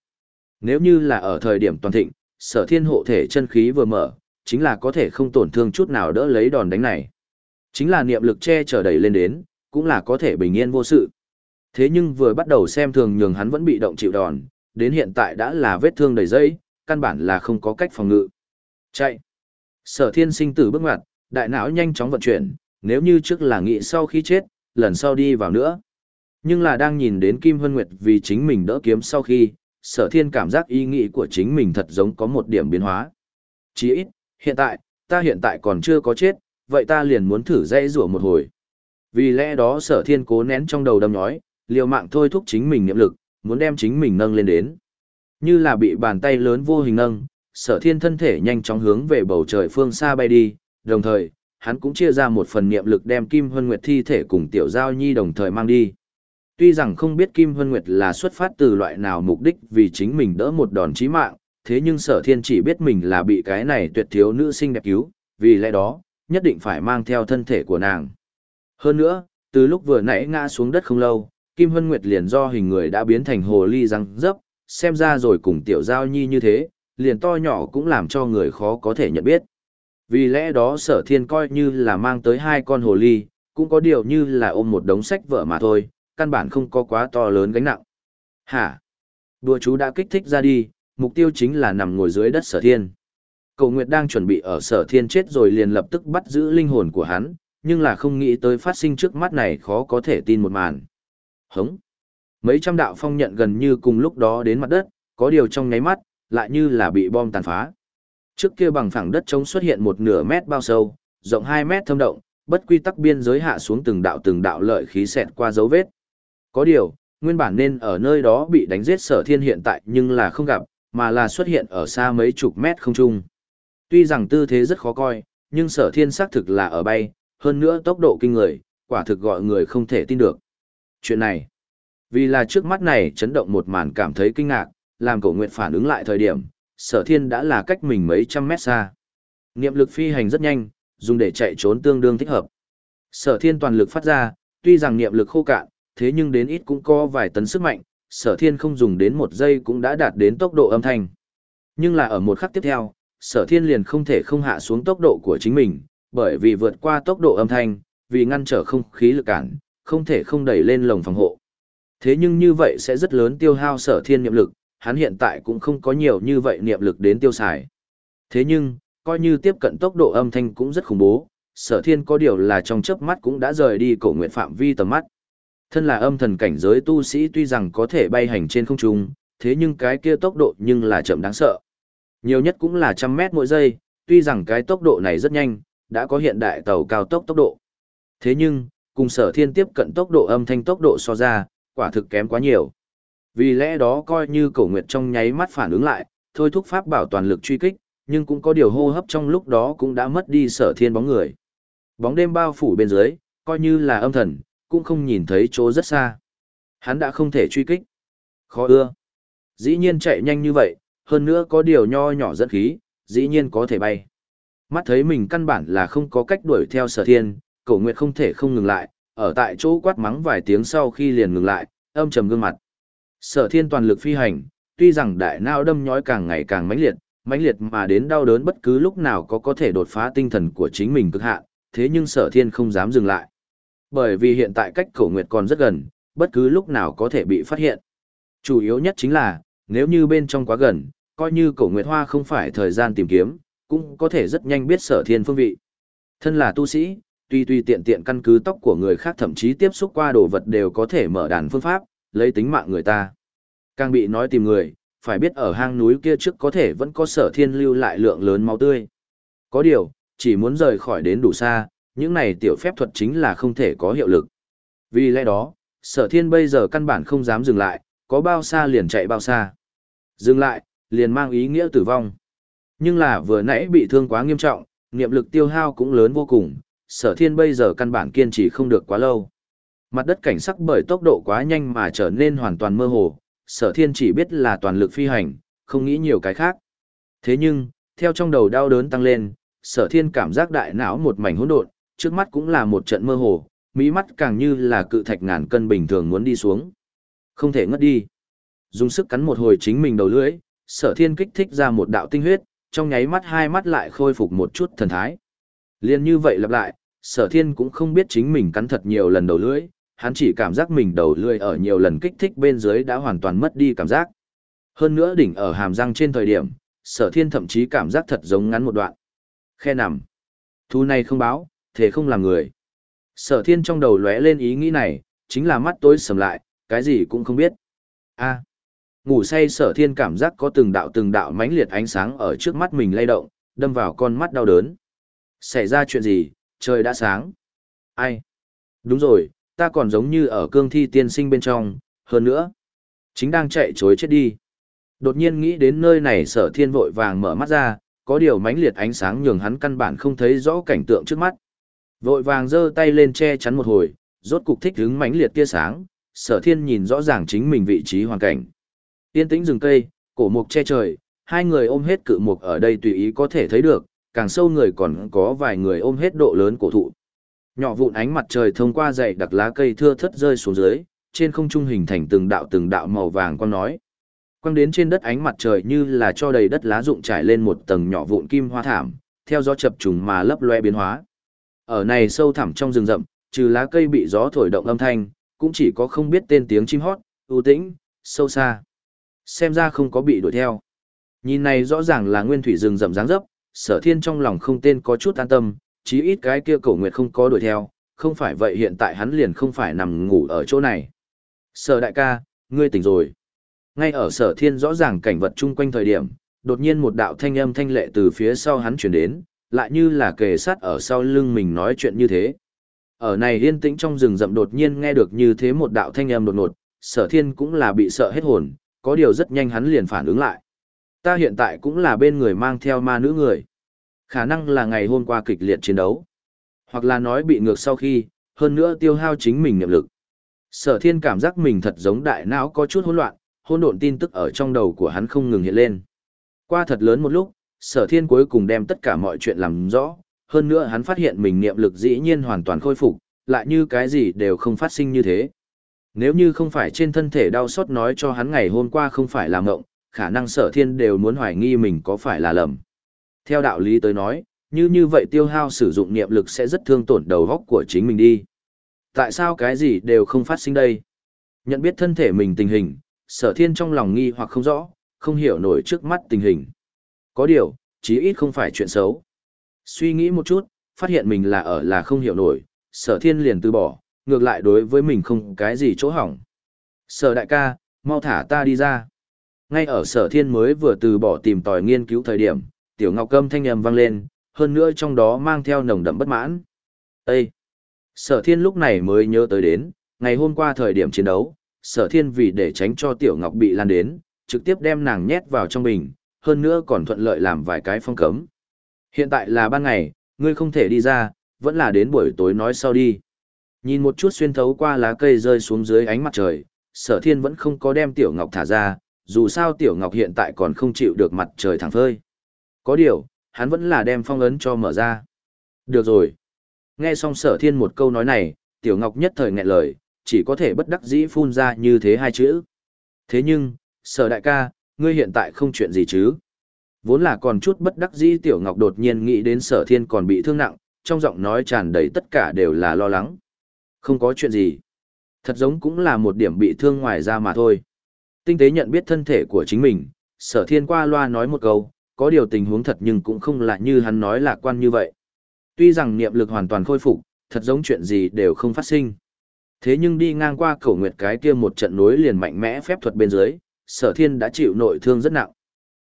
Nếu như là ở thời điểm toàn thịnh, sở thiên hộ thể chân khí vừa mở, chính là có thể không tổn thương chút nào đỡ lấy đòn đánh này. Chính là niệm lực che chở đẩy lên đến, cũng là có thể bình yên vô sự. Thế nhưng vừa bắt đầu xem thường nhường hắn vẫn bị động chịu đòn, đến hiện tại đã là vết thương đầy dây, căn bản là không có cách phòng ngự. Chạy. Sở thiên sinh tử bước ngoặt, đại não nhanh chóng vận chuyển, nếu như trước là nghĩ sau khi chết, lần sau đi vào nữa. Nhưng là đang nhìn đến Kim Vân Nguyệt vì chính mình đỡ kiếm sau khi, sở thiên cảm giác ý nghĩ của chính mình thật giống có một điểm biến hóa. Chỉ ít, hiện tại, ta hiện tại còn chưa có chết, vậy ta liền muốn thử dây rủa một hồi. Vì lẽ đó sở thiên cố nén trong đầu đâm nhói, liều mạng thôi thúc chính mình niệm lực, muốn đem chính mình nâng lên đến. Như là bị bàn tay lớn vô hình nâng, sở thiên thân thể nhanh chóng hướng về bầu trời phương xa bay đi, đồng thời, hắn cũng chia ra một phần niệm lực đem Kim Hân Nguyệt thi thể cùng Tiểu Giao Nhi đồng thời mang đi. Tuy rằng không biết Kim Hân Nguyệt là xuất phát từ loại nào mục đích vì chính mình đỡ một đòn chí mạng, thế nhưng sở thiên chỉ biết mình là bị cái này tuyệt thiếu nữ sinh đẹp cứu, vì lẽ đó, nhất định phải mang theo thân thể của nàng. Hơn nữa, từ lúc vừa nãy ngã xuống đất không lâu, Kim Hân Nguyệt liền do hình người đã biến thành hồ ly răng dấp, xem ra rồi cùng Tiểu Giao Nhi như thế, liền to nhỏ cũng làm cho người khó có thể nhận biết. Vì lẽ đó sở thiên coi như là mang tới hai con hồ ly, cũng có điều như là ôm một đống sách vở mà thôi, căn bản không có quá to lớn gánh nặng. Hả? Đùa chú đã kích thích ra đi, mục tiêu chính là nằm ngồi dưới đất sở thiên. Cầu Nguyệt đang chuẩn bị ở sở thiên chết rồi liền lập tức bắt giữ linh hồn của hắn, nhưng là không nghĩ tới phát sinh trước mắt này khó có thể tin một màn. Hống! Mấy trăm đạo phong nhận gần như cùng lúc đó đến mặt đất, có điều trong nháy mắt, lại như là bị bom tàn phá. Trước kia bằng phẳng đất trống xuất hiện một nửa mét bao sâu, rộng 2 mét thâm động, bất quy tắc biên giới hạ xuống từng đạo từng đạo lợi khí xẹt qua dấu vết. Có điều, nguyên bản nên ở nơi đó bị đánh giết sở thiên hiện tại nhưng là không gặp, mà là xuất hiện ở xa mấy chục mét không trung. Tuy rằng tư thế rất khó coi, nhưng sở thiên xác thực là ở bay, hơn nữa tốc độ kinh người, quả thực gọi người không thể tin được. Chuyện này, vì là trước mắt này chấn động một màn cảm thấy kinh ngạc, làm cổ nguyện phản ứng lại thời điểm, sở thiên đã là cách mình mấy trăm mét xa. Niệm lực phi hành rất nhanh, dùng để chạy trốn tương đương thích hợp. Sở thiên toàn lực phát ra, tuy rằng niệm lực khô cạn, thế nhưng đến ít cũng có vài tấn sức mạnh, sở thiên không dùng đến một giây cũng đã đạt đến tốc độ âm thanh. Nhưng là ở một khắc tiếp theo, sở thiên liền không thể không hạ xuống tốc độ của chính mình, bởi vì vượt qua tốc độ âm thanh, vì ngăn trở không khí lực cản, không thể không đẩy lên lồng phòng hộ. Thế nhưng như vậy sẽ rất lớn tiêu hao sở thiên niệm lực, hắn hiện tại cũng không có nhiều như vậy niệm lực đến tiêu xài. Thế nhưng, coi như tiếp cận tốc độ âm thanh cũng rất khủng bố, sở thiên có điều là trong chớp mắt cũng đã rời đi cổ nguyện phạm vi tầm mắt. Thân là âm thần cảnh giới tu sĩ tuy rằng có thể bay hành trên không trung, thế nhưng cái kia tốc độ nhưng là chậm đáng sợ. Nhiều nhất cũng là trăm mét mỗi giây, tuy rằng cái tốc độ này rất nhanh, đã có hiện đại tàu cao tốc tốc độ. Thế nhưng, cùng sở thiên tiếp cận tốc độ âm thanh tốc độ so ra, quả thực kém quá nhiều. Vì lẽ đó coi như cổ nguyệt trong nháy mắt phản ứng lại, thôi thúc pháp bảo toàn lực truy kích, nhưng cũng có điều hô hấp trong lúc đó cũng đã mất đi sở thiên bóng người. Bóng đêm bao phủ bên dưới, coi như là âm thần, cũng không nhìn thấy chỗ rất xa. Hắn đã không thể truy kích. Khó ưa. Dĩ nhiên chạy nhanh như vậy, hơn nữa có điều nho nhỏ dẫn khí, dĩ nhiên có thể bay. Mắt thấy mình căn bản là không có cách đuổi theo sở thiên, cổ nguyệt không thể không ngừng lại, ở tại chỗ quát mắng vài tiếng sau khi liền ngừng lại, âm trầm gương mặt. Sở thiên toàn lực phi hành, tuy rằng đại não đâm nhói càng ngày càng mãnh liệt, mãnh liệt mà đến đau đớn bất cứ lúc nào có có thể đột phá tinh thần của chính mình cực hạn, thế nhưng sở thiên không dám dừng lại. Bởi vì hiện tại cách cổ nguyệt còn rất gần, bất cứ lúc nào có thể bị phát hiện. Chủ yếu nhất chính là, nếu như bên trong quá gần, coi như cổ nguyệt hoa không phải thời gian tìm kiếm, cũng có thể rất nhanh biết sở thiên phương vị. Thân là tu sĩ, tuy tuy tiện tiện căn cứ tóc của người khác thậm chí tiếp xúc qua đồ vật đều có thể mở đàn phương pháp, lấy tính mạng người ta. Càng bị nói tìm người, phải biết ở hang núi kia trước có thể vẫn có sở thiên lưu lại lượng lớn máu tươi. Có điều, chỉ muốn rời khỏi đến đủ xa, những này tiểu phép thuật chính là không thể có hiệu lực. Vì lẽ đó, sở thiên bây giờ căn bản không dám dừng lại, có bao xa liền chạy bao xa. Dừng lại, liền mang ý nghĩa tử vong. Nhưng là vừa nãy bị thương quá nghiêm trọng, niệm lực tiêu hao cũng lớn vô cùng, sở thiên bây giờ căn bản kiên trì không được quá lâu. Mặt đất cảnh sắc bởi tốc độ quá nhanh mà trở nên hoàn toàn mơ hồ, sở thiên chỉ biết là toàn lực phi hành, không nghĩ nhiều cái khác. Thế nhưng, theo trong đầu đau đớn tăng lên, sở thiên cảm giác đại não một mảnh hỗn độn, trước mắt cũng là một trận mơ hồ, mỹ mắt càng như là cự thạch ngàn cân bình thường muốn đi xuống. Không thể ngất đi. Dùng sức cắn một hồi chính mình đầu lưỡi, sở thiên kích thích ra một đạo tinh huyết, trong nháy mắt hai mắt lại khôi phục một chút thần thái. Liên như vậy lặp lại, sở thiên cũng không biết chính mình cắn thật nhiều lần đầu lưỡi, hắn chỉ cảm giác mình đầu lưỡi ở nhiều lần kích thích bên dưới đã hoàn toàn mất đi cảm giác. Hơn nữa đỉnh ở hàm răng trên thời điểm, sở thiên thậm chí cảm giác thật giống ngắn một đoạn. Khe nằm. Thu này không báo, thể không làm người. Sở thiên trong đầu lóe lên ý nghĩ này, chính là mắt tối sầm lại, cái gì cũng không biết. a ngủ say sở thiên cảm giác có từng đạo từng đạo mãnh liệt ánh sáng ở trước mắt mình lay động, đâm vào con mắt đau đớn. Xảy ra chuyện gì, trời đã sáng. Ai? Đúng rồi, ta còn giống như ở cương thi tiên sinh bên trong, hơn nữa. Chính đang chạy chối chết đi. Đột nhiên nghĩ đến nơi này sở thiên vội vàng mở mắt ra, có điều mãnh liệt ánh sáng nhường hắn căn bản không thấy rõ cảnh tượng trước mắt. Vội vàng giơ tay lên che chắn một hồi, rốt cục thích hứng mãnh liệt tia sáng, sở thiên nhìn rõ ràng chính mình vị trí hoàn cảnh. Tiên tĩnh rừng cây, cổ mục che trời, hai người ôm hết cự mục ở đây tùy ý có thể thấy được, càng sâu người còn có vài người ôm hết độ lớn cổ thụ. Nhỏ vụn ánh mặt trời thông qua dãy đặc lá cây thưa thất rơi xuống dưới, trên không trung hình thành từng đạo từng đạo màu vàng con nói. Quang đến trên đất ánh mặt trời như là cho đầy đất lá rụng trải lên một tầng nhỏ vụn kim hoa thảm, theo gió chập trùng mà lấp loe biến hóa. Ở này sâu thẳm trong rừng rậm, trừ lá cây bị gió thổi động âm thanh, cũng chỉ có không biết tên tiếng chim hót, ưu tĩnh, sâu xa. Xem ra không có bị đuổi theo. Nhìn này rõ ràng là nguyên thủy rừng rậm dáng dấp, sở thiên trong lòng không tên có chút an tâm, chí ít cái kia cổ nguyệt không có đuổi theo, không phải vậy hiện tại hắn liền không phải nằm ngủ ở chỗ này. Sở đại ca, ngươi tỉnh rồi. Ngay ở sở thiên rõ ràng cảnh vật chung quanh thời điểm, đột nhiên một đạo thanh âm thanh lệ từ phía sau hắn chuyển đến, lại như là kề sát ở sau lưng mình nói chuyện như thế. Ở này yên tĩnh trong rừng rậm đột nhiên nghe được như thế một đạo thanh âm đột ngột, sở thiên cũng là bị sợ hết hồn, có điều rất nhanh hắn liền phản ứng lại. Ta hiện tại cũng là bên người mang theo ma nữ người. Khả năng là ngày hôm qua kịch liệt chiến đấu. Hoặc là nói bị ngược sau khi, hơn nữa tiêu hao chính mình niệm lực. Sở thiên cảm giác mình thật giống đại não có chút hỗn loạn, hỗn độn tin tức ở trong đầu của hắn không ngừng hiện lên. Qua thật lớn một lúc, sở thiên cuối cùng đem tất cả mọi chuyện làm rõ, hơn nữa hắn phát hiện mình niệm lực dĩ nhiên hoàn toàn khôi phục, lại như cái gì đều không phát sinh như thế. Nếu như không phải trên thân thể đau xót nói cho hắn ngày hôm qua không phải là mộng, khả năng sở thiên đều muốn hoài nghi mình có phải là lầm. Theo đạo lý tới nói, như như vậy tiêu hao sử dụng niệm lực sẽ rất thương tổn đầu góc của chính mình đi. Tại sao cái gì đều không phát sinh đây? Nhận biết thân thể mình tình hình, sở thiên trong lòng nghi hoặc không rõ, không hiểu nổi trước mắt tình hình. Có điều, chí ít không phải chuyện xấu. Suy nghĩ một chút, phát hiện mình là ở là không hiểu nổi, sở thiên liền từ bỏ, ngược lại đối với mình không cái gì chỗ hỏng. Sở đại ca, mau thả ta đi ra. Ngay ở sở thiên mới vừa từ bỏ tìm tòi nghiên cứu thời điểm, tiểu ngọc câm thanh âm vang lên, hơn nữa trong đó mang theo nồng đậm bất mãn. Ê! Sở thiên lúc này mới nhớ tới đến, ngày hôm qua thời điểm chiến đấu, sở thiên vì để tránh cho tiểu ngọc bị lan đến, trực tiếp đem nàng nhét vào trong bình, hơn nữa còn thuận lợi làm vài cái phong cấm. Hiện tại là ban ngày, ngươi không thể đi ra, vẫn là đến buổi tối nói sau đi. Nhìn một chút xuyên thấu qua lá cây rơi xuống dưới ánh mặt trời, sở thiên vẫn không có đem tiểu ngọc thả ra, dù sao tiểu ngọc hiện tại còn không chịu được mặt trời thẳng phơi. Có điều, hắn vẫn là đem phong ấn cho mở ra. Được rồi. Nghe xong sở thiên một câu nói này, tiểu ngọc nhất thời nghẹn lời, chỉ có thể bất đắc dĩ phun ra như thế hai chữ. Thế nhưng, sở đại ca, ngươi hiện tại không chuyện gì chứ? Vốn là còn chút bất đắc dĩ tiểu ngọc đột nhiên nghĩ đến sở thiên còn bị thương nặng, trong giọng nói tràn đầy tất cả đều là lo lắng. Không có chuyện gì. Thật giống cũng là một điểm bị thương ngoài ra mà thôi. Tinh tế nhận biết thân thể của chính mình, sở thiên qua loa nói một câu, có điều tình huống thật nhưng cũng không là như hắn nói lạc quan như vậy. Tuy rằng niệm lực hoàn toàn khôi phục, thật giống chuyện gì đều không phát sinh. Thế nhưng đi ngang qua cầu nguyệt cái kia một trận núi liền mạnh mẽ phép thuật bên dưới, sở thiên đã chịu nội thương rất nặng.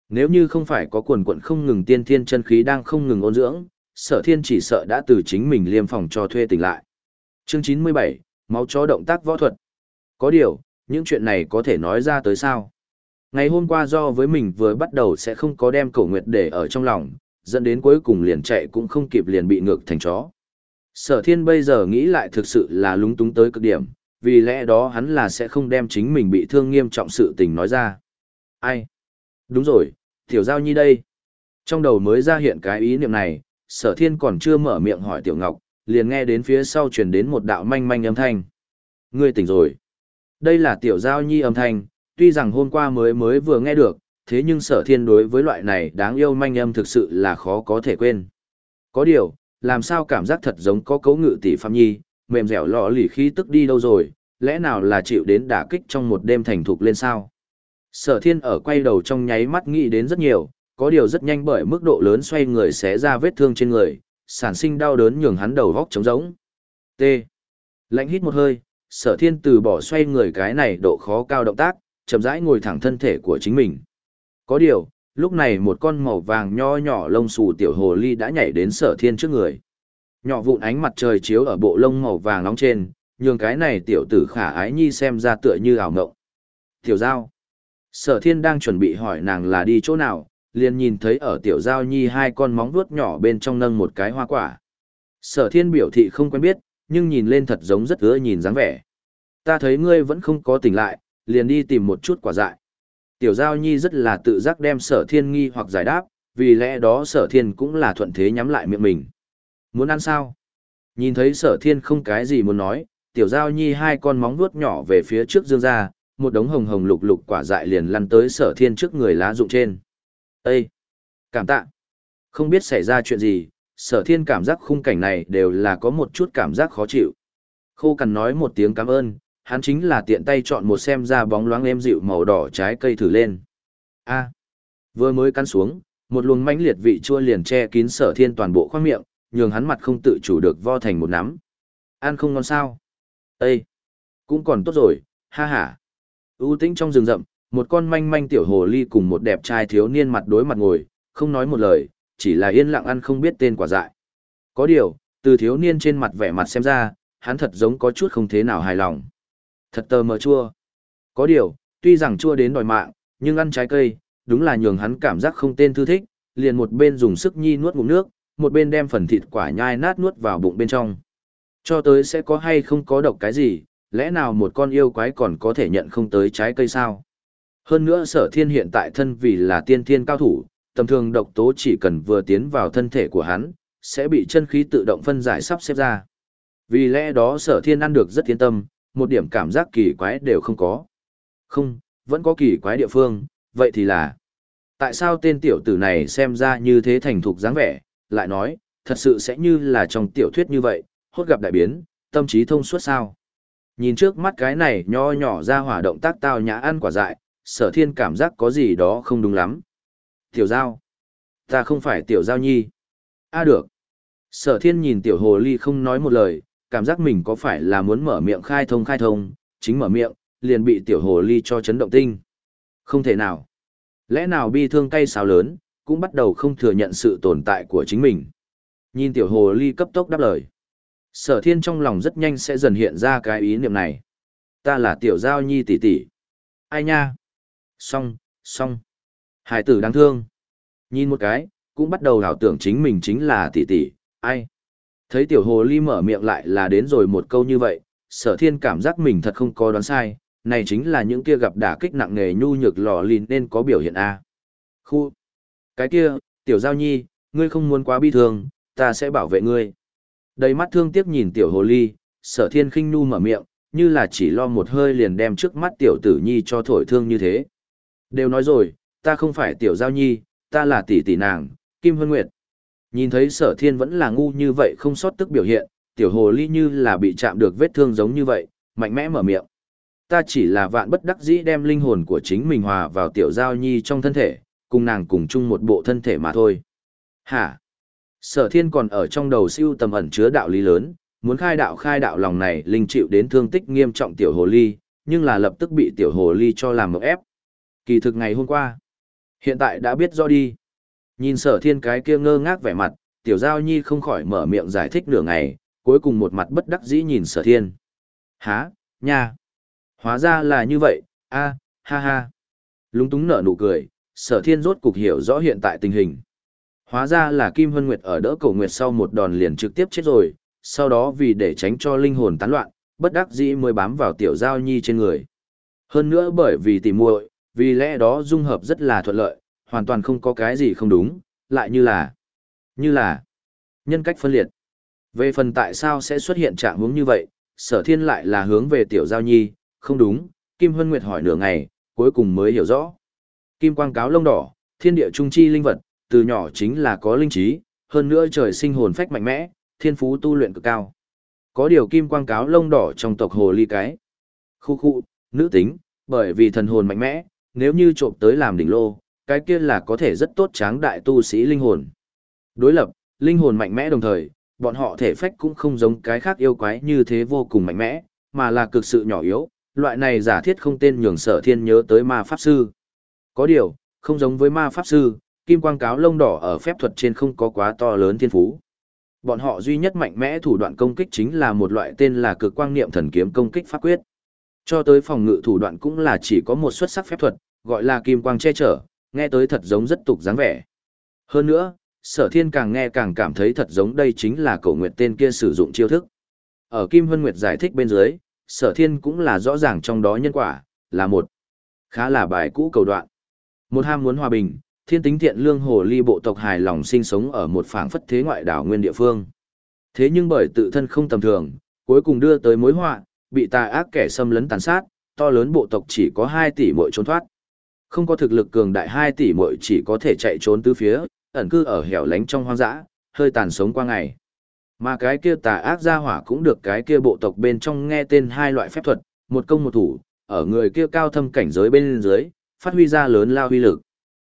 Nếu như không phải có quần quận không ngừng tiên thiên chân khí đang không ngừng ôn dưỡng, sở thiên chỉ sợ đã từ chính mình liêm phòng cho thuê tỉnh lại. Chương 97, máu chó động tác võ thuật. Có điều, những chuyện này có thể nói ra tới sao? Ngày hôm qua do với mình vừa bắt đầu sẽ không có đem cổ nguyệt để ở trong lòng, dẫn đến cuối cùng liền chạy cũng không kịp liền bị ngược thành chó. Sở thiên bây giờ nghĩ lại thực sự là lúng túng tới cực điểm, vì lẽ đó hắn là sẽ không đem chính mình bị thương nghiêm trọng sự tình nói ra. Ai? Đúng rồi, tiểu giao nhi đây. Trong đầu mới ra hiện cái ý niệm này, sở thiên còn chưa mở miệng hỏi tiểu ngọc, liền nghe đến phía sau truyền đến một đạo manh manh âm thanh. Ngươi tỉnh rồi. Đây là tiểu giao nhi âm thanh, tuy rằng hôm qua mới mới vừa nghe được, thế nhưng sở thiên đối với loại này đáng yêu manh âm thực sự là khó có thể quên. Có điều, làm sao cảm giác thật giống có cấu ngự tỷ phạm nhi, mềm dẻo lọ lì khí tức đi đâu rồi, lẽ nào là chịu đến đả kích trong một đêm thành thục lên sao? Sở thiên ở quay đầu trong nháy mắt nghĩ đến rất nhiều, có điều rất nhanh bởi mức độ lớn xoay người xé ra vết thương trên người, sản sinh đau đớn nhường hắn đầu góc trống rỗng. T. Lạnh hít một hơi, sở thiên từ bỏ xoay người cái này độ khó cao động tác, chậm rãi ngồi thẳng thân thể của chính mình. Có điều, lúc này một con màu vàng nho nhỏ lông xù tiểu hồ ly đã nhảy đến sở thiên trước người. Nhỏ vụn ánh mặt trời chiếu ở bộ lông màu vàng nóng trên, nhường cái này tiểu tử khả ái nhi xem ra tựa như ảo mộng. Tiểu giao. Sở thiên đang chuẩn bị hỏi nàng là đi chỗ nào, liền nhìn thấy ở tiểu giao nhi hai con móng vuốt nhỏ bên trong nâng một cái hoa quả. Sở thiên biểu thị không quen biết, nhưng nhìn lên thật giống rất ưa nhìn dáng vẻ. Ta thấy ngươi vẫn không có tỉnh lại, liền đi tìm một chút quả dại. Tiểu giao nhi rất là tự giác đem sở thiên nghi hoặc giải đáp, vì lẽ đó sở thiên cũng là thuận thế nhắm lại miệng mình. Muốn ăn sao? Nhìn thấy sở thiên không cái gì muốn nói, tiểu giao nhi hai con móng vuốt nhỏ về phía trước dương ra, một đống hồng hồng lục lục quả dại liền lăn tới sở thiên trước người lá rụng trên. Ê! Cảm tạ! Không biết xảy ra chuyện gì, sở thiên cảm giác khung cảnh này đều là có một chút cảm giác khó chịu. Khô cằn nói một tiếng cảm ơn, hắn chính là tiện tay chọn một xem ra bóng loáng êm dịu màu đỏ trái cây thử lên. A! Vừa mới cắn xuống, một luồng mãnh liệt vị chua liền che kín sở thiên toàn bộ khoang miệng, nhường hắn mặt không tự chủ được vo thành một nắm. Ăn không ngon sao? Ê! Cũng còn tốt rồi, ha ha. u tĩnh trong rừng rậm, một con manh manh tiểu hồ ly cùng một đẹp trai thiếu niên mặt đối mặt ngồi, không nói một lời, chỉ là yên lặng ăn không biết tên quả dại. Có điều, từ thiếu niên trên mặt vẻ mặt xem ra, hắn thật giống có chút không thế nào hài lòng. Thật tờ mờ chua. Có điều, tuy rằng chua đến đòi mạng, nhưng ăn trái cây, đúng là nhường hắn cảm giác không tên thư thích, liền một bên dùng sức nhi nuốt ngụm nước, một bên đem phần thịt quả nhai nát nuốt vào bụng bên trong. Cho tới sẽ có hay không có độc cái gì, lẽ nào một con yêu quái còn có thể nhận không tới trái cây sao? Hơn nữa sở thiên hiện tại thân vì là tiên thiên cao thủ, tầm thường độc tố chỉ cần vừa tiến vào thân thể của hắn, sẽ bị chân khí tự động phân giải sắp xếp ra. Vì lẽ đó sở thiên ăn được rất yên tâm, một điểm cảm giác kỳ quái đều không có. Không, vẫn có kỳ quái địa phương, vậy thì là tại sao tên tiểu tử này xem ra như thế thành thục dáng vẻ, lại nói, thật sự sẽ như là trong tiểu thuyết như vậy, hốt gặp đại biến, tâm trí thông suốt sao. Nhìn trước mắt cái này nho nhỏ ra hỏa động tác tao nhã ăn quả dại, sở thiên cảm giác có gì đó không đúng lắm. Tiểu giao. Ta không phải tiểu giao nhi. a được. Sở thiên nhìn tiểu hồ ly không nói một lời, cảm giác mình có phải là muốn mở miệng khai thông khai thông, chính mở miệng, liền bị tiểu hồ ly cho chấn động tinh. Không thể nào. Lẽ nào bi thương cay sao lớn, cũng bắt đầu không thừa nhận sự tồn tại của chính mình. Nhìn tiểu hồ ly cấp tốc đáp lời. Sở thiên trong lòng rất nhanh sẽ dần hiện ra cái ý niệm này. Ta là tiểu giao nhi tỷ tỷ. Ai nha? Xong, xong. Hải tử đáng thương. Nhìn một cái, cũng bắt đầu ảo tưởng chính mình chính là tỷ tỷ, ai? Thấy tiểu hồ ly mở miệng lại là đến rồi một câu như vậy, sở thiên cảm giác mình thật không có đoán sai, này chính là những kia gặp đả kích nặng nề nhu nhược lò lìn nên có biểu hiện A. Khu! Cái kia, tiểu giao nhi, ngươi không muốn quá bi thương, ta sẽ bảo vệ ngươi. Đầy mắt thương tiếc nhìn tiểu hồ ly, sở thiên khinh nu mở miệng, như là chỉ lo một hơi liền đem trước mắt tiểu tử nhi cho thổi thương như thế. Đều nói rồi, ta không phải tiểu giao nhi, ta là tỷ tỷ nàng, Kim Hân Nguyệt. Nhìn thấy sở thiên vẫn là ngu như vậy không sót tức biểu hiện, tiểu hồ ly như là bị chạm được vết thương giống như vậy, mạnh mẽ mở miệng. Ta chỉ là vạn bất đắc dĩ đem linh hồn của chính mình hòa vào tiểu giao nhi trong thân thể, cùng nàng cùng chung một bộ thân thể mà thôi. Hả? Sở thiên còn ở trong đầu siêu tầm ẩn chứa đạo lý lớn, muốn khai đạo khai đạo lòng này linh chịu đến thương tích nghiêm trọng tiểu hồ ly, nhưng là lập tức bị tiểu hồ ly cho làm mộng ép. Kỳ thực ngày hôm qua, hiện tại đã biết rõ đi. Nhìn sở thiên cái kia ngơ ngác vẻ mặt, tiểu giao nhi không khỏi mở miệng giải thích nửa ngày, cuối cùng một mặt bất đắc dĩ nhìn sở thiên. Há, nha. Hóa ra là như vậy, a, ha ha. Lúng túng nở nụ cười, sở thiên rốt cục hiểu rõ hiện tại tình hình. Hóa ra là Kim Hân Nguyệt ở đỡ cổ Nguyệt sau một đòn liền trực tiếp chết rồi, sau đó vì để tránh cho linh hồn tán loạn, bất đắc dĩ mới bám vào tiểu giao nhi trên người. Hơn nữa bởi vì tỉ muội, vì lẽ đó dung hợp rất là thuận lợi, hoàn toàn không có cái gì không đúng, lại như là, như là, nhân cách phân liệt. Về phần tại sao sẽ xuất hiện trạng hướng như vậy, sở thiên lại là hướng về tiểu giao nhi, không đúng, Kim Hân Nguyệt hỏi nửa ngày, cuối cùng mới hiểu rõ. Kim quang cáo lông đỏ, thiên địa trung chi linh vật, từ nhỏ chính là có linh trí, hơn nữa trời sinh hồn phách mạnh mẽ, thiên phú tu luyện cực cao. Có điều kim quang cáo lông đỏ trong tộc hồ ly cái. Khu khu, nữ tính, bởi vì thần hồn mạnh mẽ, nếu như trộm tới làm đỉnh lô, cái kia là có thể rất tốt tráng đại tu sĩ linh hồn. Đối lập, linh hồn mạnh mẽ đồng thời, bọn họ thể phách cũng không giống cái khác yêu quái như thế vô cùng mạnh mẽ, mà là cực sự nhỏ yếu, loại này giả thiết không tên nhường sở thiên nhớ tới ma pháp sư. Có điều, không giống với ma pháp sư, kim quang cáo lông đỏ ở phép thuật trên không có quá to lớn thiên phú. Bọn họ duy nhất mạnh mẽ thủ đoạn công kích chính là một loại tên là cực quang niệm thần kiếm công kích pháp quyết. Cho tới phòng ngự thủ đoạn cũng là chỉ có một xuất sắc phép thuật, gọi là kim quang che chở, nghe tới thật giống rất tục dáng vẻ. Hơn nữa, sở thiên càng nghe càng cảm thấy thật giống đây chính là cổ nguyệt tên kia sử dụng chiêu thức. Ở Kim Hân Nguyệt giải thích bên dưới, sở thiên cũng là rõ ràng trong đó nhân quả, là một khá là bài cũ cầu đoạn. Một ham muốn hòa bình, thiên tính thiện lương hồ ly bộ tộc hài lòng sinh sống ở một phảng phất thế ngoại đảo nguyên địa phương. Thế nhưng bởi tự thân không tầm thường, cuối cùng đưa tới mối họa, bị tà ác kẻ xâm lấn tàn sát, to lớn bộ tộc chỉ có 2 tỷ mỗi trốn thoát. Không có thực lực cường đại 2 tỷ muội chỉ có thể chạy trốn tứ phía, ẩn cư ở hẻo lánh trong hoang dã, hơi tàn sống qua ngày. Mà cái kia tà ác gia hỏa cũng được cái kia bộ tộc bên trong nghe tên hai loại phép thuật, một công một thủ, ở người kia cao thâm cảnh giới bên dưới, phát huy ra lớn lao huy lực.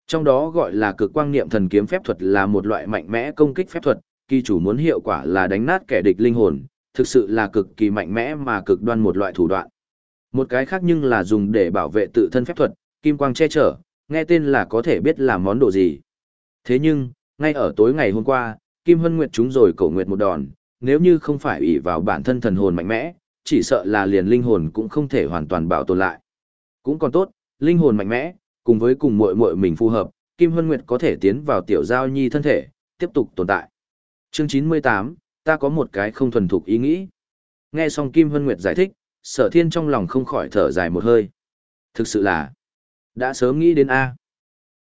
Trong đó gọi là cực quang niệm thần kiếm phép thuật là một loại mạnh mẽ công kích phép thuật, kỳ chủ muốn hiệu quả là đánh nát kẻ địch linh hồn, thực sự là cực kỳ mạnh mẽ mà cực đoan một loại thủ đoạn. Một cái khác nhưng là dùng để bảo vệ tự thân phép thuật, kim quang che chở, nghe tên là có thể biết là món đồ gì. Thế nhưng, ngay ở tối ngày hôm qua, Kim Hân Nguyệt chúng rồi cổ nguyệt một đòn, nếu như không phải ủy vào bản thân thần hồn mạnh mẽ, chỉ sợ là liền linh hồn cũng không thể hoàn toàn bảo tồn lại. Cũng còn tốt, linh hồn mạnh mẽ, cùng với cùng muội muội mình phù hợp, Kim Hân Nguyệt có thể tiến vào tiểu giao nhi thân thể, tiếp tục tồn tại. Chương 98, ta có một cái không thuần thục ý nghĩ. Nghe xong Kim Hân Nguyệt giải thích, sở thiên trong lòng không khỏi thở dài một hơi. Thực sự là, đã sớm nghĩ đến A.